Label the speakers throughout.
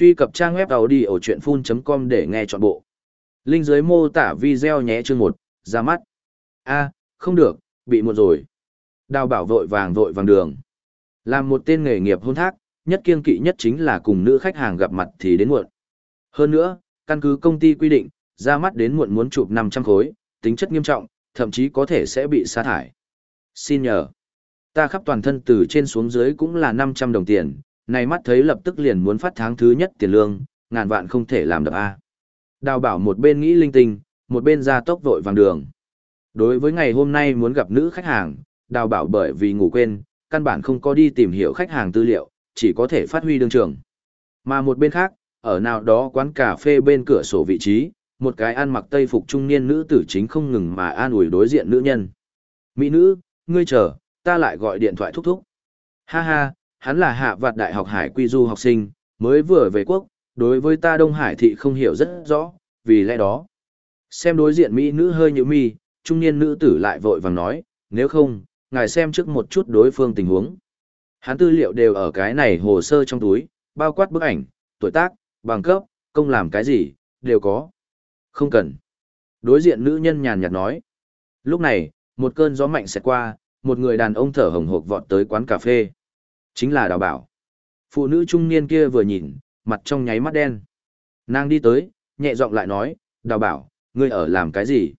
Speaker 1: Truy cập trang web đầu đi ở chuyện full.com để nghe trọn bộ. Linh dưới mô tả video nhé chương một ra mắt. a không được, bị một rồi. Đào bảo vội vàng vội vàng đường. Làm một tên nghề nghiệp hôn thác, nhất kiên kỵ nhất chính là cùng nữ khách hàng gặp mặt thì đến muộn. Hơn nữa, căn cứ công ty quy định, ra mắt đến muộn muốn chụp 500 khối, tính chất nghiêm trọng, thậm chí có thể sẽ bị sa thải. Xin nhờ. Ta khắp toàn thân từ trên xuống dưới cũng là 500 đồng tiền, này mắt thấy lập tức liền muốn phát tháng thứ nhất tiền lương, ngàn vạn không thể làm được a. Đào bảo một bên nghĩ linh tinh, một bên ra tốc vội vàng đường. Đối với ngày hôm nay muốn gặp nữ khách hàng, đào bảo bởi vì ngủ quên, căn bản không có đi tìm hiểu khách hàng tư liệu, chỉ có thể phát huy đương trường. Mà một bên khác, ở nào đó quán cà phê bên cửa sổ vị trí, một cái ăn mặc tây phục trung niên nữ tử chính không ngừng mà an ủi đối diện nữ nhân. Mỹ nữ, ngươi chờ, ta lại gọi điện thoại thúc thúc. Ha ha, hắn là hạ vạt đại học hải quy du học sinh, mới vừa về quốc, đối với ta Đông Hải thị không hiểu rất rõ, vì lẽ đó. Xem đối diện Mỹ nữ hơi như mi, trung niên nữ tử lại vội vàng nói, nếu không, ngài xem trước một chút đối phương tình huống. Hắn tư liệu đều ở cái này hồ sơ trong túi, bao quát bức ảnh, tuổi tác, bằng cấp, công làm cái gì, đều có. Không cần. Đối diện nữ nhân nhàn nhạt nói. Lúc này, một cơn gió mạnh sẽ qua, một người đàn ông thở hồng hộc vọt tới quán cà phê. Chính là đào bảo. Phụ nữ trung niên kia vừa nhìn, mặt trong nháy mắt đen. Nàng đi tới, nhẹ giọng lại nói, đào bảo, ngươi ở làm cái gì?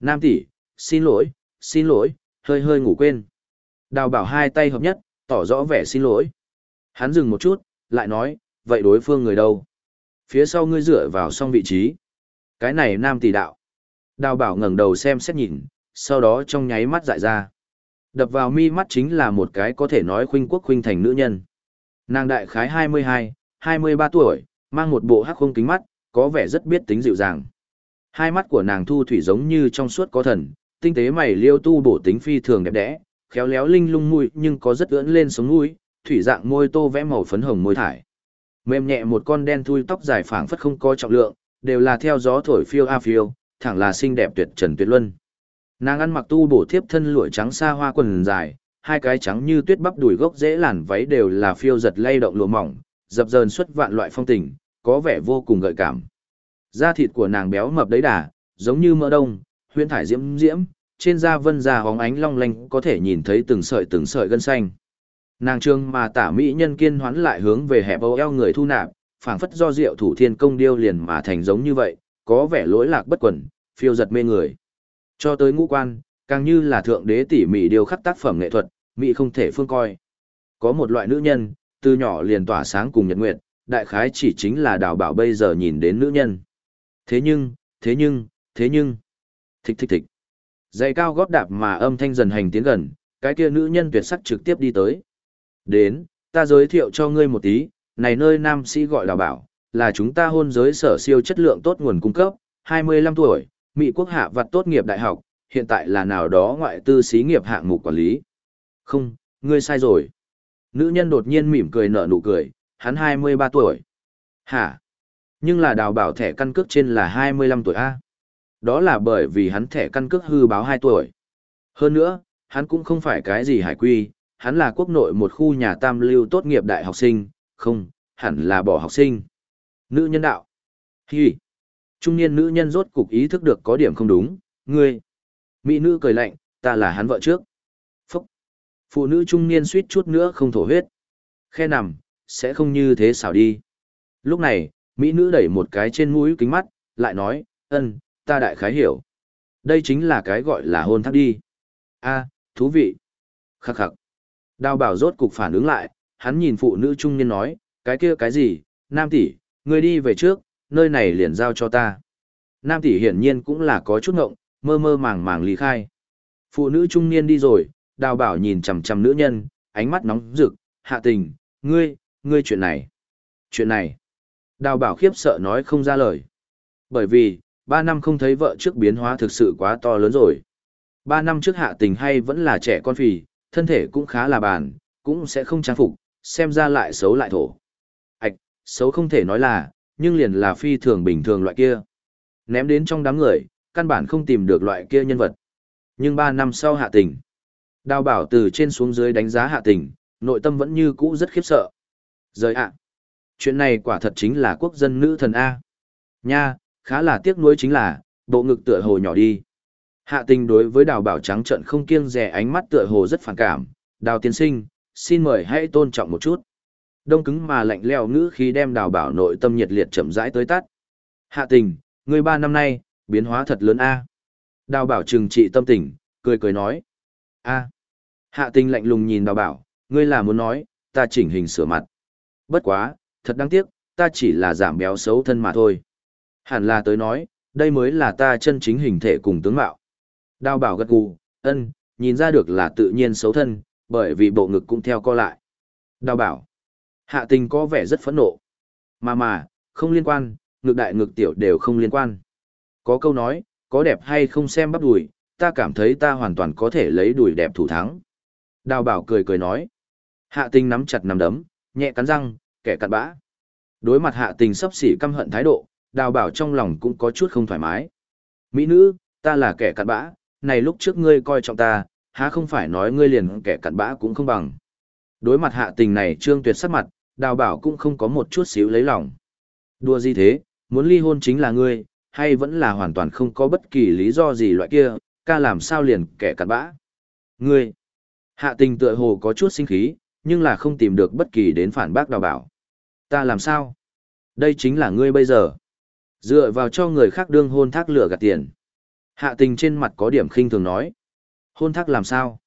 Speaker 1: Nam tỷ, xin lỗi, xin lỗi, hơi hơi ngủ quên. Đào bảo hai tay hợp nhất, tỏ rõ vẻ xin lỗi. Hắn dừng một chút, lại nói, vậy đối phương người đâu? Phía sau ngươi dựa vào xong vị trí. Cái này nam tỷ đạo. Đào bảo ngẩng đầu xem xét nhìn, sau đó trong nháy mắt dại ra. Đập vào mi mắt chính là một cái có thể nói khuynh quốc khuynh thành nữ nhân. Nàng đại khái 22, 23 tuổi, mang một bộ hắc không kính mắt, có vẻ rất biết tính dịu dàng. Hai mắt của nàng thu thủy giống như trong suốt có thần, tinh tế mày liêu tu bổ tính phi thường đẹp đẽ, khéo léo linh lung mũi nhưng có rất ưỡn lên sống mũi, thủy dạng môi tô vẽ màu phấn hồng môi thải. Mềm nhẹ một con đen thui tóc dài phảng phất không có trọng lượng, đều là theo gió thổi phiêu a phiêu, thẳng là xinh đẹp tuyệt trần tuyệt luân. Nàng ăn mặc tu bổ thiếp thân lụa trắng xa hoa quần dài, hai cái trắng như tuyết bắp đùi gốc dễ làn váy đều là phiêu giật lay động lụa mỏng, dập dờn xuất vạn loại phong tình, có vẻ vô cùng gợi cảm. Da thịt của nàng béo mập đấy đà, giống như mỡ đông, huyễn thải diễm diễm, trên da vân da hóng ánh long lanh có thể nhìn thấy từng sợi từng sợi gân xanh. Nàng trương mà tả mỹ nhân kiên hoán lại hướng về hẹp âu eo người thu nạp, phảng phất do diệu thủ thiên công điêu liền mà thành giống như vậy, có vẻ lỗi lạc bất quẩn, phiêu giật mê người. Cho tới ngũ quan, càng như là thượng đế tỉ mỉ điều khắc tác phẩm nghệ thuật, mỹ không thể phương coi. Có một loại nữ nhân, từ nhỏ liền tỏa sáng cùng nhật nguyệt, đại khái chỉ chính là đào bảo bây giờ nhìn đến nữ nhân. Thế nhưng, thế nhưng, thế nhưng, thịch thịch thịch. Giày cao gót đạp mà âm thanh dần hành tiến gần, cái kia nữ nhân tuyệt sắc trực tiếp đi tới. Đến, ta giới thiệu cho ngươi một tí, này nơi nam sĩ gọi đào bảo, là chúng ta hôn giới sở siêu chất lượng tốt nguồn cung cấp, 25 tuổi, Mỹ quốc hạ vật tốt nghiệp đại học, hiện tại là nào đó ngoại tư xí nghiệp hạng mục quản lý. Không, ngươi sai rồi. Nữ nhân đột nhiên mỉm cười nở nụ cười, hắn 23 tuổi. Hả? Nhưng là đào bảo thẻ căn cước trên là 25 tuổi A. Đó là bởi vì hắn thẻ căn cước hư báo 2 tuổi. Hơn nữa, hắn cũng không phải cái gì hải quy, hắn là quốc nội một khu nhà tam lưu tốt nghiệp đại học sinh, không, hẳn là bỏ học sinh. Nữ nhân đạo. Hi. Trung niên nữ nhân rốt cục ý thức được có điểm không đúng, ngươi. Mỹ nữ cười lạnh, ta là hắn vợ trước. Phúc. Phụ nữ trung niên suýt chút nữa không thổ huyết. Khe nằm, sẽ không như thế xảo đi. Lúc này, Mỹ nữ đẩy một cái trên mũi kính mắt, lại nói, ân, ta đại khái hiểu. Đây chính là cái gọi là hôn thác đi. a thú vị. Khắc khắc. Đào bảo rốt cục phản ứng lại, hắn nhìn phụ nữ trung niên nói, cái kia cái gì, nam tỷ, ngươi đi về trước, nơi này liền giao cho ta. Nam tỷ hiển nhiên cũng là có chút ngộng, mơ mơ màng màng lý khai. Phụ nữ trung niên đi rồi, đào bảo nhìn chằm chằm nữ nhân, ánh mắt nóng rực, hạ tình, ngươi, ngươi chuyện này. Chuyện này. Đào bảo khiếp sợ nói không ra lời. Bởi vì, ba năm không thấy vợ trước biến hóa thực sự quá to lớn rồi. Ba năm trước hạ tình hay vẫn là trẻ con phì, thân thể cũng khá là bàn, cũng sẽ không trang phục, xem ra lại xấu lại thổ. Ảch, xấu không thể nói là, nhưng liền là phi thường bình thường loại kia. Ném đến trong đám người, căn bản không tìm được loại kia nhân vật. Nhưng ba năm sau hạ tình, đào bảo từ trên xuống dưới đánh giá hạ tình, nội tâm vẫn như cũ rất khiếp sợ. Rời ạ. Chuyện này quả thật chính là quốc dân nữ thần A. Nha, khá là tiếc nuối chính là, bộ ngực tựa hồ nhỏ đi. Hạ tình đối với đào bảo trắng trận không kiêng rẻ ánh mắt tựa hồ rất phản cảm. Đào tiên sinh, xin mời hãy tôn trọng một chút. Đông cứng mà lạnh leo ngữ khi đem đào bảo nội tâm nhiệt liệt chậm rãi tới tắt. Hạ tình, người ba năm nay, biến hóa thật lớn A. Đào bảo trừng trị tâm tình, cười cười nói. A. Hạ tình lạnh lùng nhìn đào bảo, ngươi là muốn nói, ta chỉnh hình sửa mặt. Bất quá, thật đáng tiếc, ta chỉ là giảm béo xấu thân mà thôi. Hẳn là tới nói, đây mới là ta chân chính hình thể cùng tướng mạo. Đào bảo gật gù, ân, nhìn ra được là tự nhiên xấu thân, bởi vì bộ ngực cũng theo co lại. Đào bảo, hạ tình có vẻ rất phẫn nộ. Mà mà, không liên quan, ngược đại ngược tiểu đều không liên quan. Có câu nói, có đẹp hay không xem bắp đùi, ta cảm thấy ta hoàn toàn có thể lấy đùi đẹp thủ thắng. Đào bảo cười cười nói. Hạ tình nắm chặt nắm đấm, nhẹ cắn răng, kẻ cặn bã. Đối mặt hạ tình sắp xỉ căm hận thái độ, đào bảo trong lòng cũng có chút không thoải mái. Mỹ nữ, ta là kẻ cặn bã, này lúc trước ngươi coi trọng ta, há không phải nói ngươi liền kẻ cặn bã cũng không bằng. Đối mặt hạ tình này trương tuyệt sắc mặt, đào bảo cũng không có một chút xíu lấy lòng. Đùa gì thế, muốn ly hôn chính là ngươi, hay vẫn là hoàn toàn không có bất kỳ lý do gì loại kia, ca làm sao liền kẻ cặn bã. Ngươi, hạ tình tựa hồ có chút sinh khí, nhưng là không tìm được bất kỳ đến phản bác đào bảo. Ta làm sao? Đây chính là ngươi bây giờ. Dựa vào cho người khác đương hôn thác lửa gạt tiền. Hạ tình trên mặt có điểm khinh thường nói. Hôn thác làm sao?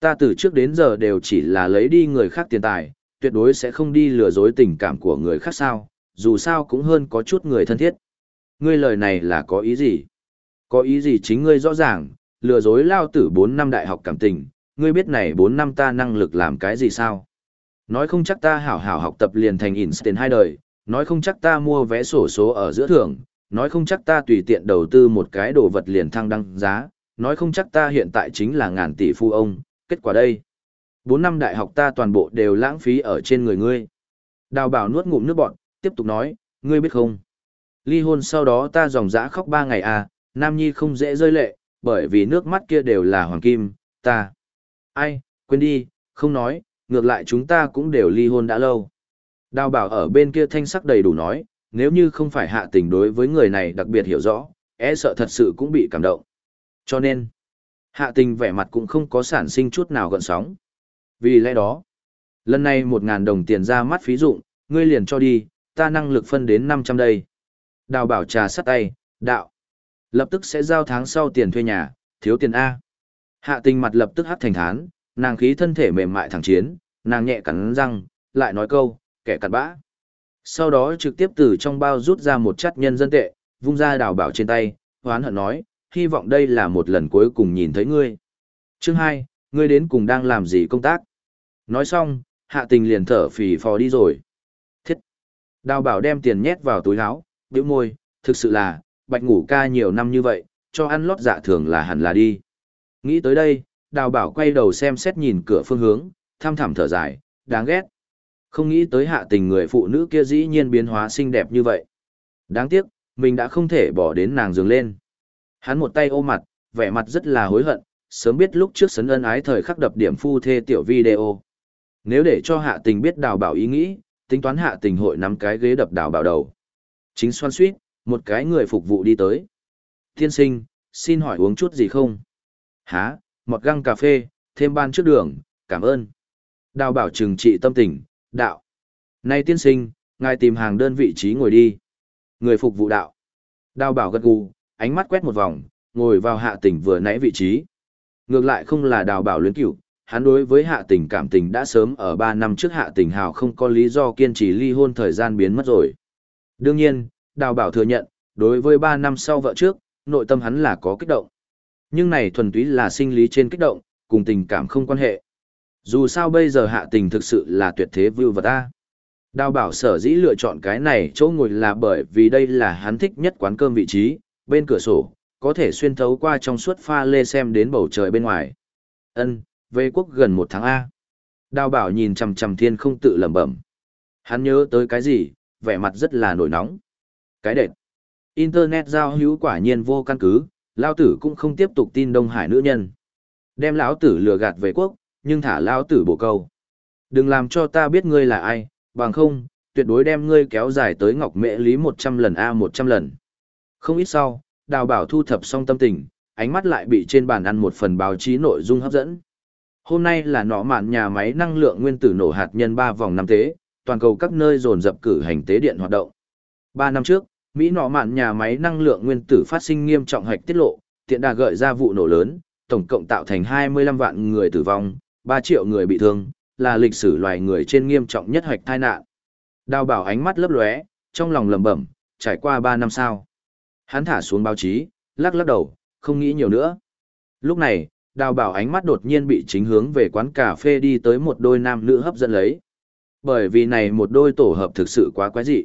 Speaker 1: Ta từ trước đến giờ đều chỉ là lấy đi người khác tiền tài, tuyệt đối sẽ không đi lừa dối tình cảm của người khác sao, dù sao cũng hơn có chút người thân thiết. Ngươi lời này là có ý gì? Có ý gì chính ngươi rõ ràng, lừa dối lao tử 4 năm đại học cảm tình, ngươi biết này 4 năm ta năng lực làm cái gì sao? Nói không chắc ta hảo hảo học tập liền thành Einstein hai đời, nói không chắc ta mua vé sổ số ở giữa thưởng, nói không chắc ta tùy tiện đầu tư một cái đồ vật liền thăng đăng giá, nói không chắc ta hiện tại chính là ngàn tỷ phu ông, kết quả đây. Bốn năm đại học ta toàn bộ đều lãng phí ở trên người ngươi. Đào bảo nuốt ngụm nước bọn, tiếp tục nói, ngươi biết không? Ly hôn sau đó ta dòng dã khóc ba ngày à, Nam Nhi không dễ rơi lệ, bởi vì nước mắt kia đều là hoàng kim, ta. Ai, quên đi, không nói, ngược lại chúng ta cũng đều ly hôn đã lâu. Đào bảo ở bên kia thanh sắc đầy đủ nói, nếu như không phải hạ tình đối với người này đặc biệt hiểu rõ, e sợ thật sự cũng bị cảm động. Cho nên, hạ tình vẻ mặt cũng không có sản sinh chút nào gợn sóng. Vì lẽ đó, lần này một ngàn đồng tiền ra mắt phí dụng, ngươi liền cho đi, ta năng lực phân đến 500 đây. Đào bảo trà sắt tay, đạo. Lập tức sẽ giao tháng sau tiền thuê nhà, thiếu tiền A. Hạ tình mặt lập tức hắt thành thán, nàng khí thân thể mềm mại thẳng chiến, nàng nhẹ cắn răng, lại nói câu, kẻ cặn bã. Sau đó trực tiếp từ trong bao rút ra một chắt nhân dân tệ, vung ra đào bảo trên tay, hoán hận nói, hy vọng đây là một lần cuối cùng nhìn thấy ngươi. Chương 2, ngươi đến cùng đang làm gì công tác? Nói xong, hạ tình liền thở phì phò đi rồi. Thiết! Đào bảo đem tiền nhét vào túi áo, biểu môi, thực sự là, bạch ngủ ca nhiều năm như vậy, cho ăn lót dạ thường là hẳn là đi. Nghĩ tới đây, đào bảo quay đầu xem xét nhìn cửa phương hướng, tham thảm thở dài, đáng ghét. Không nghĩ tới hạ tình người phụ nữ kia dĩ nhiên biến hóa xinh đẹp như vậy. Đáng tiếc, mình đã không thể bỏ đến nàng giường lên. Hắn một tay ôm mặt, vẻ mặt rất là hối hận, sớm biết lúc trước sấn ân ái thời khắc đập điểm phu thê tiểu video. Nếu để cho hạ tình biết đào bảo ý nghĩ, tính toán hạ tình hội nắm cái ghế đập đào bảo đầu. Chính xoan suýt, một cái người phục vụ đi tới. Thiên sinh, xin hỏi uống chút gì không? Hả, một găng cà phê, thêm ban trước đường, cảm ơn. Đào bảo trừng trị tâm tình, đạo. Này tiên sinh, ngài tìm hàng đơn vị trí ngồi đi. Người phục vụ đạo. Đào bảo gật gù, ánh mắt quét một vòng, ngồi vào hạ tình vừa nãy vị trí. Ngược lại không là đào bảo luyến cửu, hắn đối với hạ tình cảm tình đã sớm ở 3 năm trước hạ tình hào không có lý do kiên trì ly hôn thời gian biến mất rồi. Đương nhiên, đào bảo thừa nhận, đối với 3 năm sau vợ trước, nội tâm hắn là có kích động. Nhưng này thuần túy là sinh lý trên kích động, cùng tình cảm không quan hệ. Dù sao bây giờ hạ tình thực sự là tuyệt thế vưu vật ta. Đào bảo sở dĩ lựa chọn cái này chỗ ngồi là bởi vì đây là hắn thích nhất quán cơm vị trí, bên cửa sổ, có thể xuyên thấu qua trong suốt pha lê xem đến bầu trời bên ngoài. Ân, về quốc gần một tháng A. Đào bảo nhìn chằm chằm thiên không tự lẩm bẩm. Hắn nhớ tới cái gì, vẻ mặt rất là nổi nóng. Cái đệt. Internet giao hữu quả nhiên vô căn cứ, lao tử cũng không tiếp tục tin Đông Hải nữ nhân. Đem lão tử lừa gạt về quốc, nhưng thả lão tử bổ câu. Đừng làm cho ta biết ngươi là ai, bằng không, tuyệt đối đem ngươi kéo dài tới ngọc mễ lý 100 lần A 100 lần. Không ít sau, đào bảo thu thập xong tâm tình, ánh mắt lại bị trên bàn ăn một phần báo chí nội dung hấp dẫn. Hôm nay là nọ mạn nhà máy năng lượng nguyên tử nổ hạt nhân 3 vòng năm tế, toàn cầu các nơi dồn dập cử hành tế điện hoạt động. 3 năm trước, Mỹ nọ mạn nhà máy năng lượng nguyên tử phát sinh nghiêm trọng hạch tiết lộ, tiện đà gợi ra vụ nổ lớn, tổng cộng tạo thành 25 vạn người tử vong, 3 triệu người bị thương, là lịch sử loài người trên nghiêm trọng nhất hạch tai nạn. Đào bảo ánh mắt lấp lóe, trong lòng lẩm bẩm, trải qua 3 năm sau. Hắn thả xuống báo chí, lắc lắc đầu, không nghĩ nhiều nữa. Lúc này, đào bảo ánh mắt đột nhiên bị chính hướng về quán cà phê đi tới một đôi nam nữ hấp dẫn lấy. Bởi vì này một đôi tổ hợp thực sự quá quái dị.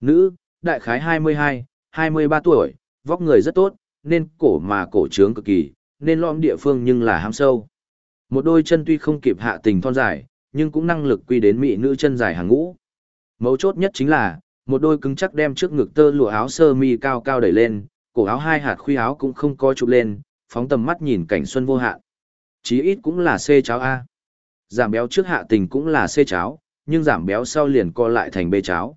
Speaker 1: Nữ, đại khái 22, 23 tuổi, vóc người rất tốt, nên cổ mà cổ trướng cực kỳ, nên lõm địa phương nhưng là ham sâu. Một đôi chân tuy không kịp hạ tình thon dài, nhưng cũng năng lực quy đến mỹ nữ chân dài hàng ngũ. Mấu chốt nhất chính là, một đôi cứng chắc đem trước ngực tơ lụa áo sơ mi cao cao đẩy lên, cổ áo hai hạt khuy áo cũng không có chụp lên, phóng tầm mắt nhìn cảnh xuân vô hạn. Chí ít cũng là C cháo A. Giảm béo trước hạ tình cũng là C cháo, nhưng giảm béo sau liền co lại thành B cháo.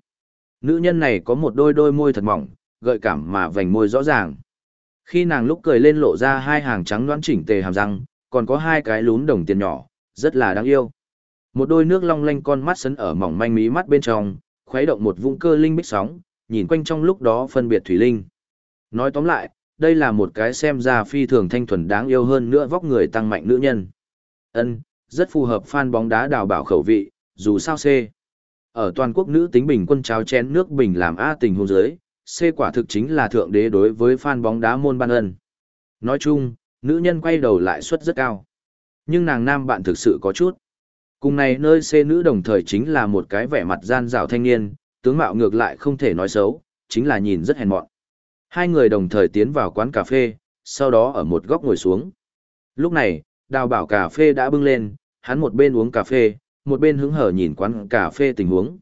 Speaker 1: Nữ nhân này có một đôi đôi môi thật mỏng, gợi cảm mà vành môi rõ ràng. Khi nàng lúc cười lên lộ ra hai hàng trắng đoán chỉnh tề hàm răng, còn có hai cái lún đồng tiền nhỏ, rất là đáng yêu. Một đôi nước long lanh con mắt sấn ở mỏng manh mí mắt bên trong, khuấy động một vũng cơ linh bích sóng, nhìn quanh trong lúc đó phân biệt thủy linh. Nói tóm lại, đây là một cái xem ra phi thường thanh thuần đáng yêu hơn nữa vóc người tăng mạnh nữ nhân. Ân, rất phù hợp fan bóng đá đào bảo khẩu vị, dù sao C. Ở toàn quốc nữ tính bình quân cháo chén nước bình làm A tình hôn giới, C quả thực chính là thượng đế đối với fan bóng đá môn ban ân. Nói chung, nữ nhân quay đầu lại suất rất cao. Nhưng nàng nam bạn thực sự có chút. Cùng này nơi C nữ đồng thời chính là một cái vẻ mặt gian rào thanh niên, tướng mạo ngược lại không thể nói xấu, chính là nhìn rất hèn mọn. Hai người đồng thời tiến vào quán cà phê, sau đó ở một góc ngồi xuống. Lúc này, đào bảo cà phê đã bưng lên, hắn một bên uống cà phê, một bên hứng hở nhìn quán cà phê tình huống.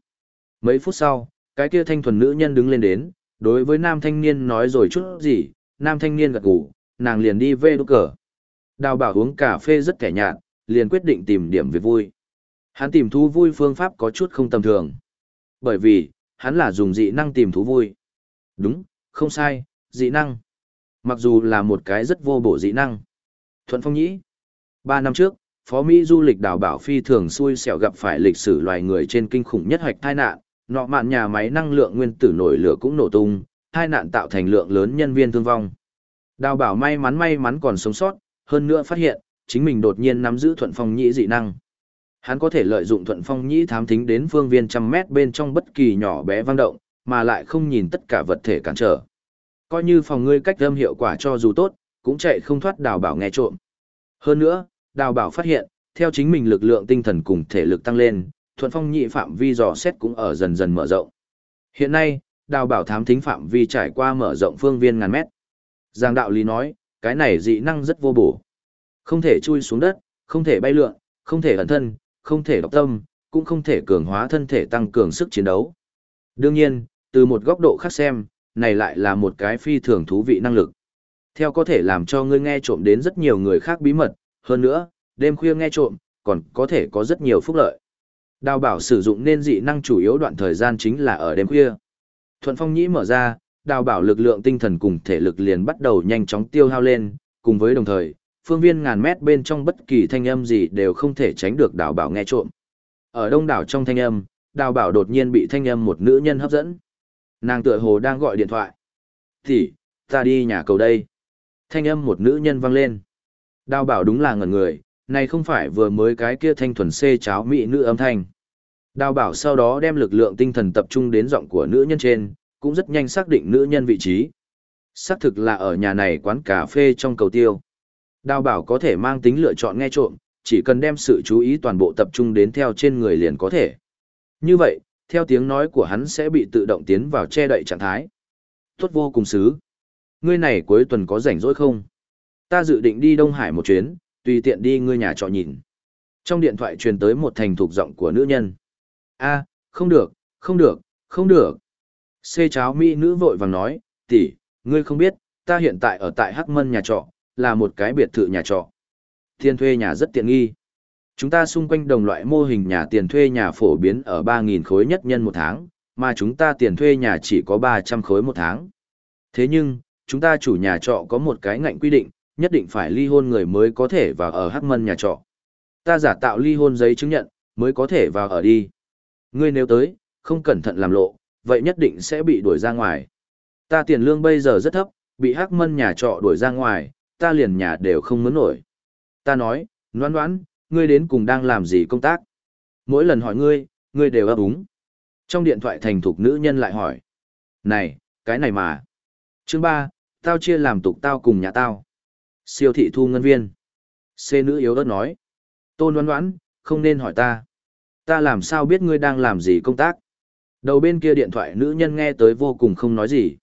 Speaker 1: Mấy phút sau, cái kia thanh thuần nữ nhân đứng lên đến, đối với nam thanh niên nói rồi chút gì, nam thanh niên gật gù, nàng liền đi về đúc cờ. Đào bảo uống cà phê rất kẻ nhạt, liền quyết định tìm điểm việc vui. Hắn tìm thú vui phương pháp có chút không tầm thường. Bởi vì, hắn là dùng dị năng tìm thú vui. Đúng, không sai, dị năng. Mặc dù là một cái rất vô bổ dị năng. Thuận Phong Nhĩ. Ba năm trước, Phó Mỹ du lịch đảo bảo phi thường xui xẻo gặp phải lịch sử loài người trên kinh khủng nhất hoạch tai nạn, nọ mạn nhà máy năng lượng nguyên tử nổi lửa cũng nổ tung, tai nạn tạo thành lượng lớn nhân viên thương vong. Đào bảo may mắn may mắn còn sống sót, hơn nữa phát hiện, chính mình đột nhiên nắm giữ thuận phong nhĩ dị năng. Hắn có thể lợi dụng thuận phong nhĩ thám thính đến phương viên trăm mét bên trong bất kỳ nhỏ bé vang động, mà lại không nhìn tất cả vật thể cản trở. Coi như phòng ngươi cách âm hiệu quả cho dù tốt, cũng chạy không thoát đào bảo nghe trộm. Hơn nữa, đào bảo phát hiện, theo chính mình lực lượng tinh thần cùng thể lực tăng lên, thuận phong nhị phạm vi dò xét cũng ở dần dần mở rộng. Hiện nay, đào bảo thám thính phạm vi trải qua mở rộng phương viên ngàn mét. Giang đạo lý nói, cái này dị năng rất vô bổ. Không thể chui xuống đất, không thể bay lượn, không thể ẩn thân, không thể độc tâm, cũng không thể cường hóa thân thể tăng cường sức chiến đấu. Đương nhiên, từ một góc độ khác xem, này lại là một cái phi thường thú vị năng lực. Theo có thể làm cho ngươi nghe trộm đến rất nhiều người khác bí mật, hơn nữa, đêm khuya nghe trộm, còn có thể có rất nhiều phúc lợi. Đào bảo sử dụng nên dị năng chủ yếu đoạn thời gian chính là ở đêm khuya. Thuận phong nhĩ mở ra, đào bảo lực lượng tinh thần cùng thể lực liền bắt đầu nhanh chóng tiêu hao lên, cùng với đồng thời, phương viên ngàn mét bên trong bất kỳ thanh âm gì đều không thể tránh được đào bảo nghe trộm. Ở đông đảo trong thanh âm, đào bảo đột nhiên bị thanh âm một nữ nhân hấp dẫn. Nàng tựa hồ đang gọi điện thoại. Thì, ta đi nhà cầu đây. Thanh âm một nữ nhân vang lên. Đào bảo đúng là ngẩn người, này không phải vừa mới cái kia thanh thuần xê cháo mỹ nữ âm thanh. Đào bảo sau đó đem lực lượng tinh thần tập trung đến giọng của nữ nhân trên, cũng rất nhanh xác định nữ nhân vị trí. Xác thực là ở nhà này quán cà phê trong cầu tiêu. Đào bảo có thể mang tính lựa chọn nghe trộm, chỉ cần đem sự chú ý toàn bộ tập trung đến theo trên người liền có thể. Như vậy, theo tiếng nói của hắn sẽ bị tự động tiến vào che đậy trạng thái. Tốt vô cùng xứ. Ngươi này cuối tuần có rảnh rỗi không? Ta dự định đi Đông Hải một chuyến, tùy tiện đi ngươi nhà trọ nhìn. Trong điện thoại truyền tới một thành thục giọng của nữ nhân. a không được, không được, không được. Xê cháo mỹ nữ vội vàng nói, tỷ, ngươi không biết, ta hiện tại ở tại Hắc Mân nhà trọ, là một cái biệt thự nhà trọ. Thiên thuê nhà rất tiện nghi. Chúng ta xung quanh đồng loại mô hình nhà tiền thuê nhà phổ biến ở 3.000 khối nhất nhân một tháng, mà chúng ta tiền thuê nhà chỉ có 300 khối một tháng. Thế nhưng, chúng ta chủ nhà trọ có một cái ngạnh quy định, nhất định phải ly hôn người mới có thể vào ở hắc mân nhà trọ. Ta giả tạo ly hôn giấy chứng nhận, mới có thể vào ở đi. Ngươi nếu tới, không cẩn thận làm lộ, vậy nhất định sẽ bị đuổi ra ngoài. Ta tiền lương bây giờ rất thấp, bị hắc mân nhà trọ đuổi ra ngoài, ta liền nhà đều không muốn nổi. Ta nói, noan noan, ngươi đến cùng đang làm gì công tác? Mỗi lần hỏi ngươi, ngươi đều ấp úng. Trong điện thoại thành thục nữ nhân lại hỏi. Này, cái này mà. Chương ba, tao chia làm tục tao cùng nhà tao. Siêu thị thu ngân viên. C nữ yếu ớt nói. Tôn đoán đoán, không nên hỏi ta. Ta làm sao biết ngươi đang làm gì công tác? Đầu bên kia điện thoại nữ nhân nghe tới vô cùng không nói gì.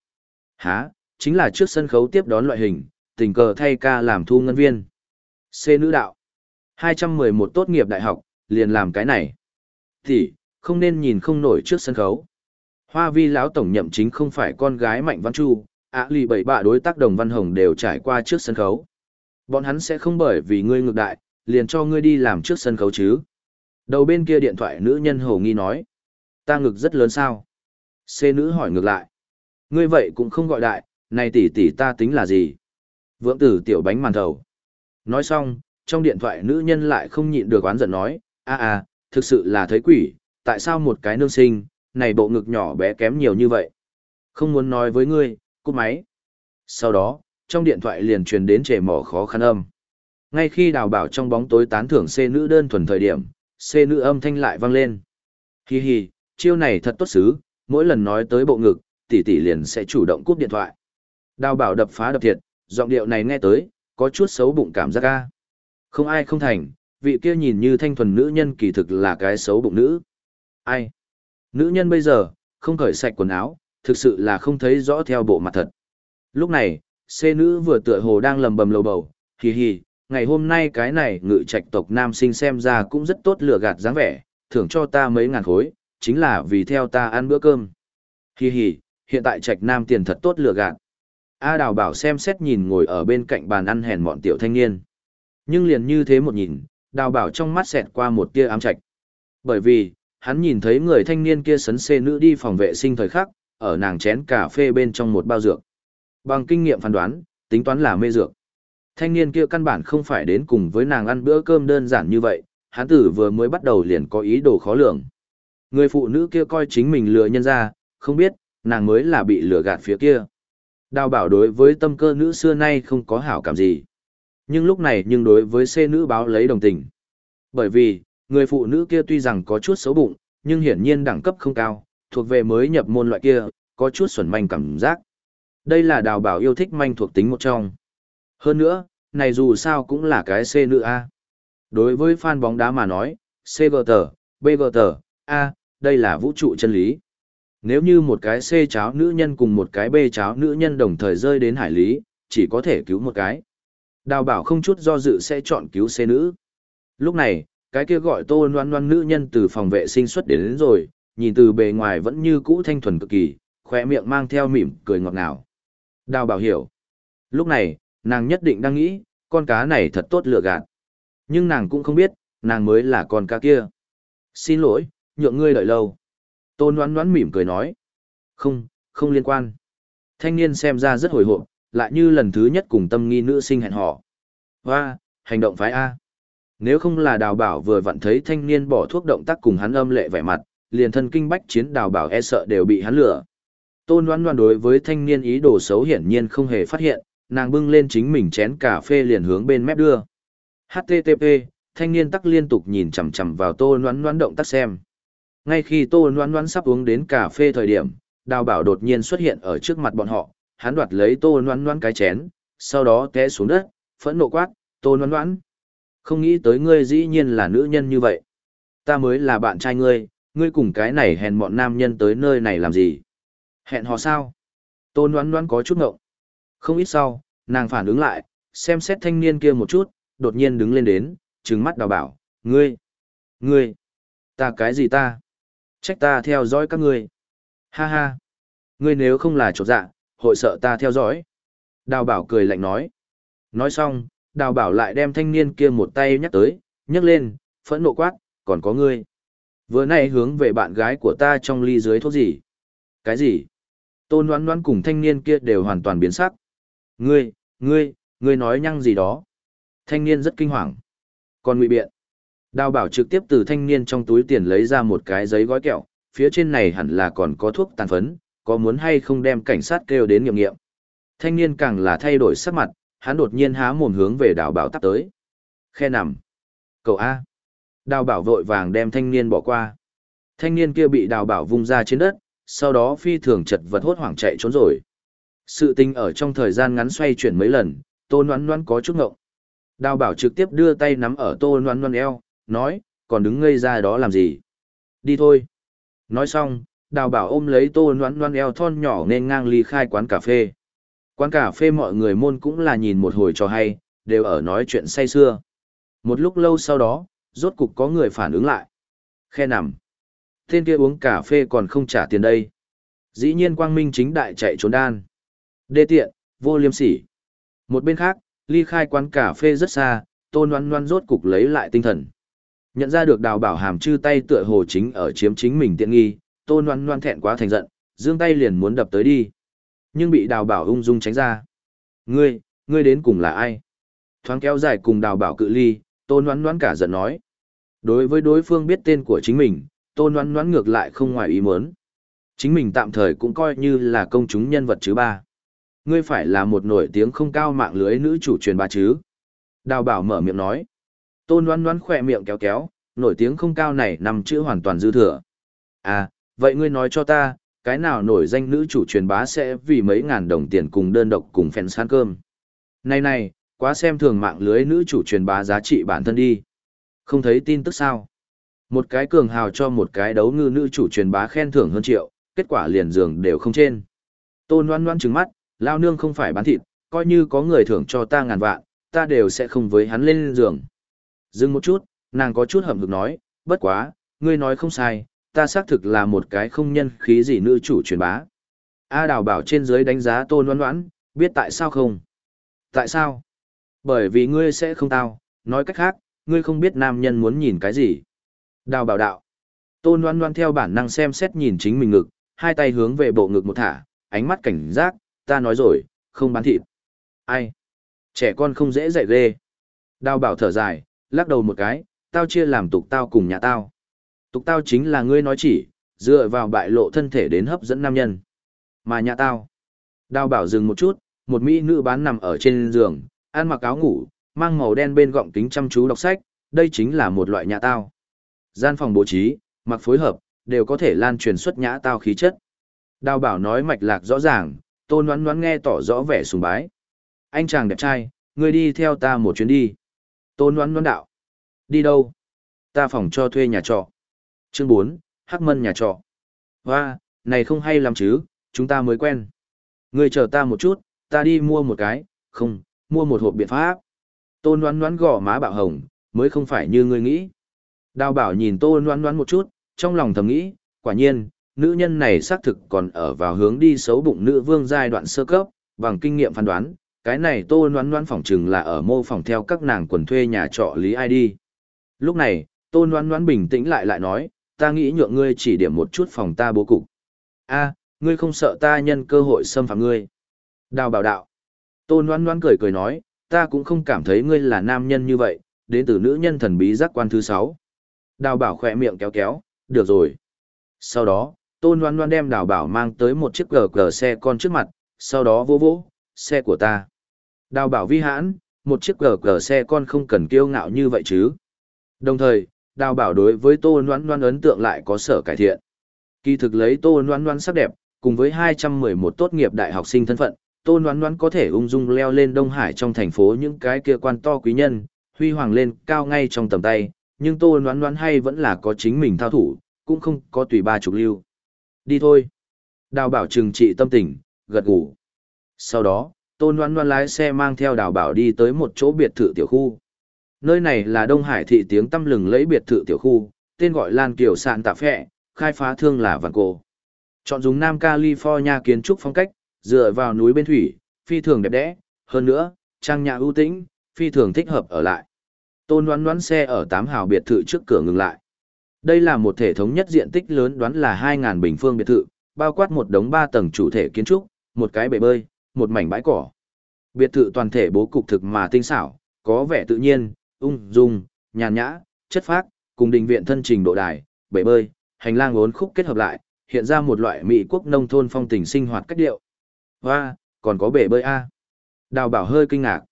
Speaker 1: Hả, chính là trước sân khấu tiếp đón loại hình, tình cờ thay ca làm thu ngân viên. C nữ đạo. 211 tốt nghiệp đại học, liền làm cái này. Thì, không nên nhìn không nổi trước sân khấu. Hoa vi lão tổng nhậm chính không phải con gái Mạnh Văn Chu, ạ lì bảy bạ đối tác đồng Văn Hồng đều trải qua trước sân khấu. Bọn hắn sẽ không bởi vì ngươi ngược đại, liền cho ngươi đi làm trước sân khấu chứ. Đầu bên kia điện thoại nữ nhân hồ nghi nói. Ta ngực rất lớn sao? C nữ hỏi ngược lại. Ngươi vậy cũng không gọi đại, này tỷ tỷ ta tính là gì? Vượng tử tiểu bánh màn thầu. Nói xong, trong điện thoại nữ nhân lại không nhịn được oán giận nói, a a, thực sự là thấy quỷ, tại sao một cái nương sinh, này bộ ngực nhỏ bé kém nhiều như vậy? Không muốn nói với ngươi, cúp máy. Sau đó, trong điện thoại liền truyền đến trẻ mỏ khó khăn âm. Ngay khi đào bảo trong bóng tối tán thưởng C nữ đơn thuần thời điểm, C nữ âm thanh lại vang lên. Hi hi, chiêu này thật tốt xứ, mỗi lần nói tới bộ ngực, tỷ tỷ liền sẽ chủ động cúp điện thoại. Đào bảo đập phá đập thiệt, giọng điệu này nghe tới, có chút xấu bụng cảm giác ca. Không ai không thành, vị kia nhìn như thanh thuần nữ nhân kỳ thực là cái xấu bụng nữ. Ai? Nữ nhân bây giờ, không cởi sạch quần áo, thực sự là không thấy rõ theo bộ mặt thật. Lúc này, xê nữ vừa tựa hồ đang lầm bầm lầu bầu, hì hì, ngày hôm nay cái này ngự trạch tộc nam sinh xem ra cũng rất tốt lựa gạt dáng vẻ, thưởng cho ta mấy ngàn khối, chính là vì theo ta ăn bữa cơm. Hì hì, hiện tại trạch nam tiền thật tốt lựa gạt. A đào bảo xem xét nhìn ngồi ở bên cạnh bàn ăn hèn mọn tiểu thanh niên. Nhưng liền như thế một nhìn, đào bảo trong mắt xẹt qua một tia ám trạch. Bởi vì, hắn nhìn thấy người thanh niên kia sấn xê nữ đi phòng vệ sinh thời khắc, ở nàng chén cà phê bên trong một bao dược. Bằng kinh nghiệm phán đoán, tính toán là mê dược. Thanh niên kia căn bản không phải đến cùng với nàng ăn bữa cơm đơn giản như vậy, hắn tử vừa mới bắt đầu liền có ý đồ khó lường. Người phụ nữ kia coi chính mình lừa nhân ra, không biết, nàng mới là bị lừa gạt phía kia. Đào bảo đối với tâm cơ nữ xưa nay không có hảo cảm gì. Nhưng lúc này nhưng đối với C nữ báo lấy đồng tình. Bởi vì, người phụ nữ kia tuy rằng có chút xấu bụng, nhưng hiển nhiên đẳng cấp không cao, thuộc về mới nhập môn loại kia, có chút xuẩn manh cảm giác. Đây là đào bảo yêu thích manh thuộc tính một trong. Hơn nữa, này dù sao cũng là cái C nữ A. Đối với fan bóng đá mà nói, CGT, BGT, A, đây là vũ trụ chân lý. Nếu như một cái C cháo nữ nhân cùng một cái B cháo nữ nhân đồng thời rơi đến hải lý, chỉ có thể cứu một cái. Đào bảo không chút do dự sẽ chọn cứu xe nữ. Lúc này, cái kia gọi tô loan loan nữ nhân từ phòng vệ sinh xuất đến, đến rồi, nhìn từ bề ngoài vẫn như cũ thanh thuần cực kỳ, khỏe miệng mang theo mỉm cười ngọt ngào. Đào bảo hiểu. Lúc này, nàng nhất định đang nghĩ, con cá này thật tốt lựa gạt. Nhưng nàng cũng không biết, nàng mới là con cá kia. Xin lỗi, nhượng ngươi đợi lâu. Tôn đoán đoán mỉm cười nói. Không, không liên quan. Thanh niên xem ra rất hồi hộp, lại như lần thứ nhất cùng tâm nghi nữ sinh hẹn hò. Hoa, hành động phái A. Nếu không là đào bảo vừa vặn thấy thanh niên bỏ thuốc động tác cùng hắn âm lệ vẻ mặt, liền thân kinh bách chiến đào bảo e sợ đều bị hắn lửa. Tôn đoán đoán đối với thanh niên ý đồ xấu hiển nhiên không hề phát hiện, nàng bưng lên chính mình chén cà phê liền hướng bên mép đưa. HTTP, thanh niên tắc liên tục nhìn chằm chằm vào tô noán noán động tác xem. Ngay khi tô noán noán sắp uống đến cà phê thời điểm, đào bảo đột nhiên xuất hiện ở trước mặt bọn họ, hắn đoạt lấy tô noán noán cái chén, sau đó té xuống đất, phẫn nộ quát, tô noán noán. Không nghĩ tới ngươi dĩ nhiên là nữ nhân như vậy. Ta mới là bạn trai ngươi, ngươi cùng cái này hèn mọn nam nhân tới nơi này làm gì? Hẹn hò sao? Tô noán noán có chút ngộng. Không ít sau, nàng phản ứng lại, xem xét thanh niên kia một chút, đột nhiên đứng lên đến, trừng mắt đào bảo, ngươi, ngươi, ta cái gì ta? Trách ta theo dõi các ngươi. Ha ha, ngươi nếu không là chỗ dạ, hội sợ ta theo dõi. Đào bảo cười lạnh nói. Nói xong, đào bảo lại đem thanh niên kia một tay nhắc tới, nhấc lên, phẫn nộ quát, còn có ngươi. Vừa nay hướng về bạn gái của ta trong ly dưới thuốc gì? Cái gì? Tôn đoán đoán cùng thanh niên kia đều hoàn toàn biến sắc. Ngươi, ngươi, ngươi nói nhăng gì đó? Thanh niên rất kinh hoàng. Còn ngụy biện. Đào bảo trực tiếp từ thanh niên trong túi tiền lấy ra một cái giấy gói kẹo, phía trên này hẳn là còn có thuốc tàn phấn, có muốn hay không đem cảnh sát kêu đến nghiệm nghiệm. Thanh niên càng là thay đổi sắc mặt, hắn đột nhiên há mồm hướng về đào bảo tắp tới. Khe nằm. Cậu A. Đào bảo vội vàng đem thanh niên bỏ qua. Thanh niên kia bị đào bảo vung ra trên đất, sau đó phi thường chật vật hốt hoảng chạy trốn rồi. Sự tình ở trong thời gian ngắn xoay chuyển mấy lần, tô noan noan có chút ngộng. Đào bảo trực tiếp đưa tay nắm ở tô noan noan eo, nói, còn đứng ngây ra đó làm gì? Đi thôi. Nói xong, đào bảo ôm lấy tô noan noan eo thon nhỏ nên ngang ly khai quán cà phê. Quán cà phê mọi người môn cũng là nhìn một hồi cho hay, đều ở nói chuyện say xưa. Một lúc lâu sau đó, rốt cục có người phản ứng lại. Khe nằm. Tên kia uống cà phê còn không trả tiền đây. Dĩ nhiên quang minh chính đại chạy trốn đan. Đê tiện, vô liêm sỉ. Một bên khác, ly khai quán cà phê rất xa, tôn loan loan rốt cục lấy lại tinh thần. Nhận ra được đào bảo hàm chư tay tựa hồ chính ở chiếm chính mình tiện nghi, tôn loan loan thẹn quá thành giận, giương tay liền muốn đập tới đi. Nhưng bị đào bảo ung dung tránh ra. Ngươi, ngươi đến cùng là ai? Thoáng kéo dài cùng đào bảo cự ly, tôn loan loan cả giận nói. Đối với đối phương biết tên của chính mình, tôn loan loan ngược lại không ngoài ý muốn. Chính mình tạm thời cũng coi như là công chúng nhân vật chứ ba. Ngươi phải là một nổi tiếng không cao mạng lưới nữ chủ truyền ba chứ. Đào bảo mở miệng nói. Tôn loan loan khỏe miệng kéo kéo, nổi tiếng không cao này nằm chữ hoàn toàn dư thừa. À, vậy ngươi nói cho ta, cái nào nổi danh nữ chủ truyền bá sẽ vì mấy ngàn đồng tiền cùng đơn độc cùng phèn san cơm. Này này, quá xem thường mạng lưới nữ chủ truyền bá giá trị bản thân đi. Không thấy tin tức sao? Một cái cường hào cho một cái đấu ngư nữ chủ truyền bá khen thưởng hơn triệu, kết quả liền giường đều không trên. Tôn loan loan trừng mắt, lao nương không phải bán thịt, coi như có người thưởng cho ta ngàn vạn, ta đều sẽ không với hắn lên giường. Dừng một chút, nàng có chút hậm hực nói, bất quá, ngươi nói không sai, ta xác thực là một cái không nhân khí gì nữ chủ truyền bá. A đào bảo trên dưới đánh giá tôn loan loan, biết tại sao không? Tại sao? Bởi vì ngươi sẽ không tao, nói cách khác, ngươi không biết nam nhân muốn nhìn cái gì. Đào bảo đạo. Tôn loan loan theo bản năng xem xét nhìn chính mình ngực, hai tay hướng về bộ ngực một thả, ánh mắt cảnh giác, ta nói rồi, không bán thịt. Ai? Trẻ con không dễ dạy ghê. Đào bảo thở dài, lắc đầu một cái, tao chia làm tục tao cùng nhà tao. Tục tao chính là ngươi nói chỉ, dựa vào bại lộ thân thể đến hấp dẫn nam nhân. Mà nhà tao. Đào bảo dừng một chút, một mỹ nữ bán nằm ở trên giường, ăn mặc áo ngủ, mang màu đen bên gọng kính chăm chú đọc sách, đây chính là một loại nhà tao. Gian phòng bố trí, mặc phối hợp, đều có thể lan truyền xuất nhã tao khí chất. Đào bảo nói mạch lạc rõ ràng, tôn đoán đoán nghe tỏ rõ vẻ sùng bái. Anh chàng đẹp trai, ngươi đi theo ta một chuyến đi. Tôn đoán đoán đạo. Đi đâu? Ta phòng cho thuê nhà trọ. Chương 4, Hắc Mân nhà trọ. Hoa, này không hay lắm chứ, chúng ta mới quen. người chờ ta một chút, ta đi mua một cái, không, mua một hộp biện pháp. Tôn đoán đoán gõ má bạo hồng, mới không phải như ngươi nghĩ. Đào bảo nhìn tôn đoán đoán một chút, trong lòng thầm nghĩ, quả nhiên, nữ nhân này xác thực còn ở vào hướng đi xấu bụng nữ vương giai đoạn sơ cấp, bằng kinh nghiệm phán đoán, cái này tô noan noan phỏng chừng là ở mô phỏng theo các nàng quần thuê nhà trọ lý ai đi. Lúc này, tô noan noan bình tĩnh lại lại nói, ta nghĩ nhượng ngươi chỉ điểm một chút phòng ta bố cục. a ngươi không sợ ta nhân cơ hội xâm phạm ngươi. Đào bảo đạo. Tôn Loan Loan cười cười nói, ta cũng không cảm thấy ngươi là nam nhân như vậy, đến từ nữ nhân thần bí giác quan thứ sáu. Đào bảo khỏe miệng kéo kéo, được rồi. Sau đó, tôn loan loan đem đào bảo mang tới một chiếc gờ gờ xe con trước mặt, sau đó vô vỗ, xe của ta. Đào bảo vi hãn, một chiếc gờ gờ xe con không cần kiêu ngạo như vậy chứ. Đồng thời, đào bảo đối với tô loan loan ấn tượng lại có sở cải thiện. Kỳ thực lấy tô loan loan sắc đẹp, cùng với 211 tốt nghiệp đại học sinh thân phận, tô loan loan có thể ung dung leo lên Đông Hải trong thành phố những cái kia quan to quý nhân, huy hoàng lên cao ngay trong tầm tay, nhưng tô loan loan hay vẫn là có chính mình thao thủ, cũng không có tùy ba trục lưu. Đi thôi. Đào bảo trừng trị tâm tình, gật gù. Sau đó, tôn đoán đoán lái xe mang theo đào bảo đi tới một chỗ biệt thự tiểu khu. Nơi này là Đông Hải thị tiếng tâm lừng lẫy biệt thự tiểu khu, tên gọi Lan Kiều Sạn Tạ Phẹ, khai phá thương là vàng cổ. Chọn dùng Nam California kiến trúc phong cách, dựa vào núi bên thủy, phi thường đẹp đẽ, hơn nữa, trang nhà ưu tĩnh, phi thường thích hợp ở lại. Tôn đoán đoán xe ở tám hào biệt thự trước cửa ngừng lại. Đây là một thể thống nhất diện tích lớn đoán là 2.000 bình phương biệt thự, bao quát một đống ba tầng chủ thể kiến trúc, một cái bể bơi, một mảnh bãi cỏ. Biệt thự toàn thể bố cục thực mà tinh xảo, có vẻ tự nhiên, ung dung, nhàn nhã, chất phác, cùng đình viện thân trình độ đài, bể bơi, hành lang ốn khúc kết hợp lại, hiện ra một loại mỹ quốc nông thôn phong tình sinh hoạt cách điệu. Hoa, còn có bể bơi A. Đào bảo hơi kinh ngạc.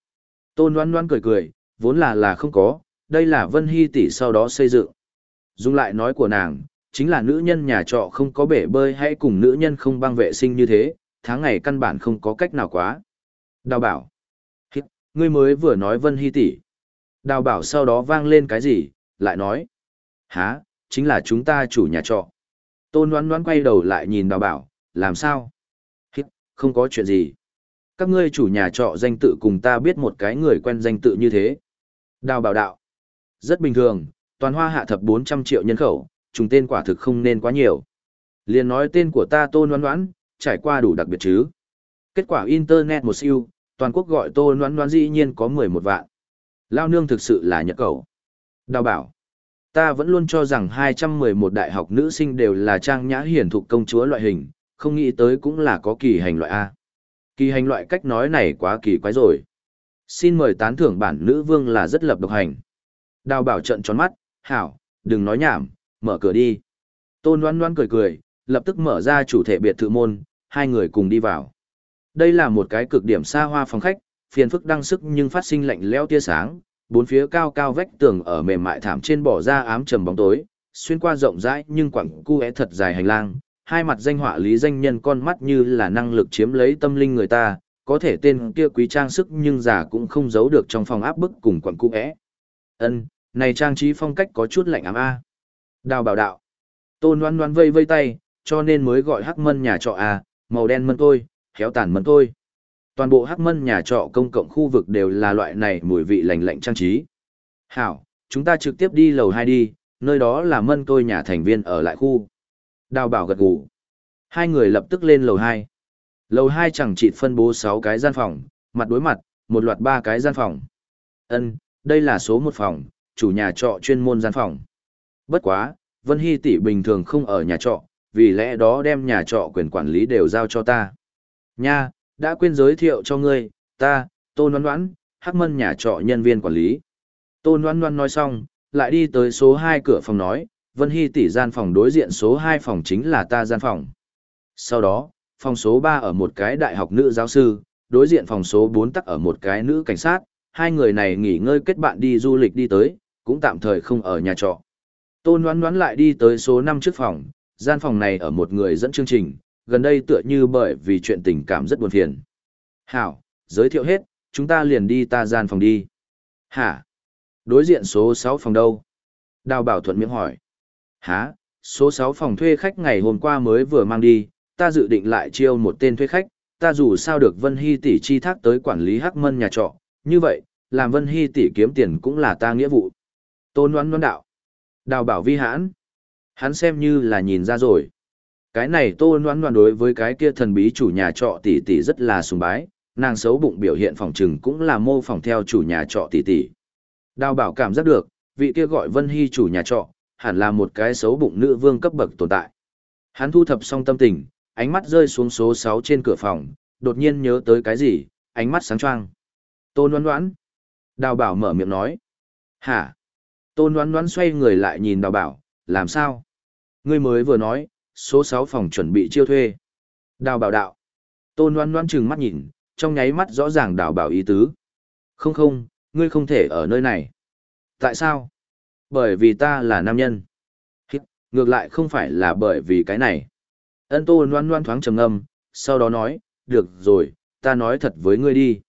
Speaker 1: Tôn Loan Loan cười cười, vốn là là không có, đây là Vân Hy tỷ sau đó xây dựng. Dung lại nói của nàng, chính là nữ nhân nhà trọ không có bể bơi hay cùng nữ nhân không băng vệ sinh như thế, tháng ngày căn bản không có cách nào quá. Đào bảo. Ngươi mới vừa nói Vân Hy tỷ. Đào bảo sau đó vang lên cái gì, lại nói. Hả, chính là chúng ta chủ nhà trọ. Tôn đoán đoán quay đầu lại nhìn đào bảo, làm sao? Hít, không có chuyện gì. Các ngươi chủ nhà trọ danh tự cùng ta biết một cái người quen danh tự như thế. Đào bảo đạo. Rất bình thường, toàn hoa hạ thập 400 triệu nhân khẩu, trùng tên quả thực không nên quá nhiều. Liền nói tên của ta tôn đoán đoán, trải qua đủ đặc biệt chứ. Kết quả Internet một siêu, toàn quốc gọi tôn đoán đoán dĩ nhiên có 11 vạn. Lao nương thực sự là nhật cầu. Đào bảo. Ta vẫn luôn cho rằng 211 đại học nữ sinh đều là trang nhã hiển thục công chúa loại hình, không nghĩ tới cũng là có kỳ hành loại A. Kỳ hành loại cách nói này quá kỳ quái rồi. Xin mời tán thưởng bản nữ vương là rất lập độc hành. Đào bảo trận tròn mắt, hảo, đừng nói nhảm, mở cửa đi. Tôn đoán đoán cười cười, lập tức mở ra chủ thể biệt thự môn, hai người cùng đi vào. Đây là một cái cực điểm xa hoa phòng khách, phiền phức đăng sức nhưng phát sinh lạnh lẽo tia sáng, bốn phía cao cao vách tường ở mềm mại thảm trên bỏ ra ám trầm bóng tối, xuyên qua rộng rãi nhưng quẳng cu é thật dài hành lang, hai mặt danh họa lý danh nhân con mắt như là năng lực chiếm lấy tâm linh người ta, có thể tên kia quý trang sức nhưng giả cũng không giấu được trong phòng áp bức cùng quẳng cu é. Ân, này trang trí phong cách có chút lạnh ám a. Đào bảo đạo. Tôn loan loan vây vây tay, cho nên mới gọi hắc mân nhà trọ a, màu đen mân tôi, khéo tàn mân tôi. Toàn bộ hắc mân nhà trọ công cộng khu vực đều là loại này mùi vị lành lạnh trang trí. Hảo, chúng ta trực tiếp đi lầu hai đi, nơi đó là mân tôi nhà thành viên ở lại khu. Đào bảo gật gù. Hai người lập tức lên lầu hai. Lầu hai chẳng chỉ phân bố sáu cái gian phòng, mặt đối mặt, một loạt ba cái gian phòng. Ân, đây là số một phòng, chủ nhà trọ chuyên môn gian phòng. Bất quá, Vân Hy tỷ bình thường không ở nhà trọ, vì lẽ đó đem nhà trọ quyền quản lý đều giao cho ta. Nha, đã quên giới thiệu cho ngươi, ta, Tôn đoán đoán, Hắc Mân nhà trọ nhân viên quản lý. Tôn đoán đoán nói xong, lại đi tới số 2 cửa phòng nói, Vân Hy tỷ gian phòng đối diện số 2 phòng chính là ta gian phòng. Sau đó, phòng số 3 ở một cái đại học nữ giáo sư, đối diện phòng số 4 tắc ở một cái nữ cảnh sát, hai người này nghỉ ngơi kết bạn đi du lịch đi tới, cũng tạm thời không ở nhà trọ. Tôn Ngoan Ngoãn lại đi tới số 5 trước phòng, gian phòng này ở một người dẫn chương trình, gần đây tựa như bởi vì chuyện tình cảm rất buồn phiền. Hảo, giới thiệu hết, chúng ta liền đi ta gian phòng đi. Hả? Đối diện số 6 phòng đâu? Đào bảo thuận miệng hỏi. Hả? Số 6 phòng thuê khách ngày hôm qua mới vừa mang đi, ta dự định lại chiêu một tên thuê khách, ta dù sao được Vân Hy tỷ chi thác tới quản lý Hắc Mân nhà trọ, như vậy, làm Vân Hy tỷ kiếm tiền cũng là ta nghĩa vụ. Tôn đoán đoán đạo. Đào bảo vi hãn. Hắn xem như là nhìn ra rồi. Cái này tô noan noan đối với cái kia thần bí chủ nhà trọ tỷ tỷ rất là sùng bái, nàng xấu bụng biểu hiện phòng trừng cũng là mô phỏng theo chủ nhà trọ tỷ tỷ. Đào bảo cảm giác được, vị kia gọi Vân Hy chủ nhà trọ, hẳn là một cái xấu bụng nữ vương cấp bậc tồn tại. Hắn thu thập xong tâm tình, ánh mắt rơi xuống số 6 trên cửa phòng, đột nhiên nhớ tới cái gì, ánh mắt sáng choang. Tôn đoán đoán. Đào bảo mở miệng nói. Hả? Tôn đoán đoán xoay người lại nhìn đào bảo, làm sao? Ngươi mới vừa nói, số 6 phòng chuẩn bị chiêu thuê. Đào bảo đạo. Tôn đoán đoán chừng mắt nhìn, trong nháy mắt rõ ràng đào bảo ý tứ. Không không, ngươi không thể ở nơi này. Tại sao? Bởi vì ta là nam nhân. Hít, ngược lại không phải là bởi vì cái này. Ân tô loan loan thoáng trầm ngâm, sau đó nói, được rồi, ta nói thật với ngươi đi.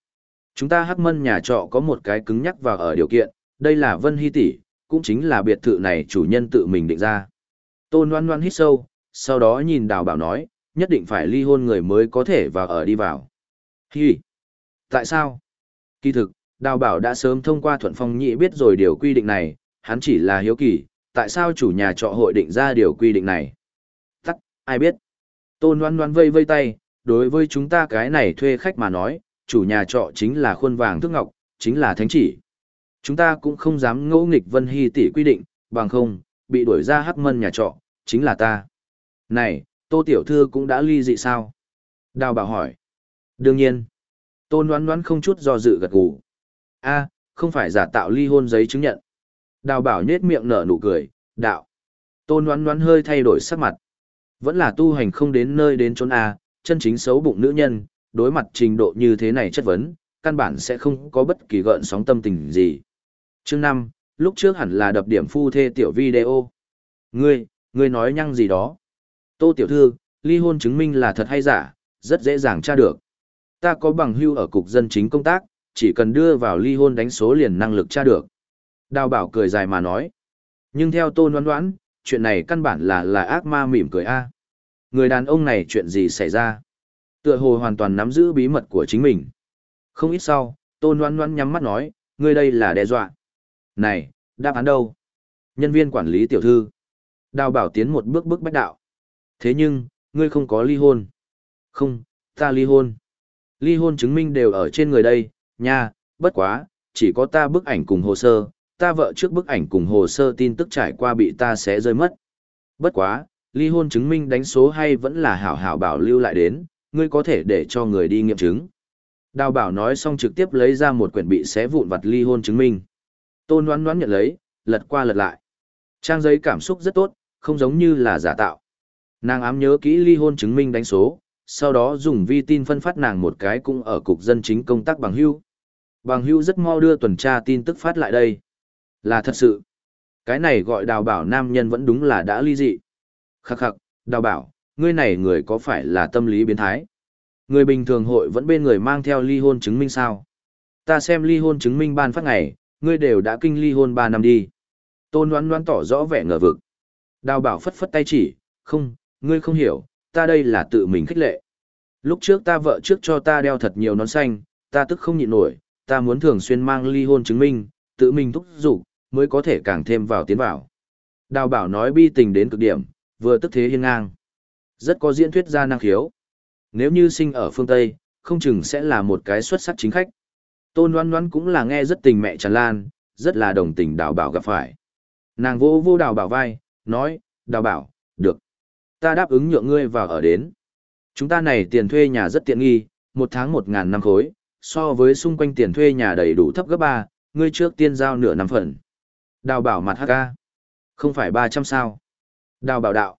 Speaker 1: Chúng ta hắc mân nhà trọ có một cái cứng nhắc vào ở điều kiện, đây là Vân Hy tỷ, cũng chính là biệt thự này chủ nhân tự mình định ra. Tôn loan loan hít sâu, sau đó nhìn đào bảo nói, nhất định phải ly hôn người mới có thể vào ở đi vào. Hi! Tại sao? Kỳ thực, đào bảo đã sớm thông qua thuận phong nhị biết rồi điều quy định này, hắn chỉ là hiếu kỳ, tại sao chủ nhà trọ hội định ra điều quy định này? Tắc, ai biết? Tôn loan loan vây vây tay, đối với chúng ta cái này thuê khách mà nói, chủ nhà trọ chính là khuôn vàng thước ngọc, chính là thánh chỉ. Chúng ta cũng không dám ngỗ nghịch Vân Hy tỷ quy định, bằng không, bị đuổi ra hắc mân nhà trọ, chính là ta. Này, Tô Tiểu Thư cũng đã ly dị sao? Đào bảo hỏi. Đương nhiên. Tôn đoán đoán không chút do dự gật gù. a không phải giả tạo ly hôn giấy chứng nhận. Đào bảo nhết miệng nở nụ cười, đạo. Tôn đoán đoán hơi thay đổi sắc mặt. Vẫn là tu hành không đến nơi đến chốn A, chân chính xấu bụng nữ nhân, đối mặt trình độ như thế này chất vấn, căn bản sẽ không có bất kỳ gợn sóng tâm tình gì. Chương 5, lúc trước hẳn là đập điểm phu thê tiểu video. Ngươi, ngươi nói nhăng gì đó. Tô tiểu thư, ly hôn chứng minh là thật hay giả, rất dễ dàng tra được. Ta có bằng hưu ở cục dân chính công tác, chỉ cần đưa vào ly hôn đánh số liền năng lực tra được. Đào bảo cười dài mà nói. Nhưng theo tôn đoán đoán, chuyện này căn bản là là ác ma mỉm cười a. Người đàn ông này chuyện gì xảy ra? Tựa hồ hoàn toàn nắm giữ bí mật của chính mình. Không ít sau, tôn đoán đoán nhắm mắt nói, ngươi đây là đe dọa. Này, đáp án đâu? Nhân viên quản lý tiểu thư. Đào bảo tiến một bước bước bách đạo. Thế nhưng, ngươi không có ly hôn. Không, ta ly hôn. Ly hôn chứng minh đều ở trên người đây, nha, bất quá, chỉ có ta bức ảnh cùng hồ sơ, ta vợ trước bức ảnh cùng hồ sơ tin tức trải qua bị ta sẽ rơi mất. Bất quá, ly hôn chứng minh đánh số hay vẫn là hảo hảo bảo lưu lại đến, ngươi có thể để cho người đi nghiệm chứng. Đào bảo nói xong trực tiếp lấy ra một quyển bị xé vụn vặt ly hôn chứng minh. Tôn đoán đoán nhận lấy, lật qua lật lại. Trang giấy cảm xúc rất tốt, không giống như là giả tạo. Nàng ám nhớ kỹ ly hôn chứng minh đánh số, sau đó dùng vi tin phân phát nàng một cái cũng ở cục dân chính công tác bằng hưu. Bằng hưu rất mau đưa tuần tra tin tức phát lại đây. Là thật sự. Cái này gọi đào bảo nam nhân vẫn đúng là đã ly dị. Khắc khắc, đào bảo, ngươi này người có phải là tâm lý biến thái? Người bình thường hội vẫn bên người mang theo ly hôn chứng minh sao? Ta xem ly hôn chứng minh ban phát ngày, ngươi đều đã kinh ly hôn 3 năm đi. Tôn đoán đoán tỏ rõ vẻ ngờ vực. Đào bảo phất phất tay chỉ, không, ngươi không hiểu, ta đây là tự mình khích lệ. Lúc trước ta vợ trước cho ta đeo thật nhiều nón xanh, ta tức không nhịn nổi, ta muốn thường xuyên mang ly hôn chứng minh, tự mình thúc giục, mới có thể càng thêm vào tiến vào. Đào bảo nói bi tình đến cực điểm, vừa tức thế hiên ngang. Rất có diễn thuyết gia năng khiếu. Nếu như sinh ở phương Tây, không chừng sẽ là một cái xuất sắc chính khách. Tôn Loan Loan cũng là nghe rất tình mẹ tràn lan, rất là đồng tình đào bảo gặp phải. Nàng vô vô đào bảo vai, nói, đào bảo, được. Ta đáp ứng nhượng ngươi vào ở đến. Chúng ta này tiền thuê nhà rất tiện nghi, một tháng một ngàn năm khối, so với xung quanh tiền thuê nhà đầy đủ thấp gấp ba, ngươi trước tiên giao nửa năm phần. Đào bảo mặt HK. Không phải ba trăm sao. Đào bảo đạo.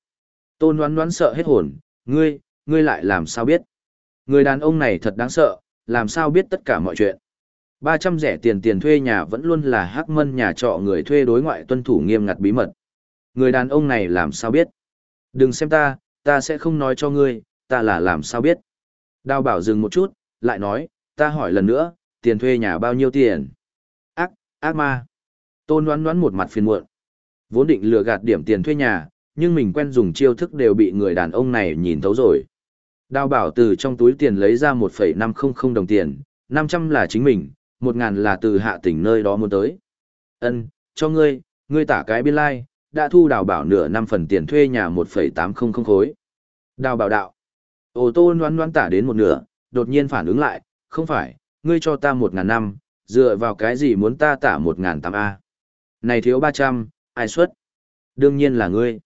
Speaker 1: Tôn đoán đoán sợ hết hồn, ngươi, ngươi lại làm sao biết. Người đàn ông này thật đáng sợ, làm sao biết tất cả mọi chuyện. Ba trăm rẻ tiền tiền thuê nhà vẫn luôn là hắc mân nhà trọ người thuê đối ngoại tuân thủ nghiêm ngặt bí mật. Người đàn ông này làm sao biết. Đừng xem ta, ta sẽ không nói cho ngươi, ta là làm sao biết. Đào bảo dừng một chút, lại nói, ta hỏi lần nữa, tiền thuê nhà bao nhiêu tiền? Ác, ác ma. Tôn đoán đoán một mặt phiền muộn. Vốn định lừa gạt điểm tiền thuê nhà, nhưng mình quen dùng chiêu thức đều bị người đàn ông này nhìn thấu rồi. Đào bảo từ trong túi tiền lấy ra 1,500 đồng tiền, 500 là chính mình, 1.000 là từ hạ tỉnh nơi đó muốn tới. Ân, cho ngươi, ngươi tả cái biên lai, like, đã thu đào bảo nửa năm phần tiền thuê nhà 1,800 khối. Đào bảo đạo. Ô tô noan noan tả đến một nửa, đột nhiên phản ứng lại, không phải, ngươi cho ta 1.000 năm, dựa vào cái gì muốn ta tả 1.000 tám A. Này thiếu 300, ai xuất? Đương nhiên là ngươi.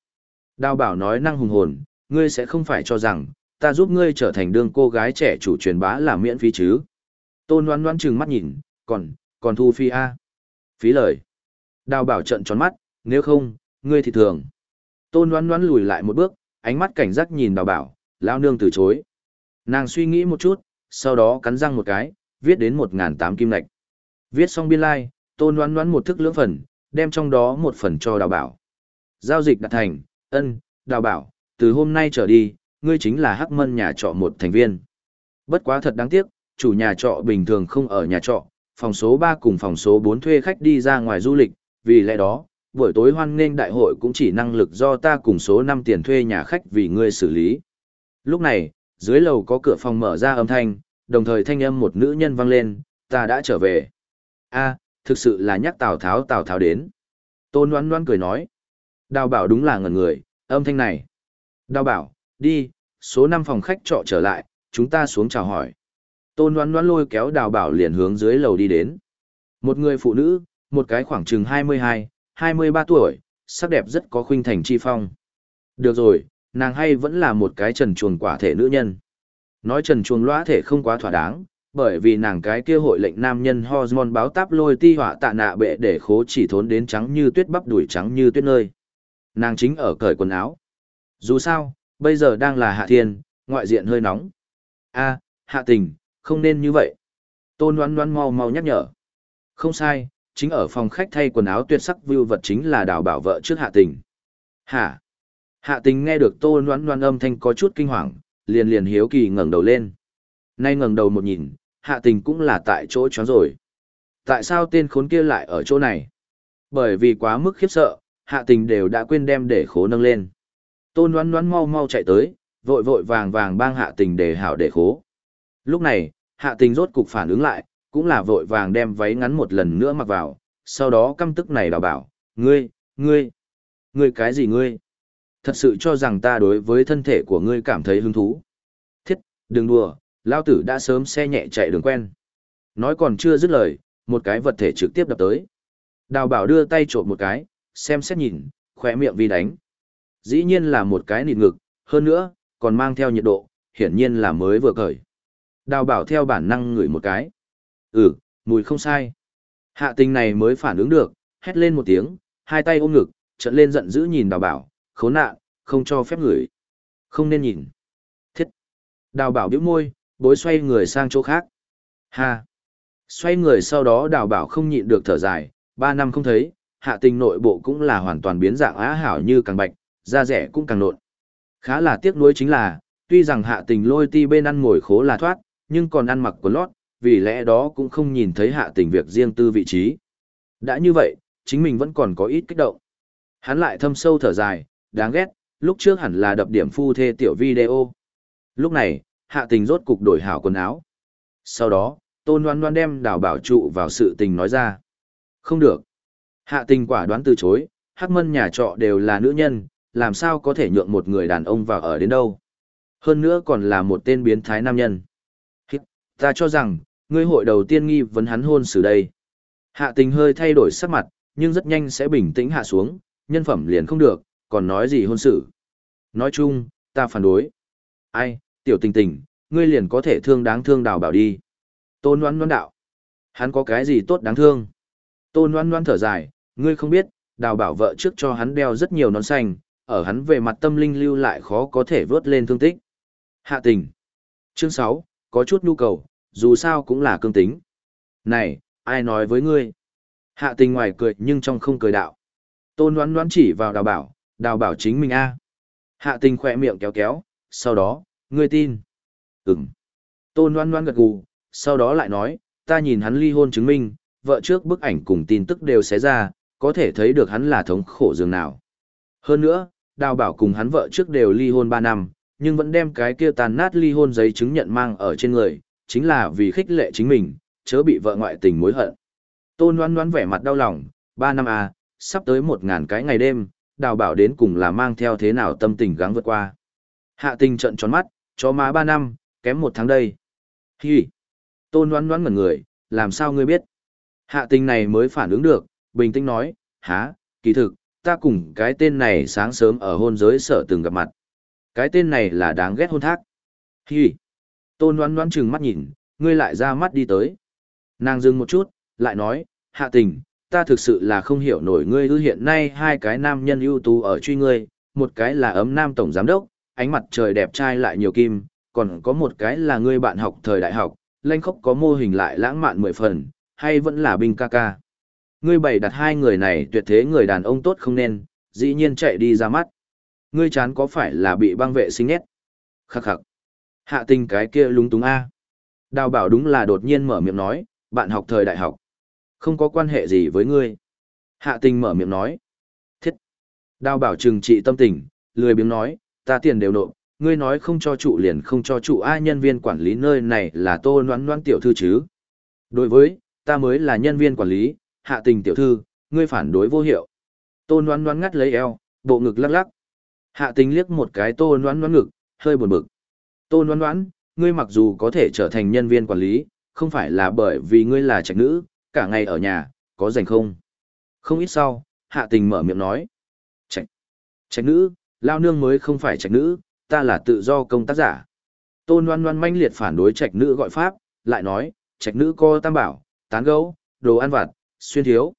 Speaker 1: Đào bảo nói năng hùng hồn, ngươi sẽ không phải cho rằng, ta giúp ngươi trở thành đương cô gái trẻ chủ truyền bá là miễn phí chứ. Tôn đoán đoán chừng mắt nhìn, còn, còn thu phi A. Phí lời. Đào bảo trận tròn mắt, nếu không, ngươi thì thường. Tôn đoán đoán lùi lại một bước, ánh mắt cảnh giác nhìn đào bảo, lao nương từ chối. Nàng suy nghĩ một chút, sau đó cắn răng một cái, viết đến một ngàn tám kim lạch. Viết xong biên lai, like, tôn đoán đoán một thức lưỡng phần, đem trong đó một phần cho đào bảo. Giao dịch đạt thành, ân, đào bảo, từ hôm nay trở đi, ngươi chính là hắc mân nhà trọ một thành viên. Bất quá thật đáng tiếc, chủ nhà trọ bình thường không ở nhà trọ, phòng số 3 cùng phòng số 4 thuê khách đi ra ngoài du lịch, vì lẽ đó, buổi tối hoan nghênh đại hội cũng chỉ năng lực do ta cùng số năm tiền thuê nhà khách vì ngươi xử lý. Lúc này, dưới lầu có cửa phòng mở ra âm thanh, đồng thời thanh âm một nữ nhân vang lên, ta đã trở về. a thực sự là nhắc Tào Tháo Tào Tháo đến. Tôn đoán đoán cười nói. Đào bảo đúng là ngẩn người, âm thanh này. Đào bảo, đi, số năm phòng khách trọ trở lại, chúng ta xuống chào hỏi. Tôn đoán đoán lôi kéo đào bảo liền hướng dưới lầu đi đến. Một người phụ nữ, một cái khoảng chừng 22, 23 tuổi, sắc đẹp rất có khuynh thành chi phong. Được rồi, nàng hay vẫn là một cái trần chuồng quả thể nữ nhân. Nói trần chuồng lõa thể không quá thỏa đáng, bởi vì nàng cái kia hội lệnh nam nhân hormone báo táp lôi ti họa tạ nạ bệ để khố chỉ thốn đến trắng như tuyết bắp đuổi trắng như tuyết nơi. Nàng chính ở cởi quần áo. Dù sao, bây giờ đang là hạ thiên, ngoại diện hơi nóng. a hạ tình, không nên như vậy. Tôn oán oán mau mau nhắc nhở. Không sai, chính ở phòng khách thay quần áo tuyệt sắc view vật chính là đào bảo vợ trước hạ tình. Hả? Hạ tình nghe được tôn đoán đoán âm thanh có chút kinh hoàng, liền liền hiếu kỳ ngẩng đầu lên. Nay ngẩng đầu một nhìn, hạ tình cũng là tại chỗ chó rồi. Tại sao tên khốn kia lại ở chỗ này? Bởi vì quá mức khiếp sợ, hạ tình đều đã quên đem để khố nâng lên. Tôn đoán đoán mau mau chạy tới, vội vội vàng vàng bang hạ tình để hảo để khố. Lúc này, hạ tình rốt cục phản ứng lại, cũng là vội vàng đem váy ngắn một lần nữa mặc vào, sau đó căm tức này đào bảo, ngươi, ngươi, ngươi cái gì ngươi? Thật sự cho rằng ta đối với thân thể của ngươi cảm thấy hứng thú. Thiết, đừng đùa, lao tử đã sớm xe nhẹ chạy đường quen. Nói còn chưa dứt lời, một cái vật thể trực tiếp đập tới. Đào bảo đưa tay trộm một cái, xem xét nhìn, khỏe miệng vì đánh. Dĩ nhiên là một cái nịt ngực, hơn nữa, còn mang theo nhiệt độ, hiển nhiên là mới vừa cởi. Đào bảo theo bản năng ngửi một cái. Ừ, mùi không sai. Hạ tình này mới phản ứng được, hét lên một tiếng, hai tay ôm ngực, trận lên giận dữ nhìn đào bảo, khốn nạn, không cho phép ngửi. Không nên nhìn. Thiết. Đào bảo bĩu môi, bối xoay người sang chỗ khác. Ha. Xoay người sau đó đào bảo không nhịn được thở dài, ba năm không thấy, hạ tình nội bộ cũng là hoàn toàn biến dạng á hảo như càng bạch, da rẻ cũng càng nộn. Khá là tiếc nuối chính là, tuy rằng hạ tình lôi ti bên ăn ngồi khố là thoát, nhưng còn ăn mặc quần lót, vì lẽ đó cũng không nhìn thấy hạ tình việc riêng tư vị trí. Đã như vậy, chính mình vẫn còn có ít kích động. Hắn lại thâm sâu thở dài, đáng ghét, lúc trước hẳn là đập điểm phu thê tiểu video. Lúc này, hạ tình rốt cục đổi hảo quần áo. Sau đó, tôn loan loan đem đào bảo trụ vào sự tình nói ra. Không được. Hạ tình quả đoán từ chối, hắc mân nhà trọ đều là nữ nhân, làm sao có thể nhượng một người đàn ông vào ở đến đâu. Hơn nữa còn là một tên biến thái nam nhân. Ta cho rằng, ngươi hội đầu tiên nghi vấn hắn hôn xử đây. Hạ tình hơi thay đổi sắc mặt, nhưng rất nhanh sẽ bình tĩnh hạ xuống, nhân phẩm liền không được, còn nói gì hôn xử. Nói chung, ta phản đối. Ai, tiểu tình tình, ngươi liền có thể thương đáng thương đào bảo đi. Tôn đoán đoán đạo. Hắn có cái gì tốt đáng thương? Tôn đoán đoán thở dài, ngươi không biết, đào bảo vợ trước cho hắn đeo rất nhiều nón xanh, ở hắn về mặt tâm linh lưu lại khó có thể vớt lên thương tích. Hạ tình. Chương 6, có chút nhu cầu, dù sao cũng là cương tính. Này, ai nói với ngươi? Hạ tình ngoài cười nhưng trong không cười đạo. Tôn đoán đoán chỉ vào đào bảo, đào bảo chính mình a Hạ tình khỏe miệng kéo kéo, sau đó, ngươi tin. Ừm. Tôn đoán đoán gật gù, sau đó lại nói, ta nhìn hắn ly hôn chứng minh, vợ trước bức ảnh cùng tin tức đều xé ra, có thể thấy được hắn là thống khổ dường nào. Hơn nữa, đào bảo cùng hắn vợ trước đều ly hôn 3 năm, nhưng vẫn đem cái kia tàn nát ly hôn giấy chứng nhận mang ở trên người, chính là vì khích lệ chính mình, chớ bị vợ ngoại tình mối hận. Tôn đoán đoán vẻ mặt đau lòng, 3 năm à, sắp tới 1.000 cái ngày đêm, đào bảo đến cùng là mang theo thế nào tâm tình gắng vượt qua. Hạ tình trận tròn mắt, chó má 3 năm, kém một tháng đây. Hi! Tôn đoán đoán ngẩn người, làm sao ngươi biết? Hạ tình này mới phản ứng được, bình tĩnh nói, há, kỳ thực, ta cùng cái tên này sáng sớm ở hôn giới sở từng gặp mặt. Cái tên này là đáng ghét hôn thác. Hi! Tôn đoán đoán chừng mắt nhìn, ngươi lại ra mắt đi tới. Nàng dừng một chút, lại nói, hạ tình, ta thực sự là không hiểu nổi ngươi ư hiện nay hai cái nam nhân ưu tú ở truy ngươi, một cái là ấm nam tổng giám đốc, ánh mặt trời đẹp trai lại nhiều kim, còn có một cái là ngươi bạn học thời đại học, lanh khóc có mô hình lại lãng mạn mười phần, hay vẫn là binh ca ca. Ngươi bày đặt hai người này tuyệt thế người đàn ông tốt không nên, dĩ nhiên chạy đi ra mắt. Ngươi chán có phải là bị băng vệ sinh nhét? Khắc khắc. Hạ tình cái kia lúng túng A. Đào bảo đúng là đột nhiên mở miệng nói, bạn học thời đại học. Không có quan hệ gì với ngươi. Hạ tình mở miệng nói. Thiết. Đào bảo trừng trị tâm tình, lười biếng nói, ta tiền đều nộp, ngươi nói không cho trụ liền không cho trụ ai nhân viên quản lý nơi này là tô noãn noãn tiểu thư chứ. Đối với, ta mới là nhân viên quản lý, hạ tình tiểu thư, ngươi phản đối vô hiệu. Tô noãn noãn ngắt lấy eo, bộ ngực lắc lắc. Hạ tình liếc một cái tô noán noán ngực, hơi buồn bực. Tô noán noán, ngươi mặc dù có thể trở thành nhân viên quản lý, không phải là bởi vì ngươi là trạch nữ, cả ngày ở nhà, có rảnh không? Không ít sau, hạ tình mở miệng nói. Trạch, trạch nữ, lao nương mới không phải trạch nữ, ta là tự do công tác giả. Tô loan loan manh liệt phản đối trạch nữ gọi pháp, lại nói, trạch nữ co tam bảo, tán gấu, đồ ăn vặt, xuyên thiếu.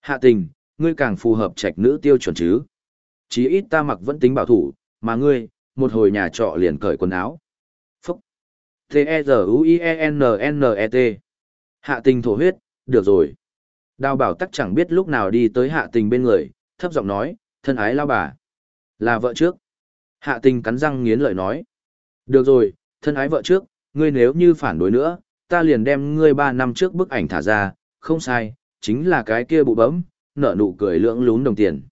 Speaker 1: Hạ tình, ngươi càng phù hợp trạch nữ tiêu chuẩn chứ. Chí ít ta mặc vẫn tính bảo thủ, mà ngươi, một hồi nhà trọ liền cởi quần áo. Phúc. T-E-Z-U-I-E-N-N-E-T. Hạ tình thổ huyết, được rồi. Đào bảo tắc chẳng biết lúc nào đi tới hạ tình bên người, thấp giọng nói, thân ái lao bà. Là vợ trước. Hạ tình cắn răng nghiến lợi nói. Được rồi, thân ái vợ trước, ngươi nếu như phản đối nữa, ta liền đem ngươi ba năm trước bức ảnh thả ra, không sai, chính là cái kia bụ bấm, nở nụ cười lưỡng lún đồng tiền.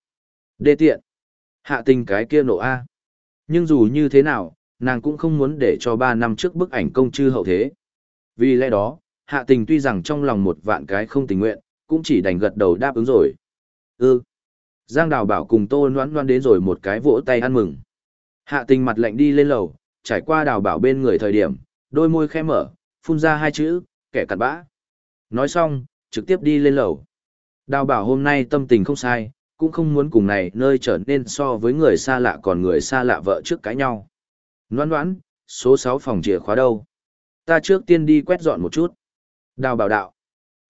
Speaker 1: Đê tiện. Hạ tình cái kia nổ A. Nhưng dù như thế nào, nàng cũng không muốn để cho ba năm trước bức ảnh công chư hậu thế. Vì lẽ đó, hạ tình tuy rằng trong lòng một vạn cái không tình nguyện, cũng chỉ đành gật đầu đáp ứng rồi. Ừ. Giang Đào bảo cùng Tô Noãn Loan đến rồi một cái vỗ tay ăn mừng. Hạ tình mặt lạnh đi lên lầu, trải qua Đào bảo bên người thời điểm, đôi môi khẽ mở, phun ra hai chữ, kẻ cặn bã. Nói xong, trực tiếp đi lên lầu. Đào bảo hôm nay tâm tình không sai, cũng không muốn cùng này nơi trở nên so với người xa lạ còn người xa lạ vợ trước cãi nhau. Ngoan ngoãn, số 6 phòng chìa khóa đâu? Ta trước tiên đi quét dọn một chút. Đào bảo đạo.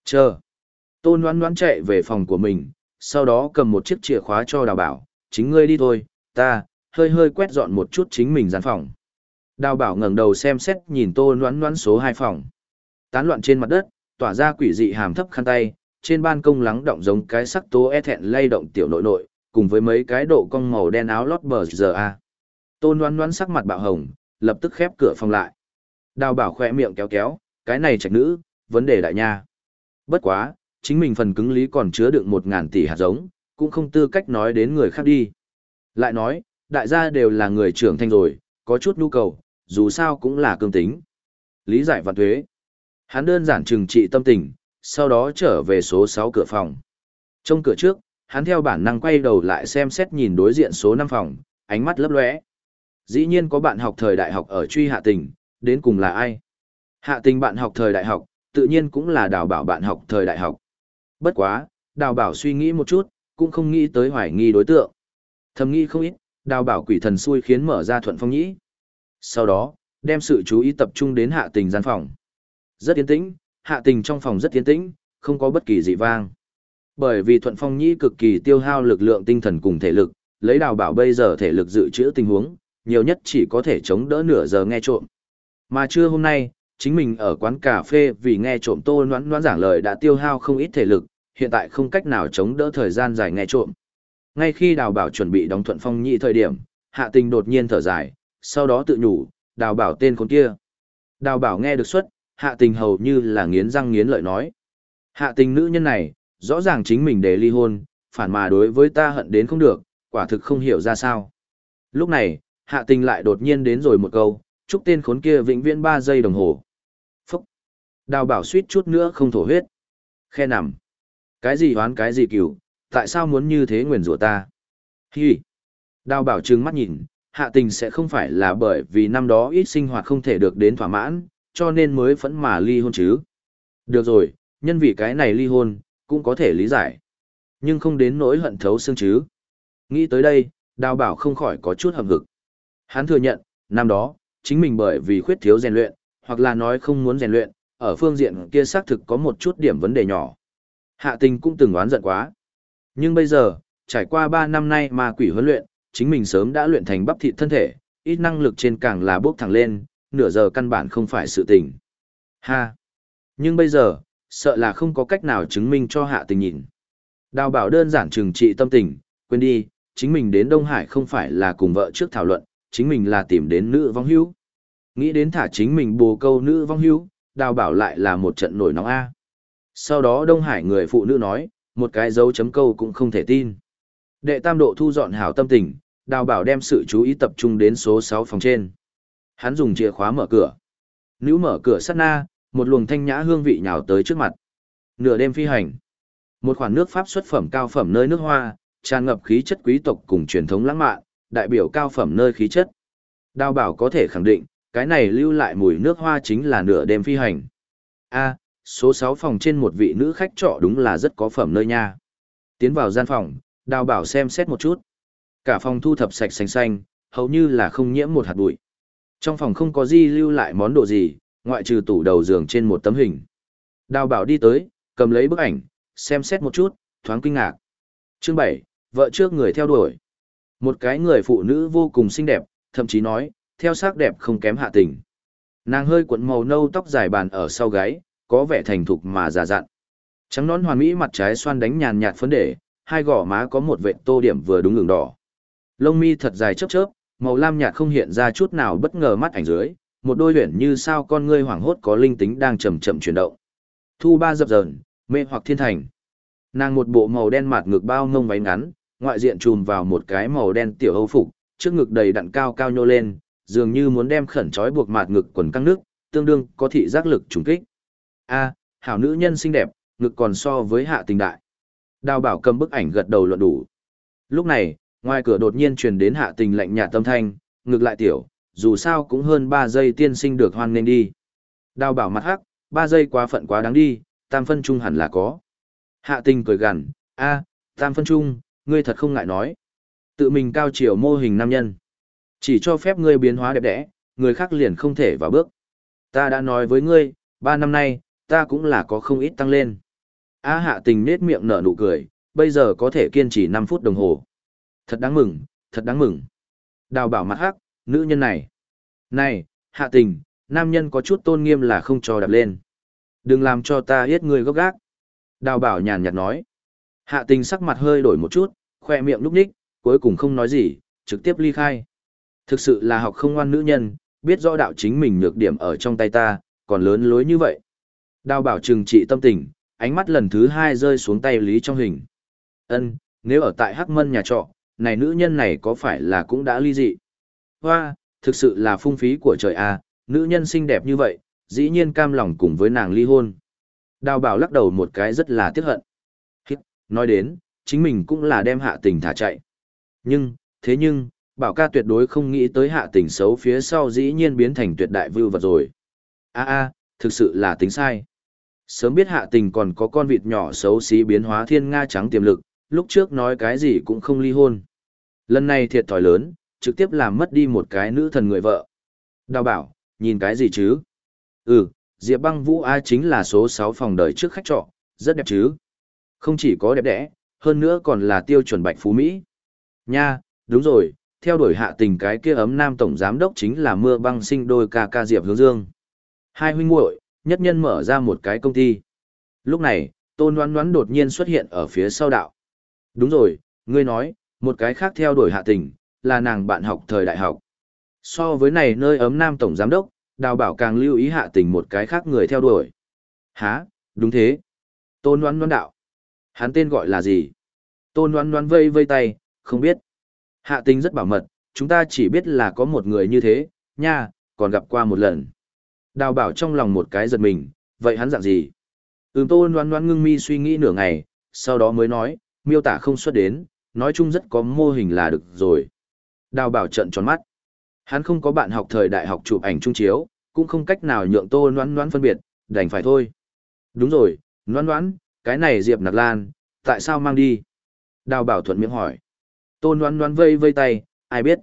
Speaker 1: Chờ. Tôn ngoan ngoãn chạy về phòng của mình, sau đó cầm một chiếc chìa khóa cho đào bảo, chính ngươi đi thôi, ta, hơi hơi quét dọn một chút chính mình gian phòng. Đào bảo ngẩng đầu xem xét nhìn tô noãn ngoãn số hai phòng. Tán loạn trên mặt đất, tỏa ra quỷ dị hàm thấp khăn tay, trên ban công lắng động giống cái sắc tố e thẹn lay động tiểu nội nội, cùng với mấy cái độ cong màu đen áo lót bờ giờ a. Tôn Loan Loan sắc mặt bạo hồng, lập tức khép cửa phòng lại. Đào bảo khỏe miệng kéo kéo, cái này trạch nữ, vấn đề đại nha. Bất quá, chính mình phần cứng lý còn chứa đựng một ngàn tỷ hạt giống, cũng không tư cách nói đến người khác đi. Lại nói, đại gia đều là người trưởng thành rồi, có chút nhu cầu, dù sao cũng là cương tính. Lý giải và thuế. Hắn đơn giản trừng trị tâm tình, sau đó trở về số 6 cửa phòng. Trong cửa trước, hắn theo bản năng quay đầu lại xem xét nhìn đối diện số 5 phòng, ánh mắt lấp lóe. Dĩ nhiên có bạn học thời đại học ở truy hạ tình, đến cùng là ai? Hạ tình bạn học thời đại học, tự nhiên cũng là đào bảo bạn học thời đại học. Bất quá, đào bảo suy nghĩ một chút, cũng không nghĩ tới hoài nghi đối tượng. Thầm nghĩ không ít, đào bảo quỷ thần xui khiến mở ra thuận phong nhĩ. Sau đó, đem sự chú ý tập trung đến hạ tình gian phòng. Rất yên tĩnh, hạ tình trong phòng rất yên tĩnh, không có bất kỳ dị vang. Bởi vì thuận phong nhĩ cực kỳ tiêu hao lực lượng tinh thần cùng thể lực, lấy đào bảo bây giờ thể lực dự trữ tình huống, nhiều nhất chỉ có thể chống đỡ nửa giờ nghe trộm. Mà trưa hôm nay, chính mình ở quán cà phê vì nghe trộm tô noãn noãn giảng lời đã tiêu hao không ít thể lực, hiện tại không cách nào chống đỡ thời gian dài nghe trộm. Ngay khi đào bảo chuẩn bị đóng thuận phong Nhĩ thời điểm, hạ tình đột nhiên thở dài, sau đó tự nhủ, đào bảo tên con kia. Đào bảo nghe được xuất, hạ tình hầu như là nghiến răng nghiến lợi nói. Hạ tình nữ nhân này, rõ ràng chính mình để ly hôn, phản mà đối với ta hận đến không được, quả thực không hiểu ra sao. Lúc này, hạ tình lại đột nhiên đến rồi một câu, chúc tên khốn kia vĩnh viễn 3 giây đồng hồ. Phúc! Đào bảo suýt chút nữa không thổ huyết. Khe nằm. Cái gì hoán cái gì cửu, tại sao muốn như thế nguyền rủa ta? Hi! Đào bảo trừng mắt nhìn, hạ tình sẽ không phải là bởi vì năm đó ít sinh hoạt không thể được đến thỏa mãn, cho nên mới phẫn mà ly hôn chứ. Được rồi, nhân vì cái này ly hôn, cũng có thể lý giải. Nhưng không đến nỗi hận thấu xương chứ. Nghĩ tới đây, đào bảo không khỏi có chút hầm hực. Hắn thừa nhận, năm đó, chính mình bởi vì khuyết thiếu rèn luyện, hoặc là nói không muốn rèn luyện, ở phương diện kia xác thực có một chút điểm vấn đề nhỏ. Hạ tình cũng từng oán giận quá. Nhưng bây giờ, trải qua 3 năm nay mà quỷ huấn luyện, chính mình sớm đã luyện thành bắp thịt thân thể, ít năng lực trên càng là bước thẳng lên, nửa giờ căn bản không phải sự tình. Ha! Nhưng bây giờ, sợ là không có cách nào chứng minh cho hạ tình nhìn. Đào bảo đơn giản trừng trị tâm tình, quên đi, chính mình đến Đông Hải không phải là cùng vợ trước thảo luận, chính mình là tìm đến nữ vong hữu. Nghĩ đến thả chính mình bồ câu nữ vong hữu, đào bảo lại là một trận nổi nóng A. Sau đó Đông Hải người phụ nữ nói, một cái dấu chấm câu cũng không thể tin. Đệ tam độ thu dọn hảo tâm tình, đào bảo đem sự chú ý tập trung đến số 6 phòng trên. Hắn dùng chìa khóa mở cửa. Nữ mở cửa sát na, một luồng thanh nhã hương vị nhào tới trước mặt. Nửa đêm phi hành. Một khoản nước Pháp xuất phẩm cao phẩm nơi nước hoa, tràn ngập khí chất quý tộc cùng truyền thống lãng mạn, đại biểu cao phẩm nơi khí chất. Đào bảo có thể khẳng định, cái này lưu lại mùi nước hoa chính là nửa đêm phi hành. A, Số 6 phòng trên một vị nữ khách trọ đúng là rất có phẩm nơi nha. Tiến vào gian phòng, đào bảo xem xét một chút. Cả phòng thu thập sạch xanh xanh, hầu như là không nhiễm một hạt bụi. Trong phòng không có gì lưu lại món đồ gì, ngoại trừ tủ đầu giường trên một tấm hình. Đào bảo đi tới, cầm lấy bức ảnh, xem xét một chút, thoáng kinh ngạc. Chương 7, vợ trước người theo đuổi. Một cái người phụ nữ vô cùng xinh đẹp, thậm chí nói, theo sắc đẹp không kém hạ tình. Nàng hơi cuộn màu nâu tóc dài bàn ở sau gáy, có vẻ thành thục mà già dặn. Trắng nón hoàn mỹ mặt trái xoan đánh nhàn nhạt phấn đề, hai gò má có một vệt tô điểm vừa đúng ngừng đỏ. Lông mi thật dài chớp chớp, màu lam nhạt không hiện ra chút nào bất ngờ mắt ảnh dưới, một đôi huyền như sao con ngươi hoảng hốt có linh tính đang chậm chậm chuyển động. Thu ba dập dờn, mê hoặc thiên thành. Nàng một bộ màu đen mạt ngực bao ngông váy ngắn, ngoại diện trùm vào một cái màu đen tiểu hâu phục, trước ngực đầy đặn cao cao nhô lên, dường như muốn đem khẩn trói buộc mạt ngực quần căng nước, tương đương có thị giác lực trùng kích. A, hảo nữ nhân xinh đẹp, ngực còn so với hạ tình đại. Đào bảo cầm bức ảnh gật đầu luận đủ. Lúc này, ngoài cửa đột nhiên truyền đến hạ tình lạnh nhạt tâm thanh, ngược lại tiểu, dù sao cũng hơn 3 giây tiên sinh được hoan nên đi. Đào bảo mặt hắc, 3 giây quá phận quá đáng đi, tam phân trung hẳn là có. Hạ tình cười gằn, a, tam phân trung, ngươi thật không ngại nói. Tự mình cao chiều mô hình nam nhân. Chỉ cho phép ngươi biến hóa đẹp đẽ, người khác liền không thể vào bước. Ta đã nói với ngươi, ba năm nay, ta cũng là có không ít tăng lên. A hạ tình nết miệng nở nụ cười, bây giờ có thể kiên trì 5 phút đồng hồ. Thật đáng mừng, thật đáng mừng. Đào bảo mặt hắc, nữ nhân này. Này, hạ tình, nam nhân có chút tôn nghiêm là không cho đạp lên. Đừng làm cho ta hiết người gốc gác. Đào bảo nhàn nhạt nói. Hạ tình sắc mặt hơi đổi một chút, khoe miệng lúc ních, cuối cùng không nói gì, trực tiếp ly khai. Thực sự là học không ngoan nữ nhân, biết rõ đạo chính mình nhược điểm ở trong tay ta, còn lớn lối như vậy. Đào bảo trừng trị tâm tình, ánh mắt lần thứ hai rơi xuống tay Lý trong hình. Ân, nếu ở tại Hắc Mân nhà trọ, này nữ nhân này có phải là cũng đã ly dị? Hoa, thực sự là phung phí của trời a, nữ nhân xinh đẹp như vậy, dĩ nhiên cam lòng cùng với nàng ly hôn. Đào bảo lắc đầu một cái rất là tiếc hận. Hít, nói đến, chính mình cũng là đem hạ tình thả chạy. Nhưng, thế nhưng, bảo ca tuyệt đối không nghĩ tới hạ tình xấu phía sau dĩ nhiên biến thành tuyệt đại vưu vật rồi. a a thực sự là tính sai. Sớm biết hạ tình còn có con vịt nhỏ xấu xí biến hóa thiên nga trắng tiềm lực, lúc trước nói cái gì cũng không ly hôn. Lần này thiệt thòi lớn, trực tiếp làm mất đi một cái nữ thần người vợ. Đào bảo, nhìn cái gì chứ? Ừ, Diệp băng vũ A chính là số 6 phòng đời trước khách trọ, rất đẹp chứ. Không chỉ có đẹp đẽ, hơn nữa còn là tiêu chuẩn bạch phú Mỹ. Nha, đúng rồi, theo đuổi hạ tình cái kia ấm nam tổng giám đốc chính là mưa băng sinh đôi ca ca Diệp hướng dương. Hai huynh muội nhất nhân mở ra một cái công ty. Lúc này, tôn đoán đoán đột nhiên xuất hiện ở phía sau đạo. Đúng rồi, ngươi nói, một cái khác theo đuổi hạ tình, là nàng bạn học thời đại học. So với này nơi ấm nam tổng giám đốc, đào bảo càng lưu ý hạ tình một cái khác người theo đuổi. Hả, đúng thế. Tôn đoán đoán đạo. Hắn tên gọi là gì? Tôn đoán đoán vây vây tay, không biết. Hạ tình rất bảo mật, chúng ta chỉ biết là có một người như thế, nha, còn gặp qua một lần. Đào bảo trong lòng một cái giật mình, vậy hắn dạng gì? Ừm tôn đoán đoán ngưng mi suy nghĩ nửa ngày, sau đó mới nói, miêu tả không xuất đến, nói chung rất có mô hình là được rồi. Đào bảo trận tròn mắt. Hắn không có bạn học thời đại học chụp ảnh trung chiếu, cũng không cách nào nhượng tô noãn noãn phân biệt, đành phải thôi. Đúng rồi, noãn noãn, cái này Diệp Nặc Lan, tại sao mang đi? Đào bảo thuận miệng hỏi. Tô noãn noãn vây vây tay, ai biết?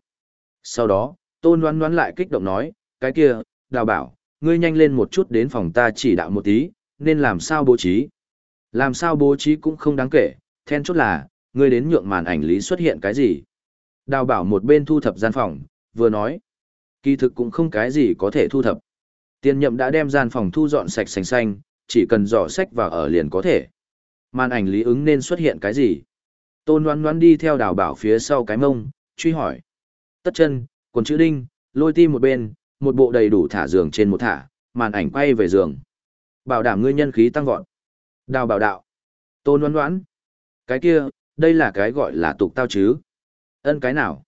Speaker 1: Sau đó, tô noãn noãn lại kích động nói, cái kia, đào bảo, ngươi nhanh lên một chút đến phòng ta chỉ đạo một tí, nên làm sao bố trí. Làm sao bố trí cũng không đáng kể, then chốt là, ngươi đến nhượng màn ảnh lý xuất hiện cái gì. Đào bảo một bên thu thập gian phòng, vừa nói. Kỳ thực cũng không cái gì có thể thu thập. Tiên nhậm đã đem gian phòng thu dọn sạch sành xanh, chỉ cần dò sách vào ở liền có thể. Màn ảnh lý ứng nên xuất hiện cái gì? Tôn đoán đoán đi theo đào bảo phía sau cái mông, truy hỏi. Tất chân, quần chữ đinh, lôi tim một bên, một bộ đầy đủ thả giường trên một thả, màn ảnh quay về giường. Bảo đảm ngươi nhân khí tăng vọt. Đào bảo đạo. Tôn đoán đoán. Cái kia, đây là cái gọi là tục tao chứ. Ân cái nào?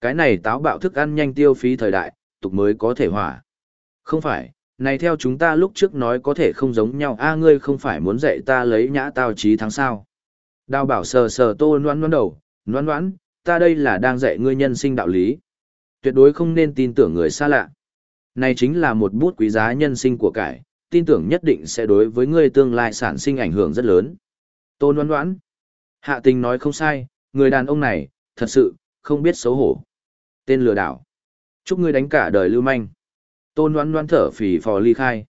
Speaker 1: Cái này táo bạo thức ăn nhanh tiêu phí thời đại, tục mới có thể hỏa. Không phải, này theo chúng ta lúc trước nói có thể không giống nhau a ngươi không phải muốn dạy ta lấy nhã tao trí thắng sao. Đào bảo sờ sờ tô noan noan đầu, noan noan, ta đây là đang dạy ngươi nhân sinh đạo lý. Tuyệt đối không nên tin tưởng người xa lạ. Này chính là một bút quý giá nhân sinh của cải, tin tưởng nhất định sẽ đối với ngươi tương lai sản sinh ảnh hưởng rất lớn. tô đoán đoán. Hạ tình nói không sai, người đàn ông này, thật sự, không biết xấu hổ. Tên lừa đảo. Chúc ngươi đánh cả đời lưu manh. Tôn đoán đoán thở phì phò ly khai.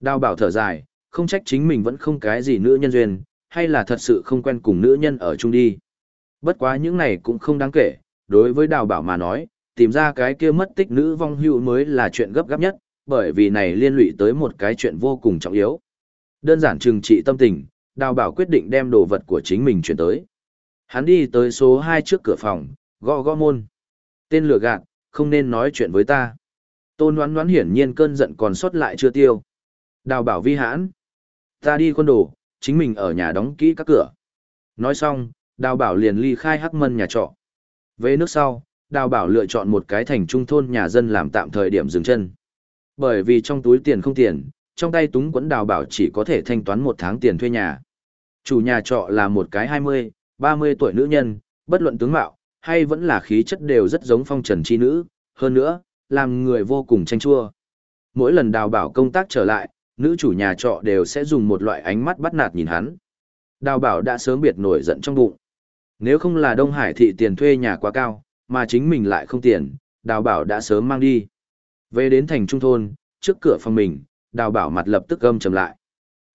Speaker 1: Đào bảo thở dài, không trách chính mình vẫn không cái gì nữ nhân duyên, hay là thật sự không quen cùng nữ nhân ở chung đi. Bất quá những này cũng không đáng kể, đối với đào bảo mà nói, tìm ra cái kia mất tích nữ vong hữu mới là chuyện gấp gáp nhất, bởi vì này liên lụy tới một cái chuyện vô cùng trọng yếu. Đơn giản trừng trị tâm tình, đào bảo quyết định đem đồ vật của chính mình chuyển tới. Hắn đi tới số 2 trước cửa phòng, gõ gõ môn. Tên lừa gạt, không nên nói chuyện với ta. Tôn đoán đoán hiển nhiên cơn giận còn sót lại chưa tiêu. Đào bảo vi hãn. Ta đi quân đồ, chính mình ở nhà đóng kỹ các cửa. Nói xong, đào bảo liền ly khai hắc mân nhà trọ. Về nước sau, đào bảo lựa chọn một cái thành trung thôn nhà dân làm tạm thời điểm dừng chân. Bởi vì trong túi tiền không tiền, trong tay túng quẫn đào bảo chỉ có thể thanh toán một tháng tiền thuê nhà. Chủ nhà trọ là một cái 20, 30 tuổi nữ nhân, bất luận tướng mạo, hay vẫn là khí chất đều rất giống phong trần chi nữ, hơn nữa, làm người vô cùng tranh chua. Mỗi lần đào bảo công tác trở lại, nữ chủ nhà trọ đều sẽ dùng một loại ánh mắt bắt nạt nhìn hắn. Đào bảo đã sớm biệt nổi giận trong bụng. Nếu không là Đông Hải thị tiền thuê nhà quá cao, mà chính mình lại không tiền, đào bảo đã sớm mang đi. Về đến thành trung thôn, trước cửa phòng mình, đào bảo mặt lập tức gâm trầm lại.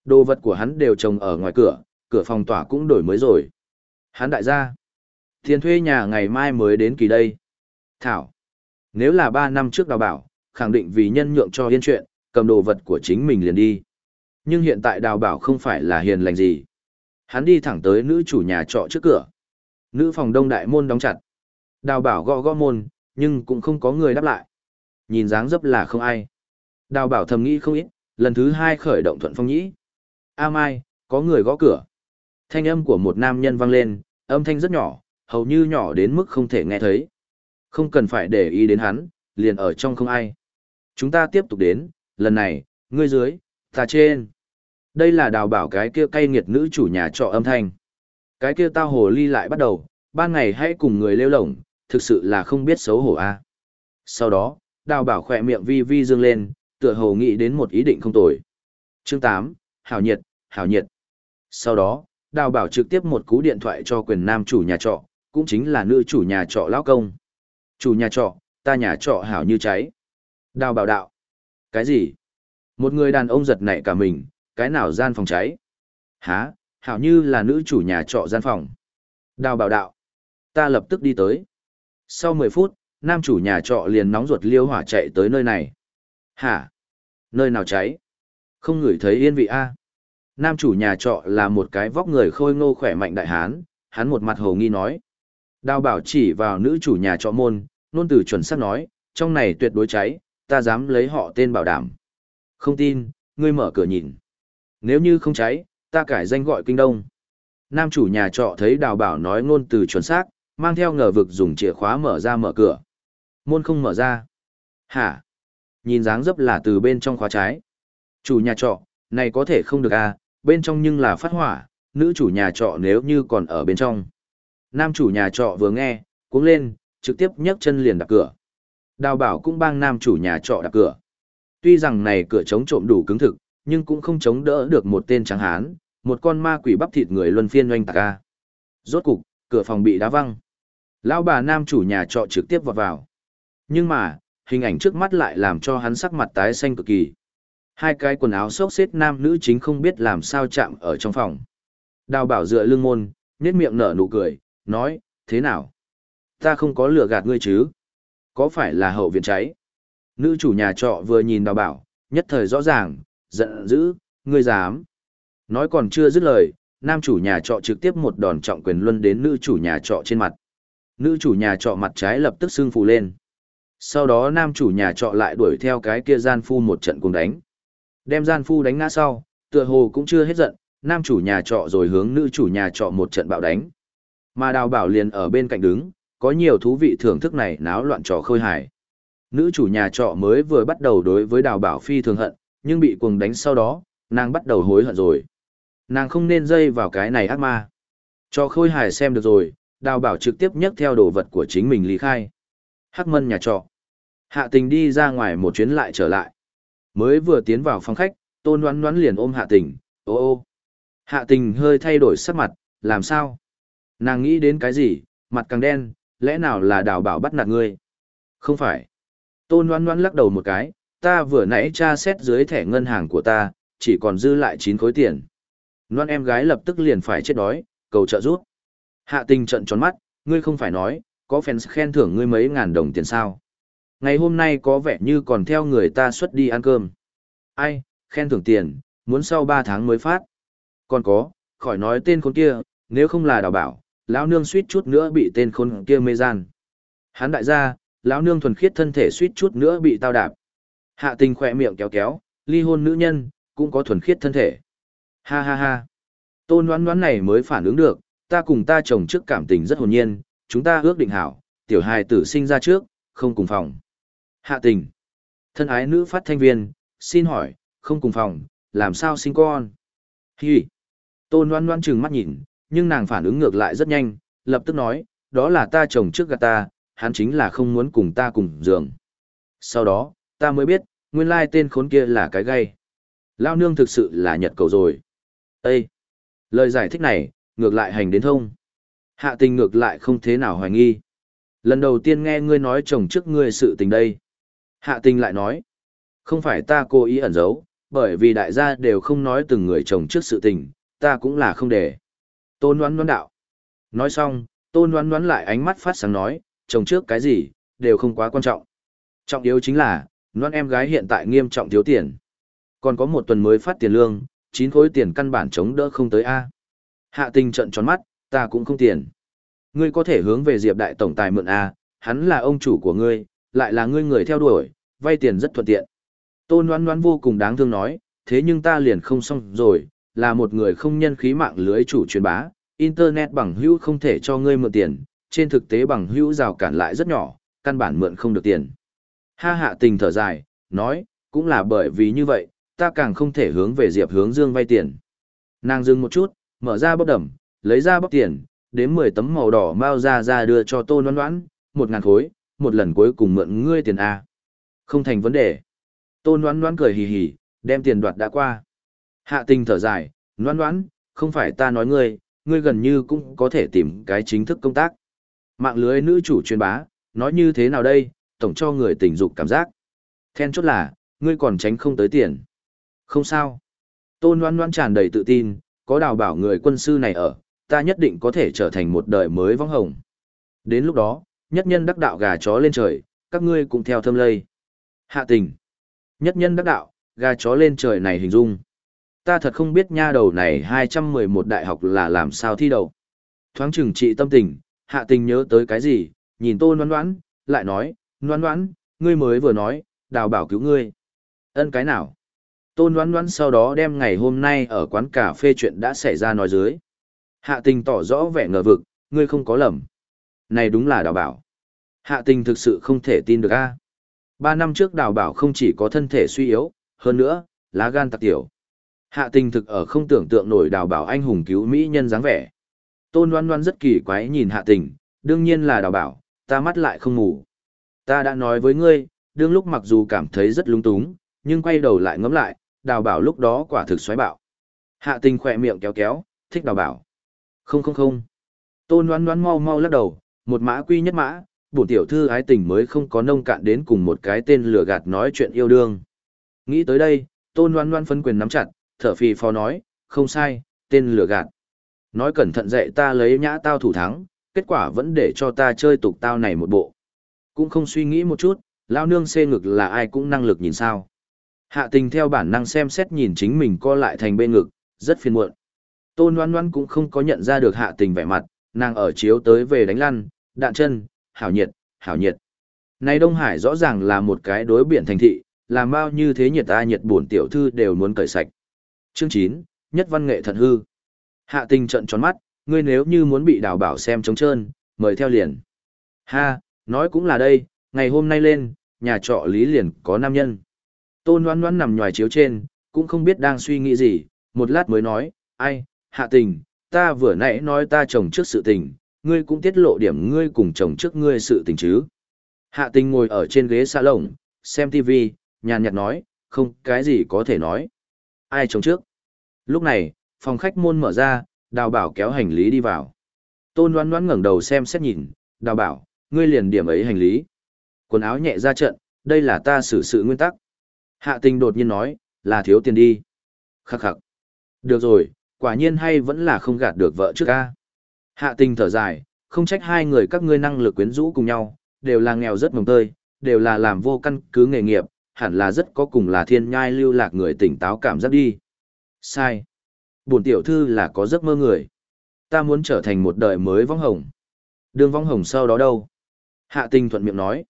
Speaker 1: Đồ vật của hắn đều trồng ở ngoài cửa, cửa phòng tỏa cũng đổi mới rồi. Hắn đại gia. Tiền thuê nhà ngày mai mới đến kỳ đây. Thảo. Nếu là 3 năm trước đào bảo, khẳng định vì nhân nhượng cho yên chuyện, cầm đồ vật của chính mình liền đi. Nhưng hiện tại đào bảo không phải là hiền lành gì. Hắn đi thẳng tới nữ chủ nhà trọ trước cửa. Nữ phòng đông đại môn đóng chặt. Đào bảo gõ gõ môn, nhưng cũng không có người đáp lại. Nhìn dáng dấp là không ai. Đào bảo thầm nghĩ không ít, lần thứ hai khởi động thuận phong nhĩ. A Mai, có người gõ cửa. Thanh âm của một nam nhân vang lên, âm thanh rất nhỏ, hầu như nhỏ đến mức không thể nghe thấy. Không cần phải để ý đến hắn, liền ở trong không ai. Chúng ta tiếp tục đến, lần này, ngươi dưới, ta trên. Đây là đào bảo cái kia cay nghiệt nữ chủ nhà trọ âm thanh. Cái kia tao hồ ly lại bắt đầu, ban ngày hãy cùng người lêu lổng, thực sự là không biết xấu hổ a. Sau đó, đào bảo khỏe miệng vi vi dương lên, tựa hồ nghĩ đến một ý định không tồi. Chương 8, hảo nhiệt, hảo nhiệt. Sau đó, đào bảo trực tiếp một cú điện thoại cho quyền nam chủ nhà trọ, cũng chính là nữ chủ nhà trọ lão công. Chủ nhà trọ, ta nhà trọ hảo như cháy. Đào bảo đạo. Cái gì? Một người đàn ông giật nảy cả mình, cái nào gian phòng cháy? Hả, hảo như là nữ chủ nhà trọ gian phòng. Đào bảo đạo. Ta lập tức đi tới. Sau 10 phút, nam chủ nhà trọ liền nóng ruột liêu hỏa chạy tới nơi này. Hả? Nơi nào cháy? Không ngửi thấy yên vị a Nam chủ nhà trọ là một cái vóc người khôi ngô khỏe mạnh đại hán, hắn một mặt hồ nghi nói. Đào bảo chỉ vào nữ chủ nhà trọ môn, nôn từ chuẩn xác nói, trong này tuyệt đối cháy, ta dám lấy họ tên bảo đảm. Không tin, ngươi mở cửa nhìn. Nếu như không cháy, ta cải danh gọi kinh đông. Nam chủ nhà trọ thấy đào bảo nói ngôn từ chuẩn xác, mang theo ngờ vực dùng chìa khóa mở ra mở cửa. Môn không mở ra. Hả? Nhìn dáng dấp là từ bên trong khóa trái. Chủ nhà trọ, này có thể không được à, bên trong nhưng là phát hỏa, nữ chủ nhà trọ nếu như còn ở bên trong. Nam chủ nhà trọ vừa nghe, cuống lên, trực tiếp nhấc chân liền đạp cửa. Đào bảo cũng bang nam chủ nhà trọ đạp cửa. Tuy rằng này cửa chống trộm đủ cứng thực, nhưng cũng không chống đỡ được một tên trắng hán, một con ma quỷ bắp thịt người luân phiên oanh tạc ca. Rốt cục, cửa phòng bị đá văng. Lão bà nam chủ nhà trọ trực tiếp vọt vào. Nhưng mà, hình ảnh trước mắt lại làm cho hắn sắc mặt tái xanh cực kỳ. Hai cái quần áo xốc xếp nam nữ chính không biết làm sao chạm ở trong phòng. Đào bảo dựa lưng môn, nhét miệng nở nụ cười, nói, thế nào? Ta không có lừa gạt ngươi chứ? Có phải là hậu viện cháy? Nữ chủ nhà trọ vừa nhìn đào bảo, nhất thời rõ ràng, giận dữ, ngươi dám. Nói còn chưa dứt lời, nam chủ nhà trọ trực tiếp một đòn trọng quyền luân đến nữ chủ nhà trọ trên mặt. Nữ chủ nhà trọ mặt trái lập tức sưng phù lên. Sau đó nam chủ nhà trọ lại đuổi theo cái kia gian phu một trận cùng đánh. Đem gian phu đánh ngã sau, tựa hồ cũng chưa hết giận, nam chủ nhà trọ rồi hướng nữ chủ nhà trọ một trận bạo đánh. Mà đào bảo liền ở bên cạnh đứng, có nhiều thú vị thưởng thức này náo loạn trò khôi hài. Nữ chủ nhà trọ mới vừa bắt đầu đối với đào bảo phi thường hận, nhưng bị cuồng đánh sau đó, nàng bắt đầu hối hận rồi. Nàng không nên dây vào cái này ác ma. Cho khôi hài xem được rồi, đào bảo trực tiếp nhấc theo đồ vật của chính mình lý khai. Hắc mân nhà trọ. Hạ tình đi ra ngoài một chuyến lại trở lại. Mới vừa tiến vào phòng khách, Tôn đoán đoán liền ôm hạ tình, ô ô. Hạ tình hơi thay đổi sắc mặt, làm sao? Nàng nghĩ đến cái gì, mặt càng đen, lẽ nào là đào bảo bắt nạt ngươi? Không phải. Tôn đoán đoán lắc đầu một cái, ta vừa nãy tra xét dưới thẻ ngân hàng của ta, chỉ còn dư lại 9 khối tiền. Loan em gái lập tức liền phải chết đói, cầu trợ giúp. Hạ tình trận tròn mắt, ngươi không phải nói, có fans khen thưởng ngươi mấy ngàn đồng tiền sao. Ngày hôm nay có vẻ như còn theo người ta xuất đi ăn cơm. Ai, khen thưởng tiền, muốn sau 3 tháng mới phát. Còn có, khỏi nói tên con kia, nếu không là đào bảo, lão nương suýt chút nữa bị tên khốn kia mê gian. Hắn đại gia, lão nương thuần khiết thân thể suýt chút nữa bị tao đạp. Hạ tình khỏe miệng kéo kéo, ly hôn nữ nhân, cũng có thuần khiết thân thể. Ha ha ha. Tôn đoán đoán này mới phản ứng được, ta cùng ta chồng trước cảm tình rất hồn nhiên, chúng ta ước định hảo, tiểu hài tử sinh ra trước, không cùng phòng. Hạ tình. Thân ái nữ phát thanh viên, xin hỏi, không cùng phòng, làm sao sinh con? Hi. Tôn loan loan chừng mắt nhìn, nhưng nàng phản ứng ngược lại rất nhanh, lập tức nói, đó là ta chồng trước gạt ta, hắn chính là không muốn cùng ta cùng giường. Sau đó, ta mới biết, nguyên lai tên khốn kia là cái gay. Lao nương thực sự là nhật cầu rồi. Ê! Lời giải thích này, ngược lại hành đến thông. Hạ tình ngược lại không thế nào hoài nghi. Lần đầu tiên nghe ngươi nói chồng trước ngươi sự tình đây. Hạ tình lại nói. Không phải ta cố ý ẩn giấu, bởi vì đại gia đều không nói từng người chồng trước sự tình, ta cũng là không để. Tôn đoán đoán đạo. Nói xong, tôn đoán đoán lại ánh mắt phát sáng nói, chồng trước cái gì, đều không quá quan trọng. Trọng yếu chính là, đoán em gái hiện tại nghiêm trọng thiếu tiền. Còn có một tuần mới phát tiền lương, chín khối tiền căn bản chống đỡ không tới A. Hạ tình trận tròn mắt, ta cũng không tiền. Ngươi có thể hướng về Diệp Đại Tổng Tài mượn A, hắn là ông chủ của ngươi, lại là ngươi người theo đuổi, vay tiền rất thuận tiện. Tôn đoán đoán vô cùng đáng thương nói, thế nhưng ta liền không xong rồi, là một người không nhân khí mạng lưới chủ truyền bá, Internet bằng hữu không thể cho ngươi mượn tiền, trên thực tế bằng hữu rào cản lại rất nhỏ, căn bản mượn không được tiền. Ha hạ tình thở dài, nói, cũng là bởi vì như vậy, ta càng không thể hướng về Diệp hướng dương vay tiền. Nàng dừng một chút, mở ra bốc đầm, lấy ra bóc tiền, đến 10 tấm màu đỏ mau ra ra đưa cho tô noan noãn, một ngàn khối, một lần cuối cùng mượn ngươi tiền A. Không thành vấn đề. Tô noan noan cười hì hì, đem tiền đoạt đã qua. Hạ tình thở dài, noan noan, không phải ta nói ngươi, ngươi gần như cũng có thể tìm cái chính thức công tác. Mạng lưới nữ chủ truyền bá, nói như thế nào đây, tổng cho người tình dục cảm giác. Then chốt là, ngươi còn tránh không tới tiền. Không sao. Tôn Loan Loan tràn đầy tự tin, có đào bảo người quân sư này ở, ta nhất định có thể trở thành một đời mới vong hồng. Đến lúc đó, nhất nhân đắc đạo gà chó lên trời, các ngươi cũng theo thâm lây. Hạ tình. Nhất nhân đắc đạo, gà chó lên trời này hình dung. Ta thật không biết nha đầu này 211 đại học là làm sao thi đầu. Thoáng chừng trị tâm tình, hạ tình nhớ tới cái gì, nhìn tô noan noãn, lại nói, noan noãn, ngươi mới vừa nói, đào bảo cứu ngươi. Ân cái nào? Tôn đoán đoán sau đó đem ngày hôm nay ở quán cà phê chuyện đã xảy ra nói dưới. Hạ tình tỏ rõ vẻ ngờ vực, ngươi không có lầm. Này đúng là đào bảo. Hạ tình thực sự không thể tin được a. Ba năm trước đào bảo không chỉ có thân thể suy yếu, hơn nữa, lá gan tạc tiểu. Hạ tình thực ở không tưởng tượng nổi đào bảo anh hùng cứu mỹ nhân dáng vẻ. Tôn đoán đoán rất kỳ quái nhìn hạ tình, đương nhiên là đào bảo, ta mắt lại không ngủ. Ta đã nói với ngươi, đương lúc mặc dù cảm thấy rất lung túng, nhưng quay đầu lại ngẫm lại, đào bảo lúc đó quả thực xoáy bạo. Hạ tình khỏe miệng kéo kéo, thích đào bảo. Không không không. Tôn đoán đoán mau mau lắc đầu, một mã quy nhất mã, bổn tiểu thư ái tình mới không có nông cạn đến cùng một cái tên lừa gạt nói chuyện yêu đương. Nghĩ tới đây, tôn đoán đoán phân quyền nắm chặt, thở phì phò nói, không sai, tên lừa gạt. Nói cẩn thận dạy ta lấy nhã tao thủ thắng, kết quả vẫn để cho ta chơi tục tao này một bộ. Cũng không suy nghĩ một chút, lao nương xê ngực là ai cũng năng lực nhìn sao. Hạ tình theo bản năng xem xét nhìn chính mình co lại thành bên ngực, rất phiền muộn. Tôn Loan Loan cũng không có nhận ra được hạ tình vẻ mặt, nàng ở chiếu tới về đánh lăn, đạn chân, hảo nhiệt, hảo nhiệt. Này Đông Hải rõ ràng là một cái đối biển thành thị, làm bao như thế nhiệt ta nhiệt buồn tiểu thư đều muốn cởi sạch. Chương 9, nhất văn nghệ thật hư. Hạ tình trận tròn mắt, ngươi nếu như muốn bị đào bảo xem trống trơn, mời theo liền. Ha, nói cũng là đây, ngày hôm nay lên, nhà trọ lý liền có nam nhân. Tôn Loan Loan nằm nhòi chiếu trên, cũng không biết đang suy nghĩ gì, một lát mới nói, ai, hạ tình, ta vừa nãy nói ta chồng trước sự tình, ngươi cũng tiết lộ điểm ngươi cùng chồng trước ngươi sự tình chứ. Hạ tình ngồi ở trên ghế xa lồng, xem TV, nhàn nhạt nói, không cái gì có thể nói. Ai chồng trước? Lúc này, phòng khách môn mở ra, đào bảo kéo hành lý đi vào. Tôn đoán đoán ngẩng đầu xem xét nhìn, đào bảo, ngươi liền điểm ấy hành lý. Quần áo nhẹ ra trận, đây là ta xử sự nguyên tắc. Hạ tình đột nhiên nói, là thiếu tiền đi. Khắc khắc. Được rồi, quả nhiên hay vẫn là không gạt được vợ trước ca. Hạ tình thở dài, không trách hai người các ngươi năng lực quyến rũ cùng nhau, đều là nghèo rất mồng tơi, đều là làm vô căn cứ nghề nghiệp, hẳn là rất có cùng là thiên nhai lưu lạc người tỉnh táo cảm giác đi. Sai. Bổn tiểu thư là có giấc mơ người. Ta muốn trở thành một đời mới vong hồng. Đường vong hồng sau đó đâu? Hạ tình thuận miệng nói.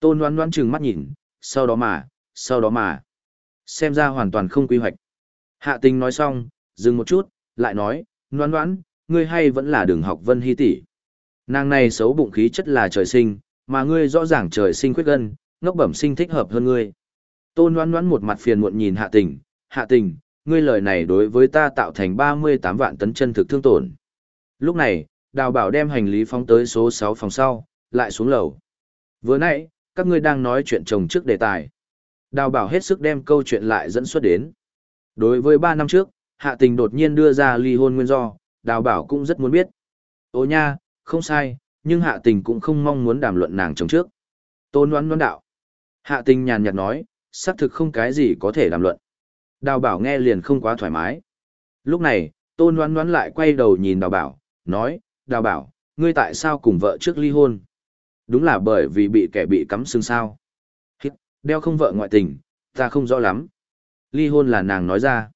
Speaker 1: Tôn đoán đoán chừng mắt nhìn, sau đó mà, sau đó mà. Xem ra hoàn toàn không quy hoạch. Hạ tình nói xong, dừng một chút, lại nói, đoán đoán, ngươi hay vẫn là đường học vân hy tỷ. Nàng này xấu bụng khí chất là trời sinh, mà ngươi rõ ràng trời sinh khuyết gân, ngốc bẩm sinh thích hợp hơn ngươi. Tôn đoán đoán một mặt phiền muộn nhìn hạ tình, hạ tình, ngươi lời này đối với ta tạo thành 38 vạn tấn chân thực thương tổn. Lúc này, đào bảo đem hành lý phóng tới số 6 phòng sau, lại xuống lầu. Vừa nãy, các ngươi đang nói chuyện chồng trước đề tài. Đào bảo hết sức đem câu chuyện lại dẫn xuất đến. Đối với 3 năm trước, hạ tình đột nhiên đưa ra ly hôn nguyên do, đào bảo cũng rất muốn biết. Ô nha, không sai, nhưng hạ tình cũng không mong muốn đàm luận nàng chồng trước. Tôn đoán đoán đạo. Hạ tình nhàn nhạt nói, xác thực không cái gì có thể đàm luận. Đào bảo nghe liền không quá thoải mái. Lúc này, tôn đoán đoán lại quay đầu nhìn đào bảo, nói, đào bảo, ngươi tại sao cùng vợ trước ly hôn? Đúng là bởi vì bị kẻ bị cắm xương sao. Hít, đeo không vợ ngoại tình, ta không rõ lắm. Ly hôn là nàng nói ra.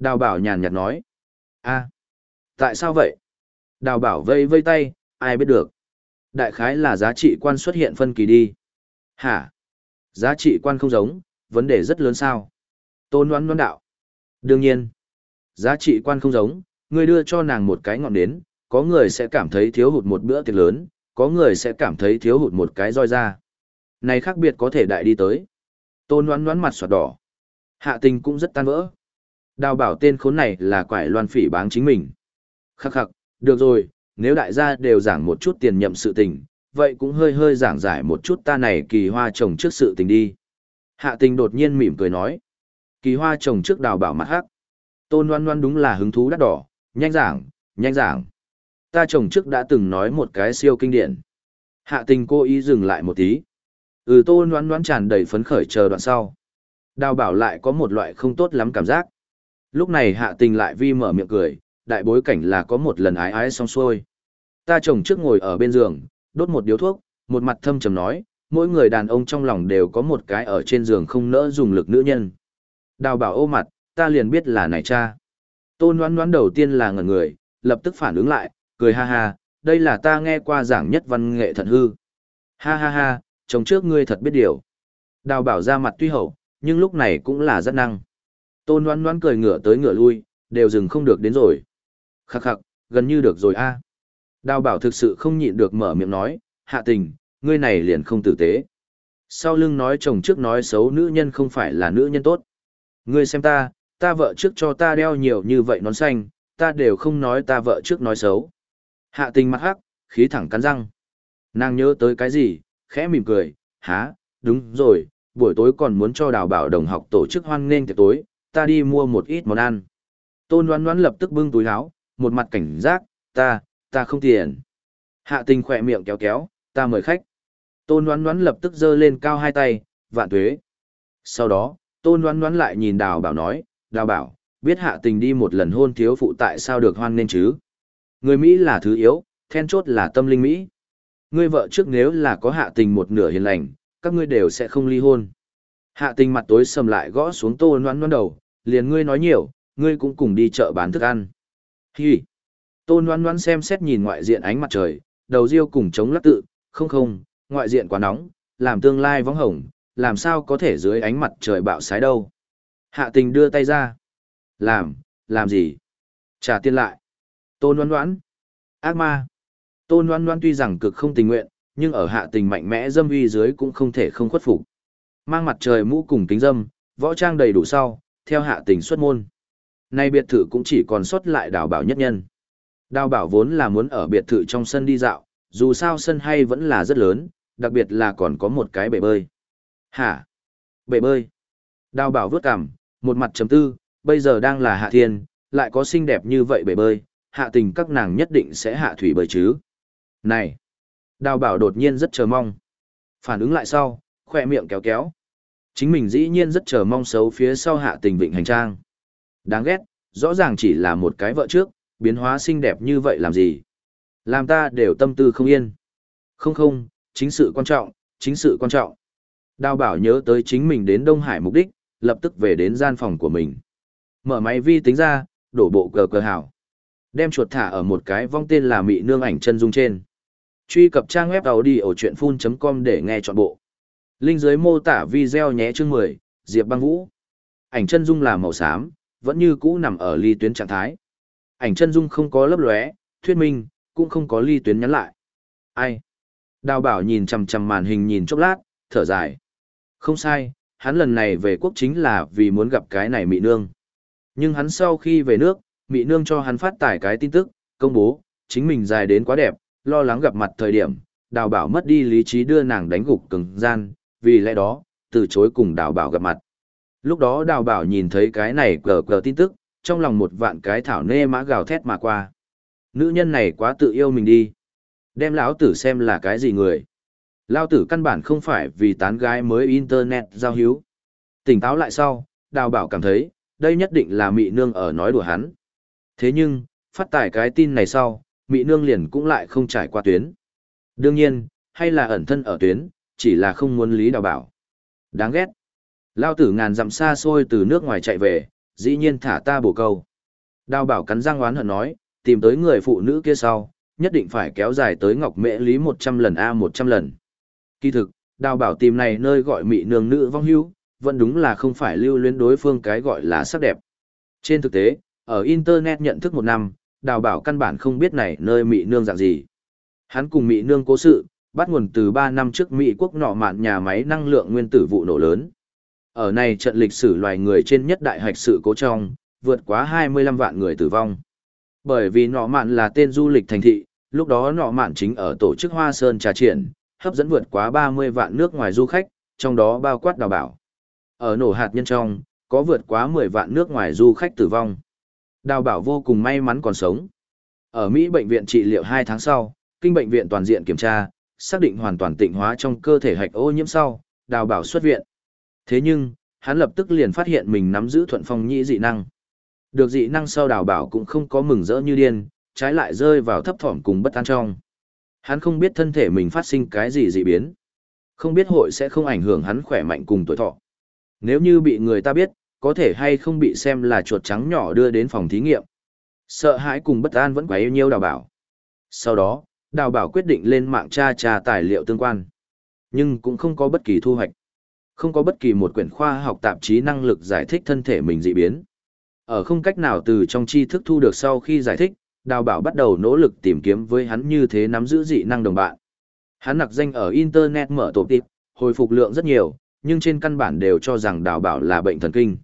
Speaker 1: Đào bảo nhàn nhạt nói. a tại sao vậy? Đào bảo vây vây tay, ai biết được. Đại khái là giá trị quan xuất hiện phân kỳ đi. Hả? Giá trị quan không giống, vấn đề rất lớn sao? Tôn đoán đoán đạo. Đương nhiên. Giá trị quan không giống, người đưa cho nàng một cái ngọn nến, có người sẽ cảm thấy thiếu hụt một bữa tiệc lớn, có người sẽ cảm thấy thiếu hụt một cái roi da. Này khác biệt có thể đại đi tới. Tôn đoán đoán mặt soạt đỏ. Hạ tình cũng rất tan vỡ. Đào bảo tên khốn này là quải loan phỉ báng chính mình. Khắc khắc, được rồi, nếu đại gia đều giảng một chút tiền nhậm sự tình, vậy cũng hơi hơi giảng giải một chút ta này kỳ hoa trồng trước sự tình đi. Hạ tình đột nhiên mỉm cười nói. Kỳ hoa trồng trước đào bảo mặt hắc. Tôn loan loan đúng là hứng thú đắt đỏ, nhanh giảng, nhanh giảng. Ta trồng trước đã từng nói một cái siêu kinh điển. Hạ tình cô ý dừng lại một tí. Ừ tôn loan loan tràn đầy phấn khởi chờ đoạn sau. Đào bảo lại có một loại không tốt lắm cảm giác. Lúc này hạ tình lại vi mở miệng cười, đại bối cảnh là có một lần ái ái xong xuôi. Ta chồng trước ngồi ở bên giường, đốt một điếu thuốc, một mặt thâm trầm nói, mỗi người đàn ông trong lòng đều có một cái ở trên giường không nỡ dùng lực nữ nhân. Đào bảo ô mặt, ta liền biết là này cha. Tôn đoán đoán đầu tiên là ngẩn người, lập tức phản ứng lại, cười ha ha, đây là ta nghe qua giảng nhất văn nghệ thật hư. Ha ha ha, chồng trước ngươi thật biết điều. Đào bảo ra mặt tuy hậu, nhưng lúc này cũng là rất năng. Tôn đoán đoán cười ngửa tới ngửa lui, đều dừng không được đến rồi. Khắc khắc, gần như được rồi a. Đào bảo thực sự không nhịn được mở miệng nói, hạ tình, ngươi này liền không tử tế. Sau lưng nói chồng trước nói xấu nữ nhân không phải là nữ nhân tốt. Ngươi xem ta, ta vợ trước cho ta đeo nhiều như vậy nón xanh, ta đều không nói ta vợ trước nói xấu. Hạ tình mặt hắc, khí thẳng cắn răng. Nàng nhớ tới cái gì, khẽ mỉm cười, há, đúng rồi, buổi tối còn muốn cho đào bảo đồng học tổ chức hoan nghênh tiệc tối, ta đi mua một ít món ăn. Tôn đoán đoán lập tức bưng túi áo, một mặt cảnh giác, ta, ta không tiền. Hạ tình khỏe miệng kéo kéo, ta mời khách. Tôn đoán đoán lập tức giơ lên cao hai tay, vạn tuế. Sau đó, tôn đoán đoán lại nhìn đào bảo nói, đào bảo, biết hạ tình đi một lần hôn thiếu phụ tại sao được hoan nên chứ. Người Mỹ là thứ yếu, then chốt là tâm linh Mỹ. Ngươi vợ trước nếu là có hạ tình một nửa hiền lành, các ngươi đều sẽ không ly hôn. Hạ tình mặt tối sầm lại gõ xuống tô noan noan đầu, liền ngươi nói nhiều, ngươi cũng cùng đi chợ bán thức ăn. Hi! Tô noan noan xem xét nhìn ngoại diện ánh mặt trời, đầu riêu cùng chống lắc tự, không không, ngoại diện quá nóng, làm tương lai vóng hồng, làm sao có thể dưới ánh mặt trời bạo sái đâu. Hạ tình đưa tay ra. Làm, làm gì? Trả tiền lại. Tô noan noan. Ác ma. Tô noan noan tuy rằng cực không tình nguyện, nhưng ở hạ tình mạnh mẽ dâm uy dưới cũng không thể không khuất phục. Mang mặt trời mũ cùng kính dâm, võ trang đầy đủ sau, theo hạ tình xuất môn. Nay biệt thự cũng chỉ còn sót lại đào bảo nhất nhân. Đào bảo vốn là muốn ở biệt thự trong sân đi dạo, dù sao sân hay vẫn là rất lớn, đặc biệt là còn có một cái bể bơi. Hả? Bể bơi? Đào bảo vớt cằm, một mặt chấm tư, bây giờ đang là hạ thiên, lại có xinh đẹp như vậy bể bơi, hạ tình các nàng nhất định sẽ hạ thủy bơi chứ. Này! Đào bảo đột nhiên rất chờ mong. Phản ứng lại sau, khoe miệng kéo kéo. Chính mình dĩ nhiên rất chờ mong xấu phía sau hạ tình vịnh hành trang. Đáng ghét, rõ ràng chỉ là một cái vợ trước, biến hóa xinh đẹp như vậy làm gì. Làm ta đều tâm tư không yên. Không không, chính sự quan trọng, chính sự quan trọng. Đào bảo nhớ tới chính mình đến Đông Hải mục đích, lập tức về đến gian phòng của mình. Mở máy vi tính ra, đổ bộ cờ cờ hảo. Đem chuột thả ở một cái vong tên là mị nương ảnh chân dung trên. Truy cập trang web đầu đi ở chuyện full.com để nghe trọn bộ. Linh dưới mô tả video nhé chương 10, Diệp băng vũ. Ảnh chân dung là màu xám, vẫn như cũ nằm ở ly tuyến trạng thái. Ảnh chân dung không có lấp lóe, thuyết minh, cũng không có ly tuyến nhắn lại. Ai? Đào bảo nhìn chằm chằm màn hình nhìn chốc lát, thở dài. Không sai, hắn lần này về quốc chính là vì muốn gặp cái này mị nương. Nhưng hắn sau khi về nước, mị nương cho hắn phát tải cái tin tức, công bố, chính mình dài đến quá đẹp, lo lắng gặp mặt thời điểm, đào bảo mất đi lý trí đưa nàng đánh gục cứng gian, vì lẽ đó, từ chối cùng đào bảo gặp mặt. Lúc đó đào bảo nhìn thấy cái này cờ cờ tin tức, trong lòng một vạn cái thảo nê mã gào thét mà qua. Nữ nhân này quá tự yêu mình đi. Đem lão tử xem là cái gì người. lão tử căn bản không phải vì tán gái mới internet giao hữu. Tỉnh táo lại sau, đào bảo cảm thấy, đây nhất định là mị nương ở nói đùa hắn. Thế nhưng, phát tải cái tin này sau, mị nương liền cũng lại không trải qua tuyến. Đương nhiên, hay là ẩn thân ở tuyến, chỉ là không muốn lý đào bảo. Đáng ghét. Lao tử ngàn dặm xa xôi từ nước ngoài chạy về, dĩ nhiên thả ta bổ câu. Đào bảo cắn răng oán hận nói, tìm tới người phụ nữ kia sau, nhất định phải kéo dài tới ngọc mễ lý 100 lần A 100 lần. Kỳ thực, đào bảo tìm này nơi gọi mị nương nữ vong hưu, vẫn đúng là không phải lưu luyến đối phương cái gọi là sắc đẹp. Trên thực tế, ở Internet nhận thức một năm, đào bảo căn bản không biết này nơi mị nương dạng gì. Hắn cùng mị nương cố sự, bắt nguồn từ 3 năm trước Mỹ quốc nọ mạn nhà máy năng lượng nguyên tử vụ nổ lớn. Ở này trận lịch sử loài người trên nhất đại hạch sự cố trong, vượt quá 25 vạn người tử vong. Bởi vì nọ mạn là tên du lịch thành thị, lúc đó nọ mạn chính ở tổ chức Hoa Sơn trà triển, hấp dẫn vượt quá 30 vạn nước ngoài du khách, trong đó bao quát đào bảo. Ở nổ hạt nhân trong, có vượt quá 10 vạn nước ngoài du khách tử vong. Đào bảo vô cùng may mắn còn sống. Ở Mỹ bệnh viện trị liệu 2 tháng sau, kinh bệnh viện toàn diện kiểm tra, xác định hoàn toàn tịnh hóa trong cơ thể hạch ô nhiễm sau, đào bảo xuất viện. Thế nhưng, hắn lập tức liền phát hiện mình nắm giữ thuận phong nhĩ dị năng. Được dị năng sau đào bảo cũng không có mừng rỡ như điên, trái lại rơi vào thấp thỏm cùng bất an trong. Hắn không biết thân thể mình phát sinh cái gì dị biến. Không biết hội sẽ không ảnh hưởng hắn khỏe mạnh cùng tuổi thọ. Nếu như bị người ta biết, có thể hay không bị xem là chuột trắng nhỏ đưa đến phòng thí nghiệm. Sợ hãi cùng bất an vẫn quá yêu nhiêu đào bảo. Sau đó, đào bảo quyết định lên mạng tra tra tài liệu tương quan. Nhưng cũng không có bất kỳ thu hoạch. Không có bất kỳ một quyển khoa học tạp chí năng lực giải thích thân thể mình dị biến. Ở không cách nào từ trong tri thức thu được sau khi giải thích, đào bảo bắt đầu nỗ lực tìm kiếm với hắn như thế nắm giữ dị năng đồng bạn. Hắn nặc danh ở Internet mở tổ tiệp, hồi phục lượng rất nhiều, nhưng trên căn bản đều cho rằng đào bảo là bệnh thần kinh.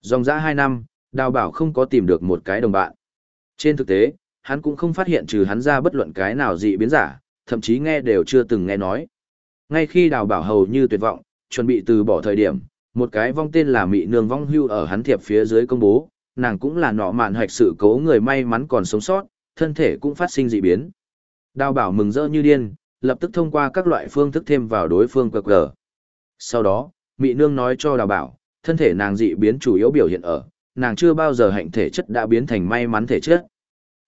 Speaker 1: Dòng dã hai năm, đào bảo không có tìm được một cái đồng bạn. Trên thực tế, hắn cũng không phát hiện trừ hắn ra bất luận cái nào dị biến giả, thậm chí nghe đều chưa từng nghe nói. Ngay khi đào bảo hầu như tuyệt vọng, chuẩn bị từ bỏ thời điểm, một cái vong tên là mị nương vong hưu ở hắn thiệp phía dưới công bố, nàng cũng là nọ mạn hoạch sự cố người may mắn còn sống sót, thân thể cũng phát sinh dị biến. Đào bảo mừng rỡ như điên, lập tức thông qua các loại phương thức thêm vào đối phương cờ cờ. Sau đó, mị nương nói cho đào bảo, thân thể nàng dị biến chủ yếu biểu hiện ở, nàng chưa bao giờ hạnh thể chất đã biến thành may mắn thể chất.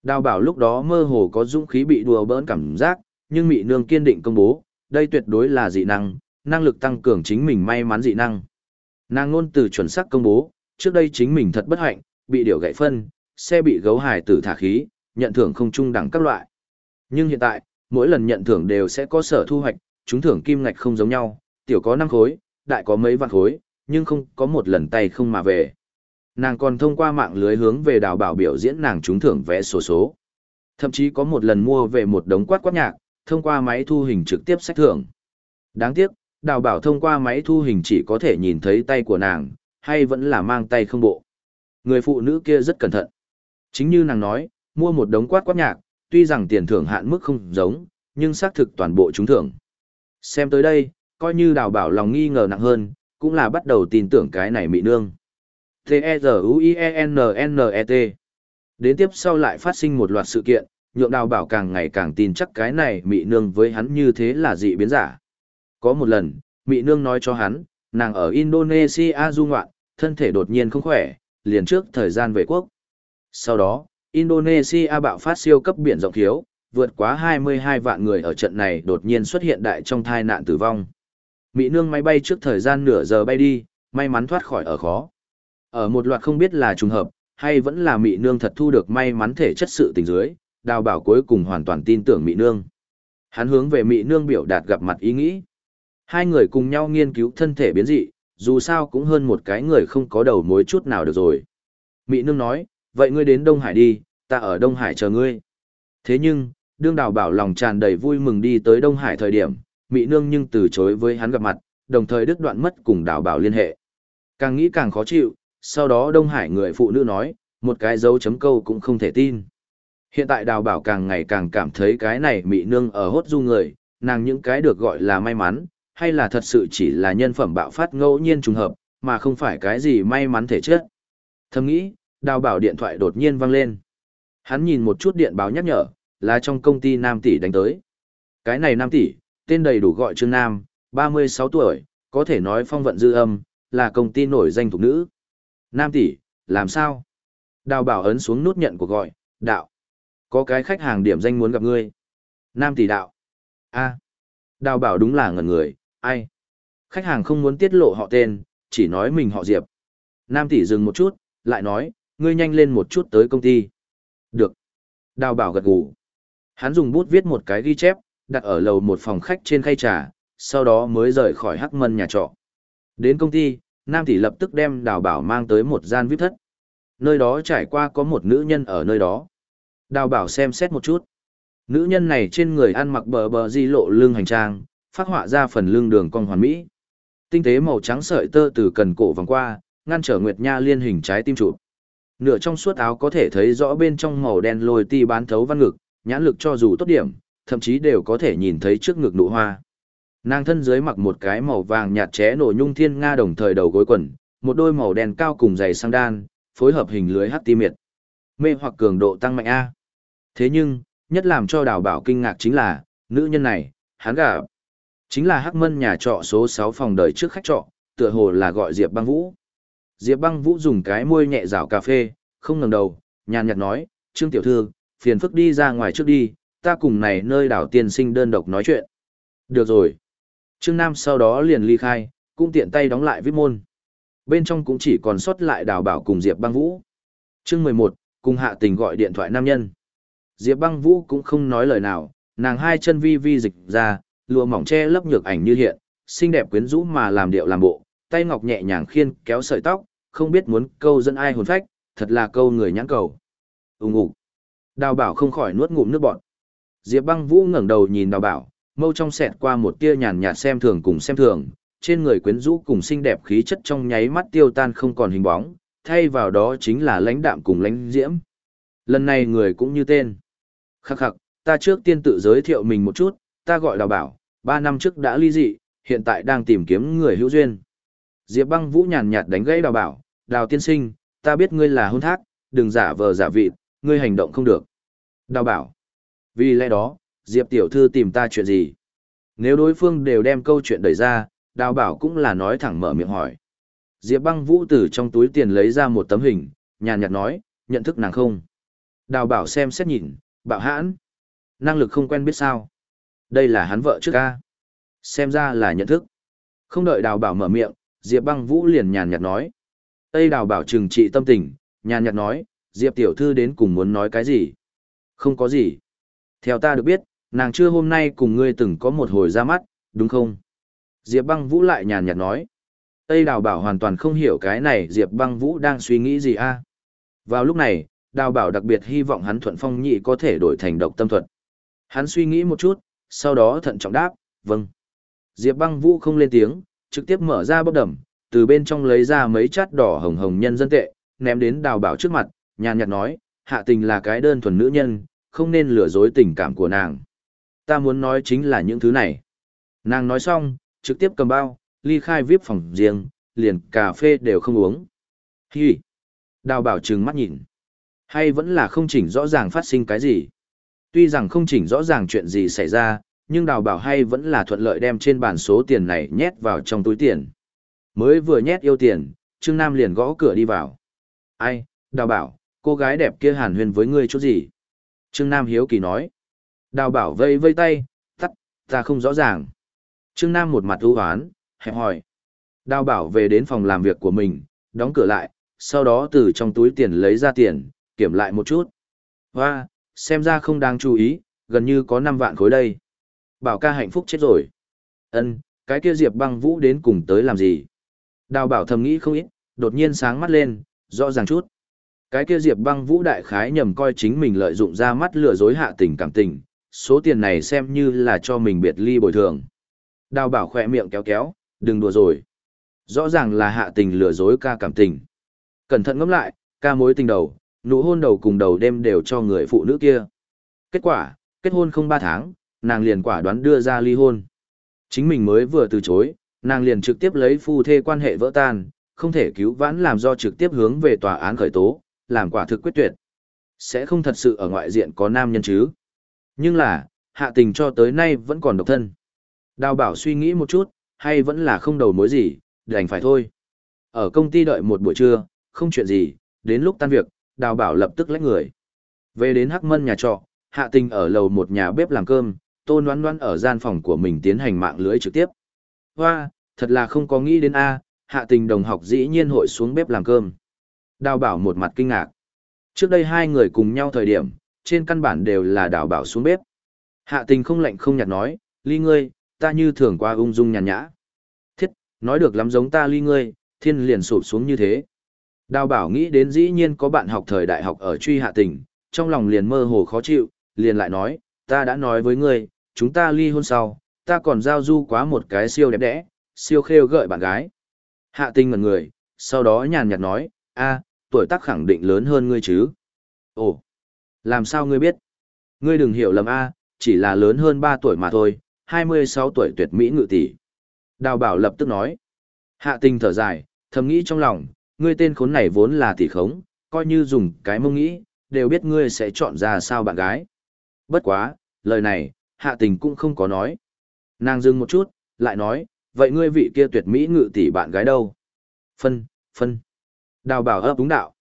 Speaker 1: Đào bảo lúc đó mơ hồ có dũng khí bị đùa bỡn cảm giác, nhưng mị nương kiên định công bố, đây tuyệt đối là dị năng, năng lực tăng cường chính mình may mắn dị năng. Nàng ngôn từ chuẩn xác công bố, trước đây chính mình thật bất hạnh, bị điều gãy phân, xe bị gấu hài tử thả khí, nhận thưởng không trung đẳng các loại. Nhưng hiện tại, mỗi lần nhận thưởng đều sẽ có sở thu hoạch, chúng thưởng kim ngạch không giống nhau, tiểu có 5 khối, đại có mấy vạn khối, nhưng không có một lần tay không mà về. Nàng còn thông qua mạng lưới hướng về đào bảo biểu diễn nàng trúng thưởng vẽ sổ số, số. Thậm chí có một lần mua về một đống quát quát nhạc, thông qua máy thu hình trực tiếp sách thưởng. Đáng tiếc, đào bảo thông qua máy thu hình chỉ có thể nhìn thấy tay của nàng, hay vẫn là mang tay không bộ. Người phụ nữ kia rất cẩn thận. Chính như nàng nói, mua một đống quát quát nhạc, tuy rằng tiền thưởng hạn mức không giống, nhưng xác thực toàn bộ trúng thưởng. Xem tới đây, coi như đào bảo lòng nghi ngờ nặng hơn, cũng là bắt đầu tin tưởng cái này mị nương. T-E-Z-U-I-E-N-N-E-T. Đến tiếp sau lại phát sinh một loạt sự kiện, nhượng đào bảo càng ngày càng tin chắc cái này mị nương với hắn như thế là dị biến giả. Có một lần, mị nương nói cho hắn, nàng ở Indonesia du ngoạn, thân thể đột nhiên không khỏe, liền trước thời gian về quốc. Sau đó, Indonesia bạo phát siêu cấp biển rộng thiếu, vượt quá 22 vạn người ở trận này đột nhiên xuất hiện đại trong thai nạn tử vong. Mỹ nương máy bay trước thời gian nửa giờ bay đi, may mắn thoát khỏi ở khó. Ở một loạt không biết là trùng hợp, hay vẫn là Mỹ nương thật thu được may mắn thể chất sự tình dưới, đào bảo cuối cùng hoàn toàn tin tưởng Mỹ nương. Hắn hướng về Mỹ nương biểu đạt gặp mặt ý nghĩ. Hai người cùng nhau nghiên cứu thân thể biến dị, dù sao cũng hơn một cái người không có đầu mối chút nào được rồi. Mỹ nương nói, vậy ngươi đến Đông Hải đi, ta ở Đông Hải chờ ngươi. Thế nhưng, đương đào bảo lòng tràn đầy vui mừng đi tới Đông Hải thời điểm, Mỹ nương nhưng từ chối với hắn gặp mặt, đồng thời đứt đoạn mất cùng đào bảo liên hệ. Càng nghĩ càng khó chịu, sau đó Đông Hải người phụ nữ nói, một cái dấu chấm câu cũng không thể tin. Hiện tại đào bảo càng ngày càng cảm thấy cái này mị nương ở hốt du người, nàng những cái được gọi là may mắn, hay là thật sự chỉ là nhân phẩm bạo phát ngẫu nhiên trùng hợp, mà không phải cái gì may mắn thể chất. Thầm nghĩ, đào bảo điện thoại đột nhiên vang lên. Hắn nhìn một chút điện báo nhắc nhở, là trong công ty Nam Tỷ đánh tới. Cái này Nam Tỷ, tên đầy đủ gọi Trương Nam, 36 tuổi, có thể nói phong vận dư âm, là công ty nổi danh thuộc nữ. Nam Tỷ, làm sao? Đào bảo ấn xuống nút nhận cuộc gọi, đạo. Có cái khách hàng điểm danh muốn gặp ngươi. Nam Tỷ đạo. a Đào bảo đúng là ngẩn người, ai? Khách hàng không muốn tiết lộ họ tên, chỉ nói mình họ Diệp. Nam Tỷ dừng một chút, lại nói, ngươi nhanh lên một chút tới công ty. Được. Đào bảo gật gù. Hắn dùng bút viết một cái ghi chép, đặt ở lầu một phòng khách trên khay trà, sau đó mới rời khỏi hắc mân nhà trọ. Đến công ty, Nam Tỷ lập tức đem đào bảo mang tới một gian vip thất. Nơi đó trải qua có một nữ nhân ở nơi đó. Đào bảo xem xét một chút. Nữ nhân này trên người ăn mặc bờ bờ di lộ lưng hành trang, phát họa ra phần lưng đường cong hoàn mỹ. Tinh tế màu trắng sợi tơ từ cần cổ vòng qua, ngăn trở Nguyệt Nha liên hình trái tim chụp. Nửa trong suốt áo có thể thấy rõ bên trong màu đen lồi ti bán thấu văn ngực, nhãn lực cho dù tốt điểm, thậm chí đều có thể nhìn thấy trước ngực nụ hoa. Nàng thân dưới mặc một cái màu vàng nhạt ché nổ nhung thiên nga đồng thời đầu gối quần, một đôi màu đen cao cùng giày sang đan, phối hợp hình lưới hắc ti miệt. Mê hoặc cường độ tăng mạnh A. Thế nhưng, nhất làm cho đào bảo kinh ngạc chính là, nữ nhân này, hắn gặp. Chính là hắc mân nhà trọ số 6 phòng đời trước khách trọ, tựa hồ là gọi Diệp băng vũ. Diệp băng vũ dùng cái môi nhẹ rào cà phê, không ngẩng đầu, nhàn nhạt nói, Trương Tiểu Thư, phiền phức đi ra ngoài trước đi, ta cùng này nơi đảo tiên sinh đơn độc nói chuyện. Được rồi. Trương Nam sau đó liền ly khai, cũng tiện tay đóng lại vip môn. Bên trong cũng chỉ còn sót lại đào bảo cùng Diệp băng vũ. Chương 11, cùng hạ tình gọi điện thoại nam nhân. Diệp băng vũ cũng không nói lời nào, nàng hai chân vi vi dịch ra, lùa mỏng che lấp nhược ảnh như hiện, xinh đẹp quyến rũ mà làm điệu làm bộ, tay ngọc nhẹ nhàng khiên kéo sợi tóc, không biết muốn câu dẫn ai hồn phách, thật là câu người nhãn cầu. Ùng ục. Đào bảo không khỏi nuốt ngụm nước bọt. Diệp băng vũ ngẩng đầu nhìn đào bảo, mâu trong xẹt qua một tia nhàn nhạt xem thường cùng xem thường, trên người quyến rũ cùng xinh đẹp khí chất trong nháy mắt tiêu tan không còn hình bóng, thay vào đó chính là lãnh đạm cùng lãnh diễm. Lần này người cũng như tên. Khắc khắc, ta trước tiên tự giới thiệu mình một chút, ta gọi đào bảo, ba năm trước đã ly dị, hiện tại đang tìm kiếm người hữu duyên. Diệp băng vũ nhàn nhạt đánh gãy đào bảo, đào tiên sinh, ta biết ngươi là hôn thác, đừng giả vờ giả vịt, ngươi hành động không được. Đào bảo, vì lẽ đó, Diệp tiểu thư tìm ta chuyện gì? Nếu đối phương đều đem câu chuyện đẩy ra, đào bảo cũng là nói thẳng mở miệng hỏi. Diệp băng vũ từ trong túi tiền lấy ra một tấm hình, nhàn nhạt nói, nhận thức nàng không? Đào bảo xem xét nhìn, bạo hãn. Năng lực không quen biết sao. Đây là hắn vợ trước ca. Xem ra là nhận thức. Không đợi đào bảo mở miệng, Diệp băng vũ liền nhàn nhạt nói. Tây đào bảo trừng trị tâm tình, nhàn nhạt nói, Diệp tiểu thư đến cùng muốn nói cái gì? Không có gì. Theo ta được biết, nàng chưa hôm nay cùng ngươi từng có một hồi ra mắt, đúng không? Diệp băng vũ lại nhàn nhạt nói. Tây đào bảo hoàn toàn không hiểu cái này Diệp băng vũ đang suy nghĩ gì a à? Vào lúc này, đào bảo đặc biệt hy vọng hắn thuận phong nhị có thể đổi thành độc tâm thuật. Hắn suy nghĩ một chút, sau đó thận trọng đáp, vâng. Diệp băng vũ không lên tiếng, trực tiếp mở ra bốc đầm, từ bên trong lấy ra mấy chát đỏ hồng hồng nhân dân tệ, ném đến đào bảo trước mặt, nhàn nhạt nói, hạ tình là cái đơn thuần nữ nhân, không nên lừa dối tình cảm của nàng. Ta muốn nói chính là những thứ này. Nàng nói xong, trực tiếp cầm bao, ly khai vip phòng riêng, liền cà phê đều không uống. Hi! Đào bảo trừng mắt nhìn. Hay vẫn là không chỉnh rõ ràng phát sinh cái gì? Tuy rằng không chỉnh rõ ràng chuyện gì xảy ra, nhưng đào bảo hay vẫn là thuận lợi đem trên bàn số tiền này nhét vào trong túi tiền. Mới vừa nhét yêu tiền, Trương Nam liền gõ cửa đi vào. Ai, đào bảo, cô gái đẹp kia hàn huyền với ngươi chút gì? Trương Nam hiếu kỳ nói. Đào bảo vây vây tay, tắt, ta không rõ ràng. Trương Nam một mặt ưu hoán, hẹp hỏi. Đào bảo về đến phòng làm việc của mình, đóng cửa lại, sau đó từ trong túi tiền lấy ra tiền, kiểm lại một chút. Hoa, xem ra không đáng chú ý, gần như có 5 vạn khối đây. Bảo ca hạnh phúc chết rồi. Ân, cái kia Diệp băng vũ đến cùng tới làm gì? Đào bảo thầm nghĩ không ít, đột nhiên sáng mắt lên, rõ ràng chút. Cái kia Diệp băng vũ đại khái nhầm coi chính mình lợi dụng ra mắt lừa dối hạ tình cảm tình, số tiền này xem như là cho mình biệt ly bồi thường. Đào bảo khỏe miệng kéo kéo, đừng đùa rồi. Rõ ràng là hạ tình lừa dối ca cảm tình. Cẩn thận ngẫm lại, ca mối tình đầu, nụ hôn đầu cùng đầu đêm đều cho người phụ nữ kia. Kết quả, kết hôn không ba tháng, nàng liền quả đoán đưa ra ly hôn. Chính mình mới vừa từ chối, nàng liền trực tiếp lấy phu thê quan hệ vỡ tan, không thể cứu vãn làm do trực tiếp hướng về tòa án khởi tố, làm quả thực quyết tuyệt. Sẽ không thật sự ở ngoại diện có nam nhân chứ. Nhưng là, hạ tình cho tới nay vẫn còn độc thân. Đào bảo suy nghĩ một chút, hay vẫn là không đầu mối gì, đành phải thôi. Ở công ty đợi một buổi trưa, không chuyện gì, đến lúc tan việc, đào bảo lập tức lách người. Về đến Hắc Mân nhà trọ, hạ tình ở lầu một nhà bếp làm cơm, tôn đoán đoán ở gian phòng của mình tiến hành mạng lưới trực tiếp. Hoa, thật là không có nghĩ đến A, hạ tình đồng học dĩ nhiên hội xuống bếp làm cơm. Đào bảo một mặt kinh ngạc. Trước đây hai người cùng nhau thời điểm, trên căn bản đều là đào bảo xuống bếp. Hạ tình không lạnh không nhạt nói, ly ngươi, ta như thường qua ung dung nhàn nhã. Thiết, nói được lắm giống ta ly ngươi, thiên liền sụp xuống như thế. Đào bảo nghĩ đến dĩ nhiên có bạn học thời đại học ở truy hạ tình, trong lòng liền mơ hồ khó chịu, liền lại nói, ta đã nói với ngươi, chúng ta ly hôn sau, ta còn giao du quá một cái siêu đẹp đẽ, siêu khêu gợi bạn gái. Hạ tình ngần người, sau đó nhàn nhạt nói, a, tuổi tác khẳng định lớn hơn ngươi chứ. Ồ, làm sao ngươi biết? Ngươi đừng hiểu lầm a, chỉ là lớn hơn 3 tuổi mà thôi, 26 tuổi tuyệt mỹ ngự tỷ. Đào bảo lập tức nói. Hạ tình thở dài, thầm nghĩ trong lòng, ngươi tên khốn này vốn là tỷ khống, coi như dùng cái mông nghĩ, đều biết ngươi sẽ chọn ra sao bạn gái. Bất quá, lời này, hạ tình cũng không có nói. Nàng dừng một chút, lại nói, vậy ngươi vị kia tuyệt mỹ ngự tỷ bạn gái đâu? Phân, phân. Đào bảo ấp đúng đạo.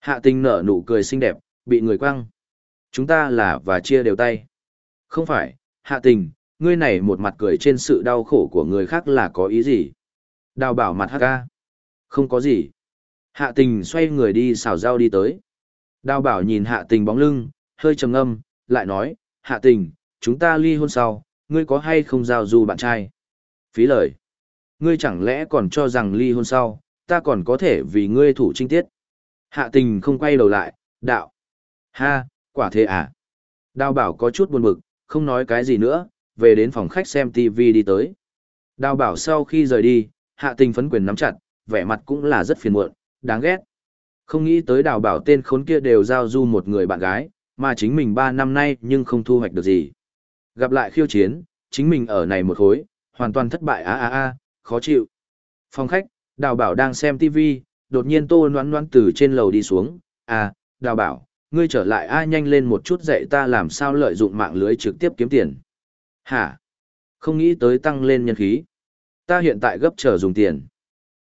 Speaker 1: Hạ tình nở nụ cười xinh đẹp, bị người quăng. Chúng ta là và chia đều tay. Không phải, hạ tình, ngươi này một mặt cười trên sự đau khổ của người khác là có ý gì? Đào bảo mặt hắc ca. Không có gì. Hạ tình xoay người đi xào rau đi tới. Đào bảo nhìn hạ tình bóng lưng, hơi trầm ngâm, lại nói, hạ tình, chúng ta ly hôn sau, ngươi có hay không giao du bạn trai? Phí lời. Ngươi chẳng lẽ còn cho rằng ly hôn sau, ta còn có thể vì ngươi thủ trinh tiết? Hạ tình không quay đầu lại, đạo. Ha, quả thế à? Đào bảo có chút buồn bực, không nói cái gì nữa, về đến phòng khách xem TV đi tới. Đào bảo sau khi rời đi, hạ tình phấn quyền nắm chặt, vẻ mặt cũng là rất phiền muộn, đáng ghét. Không nghĩ tới đào bảo tên khốn kia đều giao du một người bạn gái, mà chính mình ba năm nay nhưng không thu hoạch được gì. Gặp lại khiêu chiến, chính mình ở này một khối, hoàn toàn thất bại a a a, khó chịu. Phòng khách, đào bảo đang xem TV, đột nhiên tô noan noan từ trên lầu đi xuống, à, đào bảo, ngươi trở lại ai nhanh lên một chút dạy ta làm sao lợi dụng mạng lưới trực tiếp kiếm tiền. Hả? Không nghĩ tới tăng lên nhân khí. Ta hiện tại gấp chờ dùng tiền.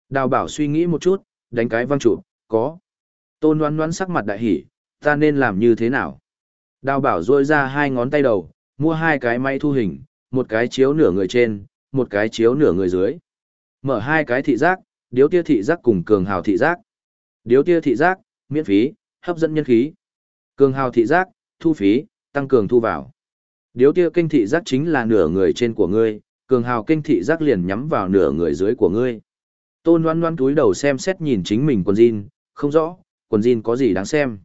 Speaker 1: Đào bảo suy nghĩ một chút, đánh cái văng trụ, có. Tôn đoán đoán sắc mặt đại hỉ, ta nên làm như thế nào? Đào bảo rôi ra hai ngón tay đầu, mua hai cái máy thu hình, một cái chiếu nửa người trên, một cái chiếu nửa người dưới. Mở hai cái thị giác, điếu tia thị giác cùng cường hào thị giác. Điếu tia thị giác, miễn phí, hấp dẫn nhân khí. Cường hào thị giác, thu phí, tăng cường thu vào. Điếu tia kinh thị giác chính là nửa người trên của ngươi, cường hào kinh thị giác liền nhắm vào nửa người dưới của ngươi. Tôn loan loan túi đầu xem xét nhìn chính mình quần jean, không rõ, quần jean có gì đáng xem.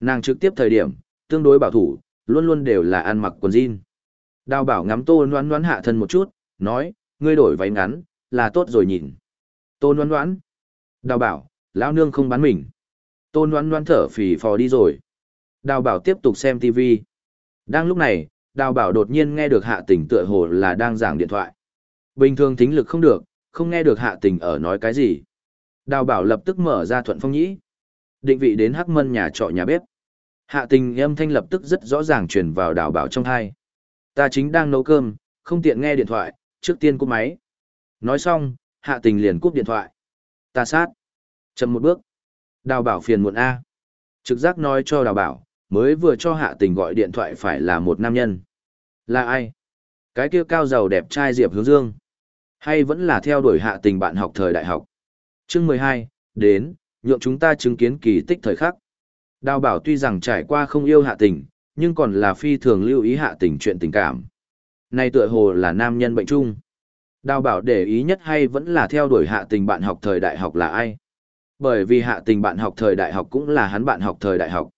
Speaker 1: Nàng trực tiếp thời điểm, tương đối bảo thủ, luôn luôn đều là ăn mặc quần jean. Đào bảo ngắm tôn loan loan hạ thân một chút, nói, ngươi đổi váy ngắn, là tốt rồi nhìn. Tôn loan loan. Đào bảo, lão nương không bán mình. Tôn loan loan thở phì phò đi rồi. Đào bảo tiếp tục xem TV. Đang lúc này, đào bảo đột nhiên nghe được hạ tình tựa hồ là đang giảng điện thoại. Bình thường thính lực không được, không nghe được hạ tình ở nói cái gì. Đào bảo lập tức mở ra thuận phong nhĩ. Định vị đến hắc mân nhà trọ nhà bếp. Hạ tình âm thanh lập tức rất rõ ràng truyền vào đào bảo trong thai. Ta chính đang nấu cơm, không tiện nghe điện thoại, trước tiên cúp máy. Nói xong, hạ tình liền cúp điện thoại. Ta sát. Chậm một bước. Đào bảo phiền muộn A. Trực giác nói cho đào bảo, mới vừa cho hạ tình gọi điện thoại phải là một nam nhân. Là ai? Cái kia cao giàu đẹp trai Diệp Hướng Dương. Hay vẫn là theo đuổi hạ tình bạn học thời đại học? chương mười hai đến, nhượng chúng ta chứng kiến kỳ tích thời khắc. Đào bảo tuy rằng trải qua không yêu hạ tình, nhưng còn là phi thường lưu ý hạ tình chuyện tình cảm. Này tựa hồ là nam nhân bệnh chung. Đào bảo để ý nhất hay vẫn là theo đuổi hạ tình bạn học thời đại học là ai. Bởi vì hạ tình bạn học thời đại học cũng là hắn bạn học thời đại học.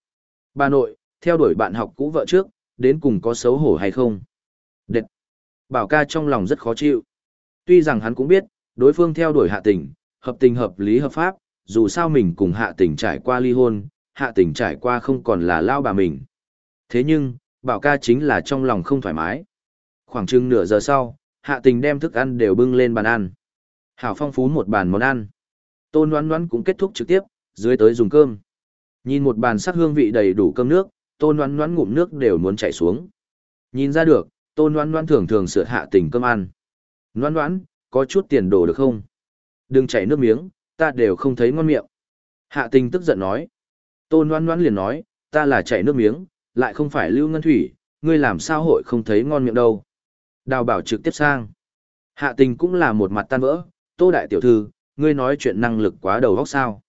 Speaker 1: Bà nội, theo đuổi bạn học cũ vợ trước, đến cùng có xấu hổ hay không? Đệt! Bảo ca trong lòng rất khó chịu. Tuy rằng hắn cũng biết, đối phương theo đuổi hạ tình, hợp tình hợp lý hợp pháp, dù sao mình cùng hạ tình trải qua ly hôn, hạ tình trải qua không còn là lao bà mình. Thế nhưng, bảo ca chính là trong lòng không thoải mái. Khoảng chừng nửa giờ sau, hạ tình đem thức ăn đều bưng lên bàn ăn. Hảo phong phú một bàn món ăn. Tôn đoán đoán cũng kết thúc trực tiếp, dưới tới dùng cơm. Nhìn một bàn sắc hương vị đầy đủ cơm nước, tôn đoán đoán ngụm nước đều muốn chảy xuống. Nhìn ra được, tôn đoán đoán thường thường sửa hạ tình cơm ăn. Đoán đoán, có chút tiền đồ được không? Đừng chảy nước miếng, ta đều không thấy ngon miệng. Hạ tình tức giận nói. Tôn đoán đoán liền nói, ta là chảy nước miếng, lại không phải lưu ngân thủy, ngươi làm sao hội không thấy ngon miệng đâu. Đào bảo trực tiếp sang. Hạ tình cũng là một mặt tan vỡ, tô đại tiểu thư, ngươi nói chuyện năng lực quá đầu góc sao.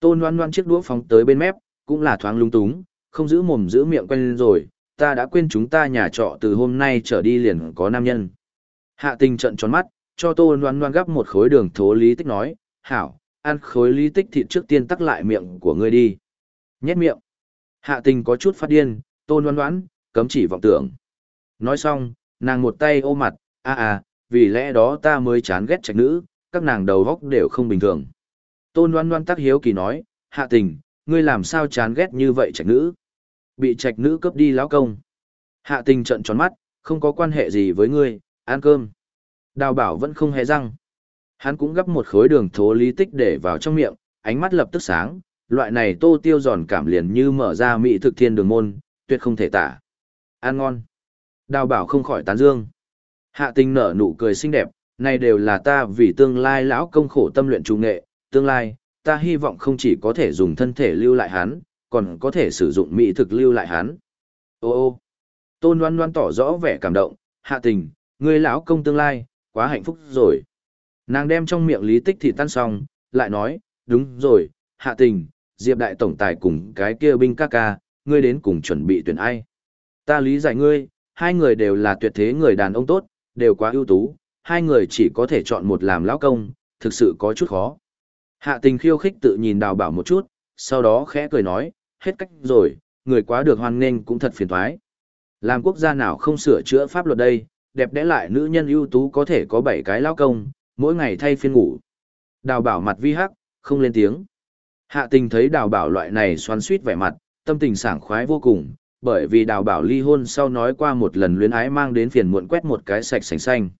Speaker 1: Tôn loan loan chiếc đũa phóng tới bên mép, cũng là thoáng lung túng, không giữ mồm giữ miệng quen rồi, ta đã quên chúng ta nhà trọ từ hôm nay trở đi liền có nam nhân. Hạ tình trận tròn mắt, cho tôn loan loan gắp một khối đường thố lý tích nói, hảo, ăn khối lý tích thịt trước tiên tắc lại miệng của ngươi đi. Nhét miệng. Hạ tình có chút phát điên, tôn loan loan, cấm chỉ vọng tưởng. Nói xong, nàng một tay ô mặt, a à, vì lẽ đó ta mới chán ghét trạch nữ, các nàng đầu góc đều không bình thường. Tôn Loan Loan tắc hiếu kỳ nói, hạ tình, ngươi làm sao chán ghét như vậy trạch nữ? Bị trạch nữ cướp đi lão công. Hạ tình trận tròn mắt, không có quan hệ gì với ngươi, ăn cơm. Đào bảo vẫn không hề răng. Hắn cũng gấp một khối đường thố lý tích để vào trong miệng, ánh mắt lập tức sáng, loại này tô tiêu giòn cảm liền như mở ra mỹ thực thiên đường môn, tuyệt không thể tả. Ăn ngon. Đào bảo không khỏi tán dương. Hạ tình nở nụ cười xinh đẹp, này đều là ta vì tương lai lão công khổ tâm luyện trung nghệ, tương lai, ta hy vọng không chỉ có thể dùng thân thể lưu lại hắn, còn có thể sử dụng mỹ thực lưu lại hắn. Ô ô, tôn loan loan tỏ rõ vẻ cảm động, hạ tình, người lão công tương lai, quá hạnh phúc rồi. Nàng đem trong miệng lý tích thì tan xong, lại nói, đúng rồi, hạ tình, diệp đại tổng tài cùng cái kia binh ca ca, ngươi đến cùng chuẩn bị tuyển ai. Ta lý giải ngươi, hai người đều là tuyệt thế người đàn ông tốt, đều quá ưu tú, hai người chỉ có thể chọn một làm lão công, thực sự có chút khó. Hạ tình khiêu khích tự nhìn đào bảo một chút, sau đó khẽ cười nói, hết cách rồi, người quá được hoan nghênh cũng thật phiền thoái. Làm quốc gia nào không sửa chữa pháp luật đây, đẹp đẽ lại nữ nhân ưu tú có thể có 7 cái lao công, mỗi ngày thay phiên ngủ. Đào bảo mặt vi hắc, không lên tiếng. Hạ tình thấy đào bảo loại này xoắn suýt vẻ mặt, tâm tình sảng khoái vô cùng, bởi vì đào bảo ly hôn sau nói qua một lần luyến ái mang đến phiền muộn quét một cái sạch sành xanh.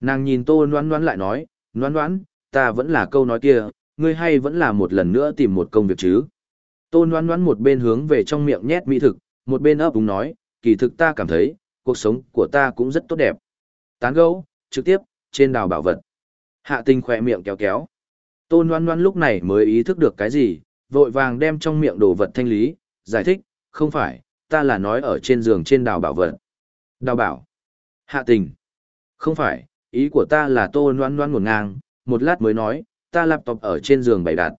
Speaker 1: Nàng nhìn tô noan noan lại nói, noan noan, ta vẫn là câu nói kia, ngươi hay vẫn là một lần nữa tìm một công việc chứ. Tôn Loan Loan một bên hướng về trong miệng nhét mỹ thực, một bên ấp úng nói, kỳ thực ta cảm thấy, cuộc sống của ta cũng rất tốt đẹp. Tán gấu, trực tiếp, trên đào bảo vật. Hạ tình khỏe miệng kéo kéo. Tôn Loan Loan lúc này mới ý thức được cái gì, vội vàng đem trong miệng đồ vật thanh lý, giải thích, không phải, ta là nói ở trên giường trên đào bảo vật. Đào bảo. Hạ tình. Không phải, ý của ta là tô noan noan ngổn ngang, một lát mới nói, ta laptop ở trên giường bày đặt.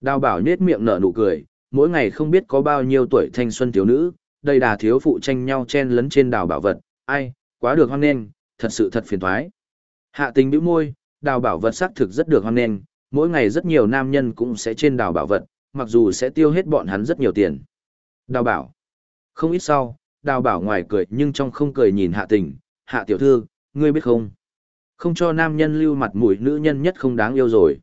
Speaker 1: Đào bảo nết miệng nở nụ cười, mỗi ngày không biết có bao nhiêu tuổi thanh xuân thiếu nữ, đầy đà thiếu phụ tranh nhau chen lấn trên đào bảo vật, ai, quá được hoan nghênh, thật sự thật phiền thoái. Hạ tình bĩu môi, đào bảo vật xác thực rất được hoan nghênh, mỗi ngày rất nhiều nam nhân cũng sẽ trên đào bảo vật, mặc dù sẽ tiêu hết bọn hắn rất nhiều tiền. Đào bảo. Không ít sau, đào bảo ngoài cười nhưng trong không cười nhìn hạ tình, hạ tiểu thư, ngươi biết không? Không cho nam nhân lưu mặt mũi nữ nhân nhất không đáng yêu rồi.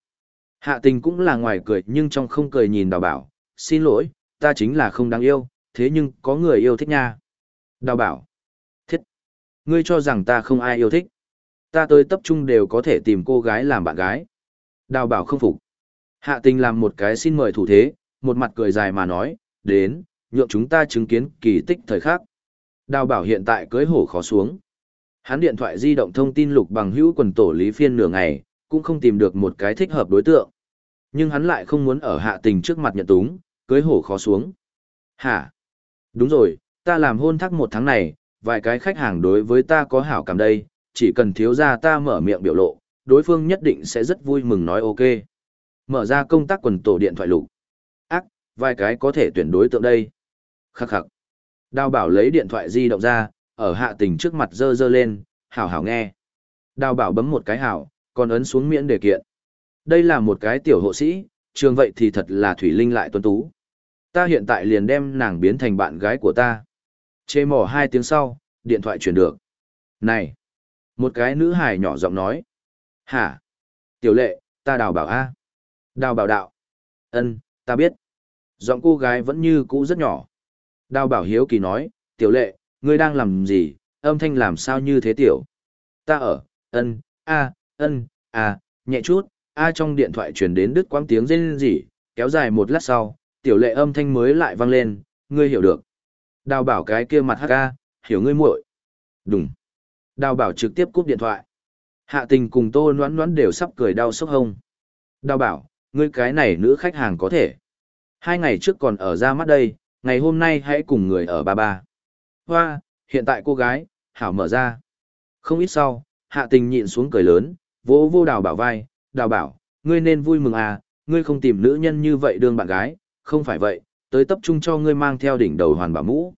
Speaker 1: Hạ tình cũng là ngoài cười nhưng trong không cười nhìn đào bảo, xin lỗi, ta chính là không đáng yêu, thế nhưng có người yêu thích nha. Đào bảo, thiết, ngươi cho rằng ta không ai yêu thích. Ta tới tập trung đều có thể tìm cô gái làm bạn gái. Đào bảo không phục. Hạ tình làm một cái xin mời thủ thế, một mặt cười dài mà nói, đến, nhượng chúng ta chứng kiến kỳ tích thời khắc. Đào bảo hiện tại cưới hổ khó xuống. Hắn điện thoại di động thông tin lục bằng hữu quần tổ lý phiên nửa ngày, cũng không tìm được một cái thích hợp đối tượng. Nhưng hắn lại không muốn ở hạ tình trước mặt nhận túng, cưới hổ khó xuống. Hả? Đúng rồi, ta làm hôn thắc một tháng này, vài cái khách hàng đối với ta có hảo cảm đây, chỉ cần thiếu ra ta mở miệng biểu lộ, đối phương nhất định sẽ rất vui mừng nói ok. Mở ra công tác quần tổ điện thoại lục. Ác, vài cái có thể tuyển đối tượng đây. Khắc khắc. Đào bảo lấy điện thoại di động ra, ở hạ tình trước mặt dơ dơ lên, hảo hảo nghe. Đào bảo bấm một cái hảo, còn ấn xuống miễn đề kiện. Đây là một cái tiểu hộ sĩ, trường vậy thì thật là Thủy Linh lại tuấn tú. Ta hiện tại liền đem nàng biến thành bạn gái của ta. Chê mỏ hai tiếng sau, điện thoại chuyển được. Này! Một cái nữ hài nhỏ giọng nói. Hả? Tiểu lệ, ta đào bảo A. Đào bảo đạo. ân ta biết. Giọng cô gái vẫn như cũ rất nhỏ. Đào bảo hiếu kỳ nói, tiểu lệ, ngươi đang làm gì, âm thanh làm sao như thế tiểu. Ta ở, ân, a, ân, a, nhẹ chút, a trong điện thoại truyền đến đứt quãng tiếng rên rỉ, kéo dài một lát sau, tiểu lệ âm thanh mới lại vang lên, ngươi hiểu được. Đào bảo cái kia mặt hắc a, hiểu ngươi muội. Đúng. Đào bảo trực tiếp cúp điện thoại. Hạ tình cùng tô noãn noãn đều sắp cười đau sốc hông. Đào bảo, ngươi cái này nữ khách hàng có thể. Hai ngày trước còn ở ra mắt đây, ngày hôm nay hãy cùng người ở ba ba. Hoa, hiện tại cô gái, hảo mở ra. Không ít sau, hạ tình nhịn xuống cười lớn, vỗ vô đào bảo vai, đào bảo, ngươi nên vui mừng à, ngươi không tìm nữ nhân như vậy đương bạn gái, không phải vậy, tới tập trung cho ngươi mang theo đỉnh đầu hoàn bảo mũ.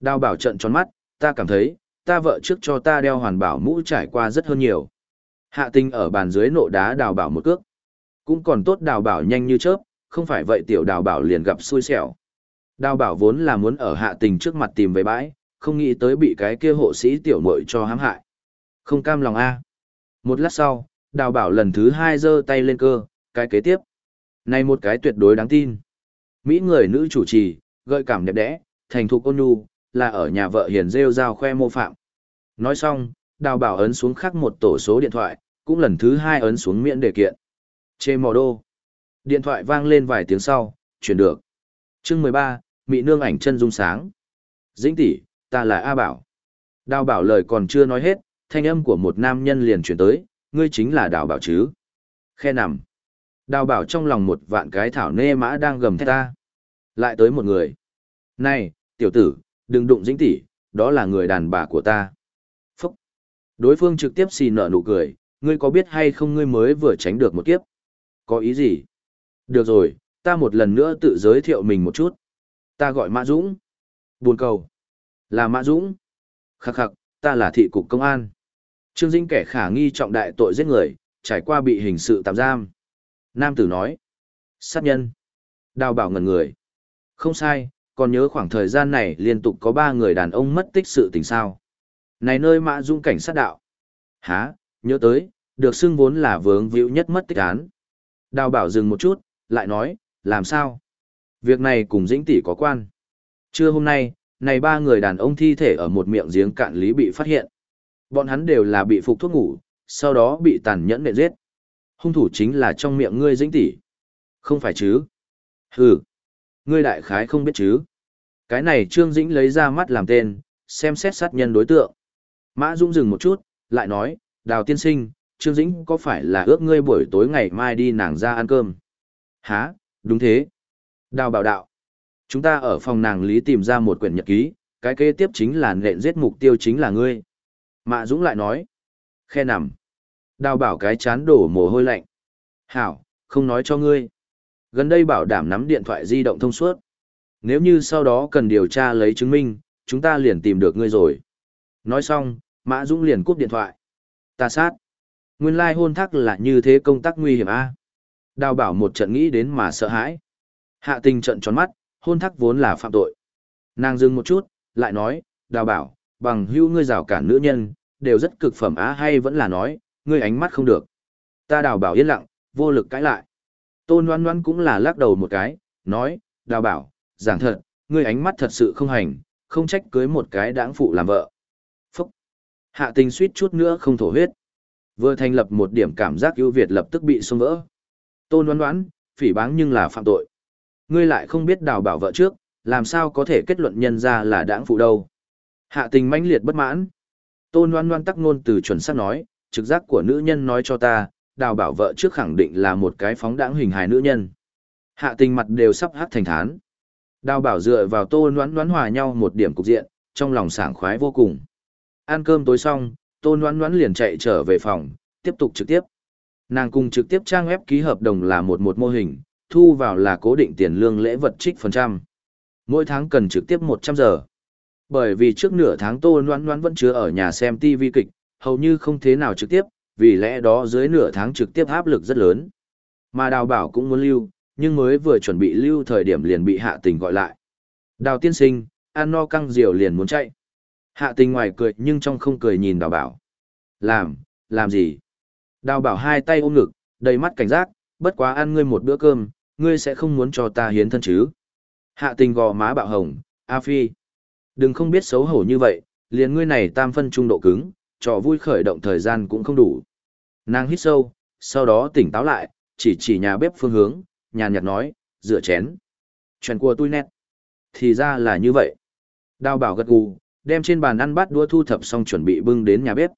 Speaker 1: Đào bảo trận tròn mắt, ta cảm thấy, ta vợ trước cho ta đeo hoàn bảo mũ trải qua rất hơn nhiều. Hạ tình ở bàn dưới nộ đá đào bảo một cước. Cũng còn tốt đào bảo nhanh như chớp, không phải vậy tiểu đào bảo liền gặp xui xẻo. Đào bảo vốn là muốn ở hạ tình trước mặt tìm về bãi, không nghĩ tới bị cái kia hộ sĩ tiểu muội cho hãm hại. Không cam lòng a. Một lát sau, đào bảo lần thứ hai giơ tay lên cơ, cái kế tiếp. Này một cái tuyệt đối đáng tin. Mỹ người nữ chủ trì, gợi cảm đẹp đẽ, thành thục ôn nhu, là ở nhà vợ hiền rêu rao khoe mô phạm. Nói xong, đào bảo ấn xuống khắc một tổ số điện thoại, cũng lần thứ hai ấn xuống miễn đề kiện. Chê mò đô. Điện thoại vang lên vài tiếng sau, chuyển được. chương mười ba, nương ảnh chân dung sáng. Dĩnh tỷ, ta là A Bảo. Đào bảo lời còn chưa nói hết, thanh âm của một nam nhân liền chuyển tới, ngươi chính là đào bảo chứ. Khe nằm. Đào bảo trong lòng một vạn cái thảo nê mã đang gầm thét ta. Lại tới một người. Này, tiểu tử, đừng đụng dĩnh tỷ, đó là người đàn bà của ta. Phúc. Đối phương trực tiếp xì nở nụ cười, ngươi có biết hay không ngươi mới vừa tránh được một kiếp. Có ý gì? Được rồi, ta một lần nữa tự giới thiệu mình một chút. Ta gọi Mã Dũng. Buồn cầu. Là Mã Dũng. Khắc khắc, ta là thị cục công an. Trương Dĩnh kẻ khả nghi trọng đại tội giết người, trải qua bị hình sự tạm giam. Nam tử nói. Sát nhân. Đào bảo ngần người. Không sai, còn nhớ khoảng thời gian này liên tục có ba người đàn ông mất tích sự tình sao. Này nơi Mã Dũng cảnh sát đạo. Hả, nhớ tới, được xưng vốn là vướng víu nhất mất tích án. Đào bảo dừng một chút, lại nói, làm sao? Việc này cùng dĩnh tỷ có quan. Trưa hôm nay, này ba người đàn ông thi thể ở một miệng giếng cạn lý bị phát hiện. Bọn hắn đều là bị phục thuốc ngủ, sau đó bị tàn nhẫn nện giết. Hung thủ chính là trong miệng ngươi dĩnh tỷ. Không phải chứ? Hừ. Ngươi đại khái không biết chứ? Cái này Trương Dĩnh lấy ra mắt làm tên, xem xét sát nhân đối tượng. Mã Dũng dừng một chút, lại nói, Đào tiên sinh, Trương Dĩnh có phải là ước ngươi buổi tối ngày mai đi nàng ra ăn cơm? Hả, đúng thế. Đào bảo đạo. Chúng ta ở phòng nàng lý tìm ra một quyển nhật ký, cái kế tiếp chính là nện giết mục tiêu chính là ngươi. Mạ Dũng lại nói. Khe nằm. Đào bảo cái chán đổ mồ hôi lạnh. Hảo, không nói cho ngươi. Gần đây bảo đảm nắm điện thoại di động thông suốt. Nếu như sau đó cần điều tra lấy chứng minh, chúng ta liền tìm được ngươi rồi. Nói xong, Mã Dũng liền cúp điện thoại. Ta sát. Nguyên lai hôn thắc là như thế công tác nguy hiểm a. Đào bảo một trận nghĩ đến mà sợ hãi. Hạ tình trận tròn mắt, hôn thắc vốn là phạm tội. Nàng dừng một chút, lại nói, đào bảo, bằng hữu ngươi rào cản nữ nhân, đều rất cực phẩm á hay vẫn là nói, ngươi ánh mắt không được. Ta đào bảo yên lặng, vô lực cãi lại. Tôn đoán đoán cũng là lắc đầu một cái, nói, đào bảo, giảng thật, ngươi ánh mắt thật sự không hành, không trách cưới một cái đáng phụ làm vợ. Phúc! Hạ tình suýt chút nữa không thổ huyết. Vừa thành lập một điểm cảm giác ưu việt lập tức bị xông vỡ. Tôn đoán đoán, phỉ báng nhưng là phạm tội. Ngươi lại không biết đào bảo vợ trước, làm sao có thể kết luận nhân ra là đãng phụ đâu. Hạ tình mãnh liệt bất mãn. Tôn loan loan tắc ngôn từ chuẩn xác nói, trực giác của nữ nhân nói cho ta, đào bảo vợ trước khẳng định là một cái phóng đãng hình hài nữ nhân. Hạ tình mặt đều sắp hát thành thán. Đào bảo dựa vào Tôn Loan Loan hòa nhau một điểm cục diện, trong lòng sảng khoái vô cùng. Ăn cơm tối xong, Tôn Loan Loan liền chạy trở về phòng, tiếp tục trực tiếp. Nàng cùng trực tiếp trang web ký hợp đồng là một một mô hình, thu vào là cố định tiền lương lễ vật trích phần trăm. Mỗi tháng cần trực tiếp 100 giờ. Bởi vì trước nửa tháng tô loan loan vẫn chưa ở nhà xem TV kịch, hầu như không thế nào trực tiếp, vì lẽ đó dưới nửa tháng trực tiếp áp lực rất lớn. Mà đào bảo cũng muốn lưu, nhưng mới vừa chuẩn bị lưu thời điểm liền bị hạ tình gọi lại. Đào tiên sinh, ăn no căng diều liền muốn chạy. Hạ tình ngoài cười nhưng trong không cười nhìn đào bảo. Làm, làm gì? Đào bảo hai tay ôm ngực, đầy mắt cảnh giác, bất quá ăn ngươi một bữa cơm, ngươi sẽ không muốn cho ta hiến thân chứ. Hạ tình gò má bạo hồng, A Phi. Đừng không biết xấu hổ như vậy, liền ngươi này tam phân trung độ cứng, trò vui khởi động thời gian cũng không đủ. Nàng hít sâu, sau đó tỉnh táo lại, chỉ chỉ nhà bếp phương hướng, nhàn nhạt nói, rửa chén. Chuyện của tôi nét. Thì ra là như vậy. Đào bảo gật gù, đem trên bàn ăn bát đũa thu thập xong chuẩn bị bưng đến nhà bếp.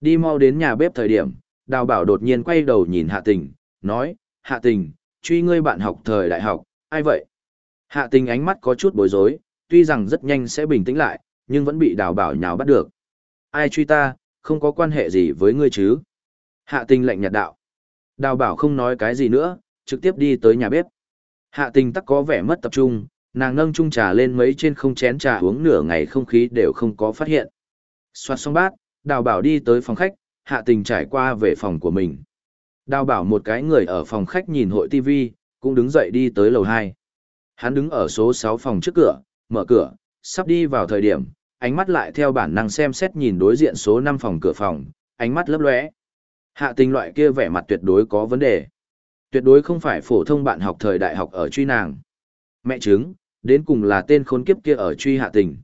Speaker 1: Đi mau đến nhà bếp thời điểm, đào bảo đột nhiên quay đầu nhìn hạ tình, nói, hạ tình, truy ngươi bạn học thời đại học, ai vậy? Hạ tình ánh mắt có chút bối rối, tuy rằng rất nhanh sẽ bình tĩnh lại, nhưng vẫn bị đào bảo nhào bắt được. Ai truy ta, không có quan hệ gì với ngươi chứ? Hạ tình lạnh nhạt đạo. Đào bảo không nói cái gì nữa, trực tiếp đi tới nhà bếp. Hạ tình tắc có vẻ mất tập trung, nàng nâng chung trà lên mấy trên không chén trà uống nửa ngày không khí đều không có phát hiện. Xoát xong bát, đào bảo đi tới phòng khách, hạ tình trải qua về phòng của mình. Đào bảo một cái người ở phòng khách nhìn hội TV, cũng đứng dậy đi tới lầu 2. Hắn đứng ở số 6 phòng trước cửa, mở cửa, sắp đi vào thời điểm, ánh mắt lại theo bản năng xem xét nhìn đối diện số 5 phòng cửa phòng, ánh mắt lấp lóe. Hạ tình loại kia vẻ mặt tuyệt đối có vấn đề. Tuyệt đối không phải phổ thông bạn học thời đại học ở truy nàng. Mẹ chứng, đến cùng là tên khốn kiếp kia ở truy hạ tình.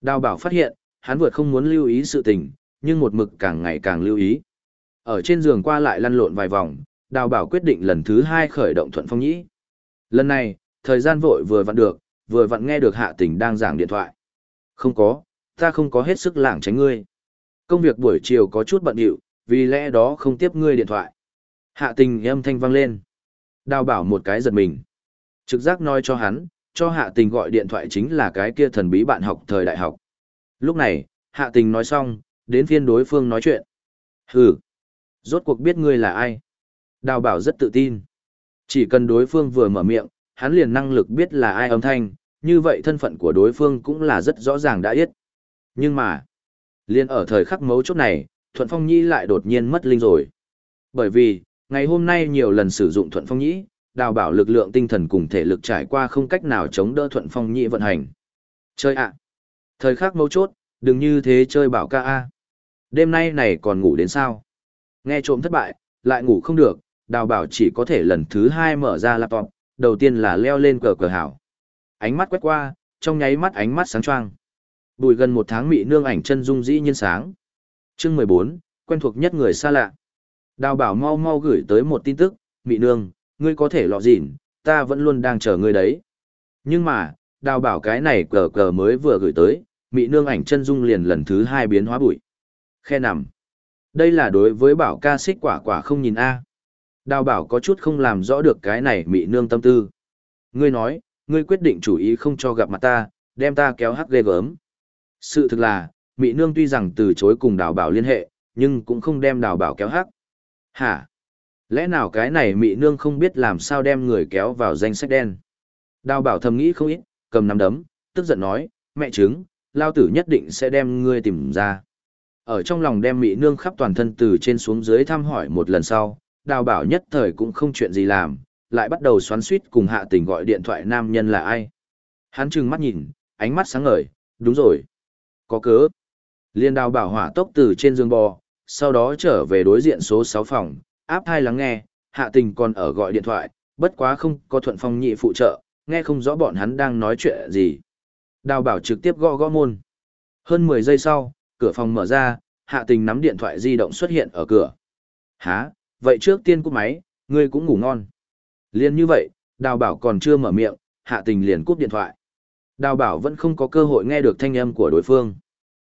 Speaker 1: Đào bảo phát hiện, hắn vượt không muốn lưu ý sự tình, nhưng một mực càng ngày càng lưu ý. Ở trên giường qua lại lăn lộn vài vòng, đào bảo quyết định lần thứ hai khởi động thuận phong nhĩ. Lần này, thời gian vội vừa vặn được, vừa vặn nghe được hạ tình đang giảng điện thoại. Không có, ta không có hết sức lảng tránh ngươi. Công việc buổi chiều có chút bận rộn, vì lẽ đó không tiếp ngươi điện thoại. Hạ tình âm thanh vang lên. Đào bảo một cái giật mình. Trực giác nói cho hắn, cho hạ tình gọi điện thoại chính là cái kia thần bí bạn học thời đại học. Lúc này, hạ tình nói xong, đến phiên đối phương nói chuyện. Hừ, rốt cuộc biết ngươi là ai. Đào bảo rất tự tin. Chỉ cần đối phương vừa mở miệng, hắn liền năng lực biết là ai âm thanh, như vậy thân phận của đối phương cũng là rất rõ ràng đã biết. Nhưng mà, liền ở thời khắc mấu chốt này, Thuận Phong Nhi lại đột nhiên mất linh rồi. Bởi vì, ngày hôm nay nhiều lần sử dụng Thuận Phong Nhĩ, đào bảo lực lượng tinh thần cùng thể lực trải qua không cách nào chống đỡ Thuận Phong Nhĩ vận hành. Chơi ạ! Thời khắc mấu chốt, đừng như thế chơi bảo ca A. Đêm nay này còn ngủ đến sao? Nghe trộm thất bại, lại ngủ không được, đào bảo chỉ có thể lần thứ hai mở ra laptop, đầu tiên là leo lên cờ cờ hảo. Ánh mắt quét qua, trong nháy mắt ánh mắt sáng choang. Bùi gần một tháng mị nương ảnh chân dung dĩ nhiên sáng. Chương mười bốn quen thuộc nhất người xa lạ. Đào bảo mau mau gửi tới một tin tức, mị nương, ngươi có thể lọ dịn, ta vẫn luôn đang chờ ngươi đấy. Nhưng mà, đào bảo cái này cờ cờ mới vừa gửi tới, mị nương ảnh chân dung liền lần thứ hai biến hóa bụi. Khe nằm. Đây là đối với bảo ca xích quả quả không nhìn A. Đào bảo có chút không làm rõ được cái này mị nương tâm tư. Ngươi nói, ngươi quyết định chủ ý không cho gặp mặt ta, đem ta kéo hắc ghê gớm. Sự thực là, mị nương tuy rằng từ chối cùng đào bảo liên hệ, nhưng cũng không đem đào bảo kéo hắc. Hả? Lẽ nào cái này mị nương không biết làm sao đem người kéo vào danh sách đen? Đào bảo thầm nghĩ không ít, cầm nắm đấm, tức giận nói, mẹ chứng, lao tử nhất định sẽ đem ngươi tìm ra. Ở trong lòng đem mỹ nương khắp toàn thân từ trên xuống dưới thăm hỏi một lần sau, đào bảo nhất thời cũng không chuyện gì làm, lại bắt đầu xoắn suýt cùng hạ tình gọi điện thoại nam nhân là ai. Hắn trừng mắt nhìn, ánh mắt sáng ngời, đúng rồi. Có cớ. Liên đào bảo hỏa tốc từ trên giường bò, sau đó trở về đối diện số 6 phòng, áp hai lắng nghe, hạ tình còn ở gọi điện thoại, bất quá không có thuận phong nhị phụ trợ, nghe không rõ bọn hắn đang nói chuyện gì. Đào bảo trực tiếp gõ gõ môn. Hơn 10 giây sau, cửa phòng mở ra, hạ tình nắm điện thoại di động xuất hiện ở cửa. Hả, vậy trước tiên cúp máy, ngươi cũng ngủ ngon. Liên như vậy, đào bảo còn chưa mở miệng, hạ tình liền cúp điện thoại. Đào bảo vẫn không có cơ hội nghe được thanh âm của đối phương.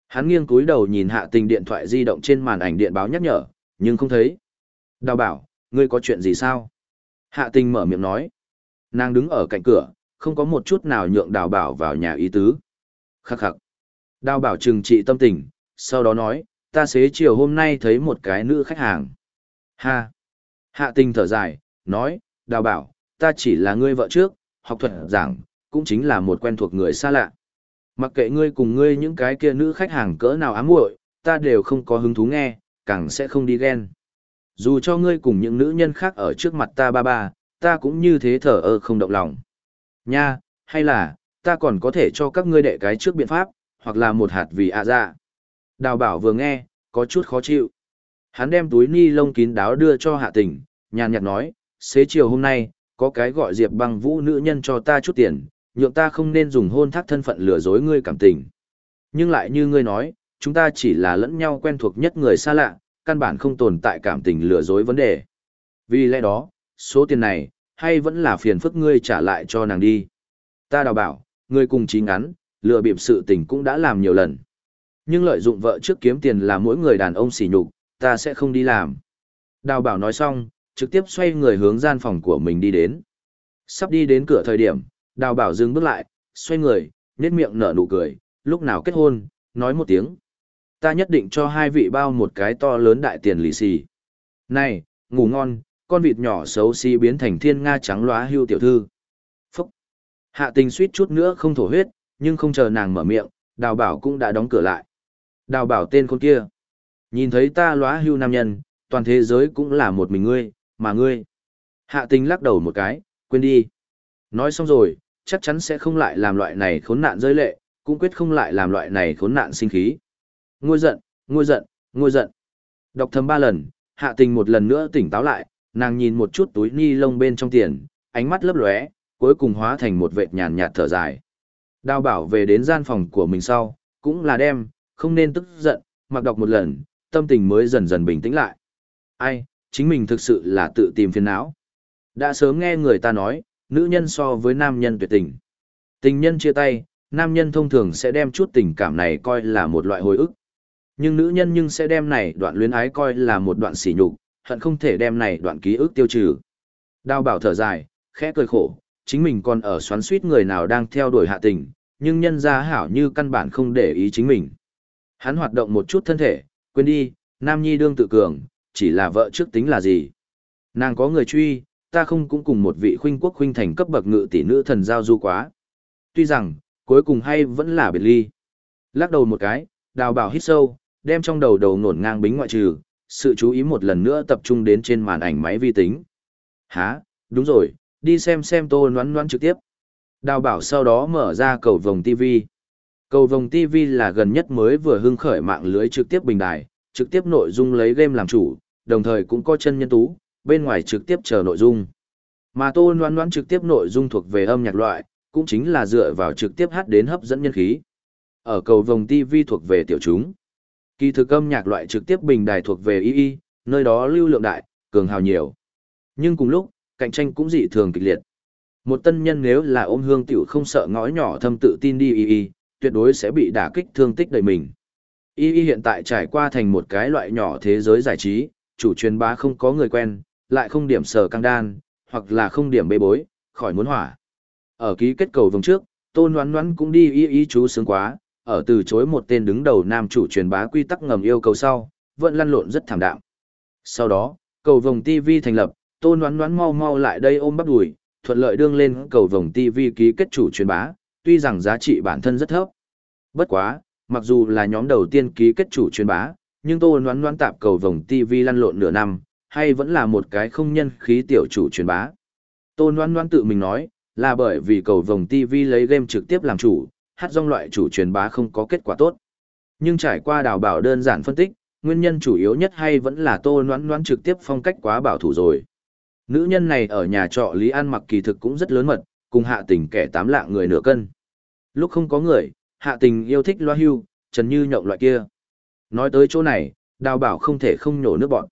Speaker 1: Hắn nghiêng cúi đầu nhìn hạ tình điện thoại di động trên màn ảnh điện báo nhắc nhở, nhưng không thấy. Đào bảo, ngươi có chuyện gì sao? Hạ tình mở miệng nói. Nàng đứng ở cạnh cửa, không có một chút nào nhượng đào bảo vào nhà ý tứ. Khắc khắc. Đào bảo trừng trị tâm tình, sau đó nói, ta xế chiều hôm nay thấy một cái nữ khách hàng. Ha. Hạ tình thở dài, nói, đào bảo, ta chỉ là ngươi vợ trước, học thuật giảng, cũng chính là một quen thuộc người xa lạ. Mặc kệ ngươi cùng ngươi những cái kia nữ khách hàng cỡ nào ám muội, ta đều không có hứng thú nghe, càng sẽ không đi ghen. Dù cho ngươi cùng những nữ nhân khác ở trước mặt ta ba ba, ta cũng như thế thở ơ không động lòng. Nha, hay là, ta còn có thể cho các ngươi đệ cái trước biện pháp, hoặc là một hạt vì ạ à dạ. Đào bảo vừa nghe, có chút khó chịu. Hắn đem túi ni lông kín đáo đưa cho hạ tình, nhàn nhạt nói, xế chiều hôm nay, có cái gọi diệp băng vũ nữ nhân cho ta chút tiền, nhượng ta không nên dùng hôn thác thân phận lừa dối ngươi cảm tình. Nhưng lại như ngươi nói, chúng ta chỉ là lẫn nhau quen thuộc nhất người xa lạ, căn bản không tồn tại cảm tình lừa dối vấn đề. Vì lẽ đó, số tiền này, hay vẫn là phiền phức ngươi trả lại cho nàng đi. Ta đào bảo, ngươi cùng chí ngắn, lừa bịp sự tình cũng đã làm nhiều lần. Nhưng lợi dụng vợ trước kiếm tiền là mỗi người đàn ông xỉ nhục, ta sẽ không đi làm. Đào bảo nói xong, trực tiếp xoay người hướng gian phòng của mình đi đến. Sắp đi đến cửa thời điểm, đào bảo dừng bước lại, xoay người, nét miệng nở nụ cười, lúc nào kết hôn, nói một tiếng. Ta nhất định cho hai vị bao một cái to lớn đại tiền lì xì. Này, ngủ ngon, con vịt nhỏ xấu xí biến thành thiên nga trắng lóa hưu tiểu thư. Phúc! Hạ tình suýt chút nữa không thổ huyết, nhưng không chờ nàng mở miệng, đào bảo cũng đã đóng cửa lại. Đào bảo tên con kia. Nhìn thấy ta lóa hưu nam nhân, toàn thế giới cũng là một mình ngươi, mà ngươi. Hạ tình lắc đầu một cái, quên đi. Nói xong rồi, chắc chắn sẽ không lại làm loại này khốn nạn rơi lệ, cũng quyết không lại làm loại này khốn nạn sinh khí. Ngôi giận, ngôi giận, ngôi giận. Đọc thầm ba lần, hạ tình một lần nữa tỉnh táo lại, nàng nhìn một chút túi ni lông bên trong tiền, ánh mắt lấp lóe, cuối cùng hóa thành một vệt nhàn nhạt thở dài. Đào bảo về đến gian phòng của mình sau, cũng là đem, không nên tức giận, mặc đọc một lần, tâm tình mới dần dần bình tĩnh lại. Ai, chính mình thực sự là tự tìm phiền não. Đã sớm nghe người ta nói, nữ nhân so với nam nhân tuyệt tình. Tình nhân chia tay, nam nhân thông thường sẽ đem chút tình cảm này coi là một loại hồi ức. Nhưng nữ nhân nhưng sẽ đem này đoạn luyến ái coi là một đoạn sỉ nhục, hận không thể đem này đoạn ký ức tiêu trừ. Đao bảo thở dài, khẽ cười khổ, chính mình còn ở xoắn suýt người nào đang theo đuổi hạ tình, nhưng nhân gia hảo như căn bản không để ý chính mình. Hắn hoạt động một chút thân thể, quên đi, nam nhi đương tự cường, chỉ là vợ trước tính là gì. Nàng có người truy, ta không cũng cùng một vị khuynh quốc khuynh thành cấp bậc ngự tỷ nữ thần giao du quá. Tuy rằng, cuối cùng hay vẫn là biệt ly. Lắc đầu một cái, đào bảo hít sâu, đem trong đầu đầu nổn ngang bính ngoại trừ, sự chú ý một lần nữa tập trung đến trên màn ảnh máy vi tính. Hả, đúng rồi, đi xem xem tô noán noán trực tiếp. Đào bảo sau đó mở ra cầu vòng TV. Cầu vòng TV là gần nhất mới vừa hưng khởi mạng lưới trực tiếp bình đài, trực tiếp nội dung lấy game làm chủ, đồng thời cũng có chân nhân tú, bên ngoài trực tiếp chờ nội dung. Mà tô noán noán trực tiếp nội dung thuộc về âm nhạc loại, cũng chính là dựa vào trực tiếp hát đến hấp dẫn nhân khí. Ở cầu vòng TV thuộc về tiểu chúng. Kỳ thực âm nhạc loại trực tiếp bình đài thuộc về y nơi đó lưu lượng đại, cường hào nhiều. Nhưng cùng lúc, cạnh tranh cũng dị thường kịch liệt. Một tân nhân nếu là ôm hương tiểu không sợ ngõ nhỏ thâm tự tin đi y tuyệt đối sẽ bị đả kích thương tích đầy mình. Y Y hiện tại trải qua thành một cái loại nhỏ thế giới giải trí, chủ truyền bá không có người quen, lại không điểm sở căng đan, hoặc là không điểm bê bối, khỏi muốn hỏa. Ở ký kết cầu vòng trước, tôn đoán đoán cũng đi y y chú sướng quá, ở từ chối một tên đứng đầu nam chủ truyền bá quy tắc ngầm yêu cầu sau, vẫn lăn lộn rất thảm đạm. Sau đó, cầu vòng TV thành lập, tôn đoán đoán mau mau lại đây ôm bắt đùi, thuận lợi đương lên cầu vòng TV ký kết chủ truyền bá, tuy rằng giá trị bản thân rất thấp. Bất quá, mặc dù là nhóm đầu tiên ký kết chủ truyền bá, nhưng tôi đoán đoán tạp cầu vòng TV lăn lộn nửa năm, hay vẫn là một cái không nhân khí tiểu chủ truyền bá. Tôi đoán đoán tự mình nói, là bởi vì cầu vòng TV lấy game trực tiếp làm chủ, hát dòng loại chủ truyền bá không có kết quả tốt. Nhưng trải qua đào bảo đơn giản phân tích, nguyên nhân chủ yếu nhất hay vẫn là tô noãn noãn trực tiếp phong cách quá bảo thủ rồi. Nữ nhân này ở nhà trọ Lý An mặc kỳ thực cũng rất lớn mật, cùng hạ tình kẻ tám lạ người nửa cân. Lúc không có người, hạ tình yêu thích loa hưu, trần như nhộng loại kia. Nói tới chỗ này, đào bảo không thể không nhổ nước bọn.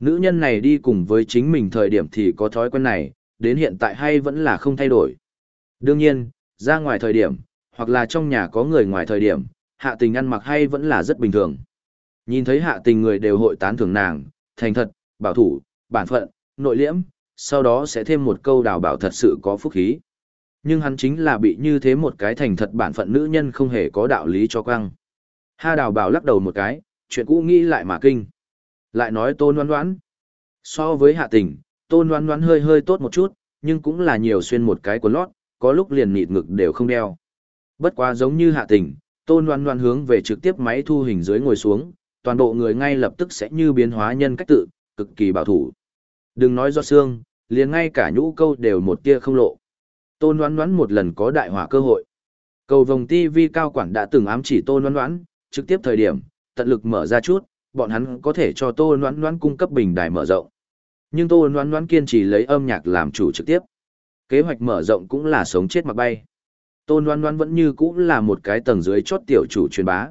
Speaker 1: Nữ nhân này đi cùng với chính mình thời điểm thì có thói quen này, đến hiện tại hay vẫn là không thay đổi. Đương nhiên, ra ngoài thời điểm, hoặc là trong nhà có người ngoài thời điểm, hạ tình ăn mặc hay vẫn là rất bình thường. Nhìn thấy hạ tình người đều hội tán thưởng nàng, thành thật, bảo thủ, bản phận, nội liễm, sau đó sẽ thêm một câu đào bảo thật sự có phúc khí. Nhưng hắn chính là bị như thế một cái thành thật bản phận nữ nhân không hề có đạo lý cho quăng. Ha đào bảo lắc đầu một cái, chuyện cũ nghĩ lại mà kinh. Lại nói tôn đoán đoán. So với hạ tình, tôn đoán đoán hơi hơi tốt một chút, nhưng cũng là nhiều xuyên một cái quần lót, có lúc liền nịt ngực đều không đeo. Bất quá giống như hạ tình, tôn đoán đoán hướng về trực tiếp máy thu hình dưới ngồi xuống, toàn bộ người ngay lập tức sẽ như biến hóa nhân cách tự, cực kỳ bảo thủ. Đừng nói do xương, liền ngay cả nhũ câu đều một tia không lộ. Tôn đoán đoán một lần có đại hỏa cơ hội. Cầu vòng TV cao quản đã từng ám chỉ tôn đoán đoán, trực tiếp thời điểm, tận lực mở ra chút, bọn hắn có thể cho tôn đoán đoán cung cấp bình đài mở rộng. Nhưng tôn đoán đoán kiên trì lấy âm nhạc làm chủ trực tiếp. Kế hoạch mở rộng cũng là sống chết mặc bay. Tôn đoán đoán vẫn như cũ là một cái tầng dưới chót tiểu chủ truyền bá.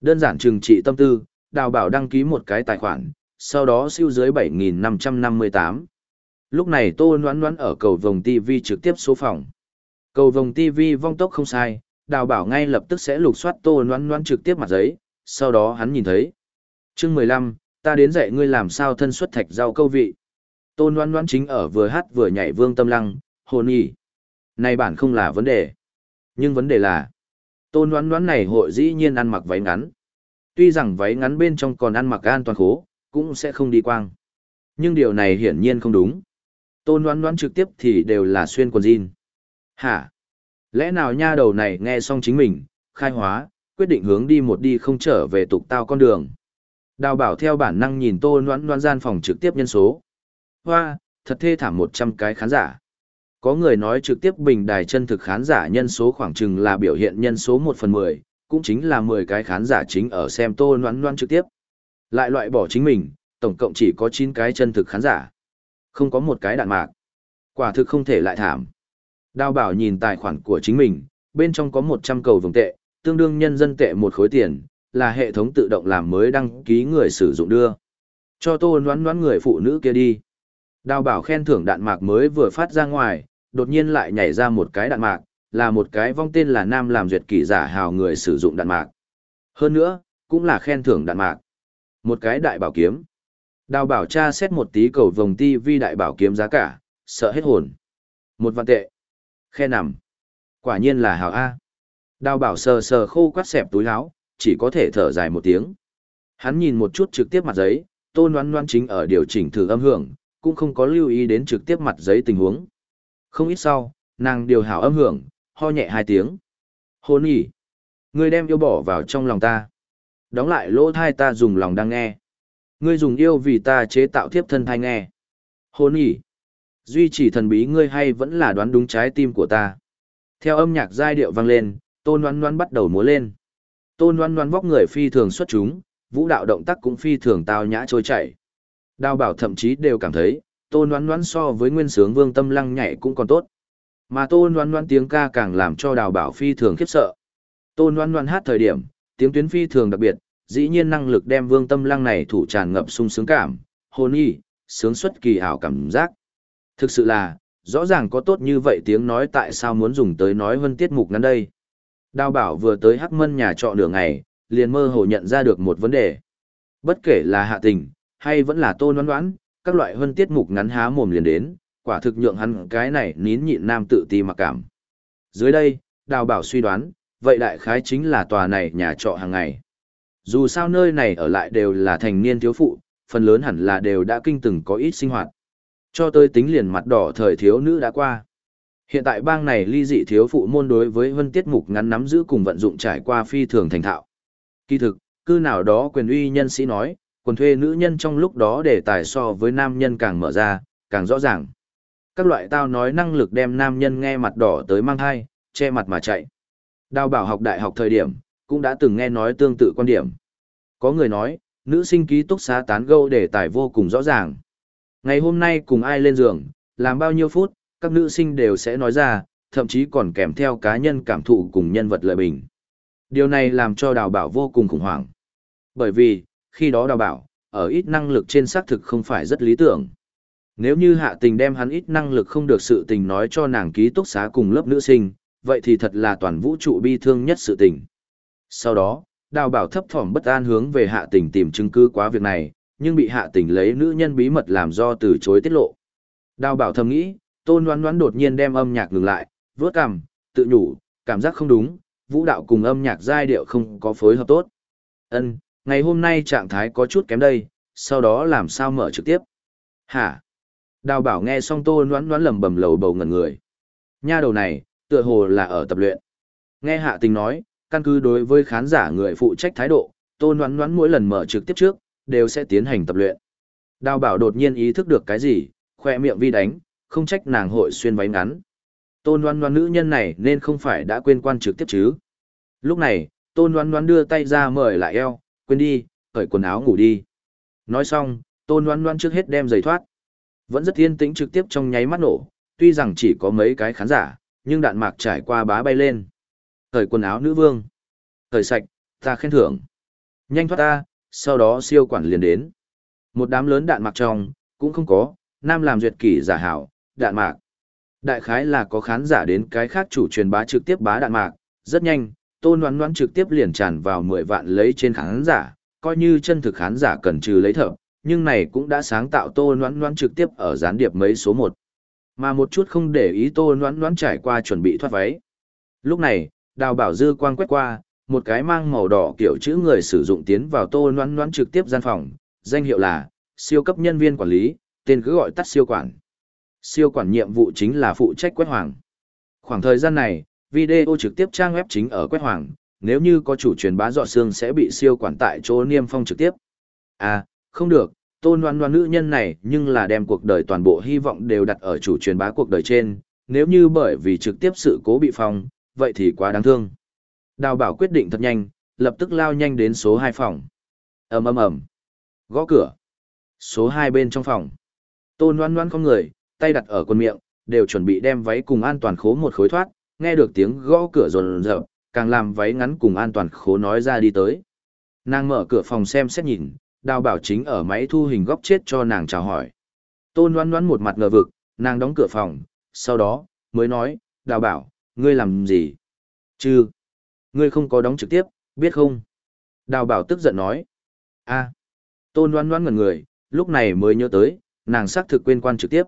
Speaker 1: Đơn giản trừng trị tâm tư, đào bảo đăng ký một cái tài khoản, sau đó siêu dưới 7.558. Lúc này Tô Ngoãn Ngoãn ở cầu vòng TV trực tiếp số phòng. Cầu vòng TV vong tốc không sai, đào bảo ngay lập tức sẽ lục soát Tô Ngoãn Ngoãn trực tiếp mặt giấy, sau đó hắn nhìn thấy. chương 15, ta đến dạy ngươi làm sao thân xuất thạch rau câu vị. Tô Ngoãn Ngoãn chính ở vừa hát vừa nhảy vương tâm lăng, hồn nhỉ. Này bản không là vấn đề. Nhưng vấn đề là, Tô Ngoãn Ngoãn này hội dĩ nhiên ăn mặc váy ngắn. Tuy rằng váy ngắn bên trong còn ăn mặc an toàn khố, cũng sẽ không đi quang. Nhưng điều này hiển nhiên không đúng. Tôn đoán đoán trực tiếp thì đều là xuyên quần jean. Hả? Lẽ nào nha đầu này nghe xong chính mình, khai hóa, quyết định hướng đi một đi không trở về tục tao con đường. Đào bảo theo bản năng nhìn tôn đoán đoán gian phòng trực tiếp nhân số. Hoa, thật thê thảm 100 cái khán giả. Có người nói trực tiếp bình đài chân thực khán giả nhân số khoảng chừng là biểu hiện nhân số 1 phần 10, cũng chính là 10 cái khán giả chính ở xem tô Loan Loan trực tiếp. Lại loại bỏ chính mình, tổng cộng chỉ có 9 cái chân thực khán giả. Không có một cái đạn mạc. Quả thực không thể lại thảm. Đào bảo nhìn tài khoản của chính mình, bên trong có 100 cầu vồng tệ, tương đương nhân dân tệ một khối tiền, là hệ thống tự động làm mới đăng ký người sử dụng đưa. Cho tô noán noán người phụ nữ kia đi. Đào bảo khen thưởng đạn mạc mới vừa phát ra ngoài, đột nhiên lại nhảy ra một cái đạn mạc, là một cái vong tên là Nam làm duyệt kỳ giả hào người sử dụng đạn mạc. Hơn nữa, cũng là khen thưởng đạn mạc. Một cái đại bảo kiếm. Đào bảo Cha xét một tí cầu vòng ti vi đại bảo kiếm giá cả, sợ hết hồn. Một vạn tệ. Khe nằm. Quả nhiên là hào A. Đào bảo sờ sờ khô quát xẹp túi áo, chỉ có thể thở dài một tiếng. Hắn nhìn một chút trực tiếp mặt giấy, tôn đoán đoán chính ở điều chỉnh thử âm hưởng, cũng không có lưu ý đến trực tiếp mặt giấy tình huống. Không ít sau, nàng điều hảo âm hưởng, ho nhẹ hai tiếng. Hôn nhỉ. Người đem yêu bỏ vào trong lòng ta. Đóng lại lỗ thai ta dùng lòng đang nghe. Ngươi dùng yêu vì ta chế tạo thiếp thân thai nghe. Hôn ỉ, Duy trì thần bí ngươi hay vẫn là đoán đúng trái tim của ta. Theo âm nhạc giai điệu vang lên, tôn đoán đoán bắt đầu múa lên. Tôn đoán đoán vóc người phi thường xuất chúng, vũ đạo động tác cũng phi thường tao nhã trôi chảy. Đào bảo thậm chí đều cảm thấy, tôn đoán đoán so với nguyên sướng vương tâm lăng nhảy cũng còn tốt. Mà tôn đoán đoán tiếng ca càng làm cho đào bảo phi thường khiếp sợ. Tôn đoán đoán hát thời điểm, tiếng tuyến phi thường đặc biệt, dĩ nhiên năng lực đem vương tâm lăng này thủ tràn ngập sung sướng cảm, hồn y, sướng xuất kỳ ảo cảm giác. Thực sự là, rõ ràng có tốt như vậy tiếng nói tại sao muốn dùng tới nói hơn tiết mục ngắn đây. Đào bảo vừa tới hắc mân nhà trọ nửa ngày, liền mơ hồ nhận ra được một vấn đề. Bất kể là hạ tình, hay vẫn là tôn đoán đoán, các loại hơn tiết mục ngắn há mồm liền đến, quả thực nhượng hắn cái này nín nhịn nam tự ti mặc cảm. Dưới đây, đào bảo suy đoán, vậy đại khái chính là tòa này nhà trọ hàng ngày. Dù sao nơi này ở lại đều là thành niên thiếu phụ, phần lớn hẳn là đều đã kinh từng có ít sinh hoạt. Cho tới tính liền mặt đỏ thời thiếu nữ đã qua. Hiện tại bang này ly dị thiếu phụ môn đối với vân tiết mục ngắn nắm giữ cùng vận dụng trải qua phi thường thành thạo. Kỳ thực, cư nào đó quyền uy nhân sĩ nói, quần thuê nữ nhân trong lúc đó để tài so với nam nhân càng mở ra, càng rõ ràng. Các loại tao nói năng lực đem nam nhân nghe mặt đỏ tới mang thai, che mặt mà chạy. Đào bảo học đại học thời điểm, cũng đã từng nghe nói tương tự quan điểm. Có người nói, nữ sinh ký túc xá tán gẫu đề tài vô cùng rõ ràng. Ngày hôm nay cùng ai lên giường, làm bao nhiêu phút, các nữ sinh đều sẽ nói ra, thậm chí còn kèm theo cá nhân cảm thụ cùng nhân vật lợi bình. Điều này làm cho đào bảo vô cùng khủng hoảng. Bởi vì, khi đó đào bảo, ở ít năng lực trên xác thực không phải rất lý tưởng. Nếu như hạ tình đem hắn ít năng lực không được sự tình nói cho nàng ký túc xá cùng lớp nữ sinh, vậy thì thật là toàn vũ trụ bi thương nhất sự tình. Sau đó, đào bảo thấp thỏm bất an hướng về hạ tình tìm chứng cứ quá việc này, nhưng bị hạ tình lấy nữ nhân bí mật làm do từ chối tiết lộ. Đào bảo thầm nghĩ, tôn đoán đoán đột nhiên đem âm nhạc ngừng lại, vớt cằm, tự nhủ, cảm giác không đúng, vũ đạo cùng âm nhạc giai điệu không có phối hợp tốt. Ân, ngày hôm nay trạng thái có chút kém đây, sau đó làm sao mở trực tiếp. Hả? Đào bảo nghe xong tô noán noán lầm bầm lầu bầu ngẩn người. Nha đầu này, tựa hồ là ở tập luyện. Nghe hạ tình nói, căn cứ đối với khán giả người phụ trách thái độ, tô noán noán mỗi lần mở trực tiếp trước, đều sẽ tiến hành tập luyện. Đào bảo đột nhiên ý thức được cái gì, khoe miệng vi đánh, không trách nàng hội xuyên váy ngắn. Tôn Loan Loan nữ nhân này nên không phải đã quên quan trực tiếp chứ. Lúc này, Tôn Loan Loan đưa tay ra mời lại eo, quên đi, cởi quần áo ngủ đi. Nói xong, Tôn Loan Loan trước hết đem giày thoát. Vẫn rất yên tĩnh trực tiếp trong nháy mắt nổ, tuy rằng chỉ có mấy cái khán giả, nhưng đạn mạc trải qua bá bay lên thời quần áo nữ vương. thời sạch, ta khen thưởng. Nhanh thoát ta, sau đó siêu quản liền đến. Một đám lớn đạn mạc trong, cũng không có, nam làm duyệt kỷ giả hảo, đạn mạc. Đại khái là có khán giả đến cái khác chủ truyền bá trực tiếp bá đạn mạc, rất nhanh, tôn đoán đoán trực tiếp liền tràn vào 10 vạn lấy trên khán giả, coi như chân thực khán giả cần trừ lấy thợ, nhưng này cũng đã sáng tạo tô noãn noãn trực tiếp ở gián điệp mấy số một Mà một chút không để ý tô noãn noãn trải qua chuẩn bị thoát váy. Lúc này, đào bảo dư quang quét qua, một cái mang màu đỏ kiểu chữ người sử dụng tiến vào tô noãn noãn trực tiếp gian phòng, danh hiệu là siêu cấp nhân viên quản lý, tên cứ gọi tắt siêu quản. Siêu quản nhiệm vụ chính là phụ trách quét hoàng. Khoảng thời gian này, video trực tiếp trang web chính ở quét hoàng, nếu như có chủ truyền bá dọ xương sẽ bị siêu quản tại chỗ niêm phong trực tiếp. À, không được, tôn Loan Loan nữ nhân này nhưng là đem cuộc đời toàn bộ hy vọng đều đặt ở chủ truyền bá cuộc đời trên, nếu như bởi vì trực tiếp sự cố bị phong, vậy thì quá đáng thương. Đào bảo quyết định thật nhanh, lập tức lao nhanh đến số 2 phòng. ầm ầm ầm Gõ cửa. Số 2 bên trong phòng. Tôn đoan đoan không người, tay đặt ở quần miệng, đều chuẩn bị đem váy cùng an toàn khố một khối thoát, nghe được tiếng gõ cửa rồn rợp, càng làm váy ngắn cùng an toàn khố nói ra đi tới. Nàng mở cửa phòng xem xét nhìn, đào bảo chính ở máy thu hình góc chết cho nàng chào hỏi. Tôn đoán đoán một mặt ngờ vực, nàng đóng cửa phòng, sau đó, mới nói, đào bảo, ngươi làm gì? Chứ, ngươi không có đóng trực tiếp, biết không? Đào bảo tức giận nói, a tôn đoán đoán ngần người, lúc này mới nhớ tới, nàng xác thực quên quan trực tiếp.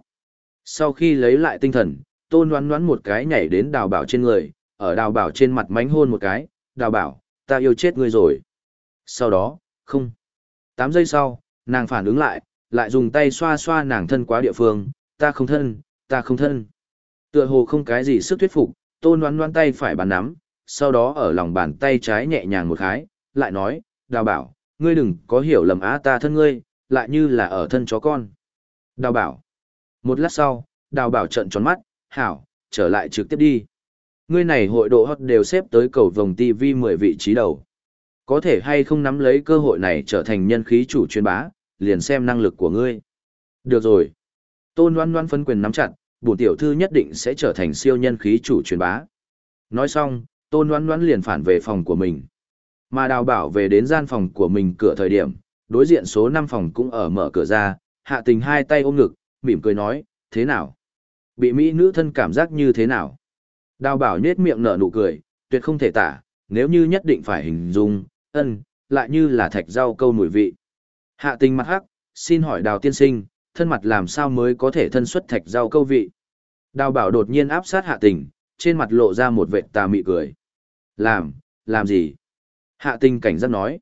Speaker 1: Sau khi lấy lại tinh thần, tôn đoán đoán một cái nhảy đến đào bảo trên người, ở đào bảo trên mặt mánh hôn một cái, đào bảo, ta yêu chết ngươi rồi. Sau đó, không. Tám giây sau, nàng phản ứng lại, lại dùng tay xoa xoa nàng thân quá địa phương, ta không thân, ta không thân. Tựa hồ không cái gì sức thuyết phục, tôn đoán đoán tay phải bàn nắm, sau đó ở lòng bàn tay trái nhẹ nhàng một khái, lại nói, đào bảo, ngươi đừng có hiểu lầm á ta thân ngươi, lại như là ở thân chó con. Đào bảo. Một lát sau, đào bảo trận tròn mắt, hảo, trở lại trực tiếp đi. Ngươi này hội độ hot đều xếp tới cầu vòng TV 10 vị trí đầu. Có thể hay không nắm lấy cơ hội này trở thành nhân khí chủ chuyên bá, liền xem năng lực của ngươi. Được rồi. Tôn Loan Loan phân quyền nắm chặt, bổn tiểu thư nhất định sẽ trở thành siêu nhân khí chủ truyền bá. Nói xong, Tôn Loan Loan liền phản về phòng của mình. Mà đào bảo về đến gian phòng của mình cửa thời điểm, đối diện số 5 phòng cũng ở mở cửa ra, hạ tình hai tay ôm ngực, mỉm cười nói, thế nào? Bị Mỹ nữ thân cảm giác như thế nào? Đào bảo nhếch miệng nở nụ cười, tuyệt không thể tả, nếu như nhất định phải hình dung, ân, lại như là thạch rau câu mùi vị. Hạ tình mặt hắc, xin hỏi đào tiên sinh, thân mặt làm sao mới có thể thân xuất thạch rau câu vị. Đào bảo đột nhiên áp sát hạ tình, trên mặt lộ ra một vệ tà mị cười. Làm, làm gì? Hạ tình cảnh giác nói.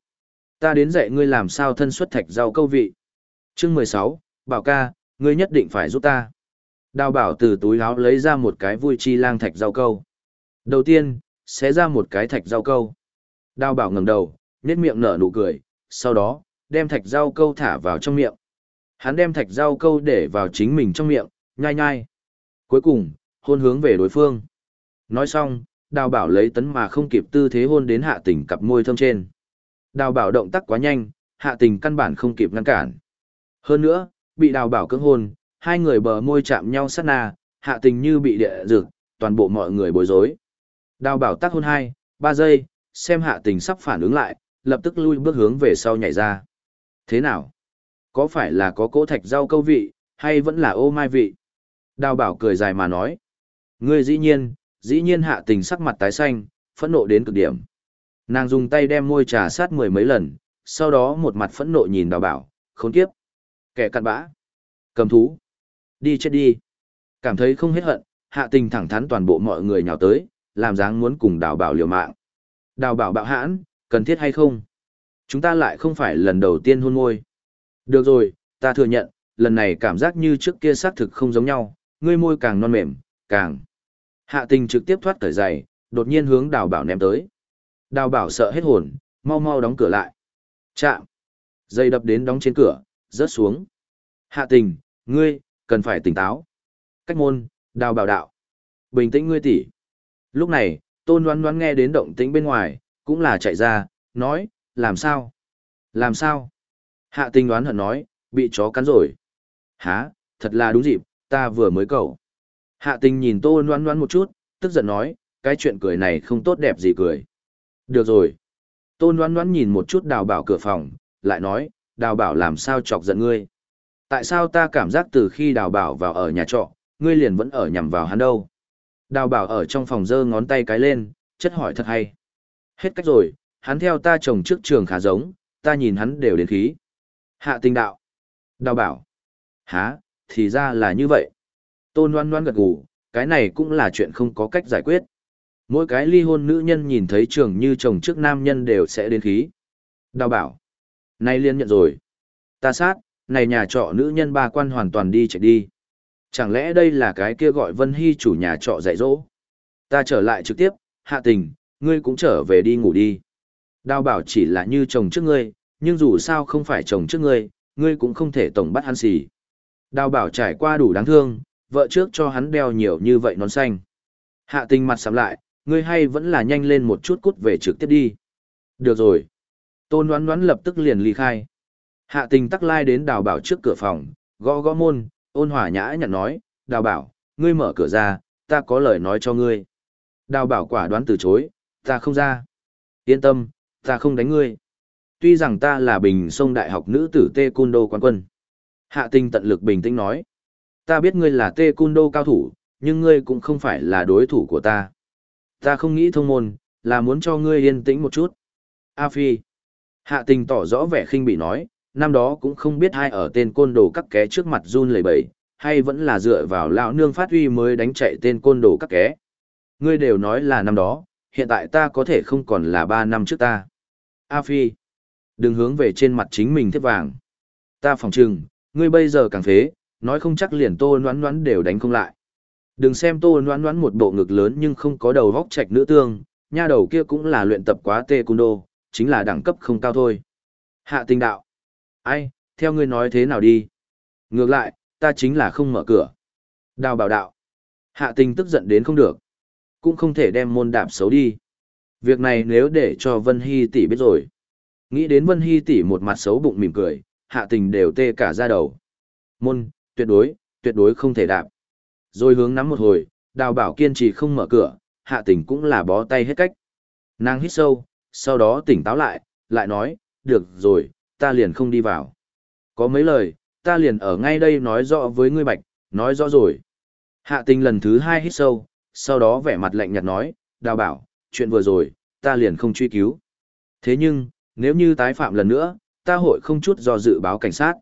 Speaker 1: Ta đến dạy ngươi làm sao thân xuất thạch rau câu vị. Chương mười sáu, bảo ca, ngươi nhất định phải giúp ta. Đào bảo từ túi áo lấy ra một cái vui chi lang thạch rau câu. Đầu tiên, xé ra một cái thạch rau câu. Đào bảo ngẩng đầu, nét miệng nở nụ cười, sau đó, đem thạch rau câu thả vào trong miệng. Hắn đem thạch rau câu để vào chính mình trong miệng, nhai nhai. Cuối cùng, hôn hướng về đối phương. Nói xong, đào bảo lấy tấn mà không kịp tư thế hôn đến hạ tình cặp môi thơm trên. Đào bảo động tác quá nhanh, hạ tình căn bản không kịp ngăn cản. Hơn nữa, bị đào bảo cưỡng hôn, hai người bờ môi chạm nhau sát na, hạ tình như bị địa rực, toàn bộ mọi người bối rối. Đào bảo tác hôn hai, ba giây, xem hạ tình sắp phản ứng lại, lập tức lui bước hướng về sau nhảy ra. Thế nào? Có phải là có cỗ thạch rau câu vị, Hay vẫn là ô mai vị? Đào bảo cười dài mà nói. Ngươi dĩ nhiên, dĩ nhiên hạ tình sắc mặt tái xanh, phẫn nộ đến cực điểm. Nàng dùng tay đem môi trà sát mười mấy lần, sau đó một mặt phẫn nộ nhìn đào bảo, khốn kiếp. Kẻ cặn bã. Cầm thú. Đi chết đi. Cảm thấy không hết hận, hạ tình thẳng thắn toàn bộ mọi người nhào tới, làm dáng muốn cùng đào bảo liều mạng. Đào bảo bạo hãn, cần thiết hay không? Chúng ta lại không phải lần đầu tiên hôn môi. Được rồi, ta thừa nhận, lần này cảm giác như trước kia xác thực không giống nhau, ngươi môi càng non mềm, càng. Hạ tình trực tiếp thoát cởi giày, đột nhiên hướng đào bảo ném tới. Đào bảo sợ hết hồn, mau mau đóng cửa lại. Chạm. Dây đập đến đóng trên cửa, rớt xuống. Hạ tình, ngươi, cần phải tỉnh táo. Cách môn, đào bảo đạo. Bình tĩnh ngươi tỷ. Lúc này, tôn đoán đoán nghe đến động tĩnh bên ngoài, cũng là chạy ra, nói, làm sao? Làm sao? Hạ tình đoán hận nói, bị chó cắn rồi. Hả, thật là đúng dịp, ta vừa mới cầu. Hạ tình nhìn tô noan noan một chút, tức giận nói, cái chuyện cười này không tốt đẹp gì cười. Được rồi. Tô noan noan nhìn một chút đào bảo cửa phòng, lại nói, đào bảo làm sao chọc giận ngươi. Tại sao ta cảm giác từ khi đào bảo vào ở nhà trọ, ngươi liền vẫn ở nhằm vào hắn đâu. Đào bảo ở trong phòng giơ ngón tay cái lên, chất hỏi thật hay. Hết cách rồi, hắn theo ta chồng trước trường khá giống, ta nhìn hắn đều đến khí. Hạ tình đạo. Đào bảo. há, thì ra là như vậy. Tôn loan loan gật gù, cái này cũng là chuyện không có cách giải quyết. Mỗi cái ly hôn nữ nhân nhìn thấy trường như chồng trước nam nhân đều sẽ đến khí. Đào bảo. Nay liên nhận rồi. Ta sát, này nhà trọ nữ nhân ba quan hoàn toàn đi chạy đi. Chẳng lẽ đây là cái kia gọi Vân Hy chủ nhà trọ dạy dỗ? Ta trở lại trực tiếp, hạ tình, ngươi cũng trở về đi ngủ đi. Đào bảo chỉ là như chồng trước ngươi, nhưng dù sao không phải chồng trước ngươi, ngươi cũng không thể tổng bắt hắn xì. Đào bảo trải qua đủ đáng thương, vợ trước cho hắn đeo nhiều như vậy nón xanh. Hạ tình mặt sắm lại, ngươi hay vẫn là nhanh lên một chút cút về trực tiếp đi. Được rồi. Tôn đoán đoán lập tức liền ly khai. Hạ tình tắc lai đến đào bảo trước cửa phòng, gõ gõ môn, ôn hòa nhã nhận nói, đào bảo, ngươi mở cửa ra, ta có lời nói cho ngươi. Đào bảo quả đoán từ chối, ta không ra. Yên tâm, ta không đánh ngươi. Tuy rằng ta là bình sông đại học nữ tử Tê Cun Đô quán quân. Hạ Tinh tận lực bình tĩnh nói. Ta biết ngươi là Tê Cun Đô cao thủ, nhưng ngươi cũng không phải là đối thủ của ta. Ta không nghĩ thông môn, là muốn cho ngươi yên tĩnh một chút. A Phi. Hạ Tinh tỏ rõ vẻ khinh bị nói, năm đó cũng không biết ai ở tên côn đồ các ké trước mặt run lẩy bẩy, hay vẫn là dựa vào lão nương phát huy mới đánh chạy tên côn đồ các ké. Ngươi đều nói là năm đó, hiện tại ta có thể không còn là ba năm trước ta. A Phi. Đừng hướng về trên mặt chính mình thiết vàng. Ta phòng trừng, ngươi bây giờ càng phế, nói không chắc liền tô noán noán đều đánh không lại. Đừng xem tô noán noán một bộ ngực lớn nhưng không có đầu vóc trạch nữ tương, nha đầu kia cũng là luyện tập quá tê cung đô, chính là đẳng cấp không cao thôi. Hạ tình đạo. Ai, theo ngươi nói thế nào đi? Ngược lại, ta chính là không mở cửa. Đào bảo đạo. Hạ tình tức giận đến không được. Cũng không thể đem môn đạp xấu đi. Việc này nếu để cho Vân Hy tỷ biết rồi. Nghĩ đến Vân Hy tỷ một mặt xấu bụng mỉm cười, hạ tình đều tê cả ra đầu. Môn, tuyệt đối, tuyệt đối không thể đạp. Rồi hướng nắm một hồi, đào bảo kiên trì không mở cửa, hạ tình cũng là bó tay hết cách. Nàng hít sâu, sau đó tỉnh táo lại, lại nói, được rồi, ta liền không đi vào. Có mấy lời, ta liền ở ngay đây nói rõ với ngươi bạch, nói rõ rồi. Hạ tình lần thứ hai hít sâu, sau đó vẻ mặt lạnh nhạt nói, đào bảo, chuyện vừa rồi, ta liền không truy cứu. Thế nhưng, nếu như tái phạm lần nữa, ta hội không chút do dự báo cảnh sát.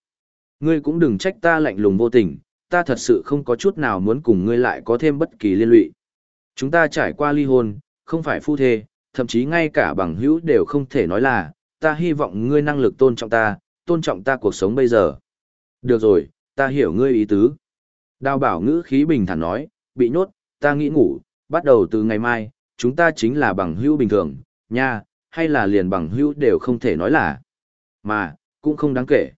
Speaker 1: Ngươi cũng đừng trách ta lạnh lùng vô tình, ta thật sự không có chút nào muốn cùng ngươi lại có thêm bất kỳ liên lụy. Chúng ta trải qua ly hôn, không phải phu thê, thậm chí ngay cả bằng hữu đều không thể nói là, ta hy vọng ngươi năng lực tôn trọng ta, tôn trọng ta cuộc sống bây giờ. Được rồi, ta hiểu ngươi ý tứ. Đào bảo ngữ khí bình thản nói, bị nhốt, ta nghĩ ngủ, bắt đầu từ ngày mai, chúng ta chính là bằng hữu bình thường, nha, hay là liền bằng hữu đều không thể nói là. Mà, cũng không đáng kể.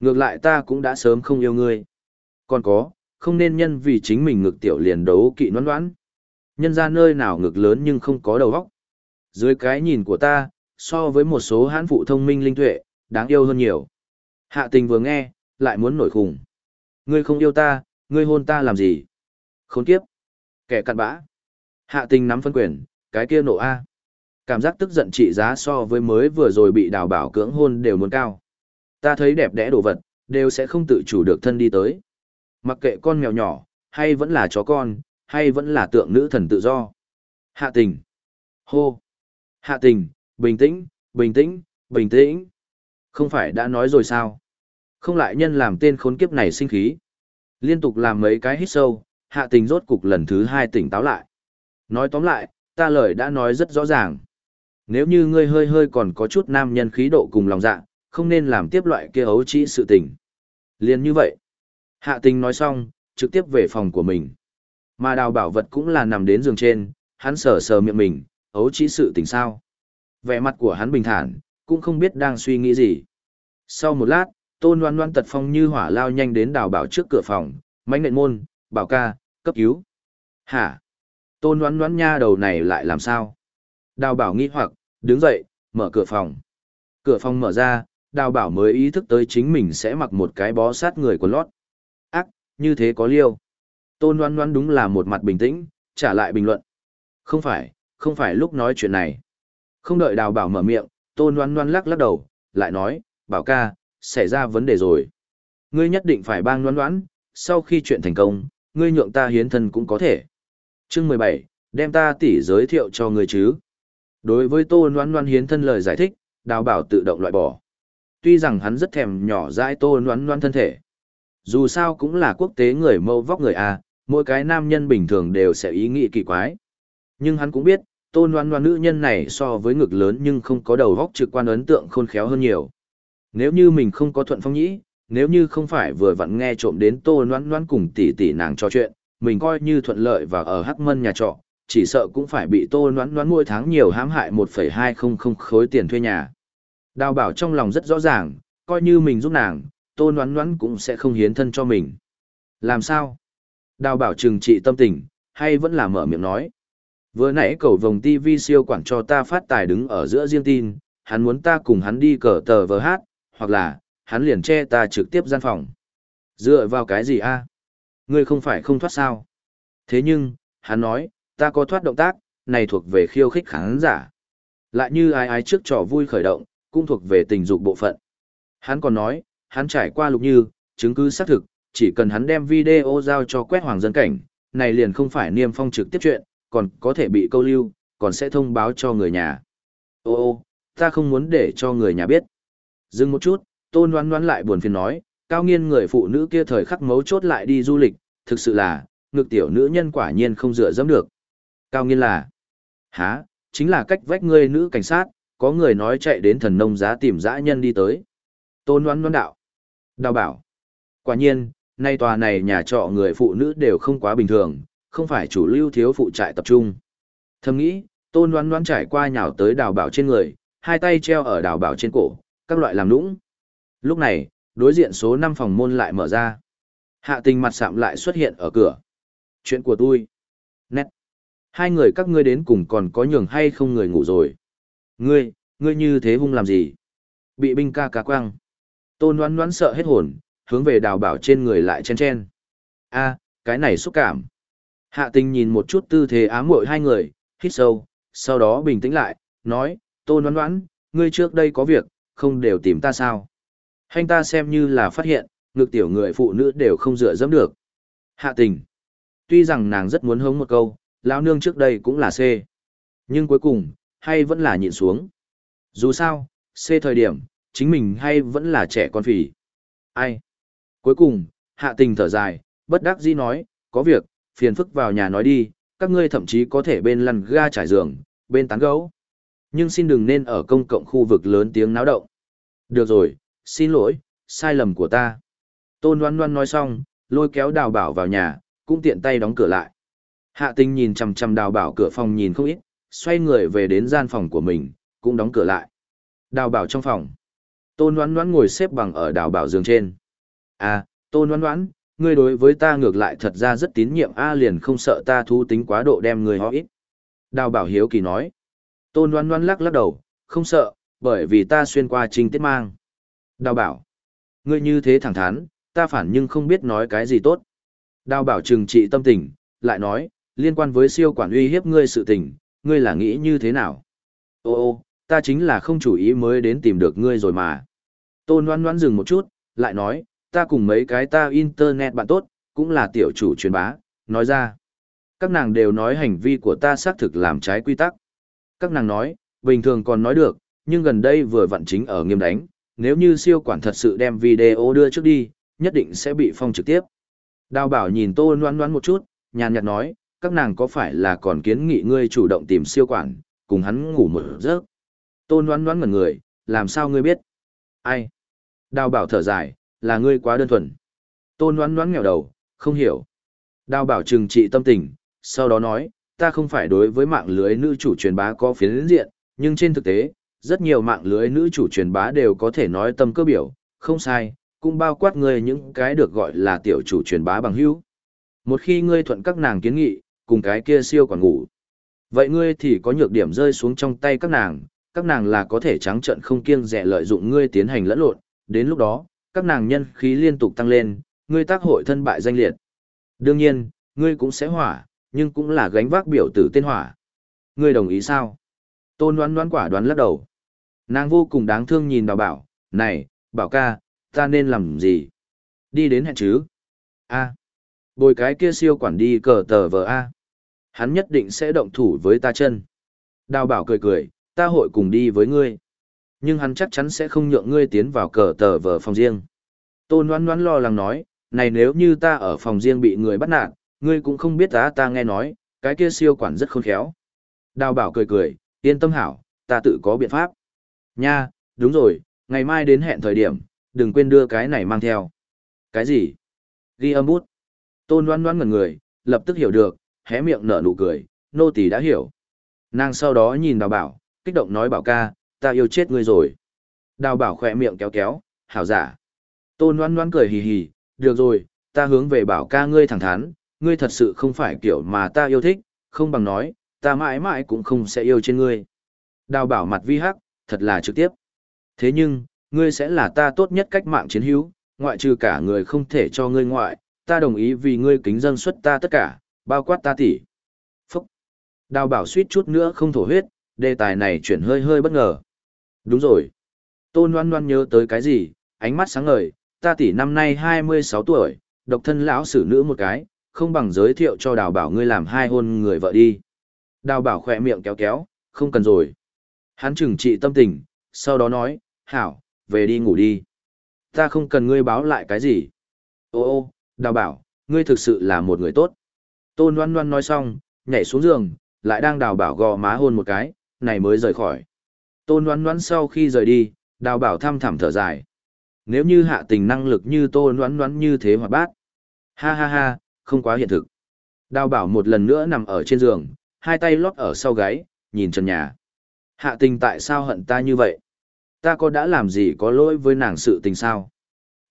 Speaker 1: Ngược lại ta cũng đã sớm không yêu ngươi. Còn có, không nên nhân vì chính mình ngực tiểu liền đấu kỵ noan đoán. Nhân ra nơi nào ngực lớn nhưng không có đầu óc. Dưới cái nhìn của ta, so với một số hãn phụ thông minh linh tuệ, đáng yêu hơn nhiều. Hạ tình vừa nghe, lại muốn nổi khùng. Ngươi không yêu ta, ngươi hôn ta làm gì? Khốn kiếp. Kẻ cặn bã. Hạ tình nắm phân quyền, cái kia nộ A. Cảm giác tức giận trị giá so với mới vừa rồi bị đào bảo cưỡng hôn đều muốn cao. Ta thấy đẹp đẽ đồ vật, đều sẽ không tự chủ được thân đi tới. Mặc kệ con mèo nhỏ, hay vẫn là chó con, hay vẫn là tượng nữ thần tự do. Hạ tình. Hô. Hạ tình, bình tĩnh, bình tĩnh, bình tĩnh. Không phải đã nói rồi sao? Không lại nhân làm tên khốn kiếp này sinh khí. Liên tục làm mấy cái hít sâu, hạ tình rốt cục lần thứ hai tỉnh táo lại. Nói tóm lại, ta lời đã nói rất rõ ràng. Nếu như ngươi hơi hơi còn có chút nam nhân khí độ cùng lòng dạ, không nên làm tiếp loại kia ấu trĩ sự tình. Liên như vậy. Hạ tình nói xong, trực tiếp về phòng của mình. Mà đào bảo vật cũng là nằm đến giường trên, hắn sờ sờ miệng mình, ấu trĩ sự tình sao. Vẻ mặt của hắn bình thản, cũng không biết đang suy nghĩ gì. Sau một lát, tôn loan loan tật phong như hỏa lao nhanh đến đào bảo trước cửa phòng, mánh nện môn, bảo ca, cấp cứu. Hả? Tôn loan loan nha đầu này lại làm sao? Đào bảo nghi hoặc, đứng dậy, mở cửa phòng. Cửa phòng mở ra, đào bảo mới ý thức tới chính mình sẽ mặc một cái bó sát người của lót. Ác, như thế có liêu. Tôn loan loan đúng là một mặt bình tĩnh, trả lại bình luận. Không phải, không phải lúc nói chuyện này. Không đợi đào bảo mở miệng, tôn loan loan lắc lắc đầu, lại nói, bảo ca, xảy ra vấn đề rồi. Ngươi nhất định phải bang loan loan, sau khi chuyện thành công, ngươi nhượng ta hiến thân cũng có thể. Chương mười bảy, đem ta tỉ giới thiệu cho ngươi chứ. Đối với tô loan loan hiến thân lời giải thích, đào bảo tự động loại bỏ. Tuy rằng hắn rất thèm nhỏ dãi tô loan loan thân thể. Dù sao cũng là quốc tế người mâu vóc người A, mỗi cái nam nhân bình thường đều sẽ ý nghĩ kỳ quái. Nhưng hắn cũng biết, tô loan loan nữ nhân này so với ngực lớn nhưng không có đầu vóc trực quan ấn tượng khôn khéo hơn nhiều. Nếu như mình không có thuận phong nhĩ, nếu như không phải vừa vặn nghe trộm đến tô loan loan cùng tỷ tỷ nàng trò chuyện, mình coi như thuận lợi và ở hắc mân nhà trọ, chỉ sợ cũng phải bị tô loan loan mỗi tháng nhiều hãm hại 1,200 khối tiền thuê nhà. Đào bảo trong lòng rất rõ ràng, coi như mình giúp nàng, tô loan loan cũng sẽ không hiến thân cho mình. Làm sao? Đào bảo trừng trị tâm tình, hay vẫn là mở miệng nói. Vừa nãy cầu vòng TV siêu quản cho ta phát tài đứng ở giữa riêng tin, hắn muốn ta cùng hắn đi cờ tờ vờ hát, hoặc là, hắn liền che ta trực tiếp gian phòng. Dựa vào cái gì a? Ngươi không phải không thoát sao? Thế nhưng, hắn nói, ta có thoát động tác, này thuộc về khiêu khích khán giả. Lại như ai ai trước trò vui khởi động, cũng thuộc về tình dục bộ phận. Hắn còn nói, hắn trải qua lục như, chứng cứ xác thực, chỉ cần hắn đem video giao cho quét hoàng dân cảnh, này liền không phải niêm phong trực tiếp chuyện, còn có thể bị câu lưu, còn sẽ thông báo cho người nhà. Ô ô, ta không muốn để cho người nhà biết. Dừng một chút, tôn đoán đoán lại buồn phiền nói, cao nghiên người phụ nữ kia thời khắc mấu chốt lại đi du lịch, thực sự là, ngực tiểu nữ nhân quả nhiên không dựa dẫm được. Cao nghiên là, há, chính là cách vách ngươi nữ cảnh sát, có người nói chạy đến thần nông giá tìm dã nhân đi tới. Tôn đoán đoán đạo. Đào bảo. Quả nhiên, nay tòa này nhà trọ người phụ nữ đều không quá bình thường, không phải chủ lưu thiếu phụ trại tập trung. Thầm nghĩ, tôn đoán đoán trải qua nhào tới đào bảo trên người, hai tay treo ở đào bảo trên cổ, các loại làm nũng. Lúc này, đối diện số 5 phòng môn lại mở ra. Hạ tình mặt sạm lại xuất hiện ở cửa. Chuyện của tôi. Hai người các ngươi đến cùng còn có nhường hay không người ngủ rồi. Ngươi, ngươi như thế hung làm gì? Bị binh ca cá quăng. Tôn đoán đoán sợ hết hồn, hướng về đào bảo trên người lại chen chen. a cái này xúc cảm. Hạ tình nhìn một chút tư thế ám muội hai người, hít sâu, sau đó bình tĩnh lại, nói, tôn đoán đoán, ngươi trước đây có việc, không đều tìm ta sao. Hành ta xem như là phát hiện, ngược tiểu người phụ nữ đều không dựa dẫm được. Hạ tình. Tuy rằng nàng rất muốn hống một câu, lão nương trước đây cũng là C. Nhưng cuối cùng, hay vẫn là nhịn xuống. Dù sao, C thời điểm, chính mình hay vẫn là trẻ con phỉ. Ai? Cuối cùng, hạ tình thở dài, bất đắc dĩ nói, có việc, phiền phức vào nhà nói đi, các ngươi thậm chí có thể bên lăn ga trải giường, bên tán gấu. Nhưng xin đừng nên ở công cộng khu vực lớn tiếng náo động. Được rồi, xin lỗi, sai lầm của ta. Tôn Loan Loan nói xong, lôi kéo đào bảo vào nhà, cũng tiện tay đóng cửa lại. Hạ tình nhìn chằm chằm đào bảo cửa phòng nhìn không ít, xoay người về đến gian phòng của mình, cũng đóng cửa lại. Đào bảo trong phòng. Tôn đoán đoán ngồi xếp bằng ở đào bảo giường trên. À, tôn đoán đoán, ngươi đối với ta ngược lại thật ra rất tín nhiệm A liền không sợ ta thu tính quá độ đem người ho ít. Đào bảo hiếu kỳ nói. Tôn đoán đoán lắc lắc đầu, không sợ, bởi vì ta xuyên qua trinh tiết mang. Đào bảo. Ngươi như thế thẳng thắn, ta phản nhưng không biết nói cái gì tốt. Đào bảo trừng trị tâm tình, lại nói, liên quan với siêu quản uy hiếp ngươi sự tình, ngươi là nghĩ như thế nào? Ô ô, ta chính là không chủ ý mới đến tìm được ngươi rồi mà. Tôn Loan Loan dừng một chút, lại nói, ta cùng mấy cái ta internet bạn tốt, cũng là tiểu chủ truyền bá, nói ra. Các nàng đều nói hành vi của ta xác thực làm trái quy tắc. Các nàng nói, bình thường còn nói được, nhưng gần đây vừa vặn chính ở nghiêm đánh, nếu như siêu quản thật sự đem video đưa trước đi, nhất định sẽ bị phong trực tiếp. Đào bảo nhìn tô Loan Loan một chút, nhàn nhạt nói, các nàng có phải là còn kiến nghị ngươi chủ động tìm siêu quản, cùng hắn ngủ một giấc. tôn đoán đoán ngẩn người, làm sao ngươi biết? Ai? Đào bảo thở dài, là ngươi quá đơn thuần. tôn đoán đoán nghèo đầu, không hiểu. Đào bảo trừng trị tâm tình, sau đó nói, ta không phải đối với mạng lưới nữ chủ truyền bá có phiến diện, nhưng trên thực tế, rất nhiều mạng lưới nữ chủ truyền bá đều có thể nói tâm cơ biểu, không sai, cũng bao quát ngươi những cái được gọi là tiểu chủ truyền bá bằng hữu. Một khi ngươi thuận các nàng kiến nghị, cùng cái kia siêu còn ngủ. Vậy ngươi thì có nhược điểm rơi xuống trong tay các nàng, các nàng là có thể trắng trận không kiêng dè lợi dụng ngươi tiến hành lẫn lộn, đến lúc đó, các nàng nhân khí liên tục tăng lên, ngươi tác hội thân bại danh liệt. Đương nhiên, ngươi cũng sẽ hỏa, nhưng cũng là gánh vác biểu tử tên hỏa. Ngươi đồng ý sao? Tôn đoán đoán quả đoán lắc đầu. Nàng vô cùng đáng thương nhìn đào bảo, này, bảo ca, ta nên làm gì? Đi đến hẹn chứ? A. Bồi cái kia siêu quản đi cờ tờ vờ A. Hắn nhất định sẽ động thủ với ta chân. Đào bảo cười cười, ta hội cùng đi với ngươi. Nhưng hắn chắc chắn sẽ không nhượng ngươi tiến vào cờ tờ vờ phòng riêng. Tôn đoán đoán lo lắng nói, này nếu như ta ở phòng riêng bị người bắt nạt, ngươi cũng không biết ta ta nghe nói, cái kia siêu quản rất khôn khéo. Đào bảo cười cười, yên tâm hảo, ta tự có biện pháp. Nha, đúng rồi, ngày mai đến hẹn thời điểm, đừng quên đưa cái này mang theo. Cái gì? Ghi âm bút. Tôn đoán đoán ngần người, lập tức hiểu được, hé miệng nở nụ cười, nô tỳ đã hiểu. Nàng sau đó nhìn đào bảo, kích động nói bảo ca, ta yêu chết ngươi rồi. Đào bảo khỏe miệng kéo kéo, hảo giả. Tôn noan noan cười hì hì, được rồi, ta hướng về bảo ca ngươi thẳng thắn, ngươi thật sự không phải kiểu mà ta yêu thích, không bằng nói, ta mãi mãi cũng không sẽ yêu trên ngươi. Đào bảo mặt vi hắc, thật là trực tiếp. Thế nhưng, ngươi sẽ là ta tốt nhất cách mạng chiến hữu, ngoại trừ cả người không thể cho ngươi ngoại, ta đồng ý vì ngươi kính dân xuất ta tất cả, bao quát ta tỷ. Phúc! Đào bảo suýt chút nữa không thổ huyết, đề tài này chuyển hơi hơi bất ngờ. Đúng rồi. Tôn Loan Loan nhớ tới cái gì, ánh mắt sáng ngời, ta tỷ năm nay 26 tuổi, độc thân lão xử nữ một cái, không bằng giới thiệu cho đào bảo ngươi làm hai hôn người vợ đi. Đào bảo khỏe miệng kéo kéo, không cần rồi. Hắn trừng trị tâm tình, sau đó nói, hảo, về đi ngủ đi. Ta không cần ngươi báo lại cái gì. Ô ô, đào bảo, ngươi thực sự là một người tốt. Tôn Loan Loan nói xong, nhảy xuống giường, lại đang đào bảo gò má hôn một cái, này mới rời khỏi. Tôn Loan Loan sau khi rời đi, đào bảo thăm thẳm thở dài. Nếu như hạ tình năng lực như Tôn Loan Loan như thế hoạt bát. Ha ha ha, không quá hiện thực. Đào bảo một lần nữa nằm ở trên giường, hai tay lót ở sau gáy, nhìn trần nhà. Hạ tình tại sao hận ta như vậy? Ta có đã làm gì có lỗi với nàng sự tình sao?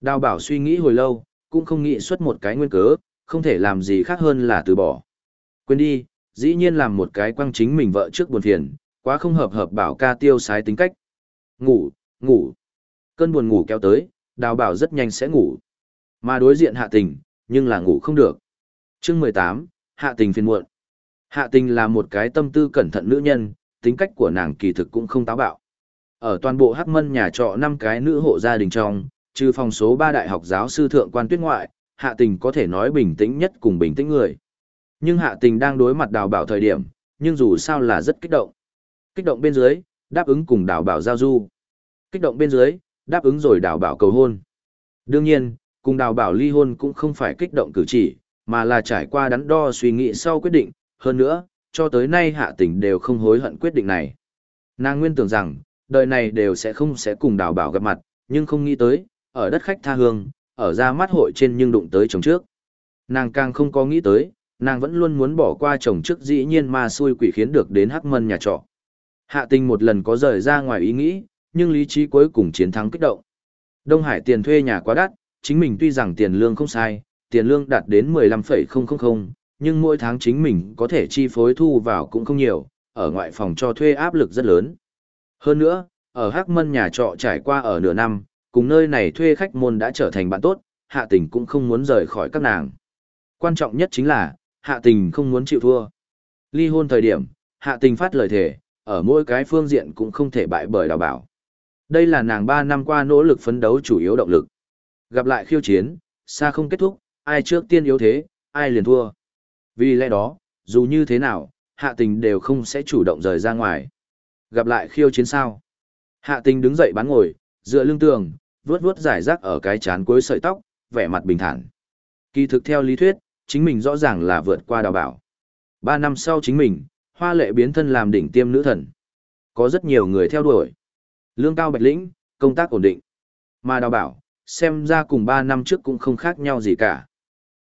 Speaker 1: Đào bảo suy nghĩ hồi lâu, cũng không nghĩ xuất một cái nguyên cớ, không thể làm gì khác hơn là từ bỏ. Quên đi, dĩ nhiên làm một cái quăng chính mình vợ trước buồn phiền, quá không hợp hợp bảo ca tiêu sái tính cách. Ngủ, ngủ. Cơn buồn ngủ kéo tới, đào bảo rất nhanh sẽ ngủ. Mà đối diện hạ tình, nhưng là ngủ không được. chương 18, hạ tình phiền muộn. Hạ tình là một cái tâm tư cẩn thận nữ nhân, tính cách của nàng kỳ thực cũng không táo bạo. Ở toàn bộ hắc mân nhà trọ năm cái nữ hộ gia đình trong, trừ phòng số 3 đại học giáo sư thượng quan tuyết ngoại, hạ tình có thể nói bình tĩnh nhất cùng bình tĩnh người. Nhưng hạ tình đang đối mặt đào bảo thời điểm, nhưng dù sao là rất kích động. Kích động bên dưới, đáp ứng cùng đào bảo giao du. Kích động bên dưới, đáp ứng rồi đào bảo cầu hôn. Đương nhiên, cùng đào bảo ly hôn cũng không phải kích động cử chỉ, mà là trải qua đắn đo suy nghĩ sau quyết định, hơn nữa, cho tới nay hạ tình đều không hối hận quyết định này. Nàng nguyên tưởng rằng, đời này đều sẽ không sẽ cùng đào bảo gặp mặt, nhưng không nghĩ tới, ở đất khách tha hương, ở ra mắt hội trên nhưng đụng tới chồng trước. Nàng càng không có nghĩ tới, nàng vẫn luôn muốn bỏ qua chồng trước dĩ nhiên mà xui quỷ khiến được đến hắc mân nhà trọ. Hạ tình một lần có rời ra ngoài ý nghĩ, nhưng lý trí cuối cùng chiến thắng kích động. Đông Hải tiền thuê nhà quá đắt, chính mình tuy rằng tiền lương không sai, tiền lương đạt đến 15,000, nhưng mỗi tháng chính mình có thể chi phối thu vào cũng không nhiều, ở ngoại phòng cho thuê áp lực rất lớn. Hơn nữa, ở Hắc Mân nhà trọ trải qua ở nửa năm, cùng nơi này thuê khách môn đã trở thành bạn tốt, hạ tình cũng không muốn rời khỏi các nàng. Quan trọng nhất chính là, hạ tình không muốn chịu thua. Ly hôn thời điểm, hạ tình phát lời thề, ở mỗi cái phương diện cũng không thể bại bởi đào bảo. Đây là nàng 3 năm qua nỗ lực phấn đấu chủ yếu động lực. Gặp lại khiêu chiến, xa không kết thúc, ai trước tiên yếu thế, ai liền thua. Vì lẽ đó, dù như thế nào, hạ tình đều không sẽ chủ động rời ra ngoài. Gặp lại khiêu chiến sao. Hạ tình đứng dậy bán ngồi, dựa lưng tường, vuốt vuốt giải rác ở cái chán cuối sợi tóc, vẻ mặt bình thản. Kỳ thực theo lý thuyết, chính mình rõ ràng là vượt qua đào bảo. Ba năm sau chính mình, hoa lệ biến thân làm đỉnh tiêm nữ thần. Có rất nhiều người theo đuổi. Lương cao bạch lĩnh, công tác ổn định. Mà đào bảo, xem ra cùng ba năm trước cũng không khác nhau gì cả.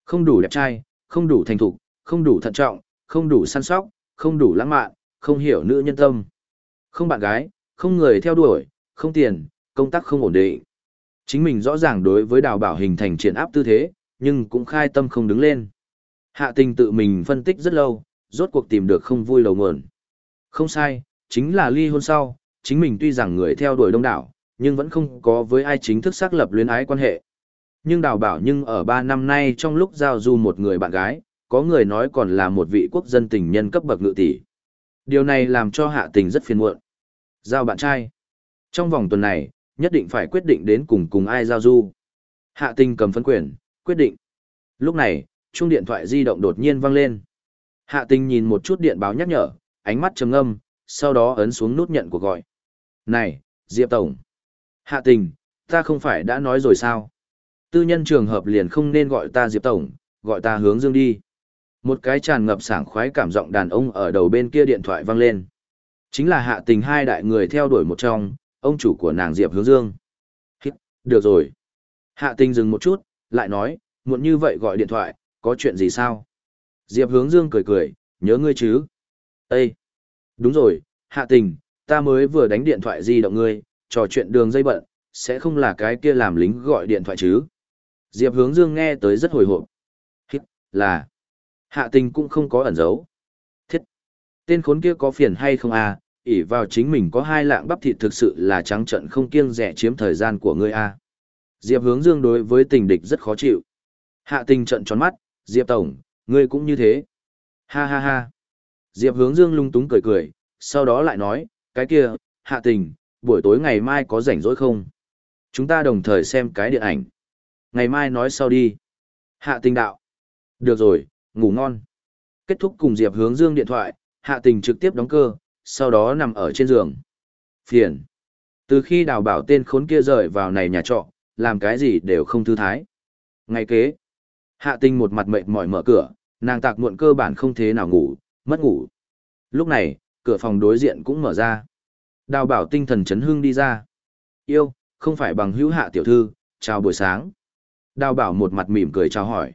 Speaker 1: Không đủ đẹp trai, không đủ thành thục, không đủ thận trọng, không đủ săn sóc, không đủ lãng mạn, không hiểu nữ nhân tâm. Không bạn gái, không người theo đuổi, không tiền, công tác không ổn định. Chính mình rõ ràng đối với đào bảo hình thành triển áp tư thế, nhưng cũng khai tâm không đứng lên. Hạ tình tự mình phân tích rất lâu, rốt cuộc tìm được không vui đầu nguồn. Không sai, chính là ly hôn sau, chính mình tuy rằng người theo đuổi đông đảo, nhưng vẫn không có với ai chính thức xác lập luyến ái quan hệ. Nhưng đào bảo nhưng ở 3 năm nay trong lúc giao du một người bạn gái, có người nói còn là một vị quốc dân tình nhân cấp bậc ngự tỷ. Điều này làm cho hạ tình rất phiền muộn. Giao bạn trai. Trong vòng tuần này, nhất định phải quyết định đến cùng cùng ai giao du. Hạ tình cầm phân quyền, quyết định. Lúc này, chuông điện thoại di động đột nhiên vang lên. Hạ tình nhìn một chút điện báo nhắc nhở, ánh mắt trầm ngâm, sau đó ấn xuống nút nhận cuộc gọi. Này, Diệp Tổng. Hạ tình, ta không phải đã nói rồi sao? Tư nhân trường hợp liền không nên gọi ta Diệp Tổng, gọi ta hướng dương đi. Một cái tràn ngập sảng khoái cảm giọng đàn ông ở đầu bên kia điện thoại vang lên. Chính là hạ tình hai đại người theo đuổi một trong, ông chủ của nàng Diệp hướng dương. Hít, được rồi. Hạ tình dừng một chút, lại nói, muộn như vậy gọi điện thoại, có chuyện gì sao? Diệp hướng dương cười cười, nhớ ngươi chứ? Ê! Đúng rồi, hạ tình, ta mới vừa đánh điện thoại di động ngươi, trò chuyện đường dây bận, sẽ không là cái kia làm lính gọi điện thoại chứ? Diệp hướng dương nghe tới rất hồi hộp. Hít, là. Hạ tình cũng không có ẩn giấu. Thiết. Tên khốn kia có phiền hay không à, ỉ vào chính mình có hai lạng bắp thịt thực sự là trắng trận không kiêng rẻ chiếm thời gian của ngươi a Diệp hướng dương đối với tình địch rất khó chịu. Hạ tình trận tròn mắt, Diệp Tổng, ngươi cũng như thế. Ha ha ha. Diệp hướng dương lung túng cười cười, sau đó lại nói, cái kia, hạ tình, buổi tối ngày mai có rảnh rỗi không? Chúng ta đồng thời xem cái điện ảnh. Ngày mai nói sau đi. Hạ tình đạo. Được rồi, ngủ ngon. Kết thúc cùng Diệp hướng dương điện thoại, hạ tình trực tiếp đóng cơ, sau đó nằm ở trên giường. Phiền. Từ khi đào bảo tên khốn kia rời vào này nhà trọ, làm cái gì đều không thư thái. Ngày kế, hạ tinh một mặt mệt mỏi mở cửa, nàng tạc muộn cơ bản không thế nào ngủ, mất ngủ. Lúc này, cửa phòng đối diện cũng mở ra. Đào bảo tinh thần chấn hưng đi ra. Yêu, không phải bằng hữu hạ tiểu thư, chào buổi sáng. Đào bảo một mặt mỉm cười chào hỏi.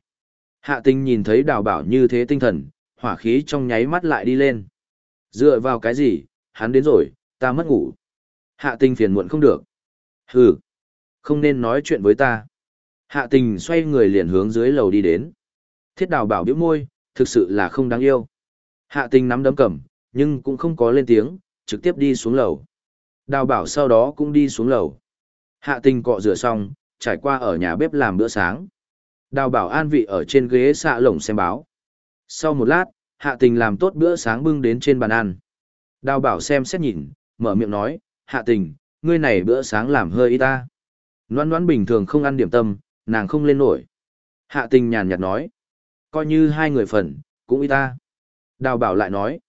Speaker 1: Hạ tinh nhìn thấy đào bảo như thế tinh thần, hỏa khí trong nháy mắt lại đi lên. Dựa vào cái gì, hắn đến rồi, ta mất ngủ. Hạ tình phiền muộn không được. Hừ, không nên nói chuyện với ta. Hạ tình xoay người liền hướng dưới lầu đi đến. Thiết đào bảo biểu môi, thực sự là không đáng yêu. Hạ tình nắm đấm cầm, nhưng cũng không có lên tiếng, trực tiếp đi xuống lầu. Đào bảo sau đó cũng đi xuống lầu. Hạ tình cọ rửa xong, trải qua ở nhà bếp làm bữa sáng. Đào bảo an vị ở trên ghế xạ lồng xem báo. Sau một lát, hạ tình làm tốt bữa sáng bưng đến trên bàn ăn. Đào bảo xem xét nhìn, mở miệng nói, hạ tình, ngươi này bữa sáng làm hơi ít ta. Loan loãn bình thường không ăn điểm tâm, nàng không lên nổi. Hạ tình nhàn nhạt nói, coi như hai người phần, cũng y ta. Đào bảo lại nói,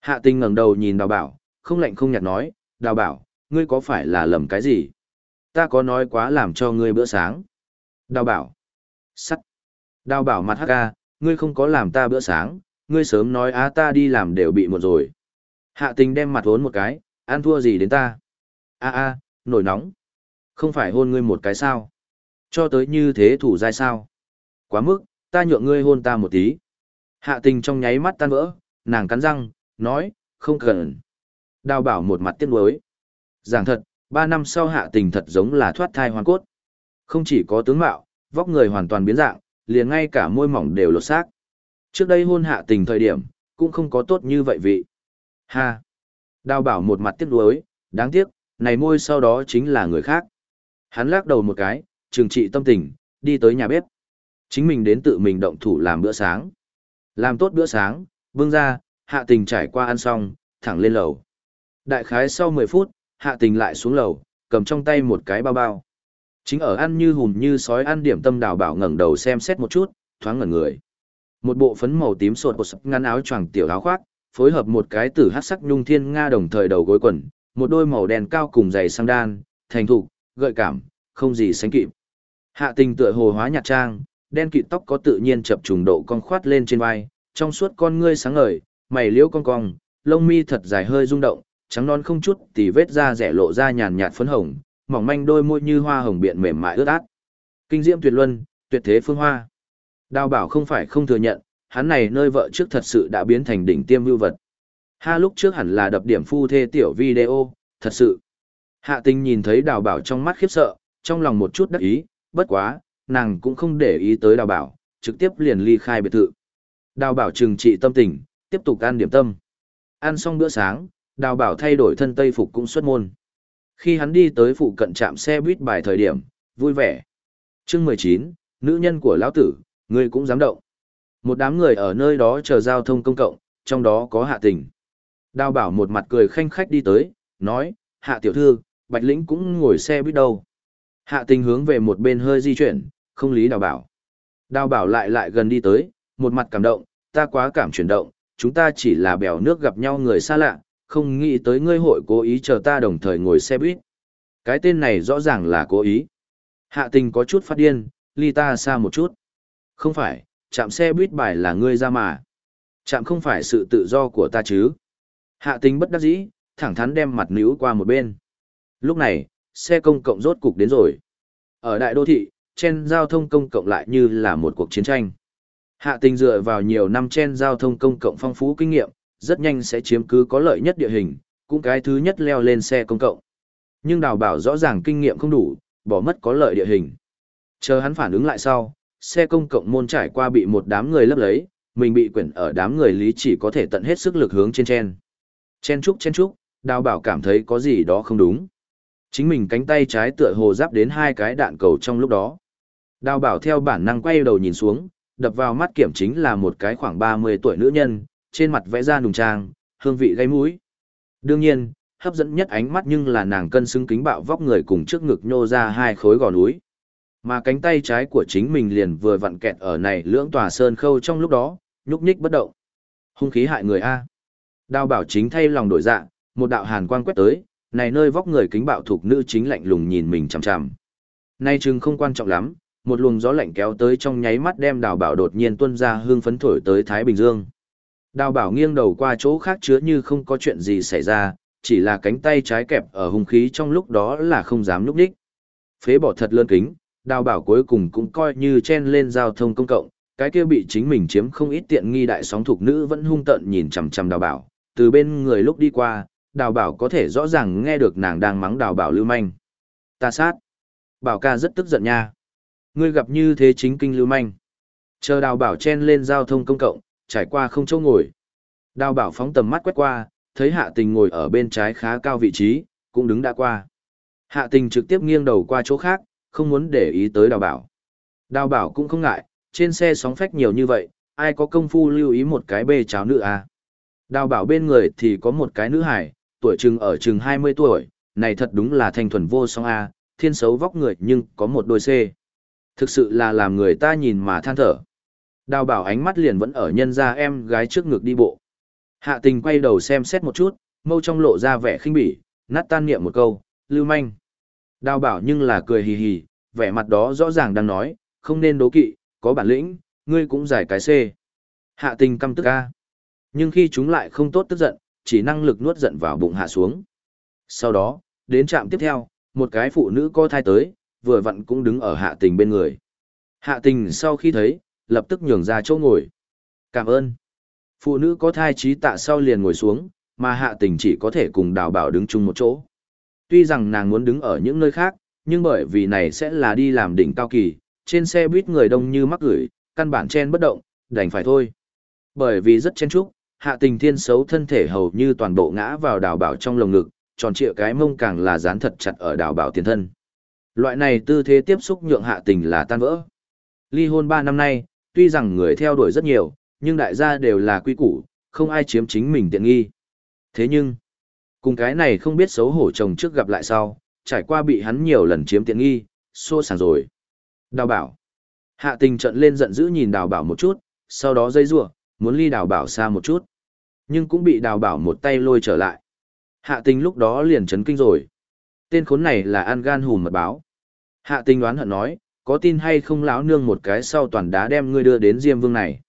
Speaker 1: hạ tình ngẩng đầu nhìn đào bảo, không lạnh không nhạt nói, đào bảo, ngươi có phải là lầm cái gì? Ta có nói quá làm cho ngươi bữa sáng. Đào bảo, Sắt. Đào bảo mặt hắc ca, ngươi không có làm ta bữa sáng, ngươi sớm nói á ta đi làm đều bị một rồi. Hạ tình đem mặt hốn một cái, ăn thua gì đến ta. a a nổi nóng. Không phải hôn ngươi một cái sao. Cho tới như thế thủ dai sao. Quá mức, ta nhượng ngươi hôn ta một tí. Hạ tình trong nháy mắt tan vỡ, nàng cắn răng, nói, không cần. Đào bảo một mặt tiếc nuối. Giảng thật, ba năm sau hạ tình thật giống là thoát thai hoàn cốt. Không chỉ có tướng mạo, vóc người hoàn toàn biến dạng, liền ngay cả môi mỏng đều lột xác. Trước đây hôn hạ tình thời điểm, cũng không có tốt như vậy vị. Ha! Đào bảo một mặt tiếc nuối, đáng tiếc, này môi sau đó chính là người khác. Hắn lắc đầu một cái, trừng trị tâm tình, đi tới nhà bếp. Chính mình đến tự mình động thủ làm bữa sáng. Làm tốt bữa sáng, vương ra, hạ tình trải qua ăn xong, thẳng lên lầu. Đại khái sau 10 phút, hạ tình lại xuống lầu, cầm trong tay một cái bao bao. Chính ở ăn như hùm như sói ăn điểm tâm đào bảo ngẩng đầu xem xét một chút, thoáng ngẩn người. Một bộ phấn màu tím sột bột ngắn áo choàng tiểu áo khoác, phối hợp một cái tử hát sắc nhung thiên nga đồng thời đầu gối quần, một đôi màu đen cao cùng giày sang đan, thành thục, gợi cảm, không gì sánh kịp. Hạ tình tựa hồ hóa nhạt trang, đen kịt tóc có tự nhiên chập trùng độ con khoát lên trên vai, trong suốt con ngươi sáng ngời, mày liễu cong cong, lông mi thật dài hơi rung động, trắng non không chút tì vết da rẻ lộ ra nhàn nhạt phấn hồng, mỏng manh đôi môi như hoa hồng biện mềm mại ướt át. Kinh diễm tuyệt luân, tuyệt thế phương hoa. Đào bảo không phải không thừa nhận, hắn này nơi vợ trước thật sự đã biến thành đỉnh tiêm vưu vật. Ha lúc trước hẳn là đập điểm phu thê tiểu video, thật sự. Hạ tình nhìn thấy đào bảo trong mắt khiếp sợ, trong lòng một chút đắc ý, bất quá, nàng cũng không để ý tới đào bảo, trực tiếp liền ly khai biệt thự. Đào bảo trừng trị tâm tình, tiếp tục ăn điểm tâm. Ăn xong bữa sáng, đào bảo thay đổi thân tây phục cũng xuất môn. Khi hắn đi tới phụ cận trạm xe buýt bài thời điểm, vui vẻ. chương 19, nữ nhân của lão tử, ngươi cũng dám động. Một đám người ở nơi đó chờ giao thông công cộng, trong đó có hạ tình. Đào bảo một mặt cười khanh khách đi tới, nói, hạ tiểu thư, bạch lĩnh cũng ngồi xe buýt đâu. Hạ tình hướng về một bên hơi di chuyển, không lý đào bảo. Đào bảo lại lại gần đi tới, một mặt cảm động, ta quá cảm chuyển động, chúng ta chỉ là bèo nước gặp nhau người xa lạ, không nghĩ tới ngươi hội cố ý chờ ta đồng thời ngồi xe buýt. Cái tên này rõ ràng là cố ý. Hạ tình có chút phát điên, ly ta xa một chút. Không phải, chạm xe buýt bài là ngươi ra mà. Chạm không phải sự tự do của ta chứ. Hạ tính bất đắc dĩ, thẳng thắn đem mặt níu qua một bên. Lúc này, xe công cộng rốt cục đến rồi. Ở đại đô thị, trên giao thông công cộng lại như là một cuộc chiến tranh. Hạ tình dựa vào nhiều năm trên giao thông công cộng phong phú kinh nghiệm, rất nhanh sẽ chiếm cứ có lợi nhất địa hình, cũng cái thứ nhất leo lên xe công cộng. Nhưng đào bảo rõ ràng kinh nghiệm không đủ, bỏ mất có lợi địa hình. Chờ hắn phản ứng lại sau, xe công cộng môn trải qua bị một đám người lấp lấy, mình bị quyển ở đám người lý chỉ có thể tận hết sức lực hướng trên trên. Chen trúc chen trúc, đào bảo cảm thấy có gì đó không đúng. Chính mình cánh tay trái tựa hồ giáp đến hai cái đạn cầu trong lúc đó. Đào bảo theo bản năng quay đầu nhìn xuống, đập vào mắt kiểm chính là một cái khoảng 30 tuổi nữ nhân, trên mặt vẽ ra nùng trang, hương vị gây mũi. Đương nhiên, hấp dẫn nhất ánh mắt nhưng là nàng cân xứng kính bạo vóc người cùng trước ngực nhô ra hai khối gò núi. Mà cánh tay trái của chính mình liền vừa vặn kẹt ở này lưỡng tòa sơn khâu trong lúc đó, nhúc nhích bất động. Hung khí hại người A. Đào bảo chính thay lòng đổi dạ, một đạo hàn quang quét tới, này nơi vóc người kính bạo thuộc nữ chính lạnh lùng nhìn mình chằm chằm. Nay chừng không quan trọng lắm, một luồng gió lạnh kéo tới trong nháy mắt đem đào bảo đột nhiên tuôn ra hương phấn thổi tới Thái Bình Dương. Đào bảo nghiêng đầu qua chỗ khác chứa như không có chuyện gì xảy ra, chỉ là cánh tay trái kẹp ở hung khí trong lúc đó là không dám núp đích. Phế bỏ thật lớn kính, đào bảo cuối cùng cũng coi như chen lên giao thông công cộng, cái kia bị chính mình chiếm không ít tiện nghi đại sóng thuộc nữ vẫn hung tợn nhìn chằm chằm đào bảo, từ bên người lúc đi qua, đào bảo có thể rõ ràng nghe được nàng đang mắng đào bảo lưu manh. Ta sát. Bảo ca rất tức giận nha. Ngươi gặp như thế chính kinh lưu manh. Chờ đào bảo chen lên giao thông công cộng, trải qua không chỗ ngồi. Đào bảo phóng tầm mắt quét qua, thấy hạ tình ngồi ở bên trái khá cao vị trí, cũng đứng đã qua. Hạ tình trực tiếp nghiêng đầu qua chỗ khác, không muốn để ý tới đào bảo. Đào bảo cũng không ngại, trên xe sóng phách nhiều như vậy, ai có công phu lưu ý một cái bê cháo nữ à. Đào bảo bên người thì có một cái nữ hải, tuổi chừng ở chừng 20 tuổi, này thật đúng là thanh thuần vô song A, thiên xấu vóc người nhưng có một đôi C. Thực sự là làm người ta nhìn mà than thở. Đào bảo ánh mắt liền vẫn ở nhân ra em gái trước ngực đi bộ. Hạ tình quay đầu xem xét một chút, mâu trong lộ ra vẻ khinh bỉ, nát tan niệm một câu, lưu manh. Đào bảo nhưng là cười hì hì, vẻ mặt đó rõ ràng đang nói, không nên đố kỵ, có bản lĩnh, ngươi cũng giải cái C. Hạ tình căm tức A. Nhưng khi chúng lại không tốt tức giận, chỉ năng lực nuốt giận vào bụng hạ xuống. Sau đó, đến trạm tiếp theo, một cái phụ nữ co thai tới, vừa vặn cũng đứng ở hạ tình bên người. Hạ tình sau khi thấy, lập tức nhường ra chỗ ngồi. Cảm ơn. Phụ nữ có thai trí tạ sau liền ngồi xuống, mà hạ tình chỉ có thể cùng đào bảo đứng chung một chỗ. Tuy rằng nàng muốn đứng ở những nơi khác, nhưng bởi vì này sẽ là đi làm đỉnh cao kỳ, trên xe buýt người đông như mắc gửi, căn bản chen bất động, đành phải thôi. Bởi vì rất chen chúc, hạ tình thiên xấu thân thể hầu như toàn bộ ngã vào đào bảo trong lồng ngực, tròn trịa cái mông càng là dán thật chặt ở đào bảo tiền thân. Loại này tư thế tiếp xúc nhượng hạ tình là tan vỡ. Ly hôn 3 năm nay, tuy rằng người theo đuổi rất nhiều, nhưng đại gia đều là quy củ, không ai chiếm chính mình tiện nghi. Thế nhưng, cùng cái này không biết xấu hổ chồng trước gặp lại sau, trải qua bị hắn nhiều lần chiếm tiện nghi, xô sàng rồi. Đào bảo. Hạ tình trận lên giận dữ nhìn đào bảo một chút, sau đó dây rủa muốn ly đào bảo xa một chút. Nhưng cũng bị đào bảo một tay lôi trở lại. Hạ tình lúc đó liền chấn kinh rồi. Tên khốn này là ăn gan hùm mật báo. Hạ tình đoán hận nói, có tin hay không lão nương một cái sau toàn đá đem ngươi đưa đến Diêm Vương này.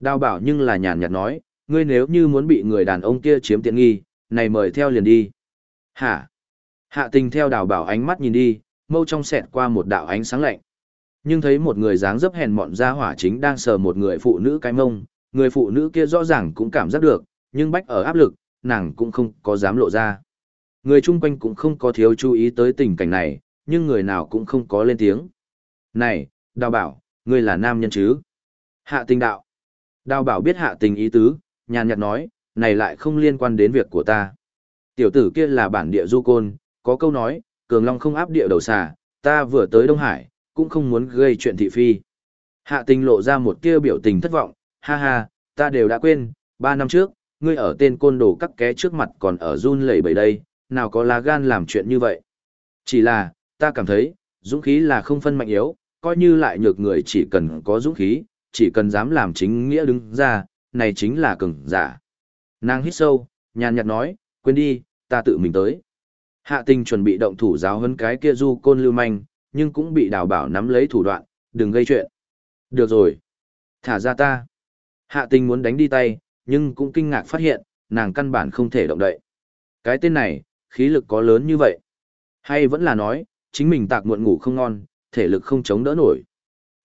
Speaker 1: Đào bảo nhưng là nhàn nhạt nói, ngươi nếu như muốn bị người đàn ông kia chiếm tiện nghi, này mời theo liền đi. Hả? Hạ tình theo đào bảo ánh mắt nhìn đi, mâu trong sẹt qua một đạo ánh sáng lạnh. Nhưng thấy một người dáng dấp hèn mọn ra hỏa chính đang sờ một người phụ nữ cái mông, người phụ nữ kia rõ ràng cũng cảm giác được, nhưng bách ở áp lực, nàng cũng không có dám lộ ra. Người chung quanh cũng không có thiếu chú ý tới tình cảnh này, nhưng người nào cũng không có lên tiếng. Này, đào bảo, ngươi là nam nhân chứ? Hạ tình đạo. Đào bảo biết hạ tình ý tứ, nhàn nhạt nói, này lại không liên quan đến việc của ta. Tiểu tử kia là bản địa du côn, có câu nói, cường long không áp địa đầu xà, ta vừa tới Đông Hải, cũng không muốn gây chuyện thị phi. Hạ tình lộ ra một tia biểu tình thất vọng, ha ha, ta đều đã quên, ba năm trước, ngươi ở tên côn đồ cắt ké trước mặt còn ở run lẩy bẩy đây, nào có lá gan làm chuyện như vậy. Chỉ là, ta cảm thấy, dũng khí là không phân mạnh yếu, coi như lại nhược người chỉ cần có dũng khí, chỉ cần dám làm chính nghĩa đứng ra, này chính là cường giả. Nàng hít sâu, nhàn nhạt nói, quên đi, ta tự mình tới. Hạ tình chuẩn bị động thủ giáo hơn cái kia du côn lưu manh, nhưng cũng bị đào bảo nắm lấy thủ đoạn, đừng gây chuyện. Được rồi. Thả ra ta. Hạ tình muốn đánh đi tay, nhưng cũng kinh ngạc phát hiện, nàng căn bản không thể động đậy. Cái tên này, khí lực có lớn như vậy. Hay vẫn là nói, chính mình tạc muộn ngủ không ngon, thể lực không chống đỡ nổi.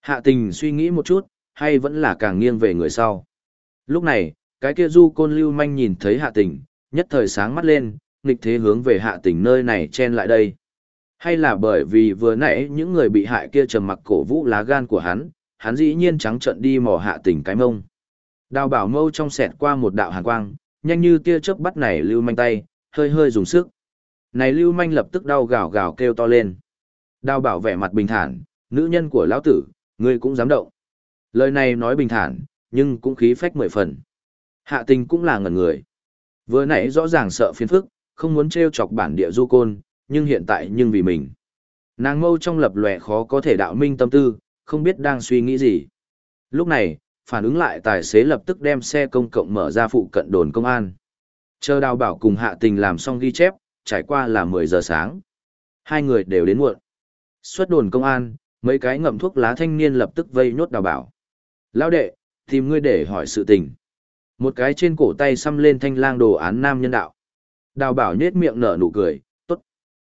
Speaker 1: Hạ tình suy nghĩ một chút, hay vẫn là càng nghiêng về người sau. Lúc này, cái kia du côn lưu manh nhìn thấy hạ tình, nhất thời sáng mắt lên, nghịch thế hướng về hạ tình nơi này chen lại đây. Hay là bởi vì vừa nãy những người bị hại kia trầm mặc cổ vũ lá gan của hắn, hắn dĩ nhiên trắng trận đi mò hạ tình cái mông. Đào bảo mâu trong sẹt qua một đạo hàn quang, nhanh như tia chớp bắt này lưu manh tay, hơi hơi dùng sức. Này lưu manh lập tức đau gào gào kêu to lên. Đào bảo vẻ mặt bình thản, nữ nhân của lão tử, ngươi cũng dám động. Lời này nói bình thản, nhưng cũng khí phách mười phần. Hạ tình cũng là ngẩn người. Vừa nãy rõ ràng sợ phiền phức, không muốn treo chọc bản địa du côn, nhưng hiện tại nhưng vì mình. Nàng mâu trong lập lòe khó có thể đạo minh tâm tư, không biết đang suy nghĩ gì. Lúc này, phản ứng lại tài xế lập tức đem xe công cộng mở ra phụ cận đồn công an. Chờ đào bảo cùng hạ tình làm xong ghi chép, trải qua là 10 giờ sáng. Hai người đều đến muộn. Xuất đồn công an, mấy cái ngậm thuốc lá thanh niên lập tức vây nhốt đào bảo. Lao đệ, tìm ngươi để hỏi sự tình. Một cái trên cổ tay xăm lên thanh lang đồ án nam nhân đạo. Đào bảo nhết miệng nở nụ cười, tốt.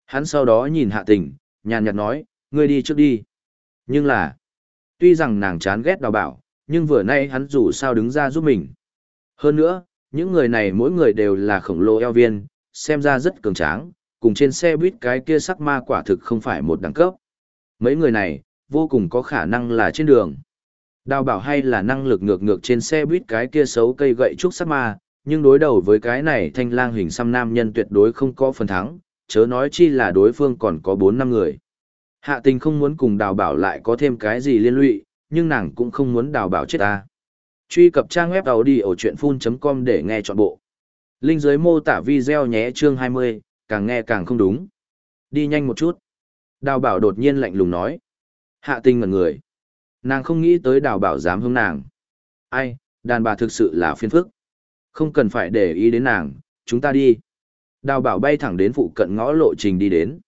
Speaker 1: Hắn sau đó nhìn hạ tình, nhàn nhạt nói, ngươi đi trước đi. Nhưng là, tuy rằng nàng chán ghét đào bảo, nhưng vừa nay hắn dù sao đứng ra giúp mình. Hơn nữa, những người này mỗi người đều là khổng lồ eo viên, xem ra rất cường tráng, cùng trên xe buýt cái kia sắc ma quả thực không phải một đẳng cấp. Mấy người này, vô cùng có khả năng là trên đường. Đào bảo hay là năng lực ngược ngược trên xe buýt cái kia xấu cây gậy trúc sắc ma, nhưng đối đầu với cái này thanh lang hình xăm nam nhân tuyệt đối không có phần thắng, chớ nói chi là đối phương còn có bốn năm người. Hạ tình không muốn cùng đào bảo lại có thêm cái gì liên lụy, nhưng nàng cũng không muốn đào bảo chết ta. Truy cập trang web đầu đi ở chuyện full.com để nghe trọn bộ. Linh dưới mô tả video nhé chương 20, càng nghe càng không đúng. Đi nhanh một chút. Đào bảo đột nhiên lạnh lùng nói. Hạ tình ngần người. Nàng không nghĩ tới đào bảo dám hướng nàng. Ai, đàn bà thực sự là phiền phức. Không cần phải để ý đến nàng, chúng ta đi. Đào bảo bay thẳng đến phụ cận ngõ lộ trình đi đến.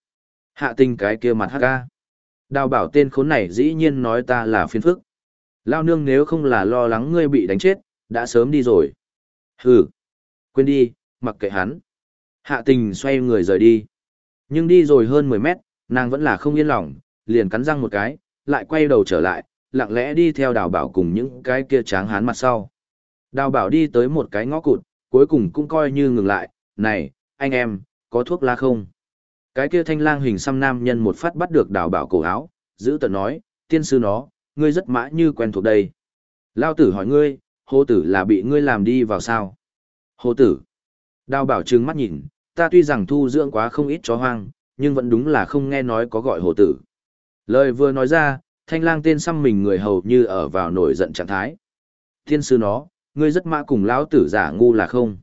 Speaker 1: Hạ tình cái kia mặt hắc ca. Đào bảo tên khốn này dĩ nhiên nói ta là phiền phức. Lao nương nếu không là lo lắng ngươi bị đánh chết, đã sớm đi rồi. Hừ. Quên đi, mặc kệ hắn. Hạ tình xoay người rời đi. Nhưng đi rồi hơn 10 mét, nàng vẫn là không yên lòng, liền cắn răng một cái, lại quay đầu trở lại, lặng lẽ đi theo đào bảo cùng những cái kia tráng hán mặt sau. Đào bảo đi tới một cái ngõ cụt, cuối cùng cũng coi như ngừng lại, này, anh em, có thuốc la không? Cái kia thanh lang hình xăm nam nhân một phát bắt được đào bảo cổ áo, giữ tận nói, tiên sư nó, ngươi rất mã như quen thuộc đây. Lao tử hỏi ngươi, hồ tử là bị ngươi làm đi vào sao? Hồ tử. Đào bảo trừng mắt nhìn, ta tuy rằng thu dưỡng quá không ít chó hoang, nhưng vẫn đúng là không nghe nói có gọi hồ tử. Lời vừa nói ra, thanh lang tên xăm mình người hầu như ở vào nổi giận trạng thái. Thiên sư nó, ngươi rất mã cùng lão tử giả ngu là không?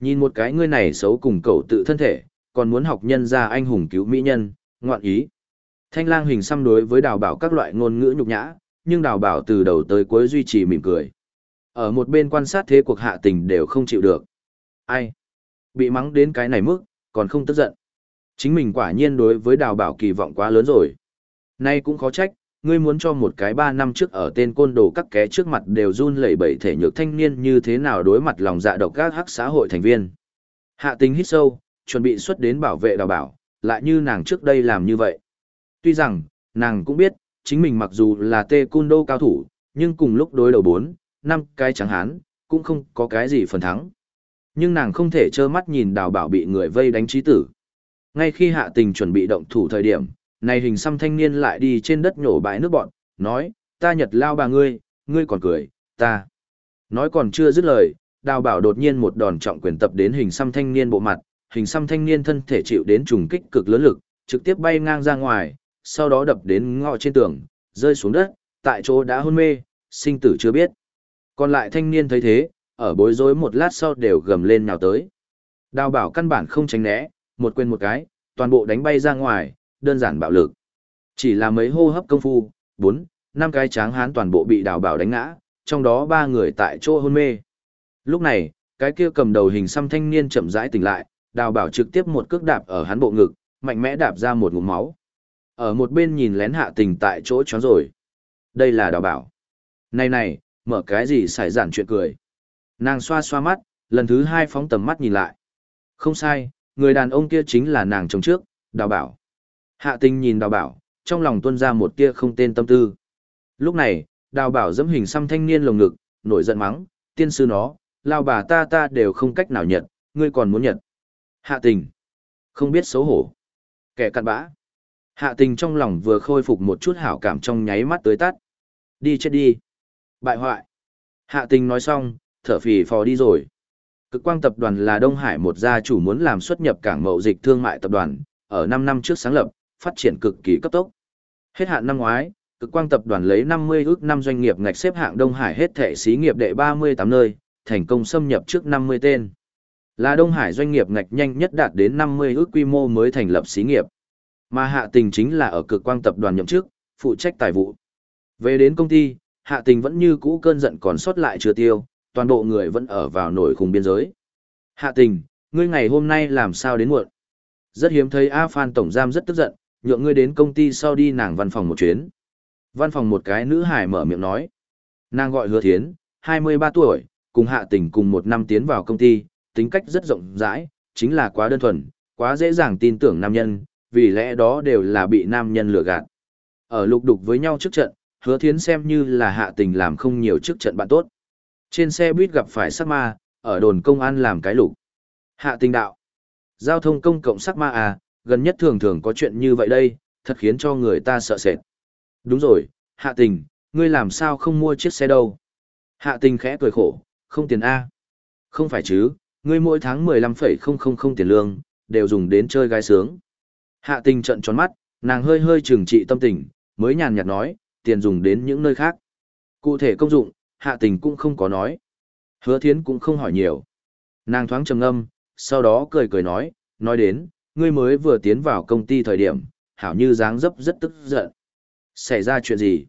Speaker 1: Nhìn một cái ngươi này xấu cùng cậu tự thân thể, còn muốn học nhân ra anh hùng cứu mỹ nhân, ngoạn ý. Thanh lang hình xăm đối với đào bảo các loại ngôn ngữ nhục nhã, nhưng đào bảo từ đầu tới cuối duy trì mỉm cười. Ở một bên quan sát thế cuộc hạ tình đều không chịu được. Ai? Bị mắng đến cái này mức, còn không tức giận. Chính mình quả nhiên đối với đào bảo kỳ vọng quá lớn rồi. Nay cũng khó trách, ngươi muốn cho một cái ba năm trước ở tên côn đồ các ké trước mặt đều run lẩy bẩy thể nhược thanh niên như thế nào đối mặt lòng dạ độc các hắc xã hội thành viên. Hạ tình hít sâu, chuẩn bị xuất đến bảo vệ đào bảo, lại như nàng trước đây làm như vậy. Tuy rằng, nàng cũng biết, chính mình mặc dù là tê côn đô cao thủ, nhưng cùng lúc đối đầu bốn, năm cái trắng hán, cũng không có cái gì phần thắng. Nhưng nàng không thể trơ mắt nhìn đào bảo bị người vây đánh trí tử. Ngay khi hạ tình chuẩn bị động thủ thời điểm, này hình xăm thanh niên lại đi trên đất nhổ bãi nước bọn, nói, ta nhật lao bà ngươi, ngươi còn cười, ta. Nói còn chưa dứt lời, đào bảo đột nhiên một đòn trọng quyền tập đến hình xăm thanh niên bộ mặt, hình xăm thanh niên thân thể chịu đến trùng kích cực lớn lực, trực tiếp bay ngang ra ngoài, sau đó đập đến ngõ trên tường, rơi xuống đất, tại chỗ đã hôn mê, sinh tử chưa biết. Còn lại thanh niên thấy thế, ở bối rối một lát sau đều gầm lên nhào tới. Đào bảo căn bản không tránh né, một quên một cái, toàn bộ đánh bay ra ngoài, đơn giản bạo lực. Chỉ là mấy hô hấp công phu, bốn, năm cái tráng hán toàn bộ bị đào bảo đánh ngã, trong đó ba người tại chỗ hôn mê. Lúc này, cái kia cầm đầu hình xăm thanh niên chậm rãi tỉnh lại, đào bảo trực tiếp một cước đạp ở hắn bộ ngực, mạnh mẽ đạp ra một ngụm máu. Ở một bên nhìn lén hạ tình tại chỗ chó rồi. Đây là đào bảo. Này này, mở cái gì xảy giản chuyện cười. Nàng xoa xoa mắt, lần thứ hai phóng tầm mắt nhìn lại. Không sai, người đàn ông kia chính là nàng chồng trước, đào bảo. Hạ tình nhìn đào bảo, trong lòng tuôn ra một tia không tên tâm tư. Lúc này, đào bảo dẫm hình xăm thanh niên lồng ngực, nổi giận mắng, tiên sư nó, lao bà ta ta đều không cách nào nhận, ngươi còn muốn nhận. Hạ tình. Không biết xấu hổ. Kẻ cặn bã. Hạ tình trong lòng vừa khôi phục một chút hảo cảm trong nháy mắt tới tắt. Đi chết đi. Bại hoại. Hạ tình nói xong, thở phì phò đi rồi. Cực quang tập đoàn là Đông Hải một gia chủ muốn làm xuất nhập cảng mậu dịch thương mại tập đoàn, ở 5 năm trước sáng lập, phát triển cực kỳ cấp tốc. Hết hạn năm ngoái, cực quang tập đoàn lấy 50 ước năm doanh nghiệp ngạch xếp hạng Đông Hải hết thể xí nghiệp đệ 38 nơi, thành công xâm nhập trước 50 tên. Là Đông Hải doanh nghiệp ngạch nhanh nhất đạt đến 50 ước quy mô mới thành lập xí nghiệp. Mà hạ tình chính là ở cực quang tập đoàn nhậm chức, phụ trách tài vụ. Về đến công ty, hạ tình vẫn như cũ cơn giận còn sót lại chưa tiêu, toàn bộ người vẫn ở vào nổi khùng biên giới. Hạ tình, ngươi ngày hôm nay làm sao đến muộn? Rất hiếm thấy A Phan Tổng Giam rất tức giận, nhượng ngươi đến công ty sau đi nàng văn phòng một chuyến. Văn phòng một cái nữ hải mở miệng nói. Nàng gọi hứa thiến, 23 tuổi, cùng hạ tình cùng một năm tiến vào công ty, tính cách rất rộng rãi, chính là quá đơn thuần, quá dễ dàng tin tưởng nam nhân, vì lẽ đó đều là bị nam nhân lừa gạt. Ở lục đục với nhau trước trận, hứa thiến xem như là hạ tình làm không nhiều trước trận bạn tốt. Trên xe buýt gặp phải sắc ma, ở đồn công an làm cái lục. Hạ tình đạo. Giao thông công cộng sắc ma à, gần nhất thường thường có chuyện như vậy đây, thật khiến cho người ta sợ sệt. Đúng rồi, hạ tình, ngươi làm sao không mua chiếc xe đâu? Hạ tình khẽ cười khổ, không tiền A. Không phải chứ, ngươi mỗi tháng 15,000 tiền lương, đều dùng đến chơi gái sướng. Hạ tình trận tròn mắt, nàng hơi hơi trừng trị tâm tình, mới nhàn nhạt nói, tiền dùng đến những nơi khác. Cụ thể công dụng, hạ tình cũng không có nói. Hứa thiến cũng không hỏi nhiều. Nàng thoáng trầm ngâm, sau đó cười cười nói, nói đến, ngươi mới vừa tiến vào công ty thời điểm, hảo như dáng dấp rất tức giận. Xảy ra chuyện gì?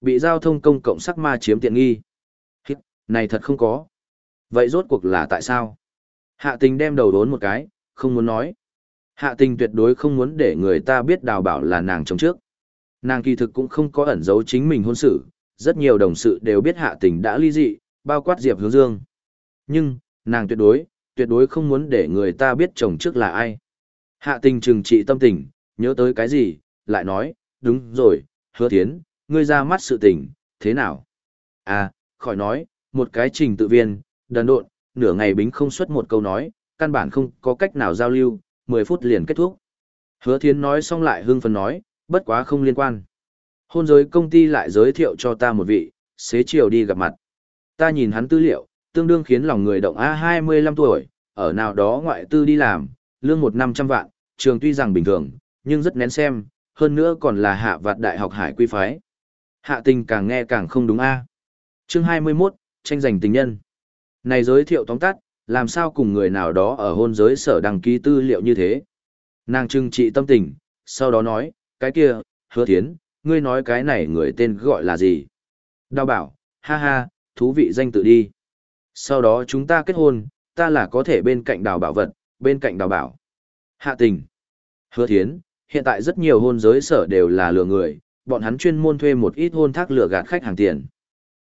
Speaker 1: Bị giao thông công cộng sắc ma chiếm tiện nghi. Hít, này thật không có. Vậy rốt cuộc là tại sao? Hạ tình đem đầu đốn một cái, không muốn nói. Hạ tình tuyệt đối không muốn để người ta biết đào bảo là nàng chống trước. Nàng kỳ thực cũng không có ẩn giấu chính mình hôn sự, rất nhiều đồng sự đều biết hạ tình đã ly dị, bao quát Diệp Hướng Dương. Nhưng, nàng tuyệt đối, tuyệt đối không muốn để người ta biết chồng trước là ai. Hạ tình trừng trị tâm tình, nhớ tới cái gì, lại nói, đúng rồi, hứa thiến, ngươi ra mắt sự tình, thế nào? À, khỏi nói, một cái trình tự viên, đần độn, nửa ngày bính không xuất một câu nói, căn bản không có cách nào giao lưu, 10 phút liền kết thúc. Hứa thiến nói xong lại hưng phấn nói, bất quá không liên quan. Hôn giới công ty lại giới thiệu cho ta một vị, xế chiều đi gặp mặt. Ta nhìn hắn tư liệu, tương đương khiến lòng người động A25 tuổi, ở nào đó ngoại tư đi làm, lương một năm trăm vạn, trường tuy rằng bình thường, nhưng rất nén xem, hơn nữa còn là hạ vạt đại học hải quy phái. Hạ tình càng nghe càng không đúng A. Chương 21, tranh giành tình nhân. Này giới thiệu tóm tắt, làm sao cùng người nào đó ở hôn giới sở đăng ký tư liệu như thế. Nàng trưng trị tâm tình, sau đó nói, cái kia, hứa thiến, ngươi nói cái này người tên gọi là gì? Đào bảo, ha ha, thú vị danh tự đi. Sau đó chúng ta kết hôn, ta là có thể bên cạnh đào bảo vật, bên cạnh đào bảo. Hạ tình. Hứa thiến, hiện tại rất nhiều hôn giới sở đều là lừa người, bọn hắn chuyên môn thuê một ít hôn thác lừa gạt khách hàng tiền.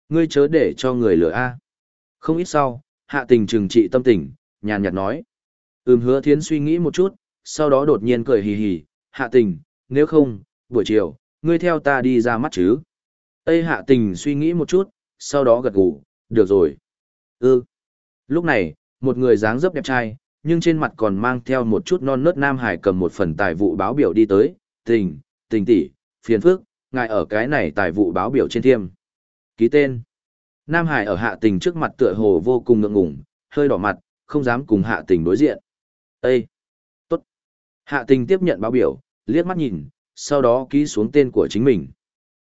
Speaker 1: Ngươi chớ để cho người lừa A. Không ít sau, hạ tình trừng trị tâm tình, nhàn nhạt nói. Ừm hứa thiến suy nghĩ một chút, sau đó đột nhiên cười hì hì, hạ tình, nếu không, buổi chiều, ngươi theo ta đi ra mắt chứ. Tây hạ tình suy nghĩ một chút, sau đó gật gù, được rồi. Ừ. Lúc này, một người dáng dấp đẹp trai, nhưng trên mặt còn mang theo một chút non nớt Nam Hải cầm một phần tài vụ báo biểu đi tới, tình, tình tỷ, phiền phước, ngài ở cái này tài vụ báo biểu trên thiêm. Ký tên. Nam Hải ở hạ tình trước mặt tựa hồ vô cùng ngượng ngùng, hơi đỏ mặt, không dám cùng hạ tình đối diện. Ê! Tốt! Hạ tình tiếp nhận báo biểu, liếc mắt nhìn, sau đó ký xuống tên của chính mình.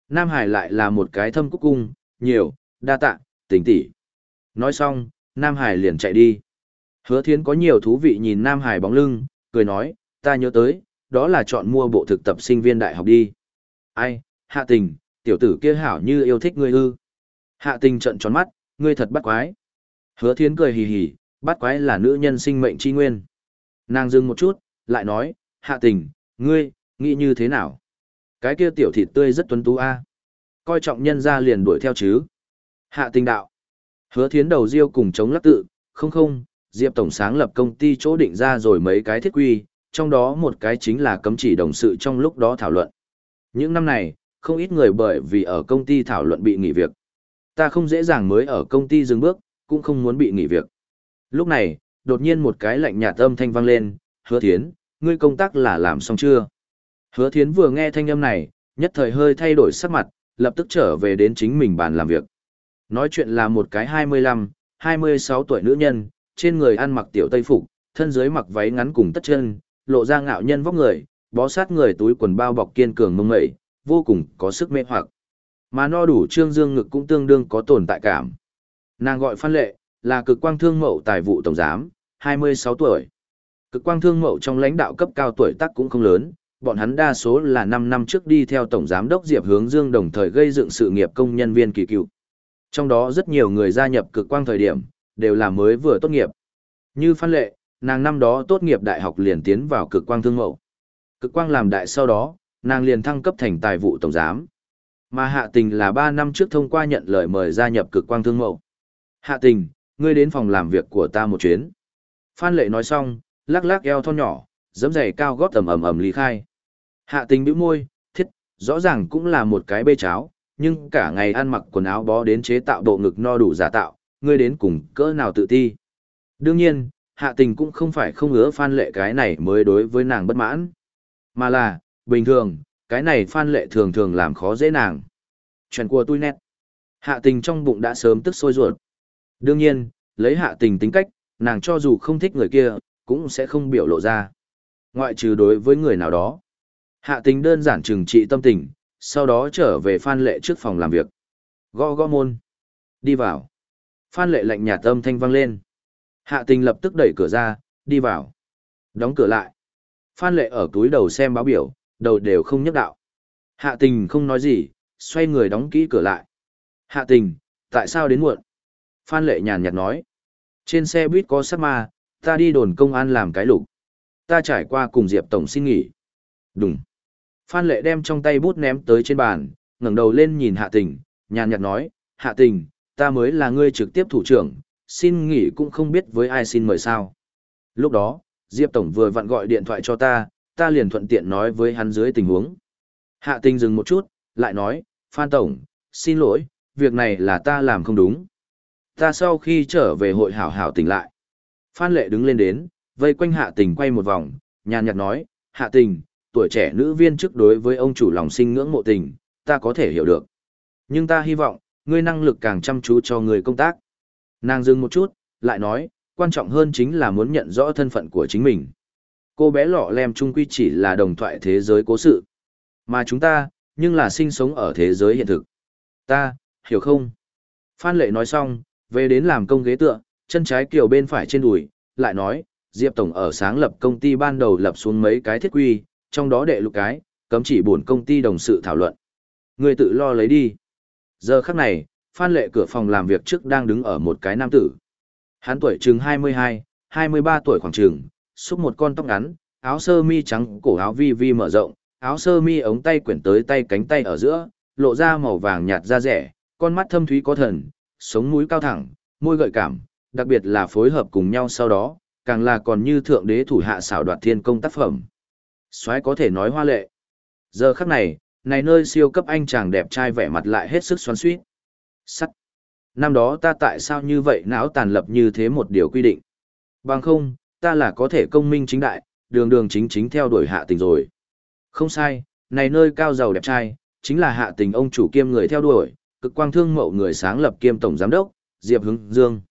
Speaker 1: Nam Hải lại là một cái thâm cúc cung, nhiều, đa tạ, tình tỷ. Nói xong, Nam Hải liền chạy đi. Hứa Thiến có nhiều thú vị nhìn Nam Hải bóng lưng, cười nói, ta nhớ tới, đó là chọn mua bộ thực tập sinh viên đại học đi. Ai, hạ tình, tiểu tử kia hảo như yêu thích ngươi ư. Hạ tình trận tròn mắt, ngươi thật bắt quái. Hứa Thiến cười hì hì, bắt quái là nữ nhân sinh mệnh chi nguyên. Nàng dừng một chút, lại nói, hạ tình, ngươi, nghĩ như thế nào? Cái kia tiểu thịt tươi rất tuấn tú a. Coi trọng nhân ra liền đuổi theo chứ. Hạ tình đạo. Hứa thiến đầu riêu cùng chống lắc tự, không không, Diệp Tổng sáng lập công ty chỗ định ra rồi mấy cái thiết quy, trong đó một cái chính là cấm chỉ đồng sự trong lúc đó thảo luận. Những năm này, không ít người bởi vì ở công ty thảo luận bị nghỉ việc. Ta không dễ dàng mới ở công ty dừng bước, cũng không muốn bị nghỉ việc. Lúc này, đột nhiên một cái lạnh nhạt âm thanh vang lên, hứa thiến, ngươi công tác là làm xong chưa? Hứa thiến vừa nghe thanh âm này, nhất thời hơi thay đổi sắc mặt, lập tức trở về đến chính mình bàn làm việc. Nói chuyện là một cái 25, 26 tuổi nữ nhân, trên người ăn mặc tiểu tây phục, thân dưới mặc váy ngắn cùng tất chân, lộ ra ngạo nhân vóc người, bó sát người túi quần bao bọc kiên cường mông mẩy, vô cùng có sức mê hoặc. Mà no đủ trương dương ngực cũng tương đương có tồn tại cảm. Nàng gọi Phan Lệ, là cực quang thương mậu tài vụ tổng giám, 26 tuổi. Cực quang thương mậu trong lãnh đạo cấp cao tuổi tác cũng không lớn, bọn hắn đa số là 5 năm trước đi theo tổng giám đốc Diệp Hướng Dương đồng thời gây dựng sự nghiệp công nhân viên kỳ cựu. Trong đó rất nhiều người gia nhập cực quang thời điểm, đều là mới vừa tốt nghiệp. Như Phan Lệ, nàng năm đó tốt nghiệp đại học liền tiến vào cực quang thương mậu. Cực quang làm đại sau đó, nàng liền thăng cấp thành tài vụ tổng giám. Mà hạ tình là 3 năm trước thông qua nhận lời mời gia nhập cực quang thương mậu. Hạ tình, ngươi đến phòng làm việc của ta một chuyến. Phan Lệ nói xong, lắc lắc eo thon nhỏ, giẫm giày cao gót ầm ầm ầm ly khai. Hạ tình bĩu môi, thiết, rõ ràng cũng là một cái bê cháo, nhưng cả ngày ăn mặc quần áo bó đến chế tạo bộ ngực no đủ giả tạo, ngươi đến cùng cỡ nào tự ti. Đương nhiên, hạ tình cũng không phải không ngứa phan lệ cái này mới đối với nàng bất mãn. Mà là, bình thường, cái này phan lệ thường thường làm khó dễ nàng. Chuyện của tôi nét. Hạ tình trong bụng đã sớm tức sôi ruột. Đương nhiên, lấy hạ tình tính cách, nàng cho dù không thích người kia, cũng sẽ không biểu lộ ra. Ngoại trừ đối với người nào đó. Hạ tình đơn giản trừng trị tâm tình, sau đó trở về Phan Lệ trước phòng làm việc. Gõ gõ môn. Đi vào. Phan Lệ lạnh nhạt âm thanh vang lên. Hạ tình lập tức đẩy cửa ra, đi vào. Đóng cửa lại. Phan Lệ ở túi đầu xem báo biểu, đầu đều không nhấc đạo. Hạ tình không nói gì, xoay người đóng kỹ cửa lại. Hạ tình, tại sao đến muộn? Phan Lệ nhàn nhạt nói. Trên xe buýt có sát ma, ta đi đồn công an làm cái lục. Ta trải qua cùng Diệp Tổng xin nghỉ. Đúng. Phan Lệ đem trong tay bút ném tới trên bàn, ngẩng đầu lên nhìn Hạ Tình, nhàn nhạt nói, Hạ Tình, ta mới là ngươi trực tiếp thủ trưởng, xin nghỉ cũng không biết với ai xin mời sao. Lúc đó, Diệp Tổng vừa vặn gọi điện thoại cho ta, ta liền thuận tiện nói với hắn dưới tình huống. Hạ Tình dừng một chút, lại nói, Phan Tổng, xin lỗi, việc này là ta làm không đúng. Ta sau khi trở về hội hảo hảo tỉnh lại. Phan Lệ đứng lên đến, vây quanh Hạ Tình quay một vòng, nhàn nhạt nói, Hạ Tình, tuổi trẻ nữ viên trước đối với ông chủ lòng sinh ngưỡng mộ tình, ta có thể hiểu được. Nhưng ta hy vọng, ngươi năng lực càng chăm chú cho người công tác. Nàng dừng một chút, lại nói, quan trọng hơn chính là muốn nhận rõ thân phận của chính mình. Cô bé lọ lem trung quy chỉ là đồng thoại thế giới cố sự. Mà chúng ta, nhưng là sinh sống ở thế giới hiện thực. Ta, hiểu không? Phan Lệ nói xong, về đến làm công ghế tựa, chân trái kiểu bên phải trên đùi, lại nói, Diệp Tổng ở sáng lập công ty ban đầu lập xuống mấy cái thiết quy, trong đó đệ lục cái, cấm chỉ buồn công ty đồng sự thảo luận. Ngươi tự lo lấy đi. Giờ khắc này, Phan Lệ cửa phòng làm việc trước đang đứng ở một cái nam tử. Hắn tuổi chừng 22, 23 tuổi khoảng chừng, xúc một con tóc ngắn, áo sơ mi trắng, cổ áo vi vi mở rộng, áo sơ mi ống tay quyển tới tay cánh tay ở giữa, lộ ra màu vàng nhạt da rẻ, con mắt thâm thúy có thần, sống mũi cao thẳng, môi gợi cảm, đặc biệt là phối hợp cùng nhau sau đó, càng là còn như thượng đế thủ hạ xảo đoạt thiên công tác phẩm. Soái có thể nói hoa lệ. Giờ khắc này, này nơi siêu cấp anh chàng đẹp trai vẻ mặt lại hết sức xoắn suýt. Sắt. Năm đó ta tại sao như vậy não tàn lập như thế một điều quy định. Bằng không, ta là có thể công minh chính đại, đường đường chính chính theo đuổi hạ tình rồi. Không sai, này nơi cao giàu đẹp trai, chính là hạ tình ông chủ kiêm người theo đuổi, cực quang thương mậu người sáng lập kiêm tổng giám đốc, Diệp Hưng Dương.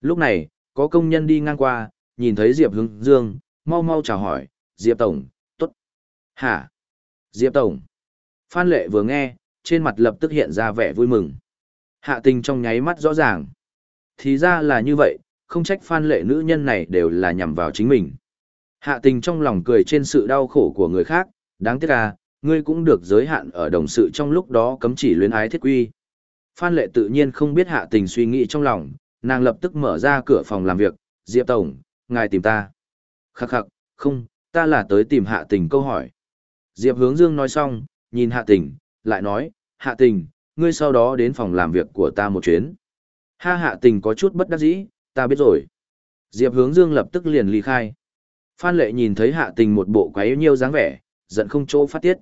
Speaker 1: Lúc này, có công nhân đi ngang qua, nhìn thấy Diệp Hưng Dương, mau mau chào hỏi, Diệp Tổng, tốt. Hả? Diệp Tổng. Phan Lệ vừa nghe, trên mặt lập tức hiện ra vẻ vui mừng. Hạ tình trong nháy mắt rõ ràng. Thì ra là như vậy, không trách Phan Lệ nữ nhân này đều là nhằm vào chính mình. Hạ tình trong lòng cười trên sự đau khổ của người khác, đáng tiếc à, ngươi cũng được giới hạn ở đồng sự trong lúc đó cấm chỉ luyến ái thiết quy. Phan Lệ tự nhiên không biết hạ tình suy nghĩ trong lòng, nàng lập tức mở ra cửa phòng làm việc, Diệp Tổng, ngài tìm ta. Khắc khắc, không, ta là tới tìm hạ tình câu hỏi. Diệp hướng dương nói xong, nhìn hạ tình, lại nói, hạ tình, ngươi sau đó đến phòng làm việc của ta một chuyến. Ha hạ tình có chút bất đắc dĩ, ta biết rồi. Diệp hướng dương lập tức liền ly khai. Phan lệ nhìn thấy hạ tình một bộ quái nhiêu dáng vẻ, giận không chỗ phát tiết.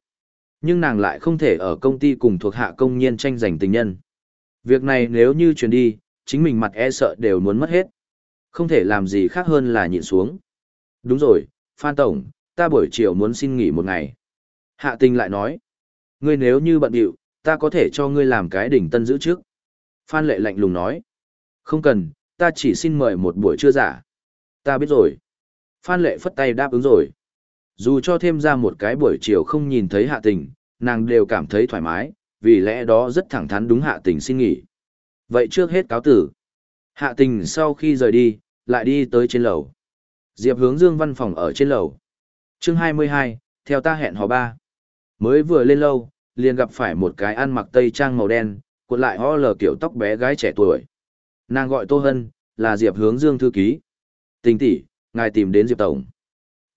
Speaker 1: Nhưng nàng lại không thể ở công ty cùng thuộc hạ công nhiên tranh giành tình nhân. Việc này nếu như truyền đi, chính mình mặt e sợ đều muốn mất hết. Không thể làm gì khác hơn là nhịn xuống. Đúng rồi, Phan Tổng, ta buổi chiều muốn xin nghỉ một ngày. Hạ tình lại nói, ngươi nếu như bận điệu, ta có thể cho ngươi làm cái đỉnh tân giữ trước. Phan lệ lạnh lùng nói, không cần, ta chỉ xin mời một buổi trưa giả. Ta biết rồi. Phan lệ phất tay đáp ứng rồi. Dù cho thêm ra một cái buổi chiều không nhìn thấy hạ tình, nàng đều cảm thấy thoải mái, vì lẽ đó rất thẳng thắn đúng hạ tình xin nghỉ. Vậy trước hết cáo tử. Hạ tình sau khi rời đi, lại đi tới trên lầu. Diệp hướng dương văn phòng ở trên lầu. chương 22, theo ta hẹn hò ba. Mới vừa lên lâu, liền gặp phải một cái ăn mặc tây trang màu đen, cuộn lại ho lờ kiểu tóc bé gái trẻ tuổi. Nàng gọi Tô Hân, là Diệp hướng dương thư ký. Tình tỷ, ngài tìm đến Diệp Tổng.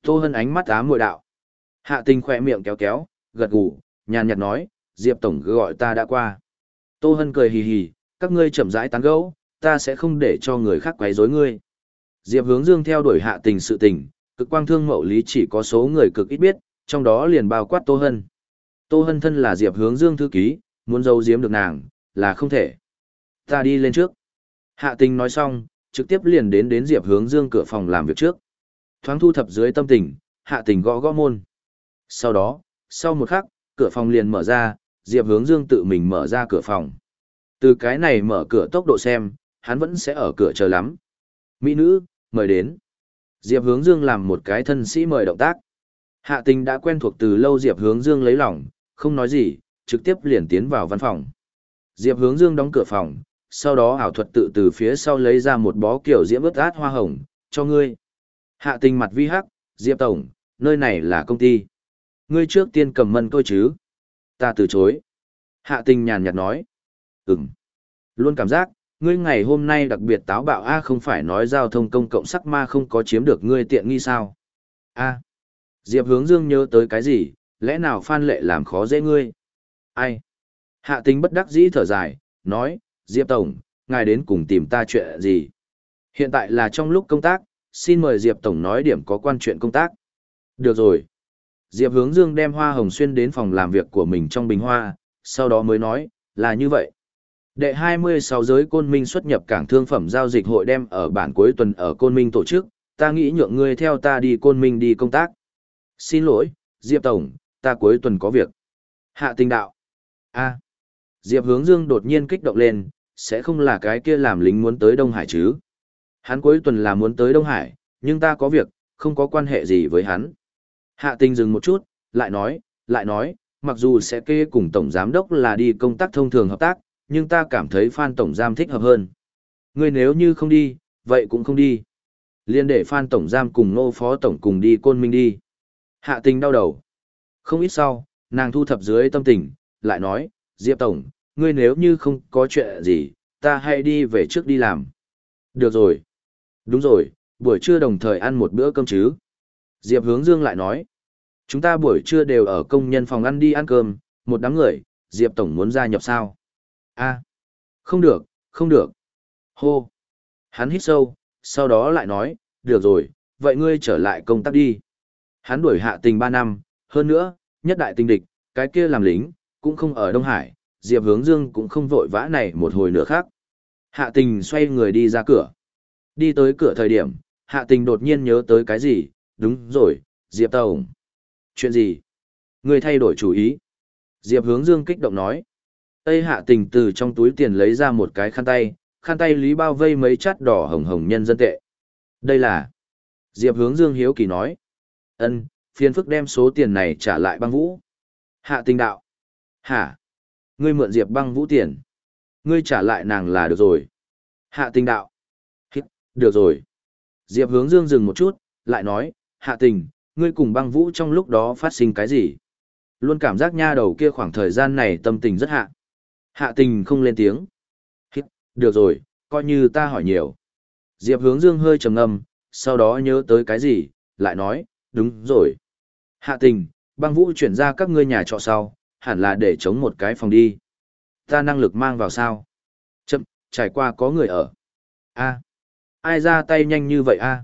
Speaker 1: Tô Hân ánh mắt ám mội đạo. Hạ tình khỏe miệng kéo kéo, gật gù, nhàn nhạt nói, Diệp Tổng gọi ta đã qua. Tô Hân cười hì hì, các ngươi chậm rãi tán gẫu, ta sẽ không để cho người khác quấy rối ngươi. Diệp Hướng Dương theo đuổi hạ tình sự tình, cực quang thương mậu lý chỉ có số người cực ít biết, trong đó liền bao quát Tô Hân. Tô Hân thân là Diệp Hướng Dương thư ký, muốn giấu giếm được nàng, là không thể. Ta đi lên trước. Hạ tình nói xong, trực tiếp liền đến đến Diệp Hướng Dương cửa phòng làm việc trước. Thoáng thu thập dưới tâm tình, hạ tình gõ gõ môn. Sau đó, sau một khắc, cửa phòng liền mở ra, Diệp Hướng Dương tự mình mở ra cửa phòng. Từ cái này mở cửa tốc độ xem, hắn vẫn sẽ ở cửa chờ lắm. Mỹ nữ, mời đến. Diệp Hướng Dương làm một cái thân sĩ mời động tác. Hạ tình đã quen thuộc từ lâu Diệp Hướng Dương lấy lòng, không nói gì, trực tiếp liền tiến vào văn phòng. Diệp Hướng Dương đóng cửa phòng, sau đó ảo thuật tự từ phía sau lấy ra một bó kiểu diễm ướt át hoa hồng, cho ngươi. Hạ tình mặt vi hắc, Diệp Tổng, nơi này là công ty. Ngươi trước tiên cầm mân tôi chứ. Ta từ chối. Hạ tình nhàn nhạt nói. Ừm. Luôn cảm giác, ngươi ngày hôm nay đặc biệt táo bạo A không phải nói giao thông công cộng sắc ma không có chiếm được ngươi tiện nghi sao. A. Diệp hướng dương nhớ tới cái gì, lẽ nào phan lệ làm khó dễ ngươi? Ai? Hạ tính bất đắc dĩ thở dài, nói, Diệp Tổng, ngài đến cùng tìm ta chuyện gì? Hiện tại là trong lúc công tác, xin mời Diệp Tổng nói điểm có quan chuyện công tác. Được rồi. Diệp hướng dương đem hoa hồng xuyên đến phòng làm việc của mình trong bình hoa, sau đó mới nói, là như vậy. Đệ 26 giới Côn Minh xuất nhập cảng thương phẩm giao dịch hội đem ở bản cuối tuần ở Côn Minh tổ chức, ta nghĩ nhượng ngươi theo ta đi Côn Minh đi công tác. Xin lỗi, Diệp Tổng, ta cuối tuần có việc. Hạ tình đạo. a Diệp hướng dương đột nhiên kích động lên, sẽ không là cái kia làm lính muốn tới Đông Hải chứ. Hắn cuối tuần là muốn tới Đông Hải, nhưng ta có việc, không có quan hệ gì với hắn. Hạ tình dừng một chút, lại nói, lại nói, mặc dù sẽ kê cùng Tổng Giám Đốc là đi công tác thông thường hợp tác, nhưng ta cảm thấy Phan Tổng Giám thích hợp hơn. Ngươi nếu như không đi, vậy cũng không đi. Liên để Phan Tổng Giám cùng Nô Phó Tổng cùng đi Côn Minh đi. Hạ tình đau đầu. Không ít sau, Nàng thu thập dưới tâm tình, lại nói, Diệp Tổng, ngươi nếu như không có chuyện gì, ta hãy đi về trước đi làm. Được rồi. Đúng rồi, buổi trưa đồng thời ăn một bữa cơm chứ. Diệp hướng dương lại nói, chúng ta buổi trưa đều ở công nhân phòng ăn đi ăn cơm, một đám người, Diệp Tổng muốn gia nhập sao? a không được, không được. Hô. Hắn hít sâu, sau đó lại nói, được rồi, vậy ngươi trở lại công tác đi. Hắn đuổi hạ tình 3 năm, hơn nữa, nhất đại tình địch, cái kia làm lính, cũng không ở Đông Hải, Diệp hướng dương cũng không vội vã này một hồi nữa khác. Hạ tình xoay người đi ra cửa. Đi tới cửa thời điểm, hạ tình đột nhiên nhớ tới cái gì, đúng rồi, Diệp Tổng. Chuyện gì? Người thay đổi chủ ý. Diệp hướng dương kích động nói. Tây hạ tình từ trong túi tiền lấy ra một cái khăn tay, khăn tay lý bao vây mấy chát đỏ hồng hồng nhân dân tệ. Đây là... Diệp hướng dương hiếu kỳ nói. ân phiền phức đem số tiền này trả lại băng vũ. Hạ tình đạo. Hả? Ngươi mượn Diệp băng vũ tiền. Ngươi trả lại nàng là được rồi. Hạ tình đạo. Hít, được rồi. Diệp hướng dương dừng một chút, lại nói, hạ tình, ngươi cùng băng vũ trong lúc đó phát sinh cái gì? Luôn cảm giác nha đầu kia khoảng thời gian này tâm tình rất hạ. Hạ tình không lên tiếng. Hít, được rồi, coi như ta hỏi nhiều. Diệp hướng dương hơi trầm ngâm, sau đó nhớ tới cái gì, lại nói, đúng rồi. Hạ tình, băng vũ chuyển ra các ngươi nhà trọ sau, hẳn là để chống một cái phòng đi. Ta năng lực mang vào sao? Chậm, trải qua có người ở. a ai ra tay nhanh như vậy a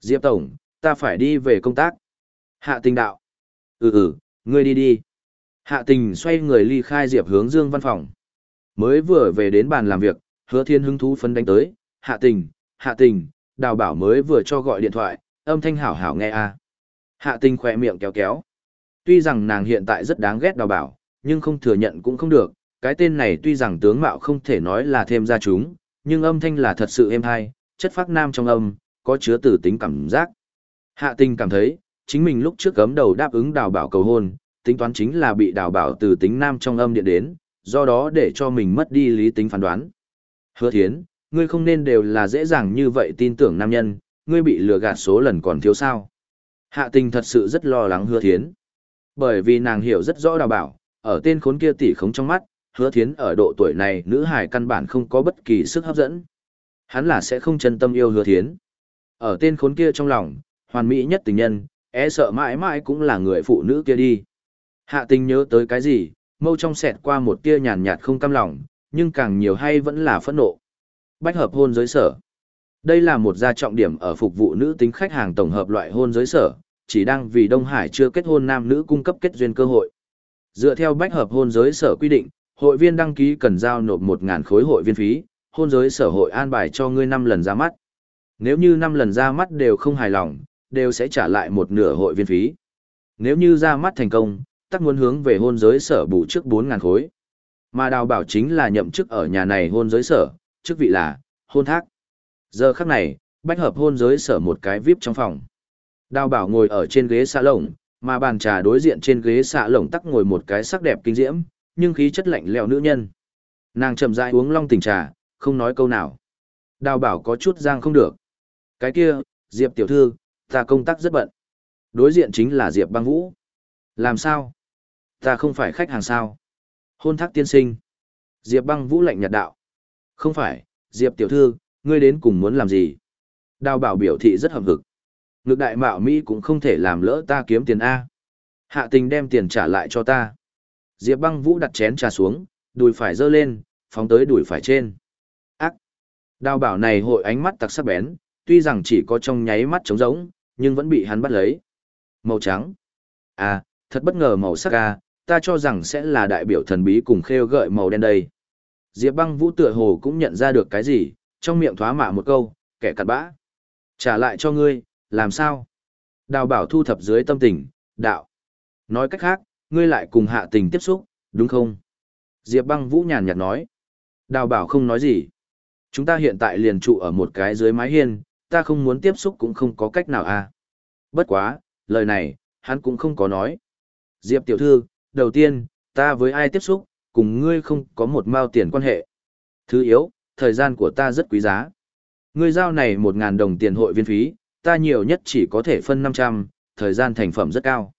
Speaker 1: Diệp Tổng, ta phải đi về công tác. Hạ tình đạo. Ừ ừ, ngươi đi đi. Hạ tình xoay người ly khai Diệp hướng dương văn phòng. Mới vừa về đến bàn làm việc, hứa thiên hứng thú phấn đánh tới. Hạ tình, hạ tình, đào bảo mới vừa cho gọi điện thoại, âm thanh hảo hảo nghe a Hạ tình khỏe miệng kéo kéo. Tuy rằng nàng hiện tại rất đáng ghét đào bảo, nhưng không thừa nhận cũng không được. Cái tên này tuy rằng tướng mạo không thể nói là thêm ra chúng, nhưng âm thanh là thật sự êm hay, chất phác nam trong âm, có chứa tử tính cảm giác. Hạ tình cảm thấy, chính mình lúc trước gấm đầu đáp ứng đào bảo cầu hôn, tính toán chính là bị đào bảo từ tính nam trong âm điện đến, do đó để cho mình mất đi lý tính phán đoán. Hứa thiến, ngươi không nên đều là dễ dàng như vậy tin tưởng nam nhân, ngươi bị lừa gạt số lần còn thiếu sao. Hạ tình thật sự rất lo lắng hứa thiến. Bởi vì nàng hiểu rất rõ đào bảo, ở tên khốn kia tỉ khống trong mắt, hứa thiến ở độ tuổi này nữ hài căn bản không có bất kỳ sức hấp dẫn. Hắn là sẽ không chân tâm yêu hứa thiến. Ở tên khốn kia trong lòng, hoàn mỹ nhất tình nhân, e sợ mãi mãi cũng là người phụ nữ kia đi. Hạ tình nhớ tới cái gì, mâu trong xẹt qua một tia nhàn nhạt không cam lòng, nhưng càng nhiều hay vẫn là phẫn nộ. Bách hợp hôn giới sở. Đây là một gia trọng điểm ở phục vụ nữ tính khách hàng tổng hợp loại hôn giới sở, chỉ đang vì Đông Hải chưa kết hôn nam nữ cung cấp kết duyên cơ hội. Dựa theo bách hợp hôn giới sở quy định, hội viên đăng ký cần giao nộp 1.000 khối hội viên phí, hôn giới sở hội an bài cho ngươi 5 lần ra mắt. Nếu như 5 lần ra mắt đều không hài lòng, đều sẽ trả lại một nửa hội viên phí. Nếu như ra mắt thành công, tắc muốn hướng về hôn giới sở bù trước 4.000 khối. Mà đào bảo chính là nhậm chức ở nhà này hôn giới sở, chức vị là, hôn thác. Giờ khắc này, bách hợp hôn giới sở một cái VIP trong phòng. Đào bảo ngồi ở trên ghế xạ lồng, mà bàn trà đối diện trên ghế xạ lồng tắc ngồi một cái sắc đẹp kinh diễm, nhưng khí chất lạnh lẽo nữ nhân. Nàng chậm rãi uống long tình trà, không nói câu nào. Đào bảo có chút giang không được. Cái kia, Diệp tiểu thư, ta công tác rất bận. Đối diện chính là Diệp băng vũ. Làm sao? Ta không phải khách hàng sao? Hôn thác tiên sinh. Diệp băng vũ lạnh nhạt đạo. Không phải, Diệp tiểu thư, ngươi đến cùng muốn làm gì? Đào bảo biểu thị rất hậm hực. Ngược đại mạo Mỹ cũng không thể làm lỡ ta kiếm tiền A. Hạ tình đem tiền trả lại cho ta. Diệp băng vũ đặt chén trà xuống, đùi phải dơ lên, phóng tới đùi phải trên. Ác! Đào bảo này hội ánh mắt tặc sắc bén, tuy rằng chỉ có trong nháy mắt trống rỗng, nhưng vẫn bị hắn bắt lấy. Màu trắng. À, thật bất ngờ màu sắc a, ta cho rằng sẽ là đại biểu thần bí cùng khêu gợi màu đen đây. Diệp băng vũ tựa hồ cũng nhận ra được cái gì, trong miệng thoá mạ một câu, kẻ cặn bã. Trả lại cho ngươi, làm sao? Đào bảo thu thập dưới tâm tình, đạo. Nói cách khác, ngươi lại cùng hạ tình tiếp xúc, đúng không? Diệp băng vũ nhàn nhạt nói. Đào bảo không nói gì. Chúng ta hiện tại liền trụ ở một cái dưới mái hiên, ta không muốn tiếp xúc cũng không có cách nào à. Bất quá, lời này, hắn cũng không có nói. Diệp tiểu thư, đầu tiên, ta với ai tiếp xúc, cùng ngươi không có một mao tiền quan hệ. Thứ yếu, thời gian của ta rất quý giá. Ngươi giao này một ngàn đồng tiền hội viên phí, ta nhiều nhất chỉ có thể phân năm trăm, thời gian thành phẩm rất cao.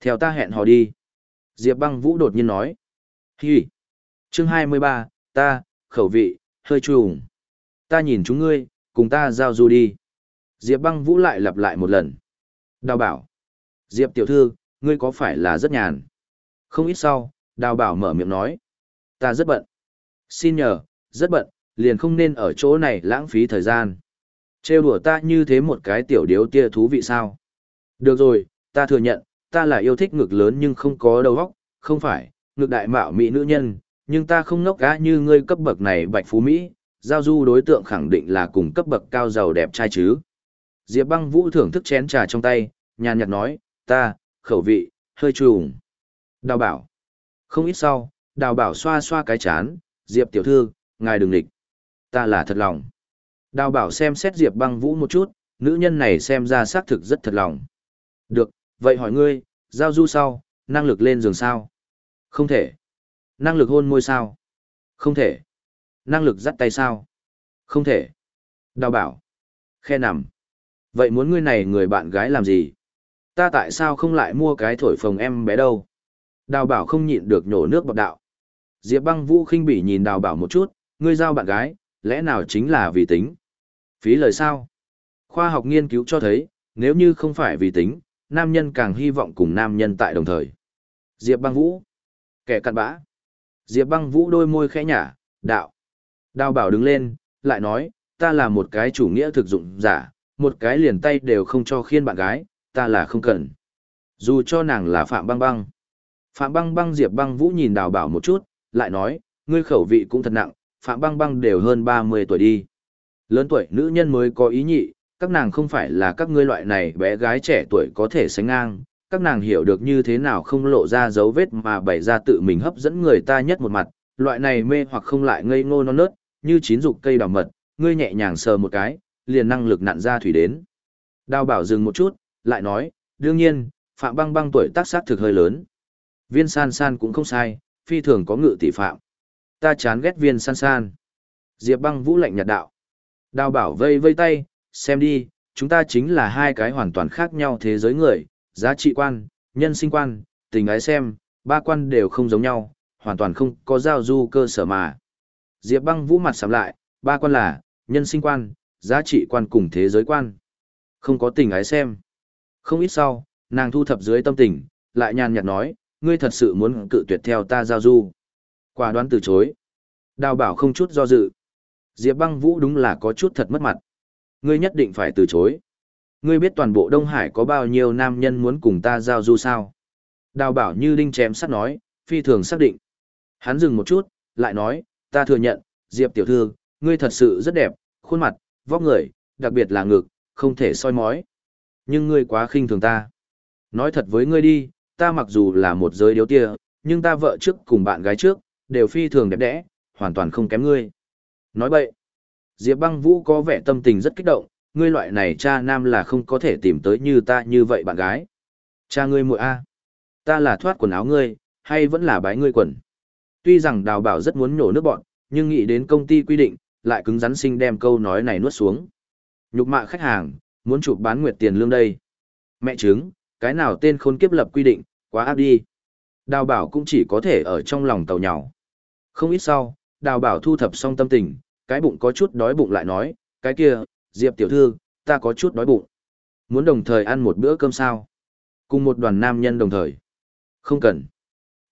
Speaker 1: Theo ta hẹn hò đi. Diệp băng vũ đột nhiên nói. Hi. Chương 23, ta, khẩu vị, hơi trùng. Ta nhìn chúng ngươi, cùng ta giao du đi. Diệp băng vũ lại lặp lại một lần. Đào bảo. Diệp tiểu thư, ngươi có phải là rất nhàn? Không ít sau, đào bảo mở miệng nói. Ta rất bận. Xin nhờ, rất bận, liền không nên ở chỗ này lãng phí thời gian. Trêu đùa ta như thế một cái tiểu điếu tia thú vị sao? Được rồi, ta thừa nhận, ta là yêu thích ngực lớn nhưng không có đầu óc, không phải, ngực đại mạo mỹ nữ nhân, nhưng ta không ngốc gã như ngươi cấp bậc này bạch phú Mỹ, giao du đối tượng khẳng định là cùng cấp bậc cao giàu đẹp trai chứ. Diệp băng vũ thưởng thức chén trà trong tay, nhàn nhạt nói, ta, khẩu vị, hơi trùng. Đào bảo. Không ít sau, đào bảo xoa xoa cái chán, Diệp tiểu thư, ngài đừng địch. Ta là thật lòng. Đào bảo xem xét Diệp băng vũ một chút, nữ nhân này xem ra xác thực rất thật lòng. Được, vậy hỏi ngươi, giao du sau, năng lực lên giường sao? Không thể. Năng lực hôn môi sao? Không thể. Năng lực dắt tay sao? Không thể. Đào bảo. Khe nằm. Vậy muốn ngươi này người bạn gái làm gì? Ta tại sao không lại mua cái thổi phồng em bé đâu? Đào bảo không nhịn được nhổ nước bọc đạo. Diệp băng vũ khinh bỉ nhìn đào bảo một chút, ngươi giao bạn gái, lẽ nào chính là vì tính? Phí lời sao? Khoa học nghiên cứu cho thấy, nếu như không phải vì tính, nam nhân càng hy vọng cùng nam nhân tại đồng thời. Diệp băng vũ. Kẻ cặn bã. Diệp băng vũ đôi môi khẽ nhả, đạo. Đào bảo đứng lên, lại nói, ta là một cái chủ nghĩa thực dụng giả, một cái liền tay đều không cho khiên bạn gái, ta là không cần. Dù cho nàng là Phạm băng băng. Phạm băng băng Diệp băng vũ nhìn đào bảo một chút, lại nói, ngươi khẩu vị cũng thật nặng, Phạm băng băng đều hơn 30 tuổi đi. Lớn tuổi nữ nhân mới có ý nhị, các nàng không phải là các ngươi loại này bé gái trẻ tuổi có thể sánh ngang, các nàng hiểu được như thế nào không lộ ra dấu vết mà bày ra tự mình hấp dẫn người ta nhất một mặt, loại này mê hoặc không lại ngây ngô non nớt, như chín dục cây đào mật, ngươi nhẹ nhàng sờ một cái, liền năng lực nặn ra thủy đến. Đào bảo dừng một chút, lại nói, đương nhiên, Phạm băng băng tuổi tác sát thực hơi lớn. Viên san san cũng không sai, phi thường có ngự tỷ phạm. Ta chán ghét viên san san. Diệp băng vũ lạnh nhạt đạo. Đào bảo vây vây tay, xem đi, chúng ta chính là hai cái hoàn toàn khác nhau thế giới người, giá trị quan, nhân sinh quan, tình ái xem, ba quan đều không giống nhau, hoàn toàn không có giao du cơ sở mà. Diệp băng vũ mặt sắm lại, ba quan là, nhân sinh quan, giá trị quan cùng thế giới quan. Không có tình ái xem. Không ít sau, nàng thu thập dưới tâm tình, lại nhàn nhạt nói, ngươi thật sự muốn cự tuyệt theo ta giao du. Quả đoán từ chối. Đào bảo không chút do dự. Diệp băng vũ đúng là có chút thật mất mặt. Ngươi nhất định phải từ chối. Ngươi biết toàn bộ Đông Hải có bao nhiêu nam nhân muốn cùng ta giao du sao? Đào bảo như đinh chém sắt nói, phi thường xác định. Hắn dừng một chút, lại nói, ta thừa nhận, Diệp tiểu thư, ngươi thật sự rất đẹp, khuôn mặt, vóc người, đặc biệt là ngực, không thể soi mói. Nhưng ngươi quá khinh thường ta. Nói thật với ngươi đi, ta mặc dù là một giới điếu tia, nhưng ta vợ trước cùng bạn gái trước, đều phi thường đẹp đẽ, hoàn toàn không kém ngươi. Nói bậy. Diệp băng vũ có vẻ tâm tình rất kích động, ngươi loại này cha nam là không có thể tìm tới như ta như vậy bạn gái. Cha ngươi muội a, ta là thoát quần áo ngươi, hay vẫn là bái ngươi quần. Tuy rằng đào bảo rất muốn nhổ nước bọn, nhưng nghĩ đến công ty quy định, lại cứng rắn sinh đem câu nói này nuốt xuống. Nhục mạ khách hàng, muốn chụp bán nguyệt tiền lương đây. Mẹ chứng, cái nào tên khôn kiếp lập quy định, quá áp đi. Đào bảo cũng chỉ có thể ở trong lòng tàu nhỏ. Không ít sau, đào bảo thu thập xong tâm tình, cái bụng có chút đói bụng lại nói, cái kia, Diệp tiểu thư, ta có chút đói bụng. Muốn đồng thời ăn một bữa cơm sao? Cùng một đoàn nam nhân đồng thời. Không cần.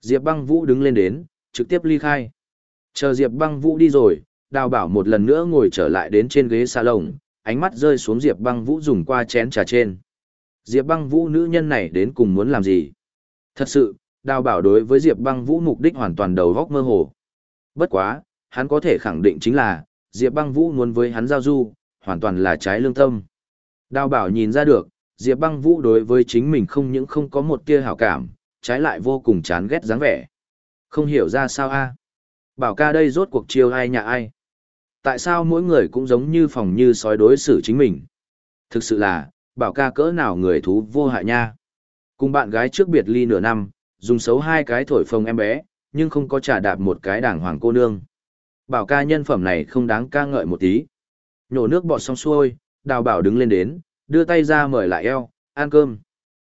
Speaker 1: Diệp băng vũ đứng lên đến, trực tiếp ly khai. Chờ Diệp băng vũ đi rồi, đào bảo một lần nữa ngồi trở lại đến trên ghế lồng, ánh mắt rơi xuống Diệp băng vũ dùng qua chén trà trên. Diệp băng vũ nữ nhân này đến cùng muốn làm gì? Thật sự, đào bảo đối với Diệp băng vũ mục đích hoàn toàn đầu góc mơ hồ. Bất quá, hắn có thể khẳng định chính là, Diệp băng vũ muốn với hắn giao du, hoàn toàn là trái lương tâm. Đào bảo nhìn ra được, Diệp băng vũ đối với chính mình không những không có một tia hảo cảm, trái lại vô cùng chán ghét dáng vẻ. Không hiểu ra sao a Bảo ca đây rốt cuộc chiêu ai nhà ai? Tại sao mỗi người cũng giống như phòng như sói đối xử chính mình? Thực sự là, bảo ca cỡ nào người thú vô hại nha. Cùng bạn gái trước biệt ly nửa năm, dùng xấu hai cái thổi phồng em bé, nhưng không có trả đạp một cái đảng hoàng cô nương. Bảo ca nhân phẩm này không đáng ca ngợi một tí. Nhổ nước bọt xong xuôi, đào bảo đứng lên đến, đưa tay ra mời lại eo, ăn cơm.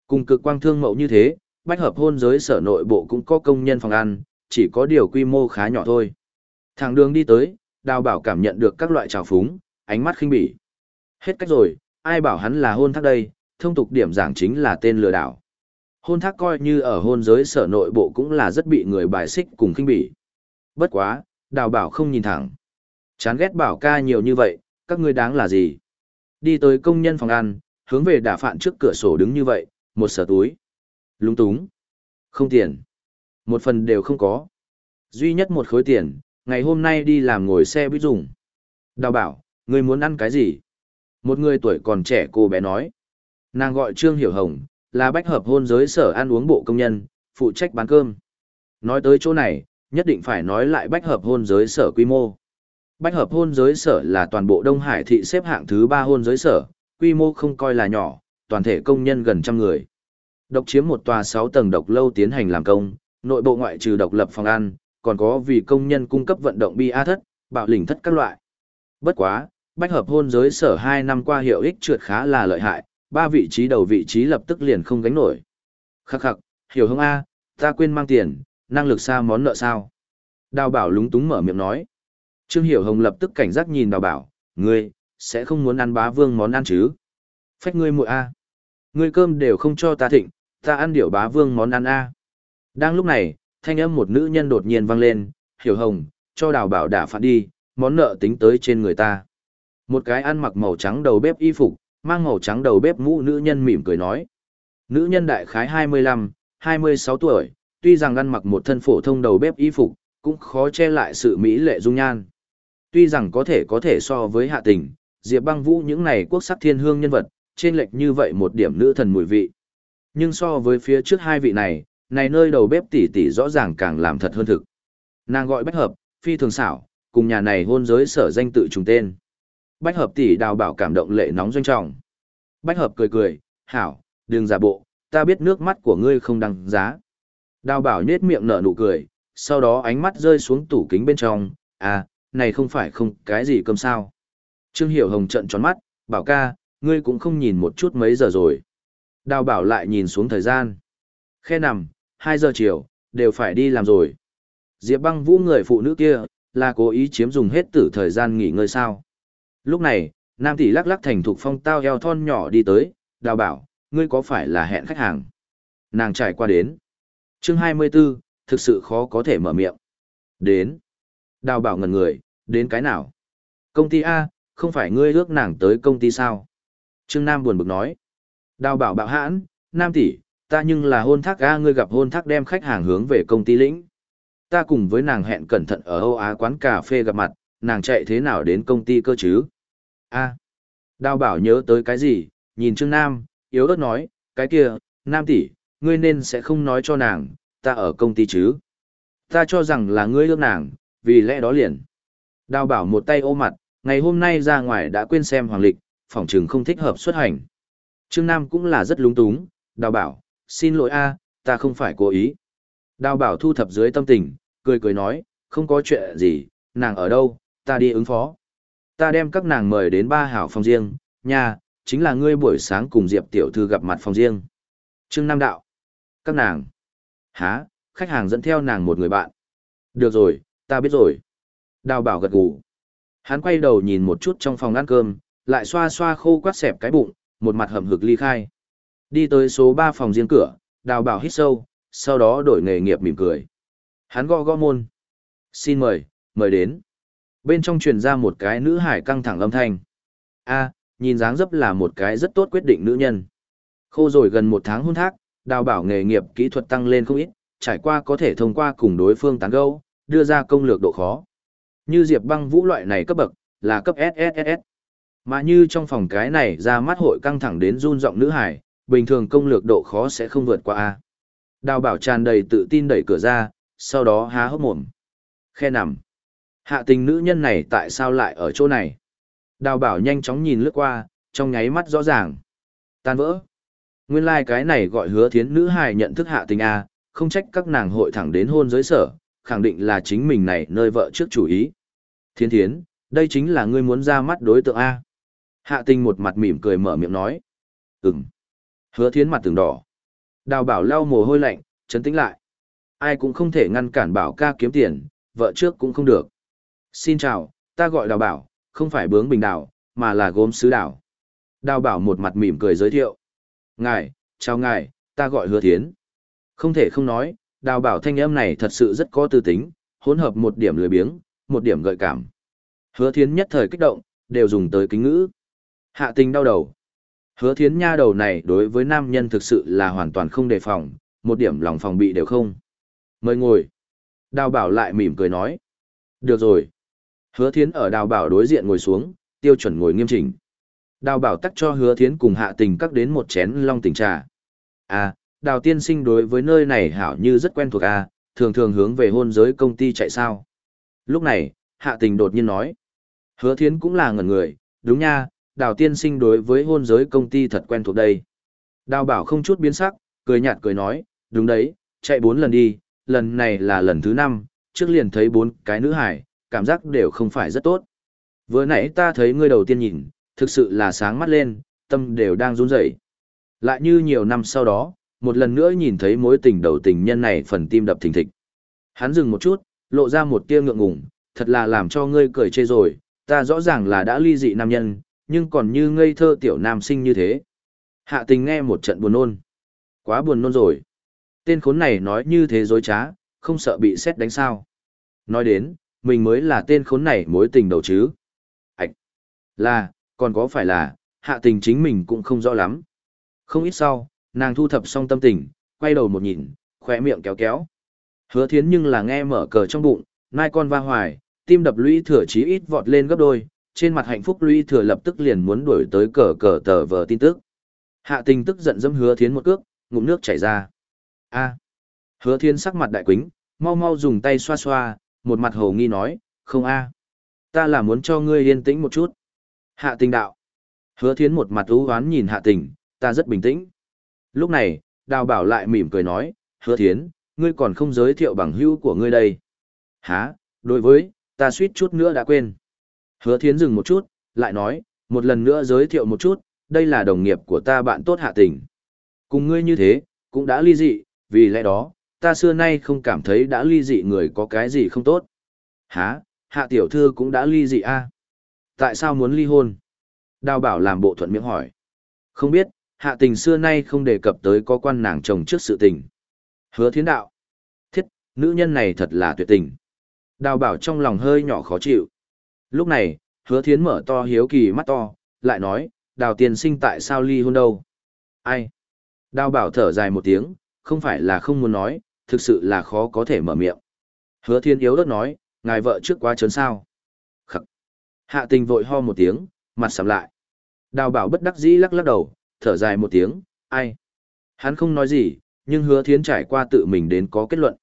Speaker 1: Cùng cực quang thương mậu như thế, bách hợp hôn giới sở nội bộ cũng có công nhân phòng ăn, chỉ có điều quy mô khá nhỏ thôi. Thằng đường đi tới, đào bảo cảm nhận được các loại trào phúng, ánh mắt khinh bỉ. Hết cách rồi, ai bảo hắn là hôn thác đây, thông tục điểm giảng chính là tên lừa đảo. Hôn thác coi như ở hôn giới sở nội bộ cũng là rất bị người bài xích cùng khinh bỉ. Bất quá, đào bảo không nhìn thẳng. Chán ghét bảo ca nhiều như vậy, các ngươi đáng là gì? Đi tới công nhân phòng ăn, hướng về đả phạn trước cửa sổ đứng như vậy, một sở túi. Lúng túng. Không tiền. Một phần đều không có. Duy nhất một khối tiền, ngày hôm nay đi làm ngồi xe buýt dùng. Đào bảo, ngươi muốn ăn cái gì? Một người tuổi còn trẻ cô bé nói. Nàng gọi Trương Hiểu Hồng, là bách hợp hôn giới sở ăn uống bộ công nhân, phụ trách bán cơm. Nói tới chỗ này, nhất định phải nói lại bách hợp hôn giới sở quy mô. Bách hợp hôn giới sở là toàn bộ Đông Hải thị xếp hạng thứ ba hôn giới sở, quy mô không coi là nhỏ, toàn thể công nhân gần trăm người. Độc chiếm một tòa 6 tầng độc lâu tiến hành làm công, nội bộ ngoại trừ độc lập phòng ăn, còn có vì công nhân cung cấp vận động bi a thất, bạo lĩnh thất các loại. Bất quá, bách hợp hôn giới sở 2 năm qua hiệu ích trượt khá là lợi hại, ba vị trí đầu vị trí lập tức liền không gánh nổi. Khắc khắc, hiểu không A, ta quên mang tiền, năng lực xa món nợ sao? Đào bảo lúng túng mở miệng nói. Trương Hiểu Hồng lập tức cảnh giác nhìn đào bảo, ngươi, sẽ không muốn ăn bá vương món ăn chứ? Phách ngươi muội A. Ngươi cơm đều không cho ta thịnh, ta ăn điểu bá vương món ăn A. Đang lúc này, thanh âm một nữ nhân đột nhiên vang lên, Hiểu Hồng, cho đào bảo đả phạt đi, món nợ tính tới trên người ta. Một cái ăn mặc màu trắng đầu bếp y phục, mang màu trắng đầu bếp mũ nữ nhân mỉm cười nói. Nữ nhân đại khái 25, 26 tuổi, tuy rằng ăn mặc một thân phổ thông đầu bếp y phục, cũng khó che lại sự mỹ lệ dung nhan. Tuy rằng có thể có thể so với hạ tình, Diệp băng vũ những này quốc sắc thiên hương nhân vật, trên lệch như vậy một điểm nữ thần mùi vị. Nhưng so với phía trước hai vị này, này nơi đầu bếp tỷ tỷ rõ ràng càng làm thật hơn thực. Nàng gọi bách hợp, phi thường xảo, cùng nhà này hôn giới sở danh tự trùng tên. Bách hợp tỷ đào bảo cảm động lệ nóng doanh trọng. Bách hợp cười cười, hảo, đừng giả bộ, ta biết nước mắt của ngươi không đăng giá. Đào bảo nhết miệng nở nụ cười, sau đó ánh mắt rơi xuống tủ kính bên trong, à, này không phải không cái gì cơm sao. Trương Hiểu Hồng trận tròn mắt, bảo ca, ngươi cũng không nhìn một chút mấy giờ rồi. Đào bảo lại nhìn xuống thời gian. Khe nằm, 2 giờ chiều, đều phải đi làm rồi. Diệp băng vũ người phụ nữ kia, là cố ý chiếm dùng hết tử thời gian nghỉ ngơi sao. Lúc này, nam tỷ lắc lắc thành thục phong tao eo thon nhỏ đi tới, đào bảo, ngươi có phải là hẹn khách hàng? Nàng trải qua đến chương 24, thực sự khó có thể mở miệng. Đến. Đào bảo ngần người, đến cái nào? Công ty A, không phải ngươi ước nàng tới công ty sao? Trương Nam buồn bực nói. Đào bảo bạo hãn, Nam tỷ, ta nhưng là hôn thác A ngươi gặp hôn thác đem khách hàng hướng về công ty lĩnh. Ta cùng với nàng hẹn cẩn thận ở Âu Á quán cà phê gặp mặt, nàng chạy thế nào đến công ty cơ chứ? A. Đào bảo nhớ tới cái gì, nhìn Trương Nam, yếu ớt nói, cái kia, Nam tỷ, ngươi nên sẽ không nói cho nàng, ta ở công ty chứ. Ta cho rằng là ngươi ước nàng, vì lẽ đó liền. Đào bảo một tay ô mặt, ngày hôm nay ra ngoài đã quên xem hoàng lịch, phỏng trừng không thích hợp xuất hành. Trương Nam cũng là rất lúng túng, đào bảo, xin lỗi a, ta không phải cố ý. Đào bảo thu thập dưới tâm tình, cười cười nói, không có chuyện gì, nàng ở đâu, ta đi ứng phó. Ta đem các nàng mời đến ba hảo phòng riêng, nhà, chính là ngươi buổi sáng cùng Diệp tiểu thư gặp mặt phòng riêng. Trương Nam đạo. Các nàng. há, khách hàng dẫn theo nàng một người bạn. Được rồi, ta biết rồi. Đào bảo gật gù. Hắn quay đầu nhìn một chút trong phòng ăn cơm, lại xoa xoa khô quát xẹp cái bụng, một mặt hầm hực ly khai. Đi tới số 3 phòng riêng cửa, đào bảo hít sâu, sau đó đổi nghề nghiệp mỉm cười. Hắn gõ gõ môn. Xin mời, mời đến. Bên trong truyền ra một cái nữ hải căng thẳng âm thanh. a nhìn dáng dấp là một cái rất tốt quyết định nữ nhân. Khô rồi gần một tháng hôn thác, đào bảo nghề nghiệp kỹ thuật tăng lên không ít, trải qua có thể thông qua cùng đối phương tán gẫu, đưa ra công lược độ khó. Như Diệp băng vũ loại này cấp bậc, là cấp SSSS. Mà như trong phòng cái này ra mắt hội căng thẳng đến run giọng nữ hải, bình thường công lược độ khó sẽ không vượt qua A. Đào bảo tràn đầy tự tin đẩy cửa ra, sau đó há hốc mồm. Khe nằm. Hạ tình nữ nhân này tại sao lại ở chỗ này? Đào bảo nhanh chóng nhìn lướt qua, trong nháy mắt rõ ràng. Tan vỡ. Nguyên lai like cái này gọi hứa thiến nữ hài nhận thức hạ tình A, không trách các nàng hội thẳng đến hôn giới sở, khẳng định là chính mình này nơi vợ trước chủ ý. Thiên thiến, đây chính là ngươi muốn ra mắt đối tượng A. Hạ tình một mặt mỉm cười mở miệng nói. Ừm. Hứa thiến mặt từng đỏ. Đào bảo lau mồ hôi lạnh, chấn tĩnh lại. Ai cũng không thể ngăn cản bảo ca kiếm tiền, vợ trước cũng không được. Xin chào, ta gọi đào bảo, không phải bướng bình đào, mà là gốm sứ đào. Đào bảo một mặt mỉm cười giới thiệu. Ngài, chào ngài, ta gọi hứa thiến. Không thể không nói, đào bảo thanh âm này thật sự rất có tư tính, hỗn hợp một điểm lười biếng, một điểm gợi cảm. Hứa thiến nhất thời kích động, đều dùng tới kính ngữ. Hạ tình đau đầu. Hứa thiến nha đầu này đối với nam nhân thực sự là hoàn toàn không đề phòng, một điểm lòng phòng bị đều không. Mời ngồi. Đào bảo lại mỉm cười nói. Được rồi. Hứa thiến ở đào bảo đối diện ngồi xuống, tiêu chuẩn ngồi nghiêm chỉnh. Đào bảo tắc cho hứa thiến cùng hạ tình cắt đến một chén long tình trà. À, đào tiên sinh đối với nơi này hảo như rất quen thuộc à, thường thường hướng về hôn giới công ty chạy sao. Lúc này, hạ tình đột nhiên nói. Hứa thiến cũng là ngẩn người, đúng nha, đào tiên sinh đối với hôn giới công ty thật quen thuộc đây. Đào bảo không chút biến sắc, cười nhạt cười nói, đúng đấy, chạy bốn lần đi, lần này là lần thứ năm, trước liền thấy bốn cái nữ hải, cảm giác đều không phải rất tốt. Vừa nãy ta thấy ngươi đầu tiên nhìn, thực sự là sáng mắt lên, tâm đều đang run rẩy. Lại như nhiều năm sau đó, một lần nữa nhìn thấy mối tình đầu tình nhân này phần tim đập thình thịch. Hắn dừng một chút, lộ ra một tia ngượng ngùng, thật là làm cho ngươi cười chê rồi, ta rõ ràng là đã ly dị nam nhân, nhưng còn như ngây thơ tiểu nam sinh như thế. Hạ tình nghe một trận buồn nôn. Quá buồn nôn rồi. Tên khốn này nói như thế dối trá, không sợ bị xét đánh sao. Nói đến, mình mới là tên khốn này mối tình đầu chứ. Ảch! Là, còn có phải là, hạ tình chính mình cũng không rõ lắm. Không ít sau, nàng thu thập xong tâm tình, quay đầu một nhìn, khỏe miệng kéo kéo. Hứa thiến nhưng là nghe mở cờ trong bụng, nai con va hoài, tim đập lũy thừa chí ít vọt lên gấp đôi, trên mặt hạnh phúc lũy thừa lập tức liền muốn đuổi tới cờ cờ tờ vờ tin tức. Hạ tình tức giận dâm hứa thiến một cước, ngụm nước chảy ra. a Hứa thiến sắc mặt đại quính, mau mau dùng tay xoa xoa, một mặt hồ nghi nói, không a Ta là muốn cho ngươi yên tĩnh một chút. Hạ tình đạo. Hứa thiến một mặt ú hoán nhìn hạ tình, ta rất bình tĩnh. Lúc này, đào bảo lại mỉm cười nói, hứa thiến, ngươi còn không giới thiệu bằng hữu của ngươi đây. Hả, đối với, ta suýt chút nữa đã quên. Hứa thiến dừng một chút, lại nói, một lần nữa giới thiệu một chút, đây là đồng nghiệp của ta bạn tốt hạ tình. Cùng ngươi như thế, cũng đã ly dị, vì lẽ đó, ta xưa nay không cảm thấy đã ly dị người có cái gì không tốt. Hả, hạ tiểu thư cũng đã ly dị a à? Tại sao muốn ly hôn? Đào bảo làm bộ thuận miệng hỏi. Không biết, hạ tình xưa nay không đề cập tới có quan nàng chồng trước sự tình. Hứa thiến đạo. Thiết, nữ nhân này thật là tuyệt tình. Đào bảo trong lòng hơi nhỏ khó chịu. Lúc này, hứa thiến mở to hiếu kỳ mắt to, lại nói, đào tiền sinh tại sao ly hôn đâu? Ai? Đào bảo thở dài một tiếng, không phải là không muốn nói, thực sự là khó có thể mở miệng. Hứa thiên yếu đất nói, ngài vợ trước quá trớn sao. Hạ tình vội ho một tiếng, mặt sầm lại. Đào bảo bất đắc dĩ lắc lắc đầu, thở dài một tiếng, ai? Hắn không nói gì, nhưng hứa thiến trải qua tự mình đến có kết luận.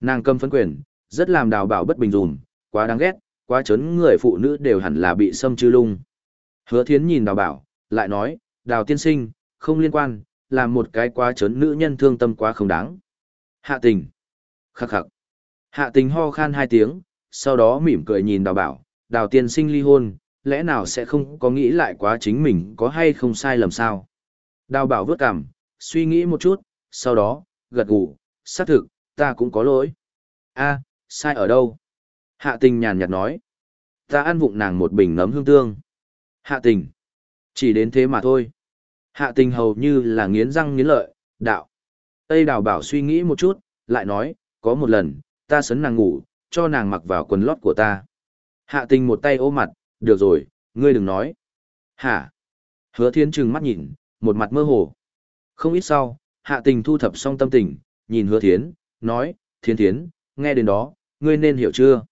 Speaker 1: Nàng cầm phấn quyền, rất làm đào bảo bất bình dùm, quá đáng ghét, quá chấn người phụ nữ đều hẳn là bị xâm chư lung. Hứa thiến nhìn đào bảo, lại nói, đào tiên sinh, không liên quan, là một cái quá chấn nữ nhân thương tâm quá không đáng. Hạ tình. Khắc khắc. Hạ tình ho khan hai tiếng, sau đó mỉm cười nhìn đào bảo, đào tiên sinh ly hôn, lẽ nào sẽ không có nghĩ lại quá chính mình có hay không sai lầm sao? Đào bảo vớt cảm, suy nghĩ một chút, sau đó, gật gù, xác thực, ta cũng có lỗi. a sai ở đâu? Hạ tình nhàn nhạt nói. Ta ăn vụng nàng một bình nấm hương tương. Hạ tình. Chỉ đến thế mà thôi. Hạ tình hầu như là nghiến răng nghiến lợi, đạo. Tây đào bảo suy nghĩ một chút, lại nói, có một lần, ta sấn nàng ngủ, cho nàng mặc vào quần lót của ta. Hạ tình một tay ôm mặt, được rồi, ngươi đừng nói. Hả? Hứa thiên trừng mắt nhìn, một mặt mơ hồ. Không ít sau, hạ tình thu thập xong tâm tình, nhìn hứa thiến, nói, thiên thiến, nghe đến đó, ngươi nên hiểu chưa?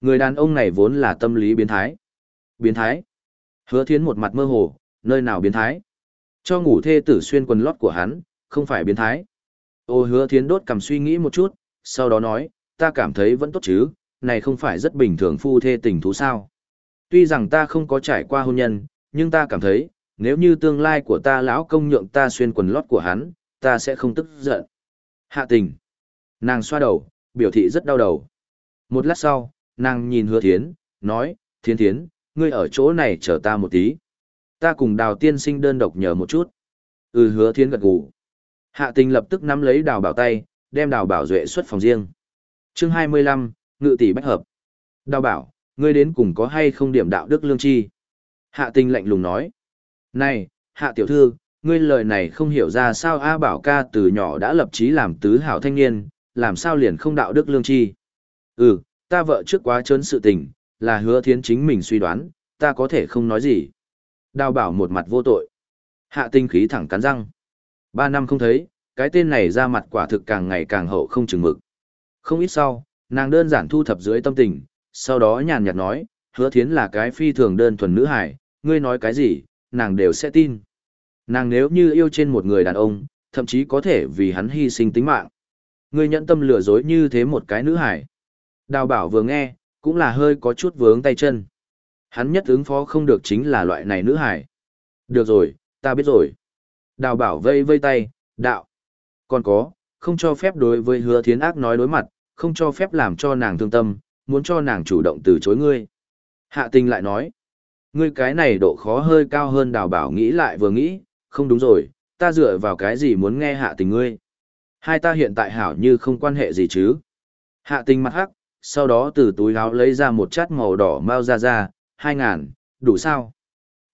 Speaker 1: Người đàn ông này vốn là tâm lý biến thái. Biến thái? Hứa thiến một mặt mơ hồ, nơi nào biến thái? Cho ngủ thê tử xuyên quần lót của hắn, không phải biến thái. Ô hứa thiến đốt cầm suy nghĩ một chút, sau đó nói, ta cảm thấy vẫn tốt chứ, này không phải rất bình thường phu thê tình thú sao. Tuy rằng ta không có trải qua hôn nhân, nhưng ta cảm thấy, nếu như tương lai của ta lão công nhượng ta xuyên quần lót của hắn, ta sẽ không tức giận. Hạ tình. Nàng xoa đầu, biểu thị rất đau đầu. Một lát sau, nàng nhìn hứa thiến, nói, thiến thiến, ngươi ở chỗ này chờ ta một tí. Ta cùng đào tiên sinh đơn độc nhờ một chút. Ừ hứa thiến gật gù. Hạ tình lập tức nắm lấy đào bảo tay, đem đào bảo duệ xuất phòng riêng. chương 25, ngự tỷ bách hợp. Đào bảo, ngươi đến cùng có hay không điểm đạo đức lương chi? Hạ tình lạnh lùng nói. Này, hạ tiểu thư, ngươi lời này không hiểu ra sao A bảo ca từ nhỏ đã lập chí làm tứ hảo thanh niên, làm sao liền không đạo đức lương chi? Ừ, ta vợ trước quá trớn sự tình, là hứa thiến chính mình suy đoán, ta có thể không nói gì. Đào bảo một mặt vô tội. Hạ tinh khí thẳng cắn răng. Ba năm không thấy, cái tên này ra mặt quả thực càng ngày càng hậu không chừng mực. Không ít sau, nàng đơn giản thu thập dưới tâm tình, sau đó nhàn nhạt nói, hứa thiến là cái phi thường đơn thuần nữ hải, ngươi nói cái gì, nàng đều sẽ tin. Nàng nếu như yêu trên một người đàn ông, thậm chí có thể vì hắn hy sinh tính mạng. Ngươi nhận tâm lừa dối như thế một cái nữ hải. Đào bảo vừa nghe, cũng là hơi có chút vướng tay chân. Hắn nhất ứng phó không được chính là loại này nữ hải. Được rồi, ta biết rồi. Đào bảo vây vây tay, đạo. Còn có, không cho phép đối với hứa thiến ác nói đối mặt, không cho phép làm cho nàng thương tâm, muốn cho nàng chủ động từ chối ngươi. Hạ tình lại nói, ngươi cái này độ khó hơi cao hơn đào bảo nghĩ lại vừa nghĩ, không đúng rồi, ta dựa vào cái gì muốn nghe hạ tình ngươi. Hai ta hiện tại hảo như không quan hệ gì chứ. Hạ tình mặt hắc, sau đó từ túi áo lấy ra một chát màu đỏ mau ra ra, hai ngàn, đủ sao?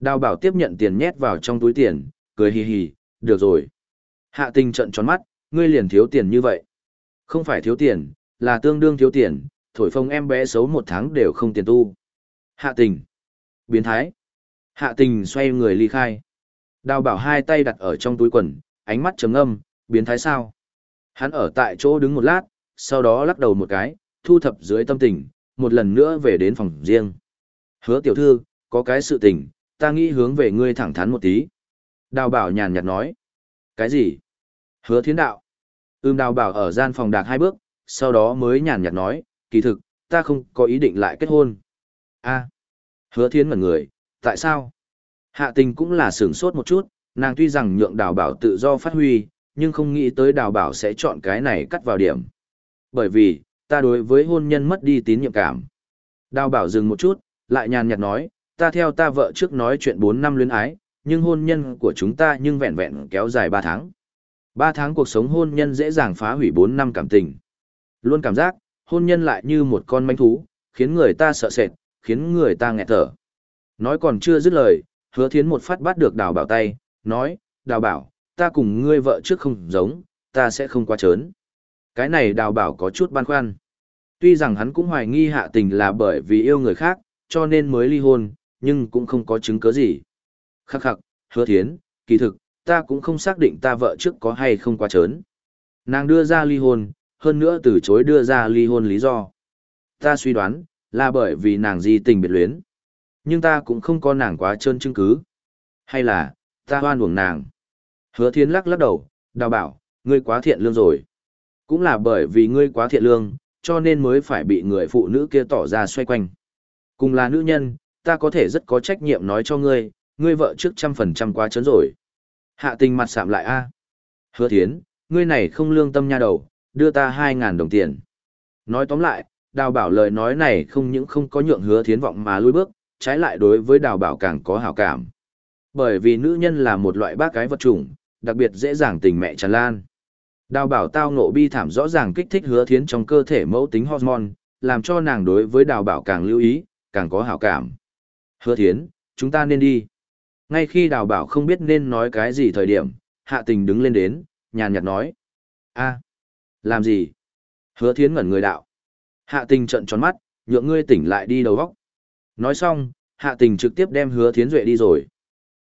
Speaker 1: Đào bảo tiếp nhận tiền nhét vào trong túi tiền, cười hì hì, được rồi. Hạ tình trận tròn mắt, ngươi liền thiếu tiền như vậy. Không phải thiếu tiền, là tương đương thiếu tiền, thổi phồng em bé xấu một tháng đều không tiền tu. Hạ tình. Biến thái. Hạ tình xoay người ly khai. Đào bảo hai tay đặt ở trong túi quần, ánh mắt trầm âm, biến thái sao? Hắn ở tại chỗ đứng một lát, sau đó lắc đầu một cái, thu thập dưới tâm tình, một lần nữa về đến phòng riêng. Hứa tiểu thư, có cái sự tình, ta nghĩ hướng về ngươi thẳng thắn một tí. Đào bảo nhàn nhạt nói. Cái gì? Hứa Thiên đạo. Ưm đào bảo ở gian phòng đạc hai bước, sau đó mới nhàn nhạt nói, kỳ thực, ta không có ý định lại kết hôn. a Hứa thiến ngẩn người, tại sao? Hạ tình cũng là sửng sốt một chút, nàng tuy rằng nhượng đào bảo tự do phát huy, nhưng không nghĩ tới đào bảo sẽ chọn cái này cắt vào điểm. Bởi vì, ta đối với hôn nhân mất đi tín nhiệm cảm. Đào bảo dừng một chút, lại nhàn nhạt nói, ta theo ta vợ trước nói chuyện 4 năm luyến ái, nhưng hôn nhân của chúng ta nhưng vẹn vẹn kéo dài 3 tháng. 3 tháng cuộc sống hôn nhân dễ dàng phá hủy 4 năm cảm tình. Luôn cảm giác, hôn nhân lại như một con manh thú, khiến người ta sợ sệt, khiến người ta nghẹt thở. Nói còn chưa dứt lời, hứa thiến một phát bắt được đào bảo tay, nói, đào bảo, ta cùng ngươi vợ trước không giống, ta sẽ không qua trớn. Cái này đào bảo có chút băn khoăn. Tuy rằng hắn cũng hoài nghi hạ tình là bởi vì yêu người khác, cho nên mới ly hôn, nhưng cũng không có chứng cứ gì. Khắc khắc, hứa thiến, kỳ thực, ta cũng không xác định ta vợ trước có hay không quá trớn. Nàng đưa ra ly hôn, hơn nữa từ chối đưa ra ly hôn lý do. Ta suy đoán, là bởi vì nàng di tình biệt luyến. Nhưng ta cũng không có nàng quá trơn chứng cứ. Hay là, ta hoan uổng nàng. Hứa thiến lắc lắc đầu, đào bảo, ngươi quá thiện lương rồi. Cũng là bởi vì ngươi quá thiện lương, cho nên mới phải bị người phụ nữ kia tỏ ra xoay quanh. Cùng là nữ nhân, ta có thể rất có trách nhiệm nói cho ngươi, ngươi vợ trước trăm phần trăm quá trơn rồi. Hạ tình mặt sạm lại a Hứa thiến, ngươi này không lương tâm nha đầu, đưa ta hai ngàn đồng tiền. Nói tóm lại, đào bảo lời nói này không những không có nhượng hứa thiến vọng mà lui bước, trái lại đối với đào bảo càng có hảo cảm. Bởi vì nữ nhân là một loại bác cái vật chủng, đặc biệt dễ dàng tình mẹ tràn lan. Đào bảo tao nộ bi thảm rõ ràng kích thích hứa thiến trong cơ thể mẫu tính hormone, làm cho nàng đối với đào bảo càng lưu ý, càng có hảo cảm. Hứa thiến, chúng ta nên đi. Ngay khi đào bảo không biết nên nói cái gì thời điểm, hạ tình đứng lên đến, nhàn nhạt nói. a làm gì? Hứa thiến ngẩn người đạo. Hạ tình trận tròn mắt, nhượng ngươi tỉnh lại đi đầu góc. Nói xong, hạ tình trực tiếp đem hứa thiến duệ đi rồi.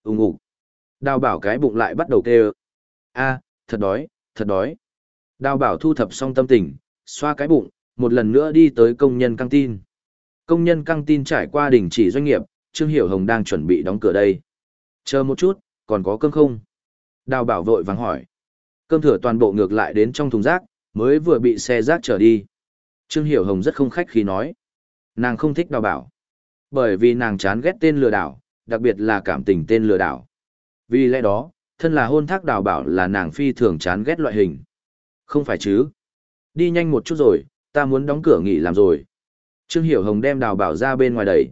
Speaker 1: Úng ủ. Đào bảo cái bụng lại bắt đầu kêu. a thật đói, thật đói. Đào bảo thu thập xong tâm tình, xoa cái bụng, một lần nữa đi tới công nhân căng tin. Công nhân căng tin trải qua đình chỉ doanh nghiệp, Trương Hiểu Hồng đang chuẩn bị đóng cửa đây. Chờ một chút, còn có cơm không? Đào bảo vội vàng hỏi. Cơm thừa toàn bộ ngược lại đến trong thùng rác, mới vừa bị xe rác trở đi. Trương Hiểu Hồng rất không khách khi nói. Nàng không thích đào bảo. Bởi vì nàng chán ghét tên lừa đảo, đặc biệt là cảm tình tên lừa đảo. Vì lẽ đó, thân là hôn thác đào bảo là nàng phi thường chán ghét loại hình. Không phải chứ. Đi nhanh một chút rồi, ta muốn đóng cửa nghỉ làm rồi. Trương Hiểu Hồng đem đào bảo ra bên ngoài đẩy.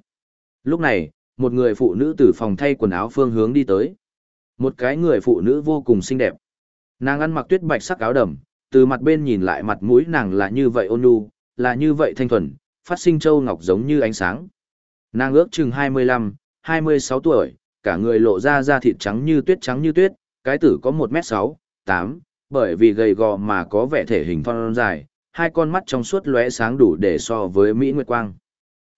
Speaker 1: Lúc này, một người phụ nữ từ phòng thay quần áo phương hướng đi tới. Một cái người phụ nữ vô cùng xinh đẹp. Nàng ăn mặc tuyết bạch sắc áo đầm, từ mặt bên nhìn lại mặt mũi nàng là như vậy ôn nhu, là như vậy thanh thuần, phát sinh châu ngọc giống như ánh sáng. Nàng ước chừng 25, 26 tuổi, cả người lộ ra da thịt trắng như tuyết trắng như tuyết, cái tử có 1m6, 8, bởi vì gầy gò mà có vẻ thể hình thon dài, hai con mắt trong suốt lóe sáng đủ để so với Mỹ Nguyệt Quang.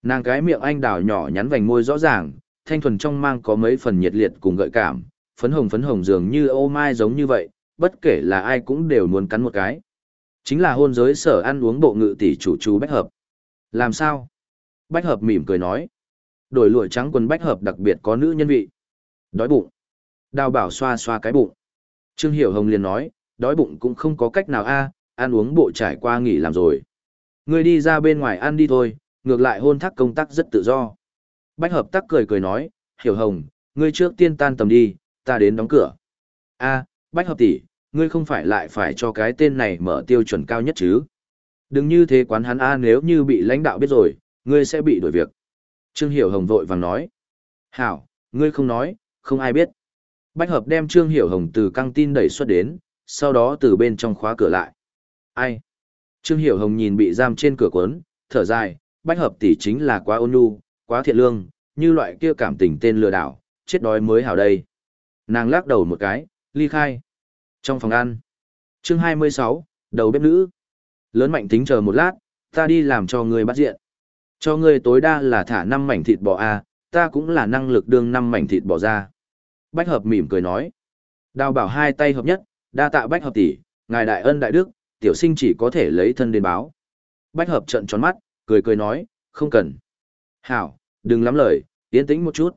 Speaker 1: Nàng cái miệng anh đào nhỏ nhắn vành môi rõ ràng, thanh thuần trong mang có mấy phần nhiệt liệt cùng gợi cảm, phấn hồng phấn hồng dường như ô mai giống như vậy, bất kể là ai cũng đều muốn cắn một cái. Chính là hôn giới sở ăn uống bộ ngự tỷ chủ chú Bách Hợp. Làm sao? Bách Hợp mỉm cười nói. Đổi lụa trắng quần Bách Hợp đặc biệt có nữ nhân vị. Đói bụng. Đào bảo xoa xoa cái bụng. Trương Hiểu Hồng liền nói, đói bụng cũng không có cách nào a, ăn uống bộ trải qua nghỉ làm rồi. Ngươi đi ra bên ngoài ăn đi thôi, ngược lại hôn thác công tác rất tự do. Bách hợp tắc cười cười nói, Hiểu Hồng, ngươi trước tiên tan tầm đi, ta đến đóng cửa. A, Bách hợp tỷ, ngươi không phải lại phải cho cái tên này mở tiêu chuẩn cao nhất chứ? Đừng như thế quán hắn A nếu như bị lãnh đạo biết rồi, ngươi sẽ bị đổi việc. Trương Hiểu Hồng vội vàng nói. Hảo, ngươi không nói, không ai biết. Bách hợp đem Trương Hiểu Hồng từ căng tin đẩy xuất đến, sau đó từ bên trong khóa cửa lại. Ai? Trương Hiểu Hồng nhìn bị giam trên cửa cuốn, thở dài, bách hợp tỷ chính là quá ôn nhu, quá thiện lương, như loại kia cảm tình tên lừa đảo, chết đói mới hảo đây. Nàng lắc đầu một cái, ly khai. Trong phòng ăn. Chương 26, đầu bếp nữ. Lớn mạnh tính chờ một lát, ta đi làm cho người bắt diện. Cho người tối đa là thả 5 mảnh thịt bò A, ta cũng là năng lực đương 5 mảnh thịt bò ra. Bách hợp mỉm cười nói. Đào bảo hai tay hợp nhất, đa tạ bách hợp tỷ, ngài đại ân đại đức, tiểu sinh chỉ có thể lấy thân đến báo. Bách hợp trận tròn mắt, cười cười nói, không cần. Hảo, đừng lắm lời, tiến tĩnh một chút.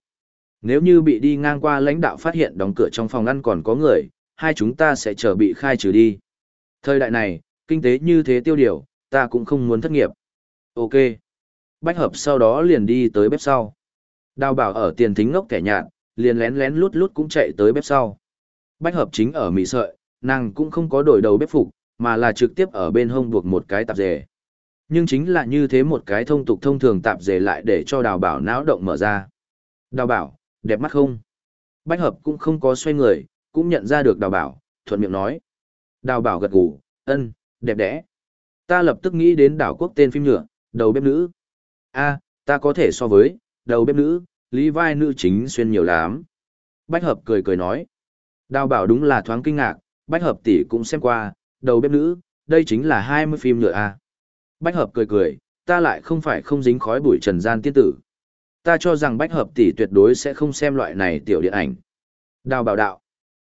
Speaker 1: Nếu như bị đi ngang qua lãnh đạo phát hiện đóng cửa trong phòng ăn còn có người, hai chúng ta sẽ trở bị khai trừ đi. Thời đại này, kinh tế như thế tiêu điều, ta cũng không muốn thất nghiệp. Ok. Bách hợp sau đó liền đi tới bếp sau. Đào bảo ở tiền thính ngốc kẻ nhạt, liền lén lén lút lút cũng chạy tới bếp sau. Bách hợp chính ở mì sợi, nàng cũng không có đổi đầu bếp phục, mà là trực tiếp ở bên hông buộc một cái tạp dề. Nhưng chính là như thế một cái thông tục thông thường tạp dề lại để cho đào bảo não động mở ra. Đào bảo, đẹp mắt không? Bách hợp cũng không có xoay người, cũng nhận ra được đào bảo, thuận miệng nói. Đào bảo gật gù, ân, đẹp đẽ. Ta lập tức nghĩ đến đảo quốc tên phim nhựa, đầu bếp nữ. a ta có thể so với, đầu bếp nữ, lý vai nữ chính xuyên nhiều lắm. Bách hợp cười cười nói. Đào bảo đúng là thoáng kinh ngạc, bách hợp tỷ cũng xem qua, đầu bếp nữ, đây chính là 20 phim nhựa a. Bách hợp cười cười, ta lại không phải không dính khói bụi trần gian tiên tử. Ta cho rằng bách hợp tỷ tuyệt đối sẽ không xem loại này tiểu điện ảnh. Đào bảo đạo.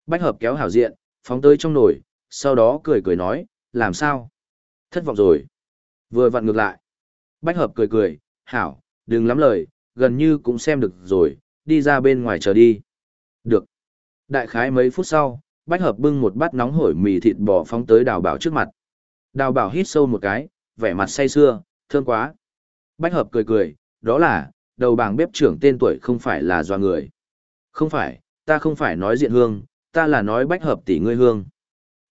Speaker 1: Bách hợp kéo hảo diện, phóng tới trong nồi, sau đó cười cười nói, làm sao? Thất vọng rồi. Vừa vặn ngược lại. Bách hợp cười cười, hảo, đừng lắm lời, gần như cũng xem được rồi, đi ra bên ngoài chờ đi. Được. Đại khái mấy phút sau, Bách Hợp bưng một bát nóng hổi mì thịt bò phóng tới Đào Bảo trước mặt. Đào Bảo hít sâu một cái, vẻ mặt say sưa, thương quá. Bách Hợp cười cười, đó là, đầu bảng bếp trưởng tên tuổi không phải là doa người. Không phải, ta không phải nói diện hương, ta là nói Bách Hợp tỷ ngươi hương.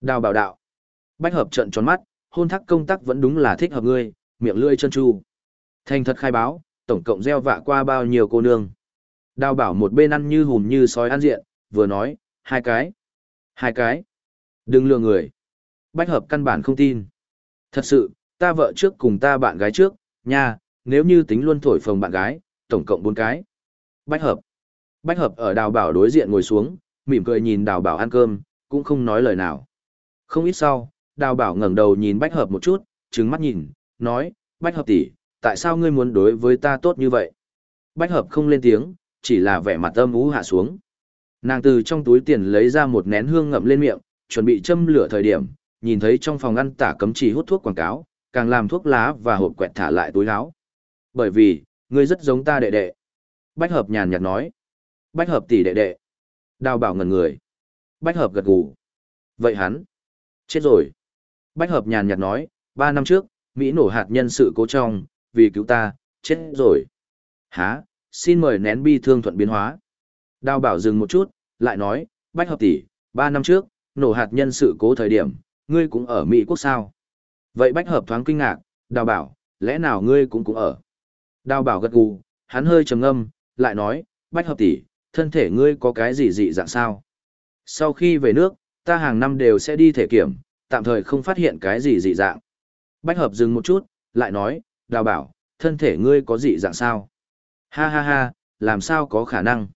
Speaker 1: Đào Bảo đạo. Bách Hợp trận tròn mắt, hôn thắc công tác vẫn đúng là thích hợp ngươi, miệng lưỡi chân chu. Thành thật khai báo, tổng cộng gieo vạ qua bao nhiêu cô nương. Đào Bảo một bên ăn như hùm như sói ăn diện, vừa nói, hai cái. Hai cái. Đừng lừa người. Bách hợp căn bản không tin. Thật sự, ta vợ trước cùng ta bạn gái trước, nha, nếu như tính luôn thổi phồng bạn gái, tổng cộng bốn cái. Bách hợp. Bách hợp ở đào bảo đối diện ngồi xuống, mỉm cười nhìn đào bảo ăn cơm, cũng không nói lời nào. Không ít sau, đào bảo ngẩng đầu nhìn bách hợp một chút, trừng mắt nhìn, nói, bách hợp tỷ, tại sao ngươi muốn đối với ta tốt như vậy? Bách hợp không lên tiếng, chỉ là vẻ mặt âm ú hạ xuống. Nàng từ trong túi tiền lấy ra một nén hương ngậm lên miệng, chuẩn bị châm lửa thời điểm, nhìn thấy trong phòng ăn tả cấm chỉ hút thuốc quảng cáo, càng làm thuốc lá và hộp quẹt thả lại túi áo. Bởi vì, ngươi rất giống ta đệ đệ. Bách hợp nhàn nhạt nói. Bách hợp tỷ đệ đệ. Đào bảo ngần người. Bách hợp gật gù. Vậy hắn? Chết rồi. Bách hợp nhàn nhạt nói, ba năm trước, Mỹ nổ hạt nhân sự cố trong, vì cứu ta, chết rồi. Hả, xin mời nén bi thương thuận biến hóa. Đào bảo dừng một chút, lại nói, Bách hợp tỷ, ba năm trước, nổ hạt nhân sự cố thời điểm, ngươi cũng ở Mỹ quốc sao. Vậy Bách hợp thoáng kinh ngạc, đào bảo, lẽ nào ngươi cũng cũng ở. Đào bảo gật gù, hắn hơi trầm ngâm, lại nói, Bách hợp tỷ, thân thể ngươi có cái gì dị dạng sao? Sau khi về nước, ta hàng năm đều sẽ đi thể kiểm, tạm thời không phát hiện cái gì dị dạng. Bách hợp dừng một chút, lại nói, đào bảo, thân thể ngươi có dị dạng sao? Ha ha ha, làm sao có khả năng?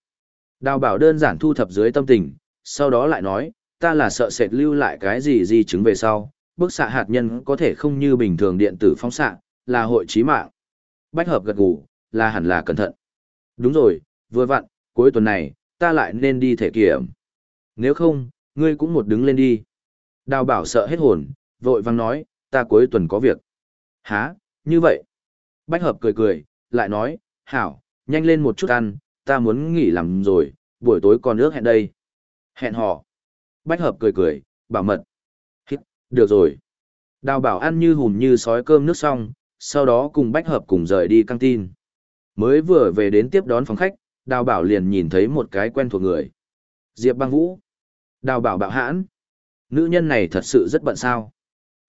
Speaker 1: Đào bảo đơn giản thu thập dưới tâm tình, sau đó lại nói, ta là sợ sệt lưu lại cái gì di chứng về sau, bức xạ hạt nhân có thể không như bình thường điện tử phóng xạ, là hội trí mạng. Bách hợp gật gù, là hẳn là cẩn thận. Đúng rồi, vừa vặn, cuối tuần này, ta lại nên đi thể kiểm. Nếu không, ngươi cũng một đứng lên đi. Đào bảo sợ hết hồn, vội vang nói, ta cuối tuần có việc. Hả, như vậy? Bách hợp cười cười, lại nói, hảo, nhanh lên một chút ăn, ta muốn nghỉ làm rồi, buổi tối còn ước hẹn đây. Hẹn hò. Bách hợp cười cười, bảo mật. Hít, được rồi. Đào bảo ăn như hùm như sói cơm nước xong, sau đó cùng bách hợp cùng rời đi căng tin. Mới vừa về đến tiếp đón phòng khách, đào bảo liền nhìn thấy một cái quen thuộc người. Diệp băng vũ. Đào bảo bạo hãn. Nữ nhân này thật sự rất bận sao.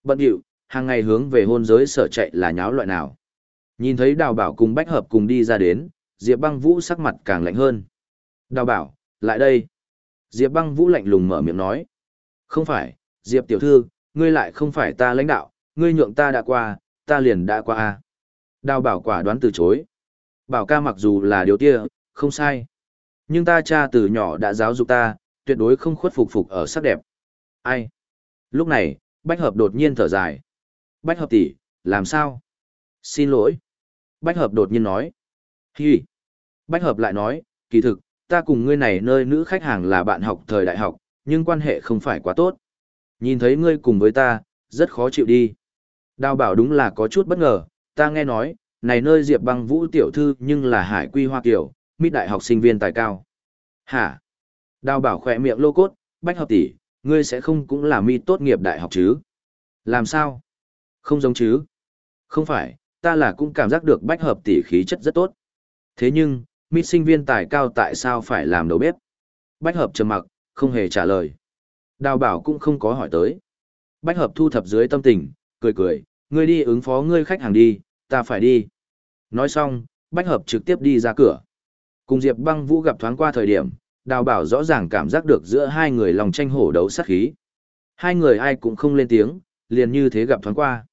Speaker 1: Bận điệu, hàng ngày hướng về hôn giới sở chạy là nháo loại nào. Nhìn thấy đào bảo cùng bách hợp cùng đi ra đến, Diệp băng vũ sắc mặt càng lạnh hơn. Đào bảo, lại đây. Diệp băng vũ lạnh lùng mở miệng nói. Không phải, Diệp tiểu thư, ngươi lại không phải ta lãnh đạo, ngươi nhượng ta đã qua, ta liền đã qua a. Đào bảo quả đoán từ chối. Bảo ca mặc dù là điều tia, không sai. Nhưng ta cha từ nhỏ đã giáo dục ta, tuyệt đối không khuất phục phục ở sắc đẹp. Ai? Lúc này, Bách Hợp đột nhiên thở dài. Bách Hợp tỷ, làm sao? Xin lỗi. Bách Hợp đột nhiên nói. Hi. Bách Hợp lại nói, kỳ thực, ta cùng ngươi này nơi nữ khách hàng là bạn học thời đại học, nhưng quan hệ không phải quá tốt. Nhìn thấy ngươi cùng với ta, rất khó chịu đi. Đào bảo đúng là có chút bất ngờ, ta nghe nói, này nơi Diệp băng vũ tiểu thư nhưng là hải quy hoa kiểu, mít đại học sinh viên tài cao. Hả? Đào bảo khỏe miệng lô cốt, bách hợp tỷ, ngươi sẽ không cũng là mi tốt nghiệp đại học chứ? Làm sao? Không giống chứ? Không phải, ta là cũng cảm giác được bách hợp tỷ khí chất rất tốt. Thế nhưng, mít sinh viên tài cao tại sao phải làm đầu bếp? Bách hợp trầm mặc, không hề trả lời. Đào bảo cũng không có hỏi tới. Bách hợp thu thập dưới tâm tình, cười cười, ngươi đi ứng phó ngươi khách hàng đi, ta phải đi. Nói xong, Bách hợp trực tiếp đi ra cửa. Cùng Diệp băng vũ gặp thoáng qua thời điểm, đào bảo rõ ràng cảm giác được giữa hai người lòng tranh hổ đấu sát khí. Hai người ai cũng không lên tiếng, liền như thế gặp thoáng qua.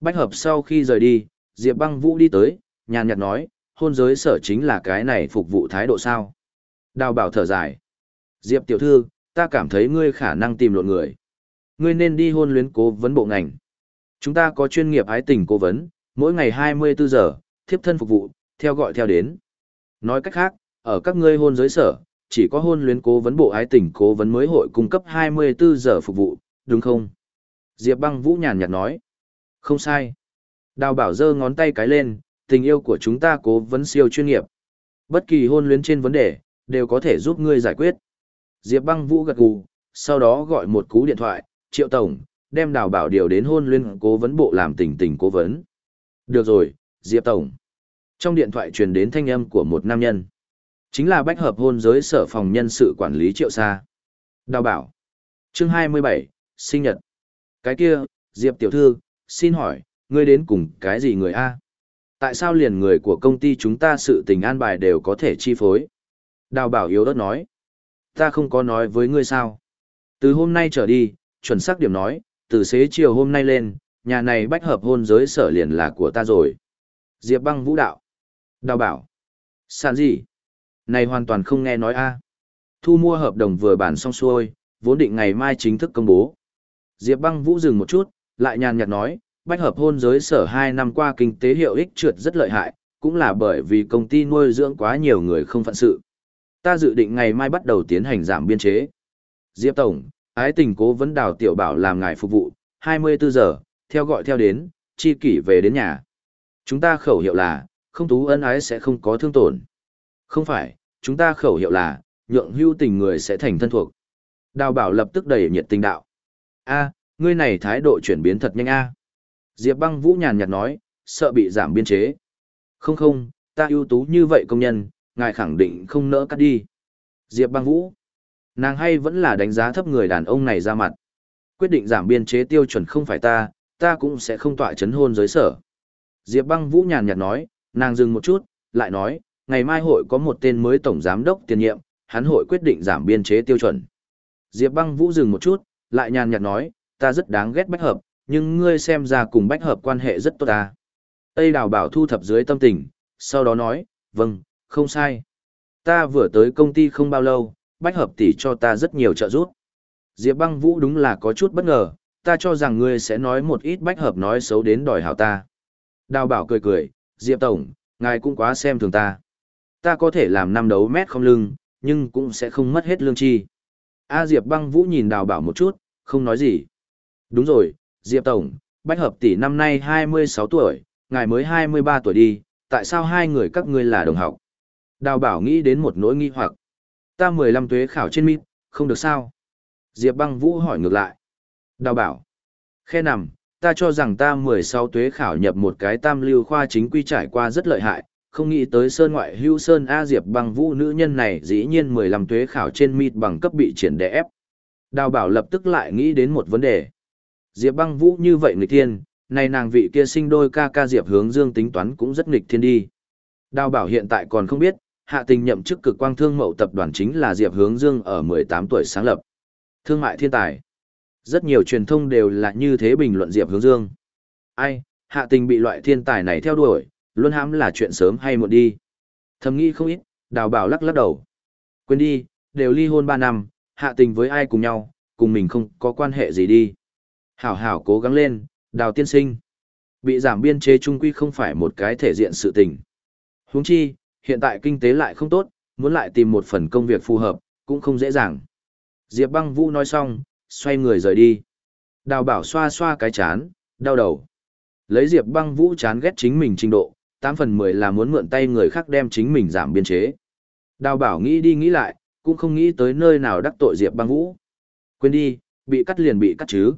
Speaker 1: Bách hợp sau khi rời đi, Diệp băng vũ đi tới, nhàn nhạt nói, hôn giới sở chính là cái này phục vụ thái độ sao. Đào bảo thở dài. Diệp tiểu thư, ta cảm thấy ngươi khả năng tìm lộn người. Ngươi nên đi hôn luyến cố vấn bộ ngành. Chúng ta có chuyên nghiệp ái tình cố vấn, mỗi ngày 24 giờ, thiếp thân phục vụ, theo gọi theo đến. Nói cách khác, ở các ngươi hôn giới sở, chỉ có hôn luyến cố vấn bộ ái tình cố vấn mới hội cung cấp 24 giờ phục vụ, đúng không? Diệp băng vũ nhàn nhạt nói. Không sai. Đào bảo giơ ngón tay cái lên, tình yêu của chúng ta cố vấn siêu chuyên nghiệp. Bất kỳ hôn luyến trên vấn đề, đều có thể giúp ngươi giải quyết. Diệp băng vũ gật gù, sau đó gọi một cú điện thoại, triệu tổng, đem đào bảo điều đến hôn luyến cố vấn bộ làm tình tình cố vấn. Được rồi, Diệp tổng. Trong điện thoại truyền đến thanh âm của một nam nhân. Chính là bách hợp hôn giới sở phòng nhân sự quản lý triệu xa. Đào bảo. Chương 27, sinh nhật. Cái kia, Diệp tiểu thư, xin hỏi, ngươi đến cùng cái gì người A? Tại sao liền người của công ty chúng ta sự tình an bài đều có thể chi phối? Đào bảo yếu đất nói. Ta không có nói với ngươi sao. Từ hôm nay trở đi, chuẩn xác điểm nói, từ xế chiều hôm nay lên, nhà này bách hợp hôn giới sở liền là của ta rồi. Diệp băng vũ đạo. Đào bảo. Sàn gì? Này hoàn toàn không nghe nói a. Thu mua hợp đồng vừa bản xong xuôi, vốn định ngày mai chính thức công bố. Diệp băng vũ dừng một chút, lại nhàn nhạt nói, bách hợp hôn giới sở 2 năm qua kinh tế hiệu ích trượt rất lợi hại, cũng là bởi vì công ty nuôi dưỡng quá nhiều người không phận sự. Ta dự định ngày mai bắt đầu tiến hành giảm biên chế. Diệp Tổng, ái tình cố vấn đào tiểu bảo làm ngài phục vụ, 24 giờ, theo gọi theo đến, chi kỷ về đến nhà. Chúng ta khẩu hiệu là, không tú ân ái sẽ không có thương tổn. Không phải, chúng ta khẩu hiệu là, nhượng hưu tình người sẽ thành thân thuộc. Đào bảo lập tức đầy nhiệt tình đạo. a ngươi này thái độ chuyển biến thật nhanh a Diệp băng vũ nhàn nhạt nói, sợ bị giảm biên chế. Không không, ta ưu tú như vậy công nhân, ngài khẳng định không nỡ cắt đi. Diệp băng vũ. Nàng hay vẫn là đánh giá thấp người đàn ông này ra mặt. Quyết định giảm biên chế tiêu chuẩn không phải ta, ta cũng sẽ không tọa chấn hôn giới sở. Diệp băng vũ nhàn nhạt nói, nàng dừng một chút, lại nói, ngày mai hội có một tên mới tổng giám đốc tiền nhiệm, hắn hội quyết định giảm biên chế tiêu chuẩn. Diệp băng vũ dừng một chút, lại nhàn nhạt nói, ta rất đáng ghét bách hợp, nhưng ngươi xem ra cùng bách hợp quan hệ rất tốt ta. Tây đào bảo thu thập dưới tâm tình, sau đó nói, vâng, không sai. Ta vừa tới công ty không bao lâu, bách hợp tỷ cho ta rất nhiều trợ giúp. Diệp băng vũ đúng là có chút bất ngờ, ta cho rằng ngươi sẽ nói một ít bách hợp nói xấu đến đòi hảo ta. Đào bảo cười cười, Diệp Tổng, ngài cũng quá xem thường ta. Ta có thể làm năm đấu mét không lưng, nhưng cũng sẽ không mất hết lương chi. A Diệp băng vũ nhìn đào bảo một chút, không nói gì. Đúng rồi, Diệp Tổng, Bách Hợp tỷ năm nay 26 tuổi, ngài mới 23 tuổi đi, tại sao hai người các ngươi là đồng học? Đào bảo nghĩ đến một nỗi nghi hoặc. Ta 15 tuế khảo trên mít, không được sao? Diệp băng vũ hỏi ngược lại. Đào bảo. Khe nằm, ta cho rằng ta 16 tuế khảo nhập một cái tam lưu khoa chính quy trải qua rất lợi hại, không nghĩ tới sơn ngoại hưu sơn A Diệp băng vũ nữ nhân này dĩ nhiên 15 tuế khảo trên mịt bằng cấp bị triển đẻ ép. Đào bảo lập tức lại nghĩ đến một vấn đề. Diệp băng vũ như vậy nghịch thiên, này nàng vị kia sinh đôi ca ca Diệp hướng dương tính toán cũng rất nghịch thiên đi. Đào bảo hiện tại còn không biết, hạ tình nhậm chức cực quang thương mậu tập đoàn chính là Diệp hướng dương ở 18 tuổi sáng lập. Thương mại thiên tài. Rất nhiều truyền thông đều là như thế bình luận Diệp hướng dương. Ai, hạ tình bị loại thiên tài này theo đuổi, luôn hãm là chuyện sớm hay muộn đi. Thầm nghĩ không ít, đào bảo lắc lắc đầu. Quên đi, đều ly hôn 3 năm, hạ tình với ai cùng nhau, cùng mình không có quan hệ gì đi. Hảo hảo cố gắng lên, đào tiên sinh. Bị giảm biên chế trung quy không phải một cái thể diện sự tình. Huống chi, hiện tại kinh tế lại không tốt, muốn lại tìm một phần công việc phù hợp, cũng không dễ dàng. Diệp băng vũ nói xong, xoay người rời đi. Đào bảo xoa xoa cái chán, đau đầu. Lấy Diệp băng vũ chán ghét chính mình trình độ, 8 phần 10 là muốn mượn tay người khác đem chính mình giảm biên chế. Đào bảo nghĩ đi nghĩ lại, cũng không nghĩ tới nơi nào đắc tội Diệp băng vũ. Quên đi, bị cắt liền bị cắt chứ.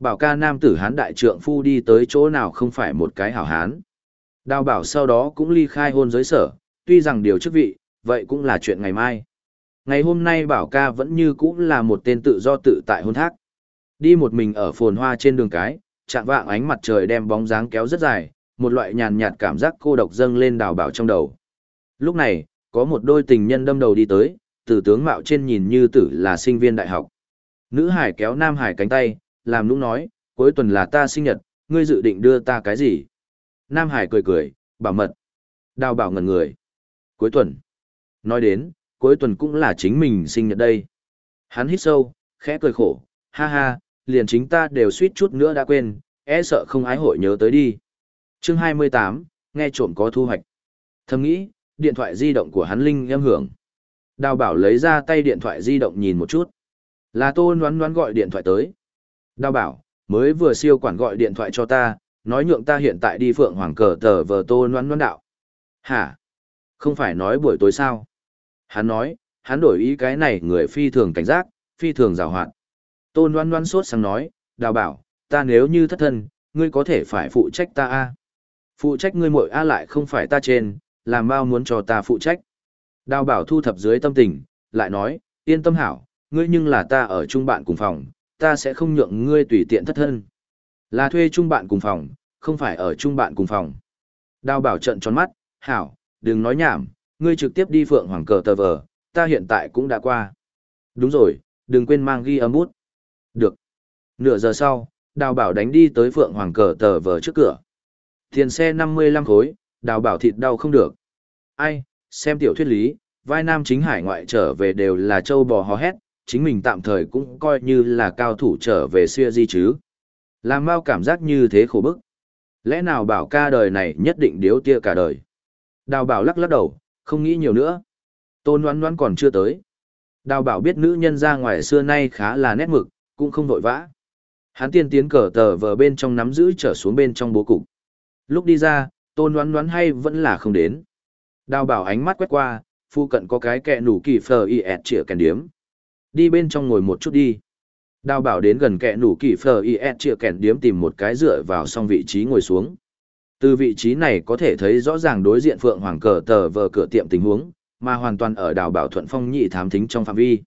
Speaker 1: Bảo ca nam tử hán đại trượng phu đi tới chỗ nào không phải một cái hảo hán. Đào bảo sau đó cũng ly khai hôn giới sở, tuy rằng điều chức vị, vậy cũng là chuyện ngày mai. Ngày hôm nay bảo ca vẫn như cũ là một tên tự do tự tại hôn thác. Đi một mình ở phồn hoa trên đường cái, chạm vạng ánh mặt trời đem bóng dáng kéo rất dài, một loại nhàn nhạt cảm giác cô độc dâng lên đào bảo trong đầu. Lúc này, có một đôi tình nhân đâm đầu đi tới, từ tướng mạo trên nhìn như tử là sinh viên đại học. Nữ hải kéo nam hải cánh tay, làm nũng nói, cuối tuần là ta sinh nhật, ngươi dự định đưa ta cái gì? Nam hải cười cười, bảo mật. Đào bảo ngẩn người. Cuối tuần. Nói đến, cuối tuần cũng là chính mình sinh nhật đây. Hắn hít sâu, khẽ cười khổ, ha ha, liền chính ta đều suýt chút nữa đã quên, e sợ không ái hội nhớ tới đi. chương 28, nghe trộm có thu hoạch. Thầm nghĩ, điện thoại di động của hắn linh em hưởng. Đào bảo lấy ra tay điện thoại di động nhìn một chút. Là tô nhoắn nhoắn gọi điện thoại tới. Đào bảo, mới vừa siêu quản gọi điện thoại cho ta, nói nhượng ta hiện tại đi phượng hoàng cờ tờ vờ tô nhoắn nhoắn đạo. Hả? Không phải nói buổi tối sao? Hắn nói, hắn đổi ý cái này người phi thường cảnh giác, phi thường rào hoạn. Tôn đoan đoan sốt sang nói, đào bảo, ta nếu như thất thân, ngươi có thể phải phụ trách ta a Phụ trách ngươi mội a lại không phải ta trên, làm bao muốn cho ta phụ trách. Đào bảo thu thập dưới tâm tình, lại nói, yên tâm hảo, ngươi nhưng là ta ở chung bạn cùng phòng, ta sẽ không nhượng ngươi tùy tiện thất thân. Là thuê chung bạn cùng phòng, không phải ở chung bạn cùng phòng. Đào bảo trận tròn mắt, hảo, đừng nói nhảm, ngươi trực tiếp đi phượng hoàng cờ tờ vờ, ta hiện tại cũng đã qua. Đúng rồi, đừng quên mang ghi âm bút. Được. Nửa giờ sau, đào bảo đánh đi tới phượng hoàng cờ tờ vờ trước cửa. Tiền xe 55 khối, đào bảo thịt đau không được. Ai, xem tiểu thuyết lý, vai nam chính hải ngoại trở về đều là châu bò hò hét, chính mình tạm thời cũng coi như là cao thủ trở về xưa di chứ. Làm mau cảm giác như thế khổ bức. Lẽ nào bảo ca đời này nhất định điếu tia cả đời. Đào bảo lắc lắc đầu, không nghĩ nhiều nữa. Tôn đoán đoán còn chưa tới. Đào bảo biết nữ nhân ra ngoài xưa nay khá là nét mực, cũng không vội vã. Hắn tiên tiến cờ tờ vờ bên trong nắm giữ trở xuống bên trong bố cục. Lúc đi ra, tôn đoán đoán hay vẫn là không đến. Đào bảo ánh mắt quét qua, phu cận có cái kẹ nủ kỳ phờ y ẹt chĩa kèn điếm. Đi bên trong ngồi một chút đi. Đào bảo đến gần kẹ nủ kỳ phờ y ẹt chĩa kèn điếm tìm một cái dựa vào xong vị trí ngồi xuống. Từ vị trí này có thể thấy rõ ràng đối diện Phượng Hoàng cờ tờ vờ cửa tiệm tình huống, mà hoàn toàn ở đảo Bảo Thuận Phong nhị thám thính trong phạm vi.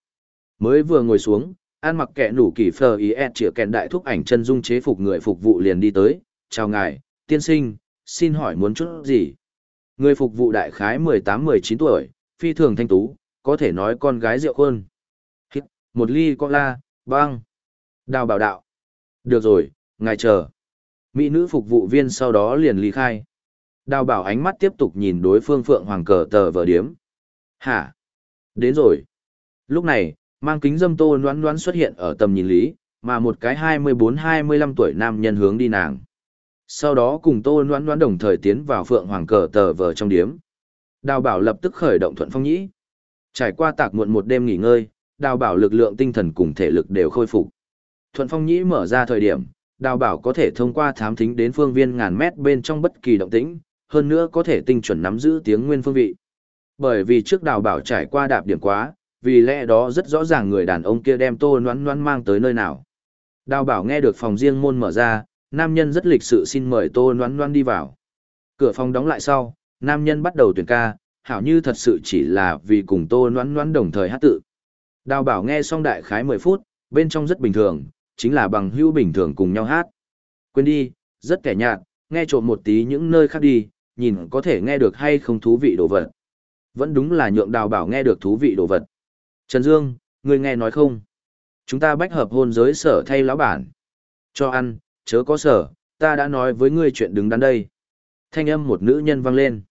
Speaker 1: Mới vừa ngồi xuống, an mặc kẻ nủ kỳ phờ ý ẹt chĩa kèn đại thúc ảnh chân dung chế phục người phục vụ liền đi tới, chào ngài, tiên sinh, xin hỏi muốn chút gì? Người phục vụ đại khái 18-19 tuổi, phi thường thanh tú, có thể nói con gái rượu hơn. một ly cola, băng. Đào bảo đạo. Được rồi, ngài chờ. Mỹ nữ phục vụ viên sau đó liền ly khai. Đào bảo ánh mắt tiếp tục nhìn đối phương phượng hoàng cờ tờ vờ điếm. Hả? Đến rồi. Lúc này, mang kính dâm tô noán noán xuất hiện ở tầm nhìn lý, mà một cái 24-25 tuổi nam nhân hướng đi nàng. Sau đó cùng tô noán noán đồng thời tiến vào phượng hoàng cờ tờ vờ trong điếm. Đào bảo lập tức khởi động thuận phong nhĩ. Trải qua tạc muộn một đêm nghỉ ngơi, đào bảo lực lượng tinh thần cùng thể lực đều khôi phục. Thuận phong nhĩ mở ra thời điểm, đào bảo có thể thông qua thám thính đến phương viên ngàn mét bên trong bất kỳ động tĩnh, hơn nữa có thể tinh chuẩn nắm giữ tiếng nguyên phương vị. Bởi vì trước đào bảo trải qua đạp điểm quá, vì lẽ đó rất rõ ràng người đàn ông kia đem tô noán noán mang tới nơi nào. Đào bảo nghe được phòng riêng môn mở ra, nam nhân rất lịch sự xin mời tô noán noán đi vào. Cửa phòng đóng lại sau, nam nhân bắt đầu tuyển ca, hảo như thật sự chỉ là vì cùng tô noán noán đồng thời hát tự. Đào bảo nghe xong đại khái 10 phút, bên trong rất bình thường, chính là bằng hữu bình thường cùng nhau hát. Quên đi, rất kẻ nhạt, nghe trộm một tí những nơi khác đi, nhìn có thể nghe được hay không thú vị đồ vật. Vẫn đúng là nhượng đào bảo nghe được thú vị đồ vật. Trần Dương, ngươi nghe nói không? Chúng ta bách hợp hôn giới sở thay lão bản. Cho ăn, chớ có sở, ta đã nói với ngươi chuyện đứng đắn đây. Thanh âm một nữ nhân vang lên.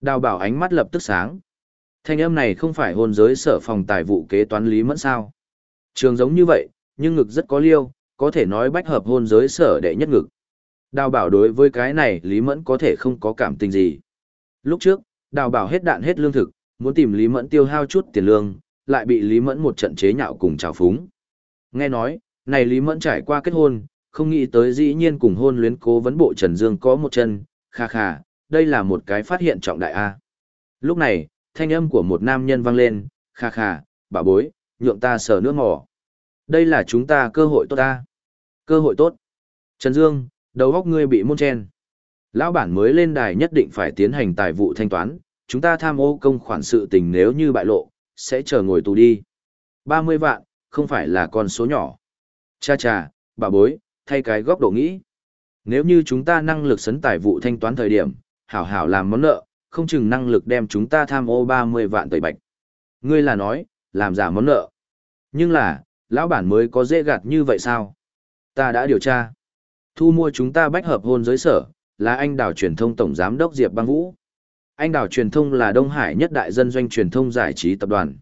Speaker 1: Đào bảo ánh mắt lập tức sáng. Thanh âm này không phải hôn giới sở phòng tài vụ kế toán lý mẫn sao. Trường giống như vậy, nhưng ngực rất có liêu, có thể nói bách hợp hôn giới sở đệ nhất ngực. Đào bảo đối với cái này Lý Mẫn có thể không có cảm tình gì. Lúc trước, đào bảo hết đạn hết lương thực, muốn tìm Lý Mẫn tiêu hao chút tiền lương, lại bị Lý Mẫn một trận chế nhạo cùng trào phúng. Nghe nói, này Lý Mẫn trải qua kết hôn, không nghĩ tới dĩ nhiên cùng hôn luyến cố vấn bộ Trần Dương có một chân, kha kha, đây là một cái phát hiện trọng đại A. Lúc này, thanh âm của một nam nhân vang lên, kha kha, bà bối, nhượng ta sờ nước mỏ. Đây là chúng ta cơ hội tốt ta. Cơ hội tốt. Trần Dương, đầu góc ngươi bị môn chen. Lão bản mới lên đài nhất định phải tiến hành tài vụ thanh toán, chúng ta tham ô công khoản sự tình nếu như bại lộ, sẽ chờ ngồi tù đi. 30 vạn, không phải là con số nhỏ. Cha cha, bà bối, thay cái góc độ nghĩ. Nếu như chúng ta năng lực sấn tài vụ thanh toán thời điểm, hảo hảo làm món nợ, không chừng năng lực đem chúng ta tham ô 30 vạn tẩy bạch. Ngươi là nói, làm giả món nợ. Nhưng là, lão bản mới có dễ gạt như vậy sao? Ta đã điều tra. Thu mua chúng ta bách hợp hôn giới sở, là anh đào truyền thông tổng giám đốc Diệp Bang Vũ. Anh đào truyền thông là Đông Hải nhất đại dân doanh truyền thông giải trí tập đoàn.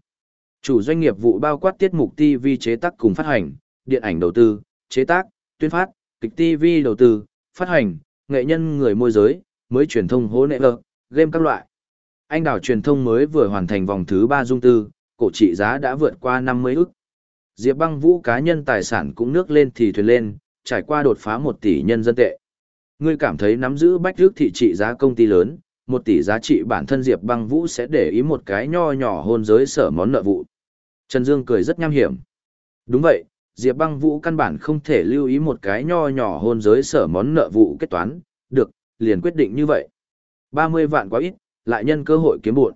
Speaker 1: Chủ doanh nghiệp vụ bao quát tiết mục TV chế tác cùng phát hành, điện ảnh đầu tư, chế tác, tuyên phát, kịch TV đầu tư, phát hành, nghệ nhân người môi giới, mới truyền thông hố nệ lợ, game các loại. Anh đào truyền thông mới vừa hoàn thành vòng thứ 3 dung tư, cổ trị giá đã vượt qua 50 ức. Diệp băng vũ cá nhân tài sản cũng nước lên thì thuyền lên, trải qua đột phá một tỷ nhân dân tệ. Ngươi cảm thấy nắm giữ bách rước thị trị giá công ty lớn, một tỷ giá trị bản thân Diệp băng vũ sẽ để ý một cái nho nhỏ hôn giới sở món nợ vụ. Trần Dương cười rất nham hiểm. Đúng vậy, Diệp băng vũ căn bản không thể lưu ý một cái nho nhỏ hôn giới sở món nợ vụ kết toán, được, liền quyết định như vậy. 30 vạn quá ít, lại nhân cơ hội kiếm buồn.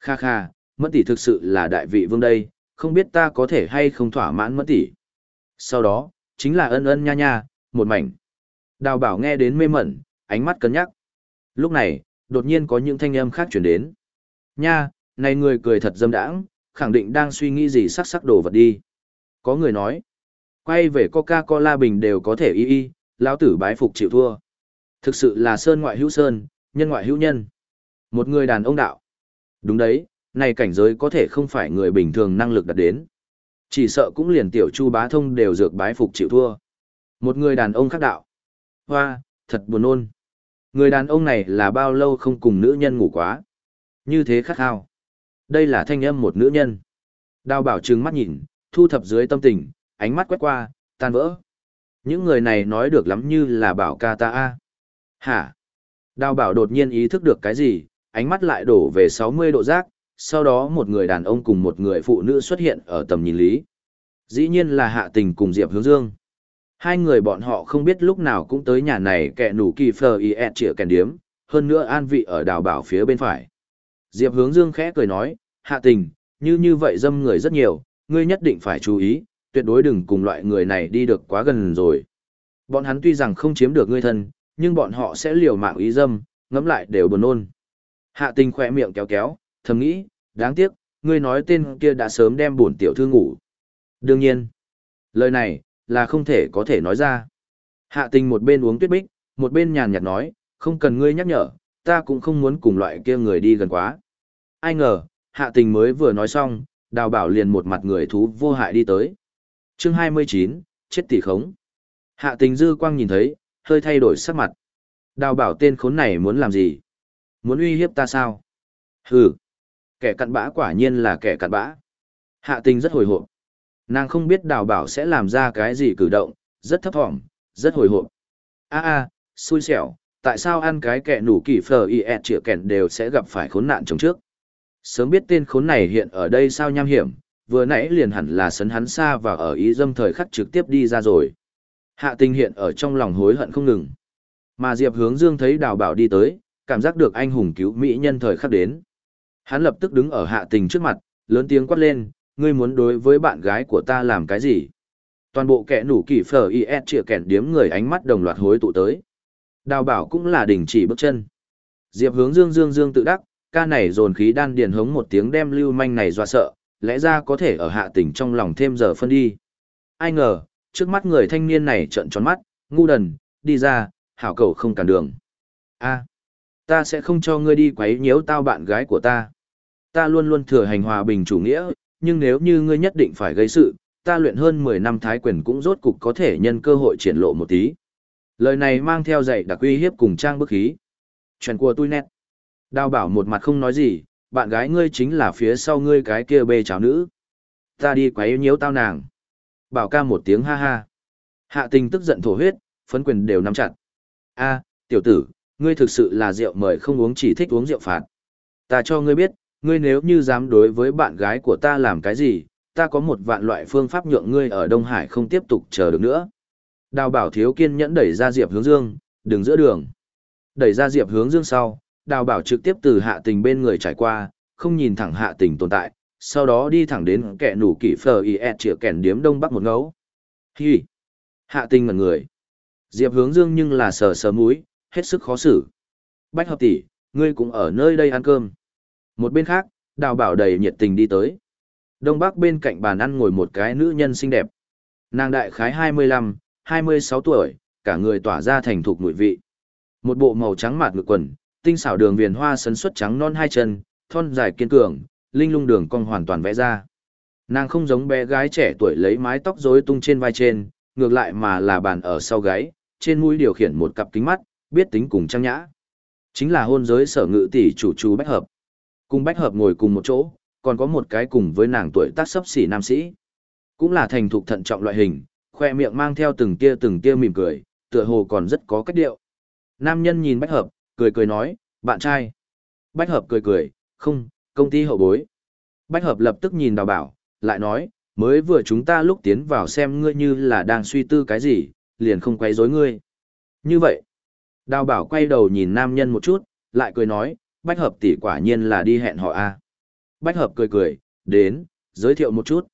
Speaker 1: Kha kha, mất tỷ thực sự là đại vị vương đây, không biết ta có thể hay không thỏa mãn mẫn tỷ. Sau đó, chính là ân ân nha nha, một mảnh. Đào bảo nghe đến mê mẩn, ánh mắt cân nhắc. Lúc này, đột nhiên có những thanh âm khác chuyển đến. Nha, này người cười thật dâm đãng, khẳng định đang suy nghĩ gì sắc sắc đồ vật đi. Có người nói, quay về Coca-Cola bình đều có thể y y, lão tử bái phục chịu thua. Thực sự là sơn ngoại hữu sơn, nhân ngoại hữu nhân. Một người đàn ông đạo. Đúng đấy, này cảnh giới có thể không phải người bình thường năng lực đạt đến. Chỉ sợ cũng liền tiểu chu bá thông đều dược bái phục chịu thua. Một người đàn ông khác đạo. Hoa, thật buồn ôn. Người đàn ông này là bao lâu không cùng nữ nhân ngủ quá. Như thế khát khao. Đây là thanh âm một nữ nhân. Đào bảo trừng mắt nhìn, thu thập dưới tâm tình, ánh mắt quét qua, tan vỡ. Những người này nói được lắm như là bảo ca ta a. Hả? Đào bảo đột nhiên ý thức được cái gì, ánh mắt lại đổ về 60 độ giác, sau đó một người đàn ông cùng một người phụ nữ xuất hiện ở tầm nhìn lý. Dĩ nhiên là Hạ Tình cùng Diệp Hướng Dương. Hai người bọn họ không biết lúc nào cũng tới nhà này kẹ nủ kỳ phờ y ẹt chĩa kèn điếm, hơn nữa an vị ở đào bảo phía bên phải. Diệp Hướng Dương khẽ cười nói, Hạ Tình, như như vậy dâm người rất nhiều, ngươi nhất định phải chú ý, tuyệt đối đừng cùng loại người này đi được quá gần rồi. Bọn hắn tuy rằng không chiếm được ngươi thân, nhưng bọn họ sẽ liều mạng ý dâm, ngẫm lại đều buồn nôn. Hạ Tình khỏe miệng kéo kéo, thầm nghĩ, đáng tiếc, ngươi nói tên kia đã sớm đem bổn tiểu thư ngủ. Đương nhiên, lời này, là không thể có thể nói ra. Hạ tình một bên uống tuyết bích, một bên nhàn nhạt nói, không cần ngươi nhắc nhở, ta cũng không muốn cùng loại kia người đi gần quá. Ai ngờ, hạ tình mới vừa nói xong, đào bảo liền một mặt người thú vô hại đi tới. chương 29, chết tỷ khống. Hạ tình dư quang nhìn thấy, hơi thay đổi sắc mặt. Đào bảo tên khốn này muốn làm gì? Muốn uy hiếp ta sao? Hừ, kẻ cặn bã quả nhiên là kẻ cặn bã. Hạ tình rất hồi hộp. Nàng không biết đào bảo sẽ làm ra cái gì cử động, rất thấp thỏm, rất hồi hộp. a a xui xẻo, tại sao ăn cái kẻ nủ kỳ phờ y ẹt trịa kẻn đều sẽ gặp phải khốn nạn chống trước. Sớm biết tên khốn này hiện ở đây sao nham hiểm, vừa nãy liền hẳn là sấn hắn xa và ở ý dâm thời khắc trực tiếp đi ra rồi. Hạ tình hiện ở trong lòng hối hận không ngừng. Mà Diệp hướng dương thấy đào bảo đi tới, cảm giác được anh hùng cứu mỹ nhân thời khắc đến. Hắn lập tức đứng ở hạ tình trước mặt, lớn tiếng quát lên, ngươi muốn đối với bạn gái của ta làm cái gì? Toàn bộ kẻ nủ kỳ phở s trịa kẻn điếm người ánh mắt đồng loạt hối tụ tới. Đào bảo cũng là đình chỉ bước chân. Diệp hướng dương dương dương tự đắc, ca này dồn khí đan điền hống một tiếng đem lưu manh này dọa sợ, lẽ ra có thể ở hạ tình trong lòng thêm giờ phân đi. Ai ngờ, trước mắt người thanh niên này trợn tròn mắt, ngu đần, đi ra, hảo cầu không cản đường. a ta sẽ không cho ngươi đi quấy nhiễu tao bạn gái của ta. Ta luôn luôn thừa hành hòa bình chủ nghĩa, nhưng nếu như ngươi nhất định phải gây sự, ta luyện hơn 10 năm thái quyền cũng rốt cục có thể nhân cơ hội triển lộ một tí. Lời này mang theo dạy đặc uy hiếp cùng trang bức khí. Chuyện của tôi nét. Đào bảo một mặt không nói gì, bạn gái ngươi chính là phía sau ngươi cái kia bê cháo nữ. Ta đi quấy nhiễu tao nàng. Bảo ca một tiếng ha ha. Hạ tình tức giận thổ huyết, phấn quyền đều nắm chặt. a tiểu tử, ngươi thực sự là rượu mời không uống chỉ thích uống rượu phạt. Ta cho ngươi biết, ngươi nếu như dám đối với bạn gái của ta làm cái gì, ta có một vạn loại phương pháp nhượng ngươi ở Đông Hải không tiếp tục chờ được nữa. Đào bảo thiếu kiên nhẫn đẩy ra Diệp hướng dương, đừng giữa đường. Đẩy ra Diệp hướng dương sau, đào bảo trực tiếp từ hạ tình bên người trải qua, không nhìn thẳng hạ tình tồn tại, sau đó đi thẳng đến kẻ nủ kỷ phờ y ẹt chĩa kẻn điếm đông bắc một ngấu. Hi! Hạ tình ngẩn người. Diệp hướng dương nhưng là sờ sờ mũi, hết sức khó xử. Bách hợp tỷ, ngươi cũng ở nơi đây ăn cơm. Một bên khác, đào bảo đầy nhiệt tình đi tới. Đông bắc bên cạnh bàn ăn ngồi một cái nữ nhân xinh đẹp. Nàng đại khái 25, 26 tuổi, cả người tỏa ra thành thục mùi vị. Một bộ màu trắng mạt ngực quần, tinh xảo đường viền hoa sấn xuất trắng non hai chân, thon dài kiên cường, linh lung đường cong hoàn toàn vẽ ra. Nàng không giống bé gái trẻ tuổi lấy mái tóc rối tung trên vai trên, ngược lại mà là bàn ở sau gáy, trên mũi điều khiển một cặp kính mắt, biết tính cùng trang nhã. Chính là hôn giới sở ngự tỷ chủ chú Bách Hợp. Cùng Bách Hợp ngồi cùng một chỗ, còn có một cái cùng với nàng tuổi tác sấp xỉ nam sĩ. Cũng là thành thục thận trọng loại hình, khoe miệng mang theo từng tia từng tia mỉm cười, tựa hồ còn rất có cách điệu. Nam nhân nhìn Bách Hợp, cười cười nói, bạn trai. Bách Hợp cười cười, không, công ty hậu bối. Bách Hợp lập tức nhìn đào bảo, lại nói, mới vừa chúng ta lúc tiến vào xem ngươi như là đang suy tư cái gì, liền không quấy rối ngươi. Như vậy, đào bảo quay đầu nhìn nam nhân một chút, lại cười nói, Bách Hợp tỷ quả nhiên là đi hẹn họ a. Bách Hợp cười cười, đến, giới thiệu một chút.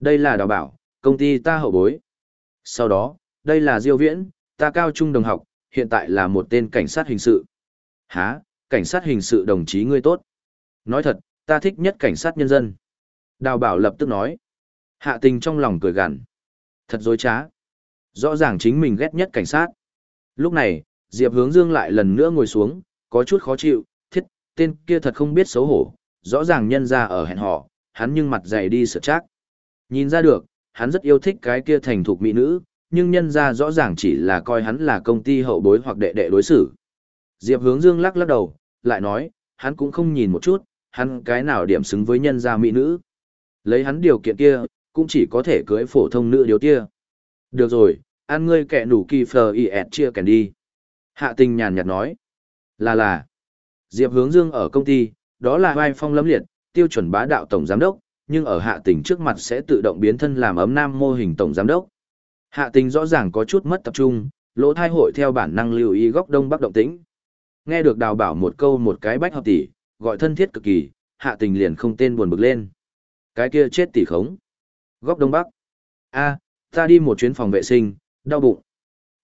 Speaker 1: Đây là đào bảo, công ty ta hậu bối. Sau đó, đây là Diêu Viễn, ta cao trung đồng học, hiện tại là một tên cảnh sát hình sự. Hả, cảnh sát hình sự đồng chí ngươi tốt. Nói thật, ta thích nhất cảnh sát nhân dân. Đào bảo lập tức nói. Hạ tình trong lòng cười gằn. Thật dối trá. Rõ ràng chính mình ghét nhất cảnh sát. Lúc này, Diệp hướng dương lại lần nữa ngồi xuống, có chút khó chịu, tên kia thật không biết xấu hổ, rõ ràng nhân ra ở hẹn họ, hắn nhưng mặt dày đi sợ chắc. Nhìn ra được, hắn rất yêu thích cái kia thành thục mỹ nữ, nhưng nhân ra rõ ràng chỉ là coi hắn là công ty hậu bối hoặc đệ đệ đối xử. Diệp hướng dương lắc lắc đầu, lại nói, hắn cũng không nhìn một chút, hắn cái nào điểm xứng với nhân gia mỹ nữ. Lấy hắn điều kiện kia, cũng chỉ có thể cưới phổ thông nữ điều kia. Được rồi, ăn ngươi kẻ nủ kỳ phờ y ẹt chia kèn đi. Hạ tình nhàn nhạt nói. Là là. Diệp hướng dương ở công ty, đó là vai phong lẫm liệt, tiêu chuẩn bá đạo tổng giám đốc, nhưng ở hạ tình trước mặt sẽ tự động biến thân làm ấm nam mô hình tổng giám đốc. Hạ tình rõ ràng có chút mất tập trung, lỗ thai hội theo bản năng lưu ý góc đông bắc động tĩnh. Nghe được đào bảo một câu một cái bách hợp tỷ, gọi thân thiết cực kỳ, hạ tình liền không tên buồn bực lên. Cái kia chết tỷ khống. Góc đông bắc. a ta đi một chuyến phòng vệ sinh, đau bụng.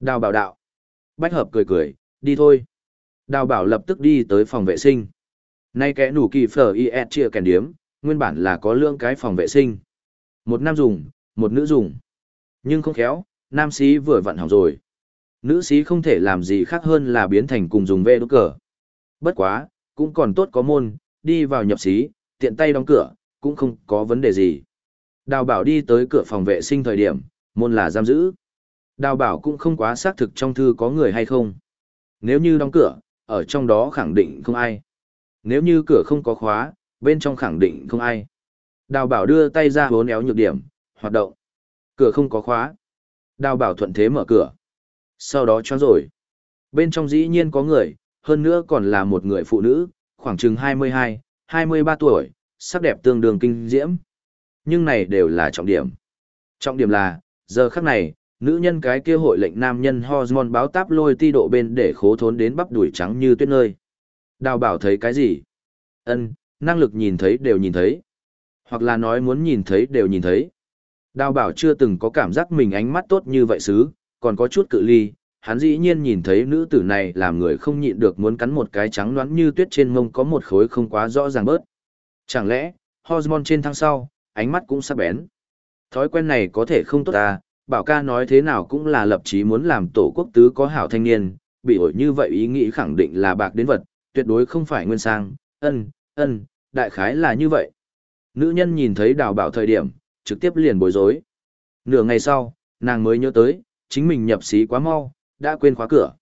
Speaker 1: Đào bảo đạo. Bách hợp cười cười, đi thôi. Đào bảo lập tức đi tới phòng vệ sinh. Nay kẻ nủ kỳ phở IS chia kèn điếm, nguyên bản là có lương cái phòng vệ sinh. Một nam dùng, một nữ dùng. Nhưng không khéo, nam sĩ vừa vặn hỏng rồi. Nữ sĩ không thể làm gì khác hơn là biến thành cùng dùng vê đốt cờ. Bất quá, cũng còn tốt có môn, đi vào nhập sĩ, tiện tay đóng cửa, cũng không có vấn đề gì. Đào bảo đi tới cửa phòng vệ sinh thời điểm, môn là giam giữ. Đào bảo cũng không quá xác thực trong thư có người hay không. Nếu như đóng cửa, ở trong đó khẳng định không ai. Nếu như cửa không có khóa, bên trong khẳng định không ai. Đào bảo đưa tay ra hốn éo nhược điểm, hoạt động. Cửa không có khóa. Đào bảo thuận thế mở cửa. Sau đó cho rồi. Bên trong dĩ nhiên có người, hơn nữa còn là một người phụ nữ, khoảng chừng 22, 23 tuổi, sắc đẹp tương đương kinh diễm. Nhưng này đều là trọng điểm. Trọng điểm là, giờ khắc này, nữ nhân cái kia hội lệnh nam nhân hormone báo táp lôi ti độ bên để khố thốn đến bắp đuổi trắng như tuyết nơi. Đào bảo thấy cái gì? Ân, năng lực nhìn thấy đều nhìn thấy. Hoặc là nói muốn nhìn thấy đều nhìn thấy. Đào bảo chưa từng có cảm giác mình ánh mắt tốt như vậy xứ, còn có chút cự ly, hắn dĩ nhiên nhìn thấy nữ tử này làm người không nhịn được muốn cắn một cái trắng loãng như tuyết trên mông có một khối không quá rõ ràng bớt. Chẳng lẽ, hormone trên thang sau, ánh mắt cũng sắc bén. Thói quen này có thể không tốt ta, bảo ca nói thế nào cũng là lập chí muốn làm tổ quốc tứ có hảo thanh niên, bị ổi như vậy ý nghĩ khẳng định là bạc đến vật, tuyệt đối không phải nguyên sang, ân, ân, đại khái là như vậy. Nữ nhân nhìn thấy đào bảo thời điểm, trực tiếp liền bối rối. Nửa ngày sau, nàng mới nhớ tới, chính mình nhập xí quá mau, đã quên khóa cửa.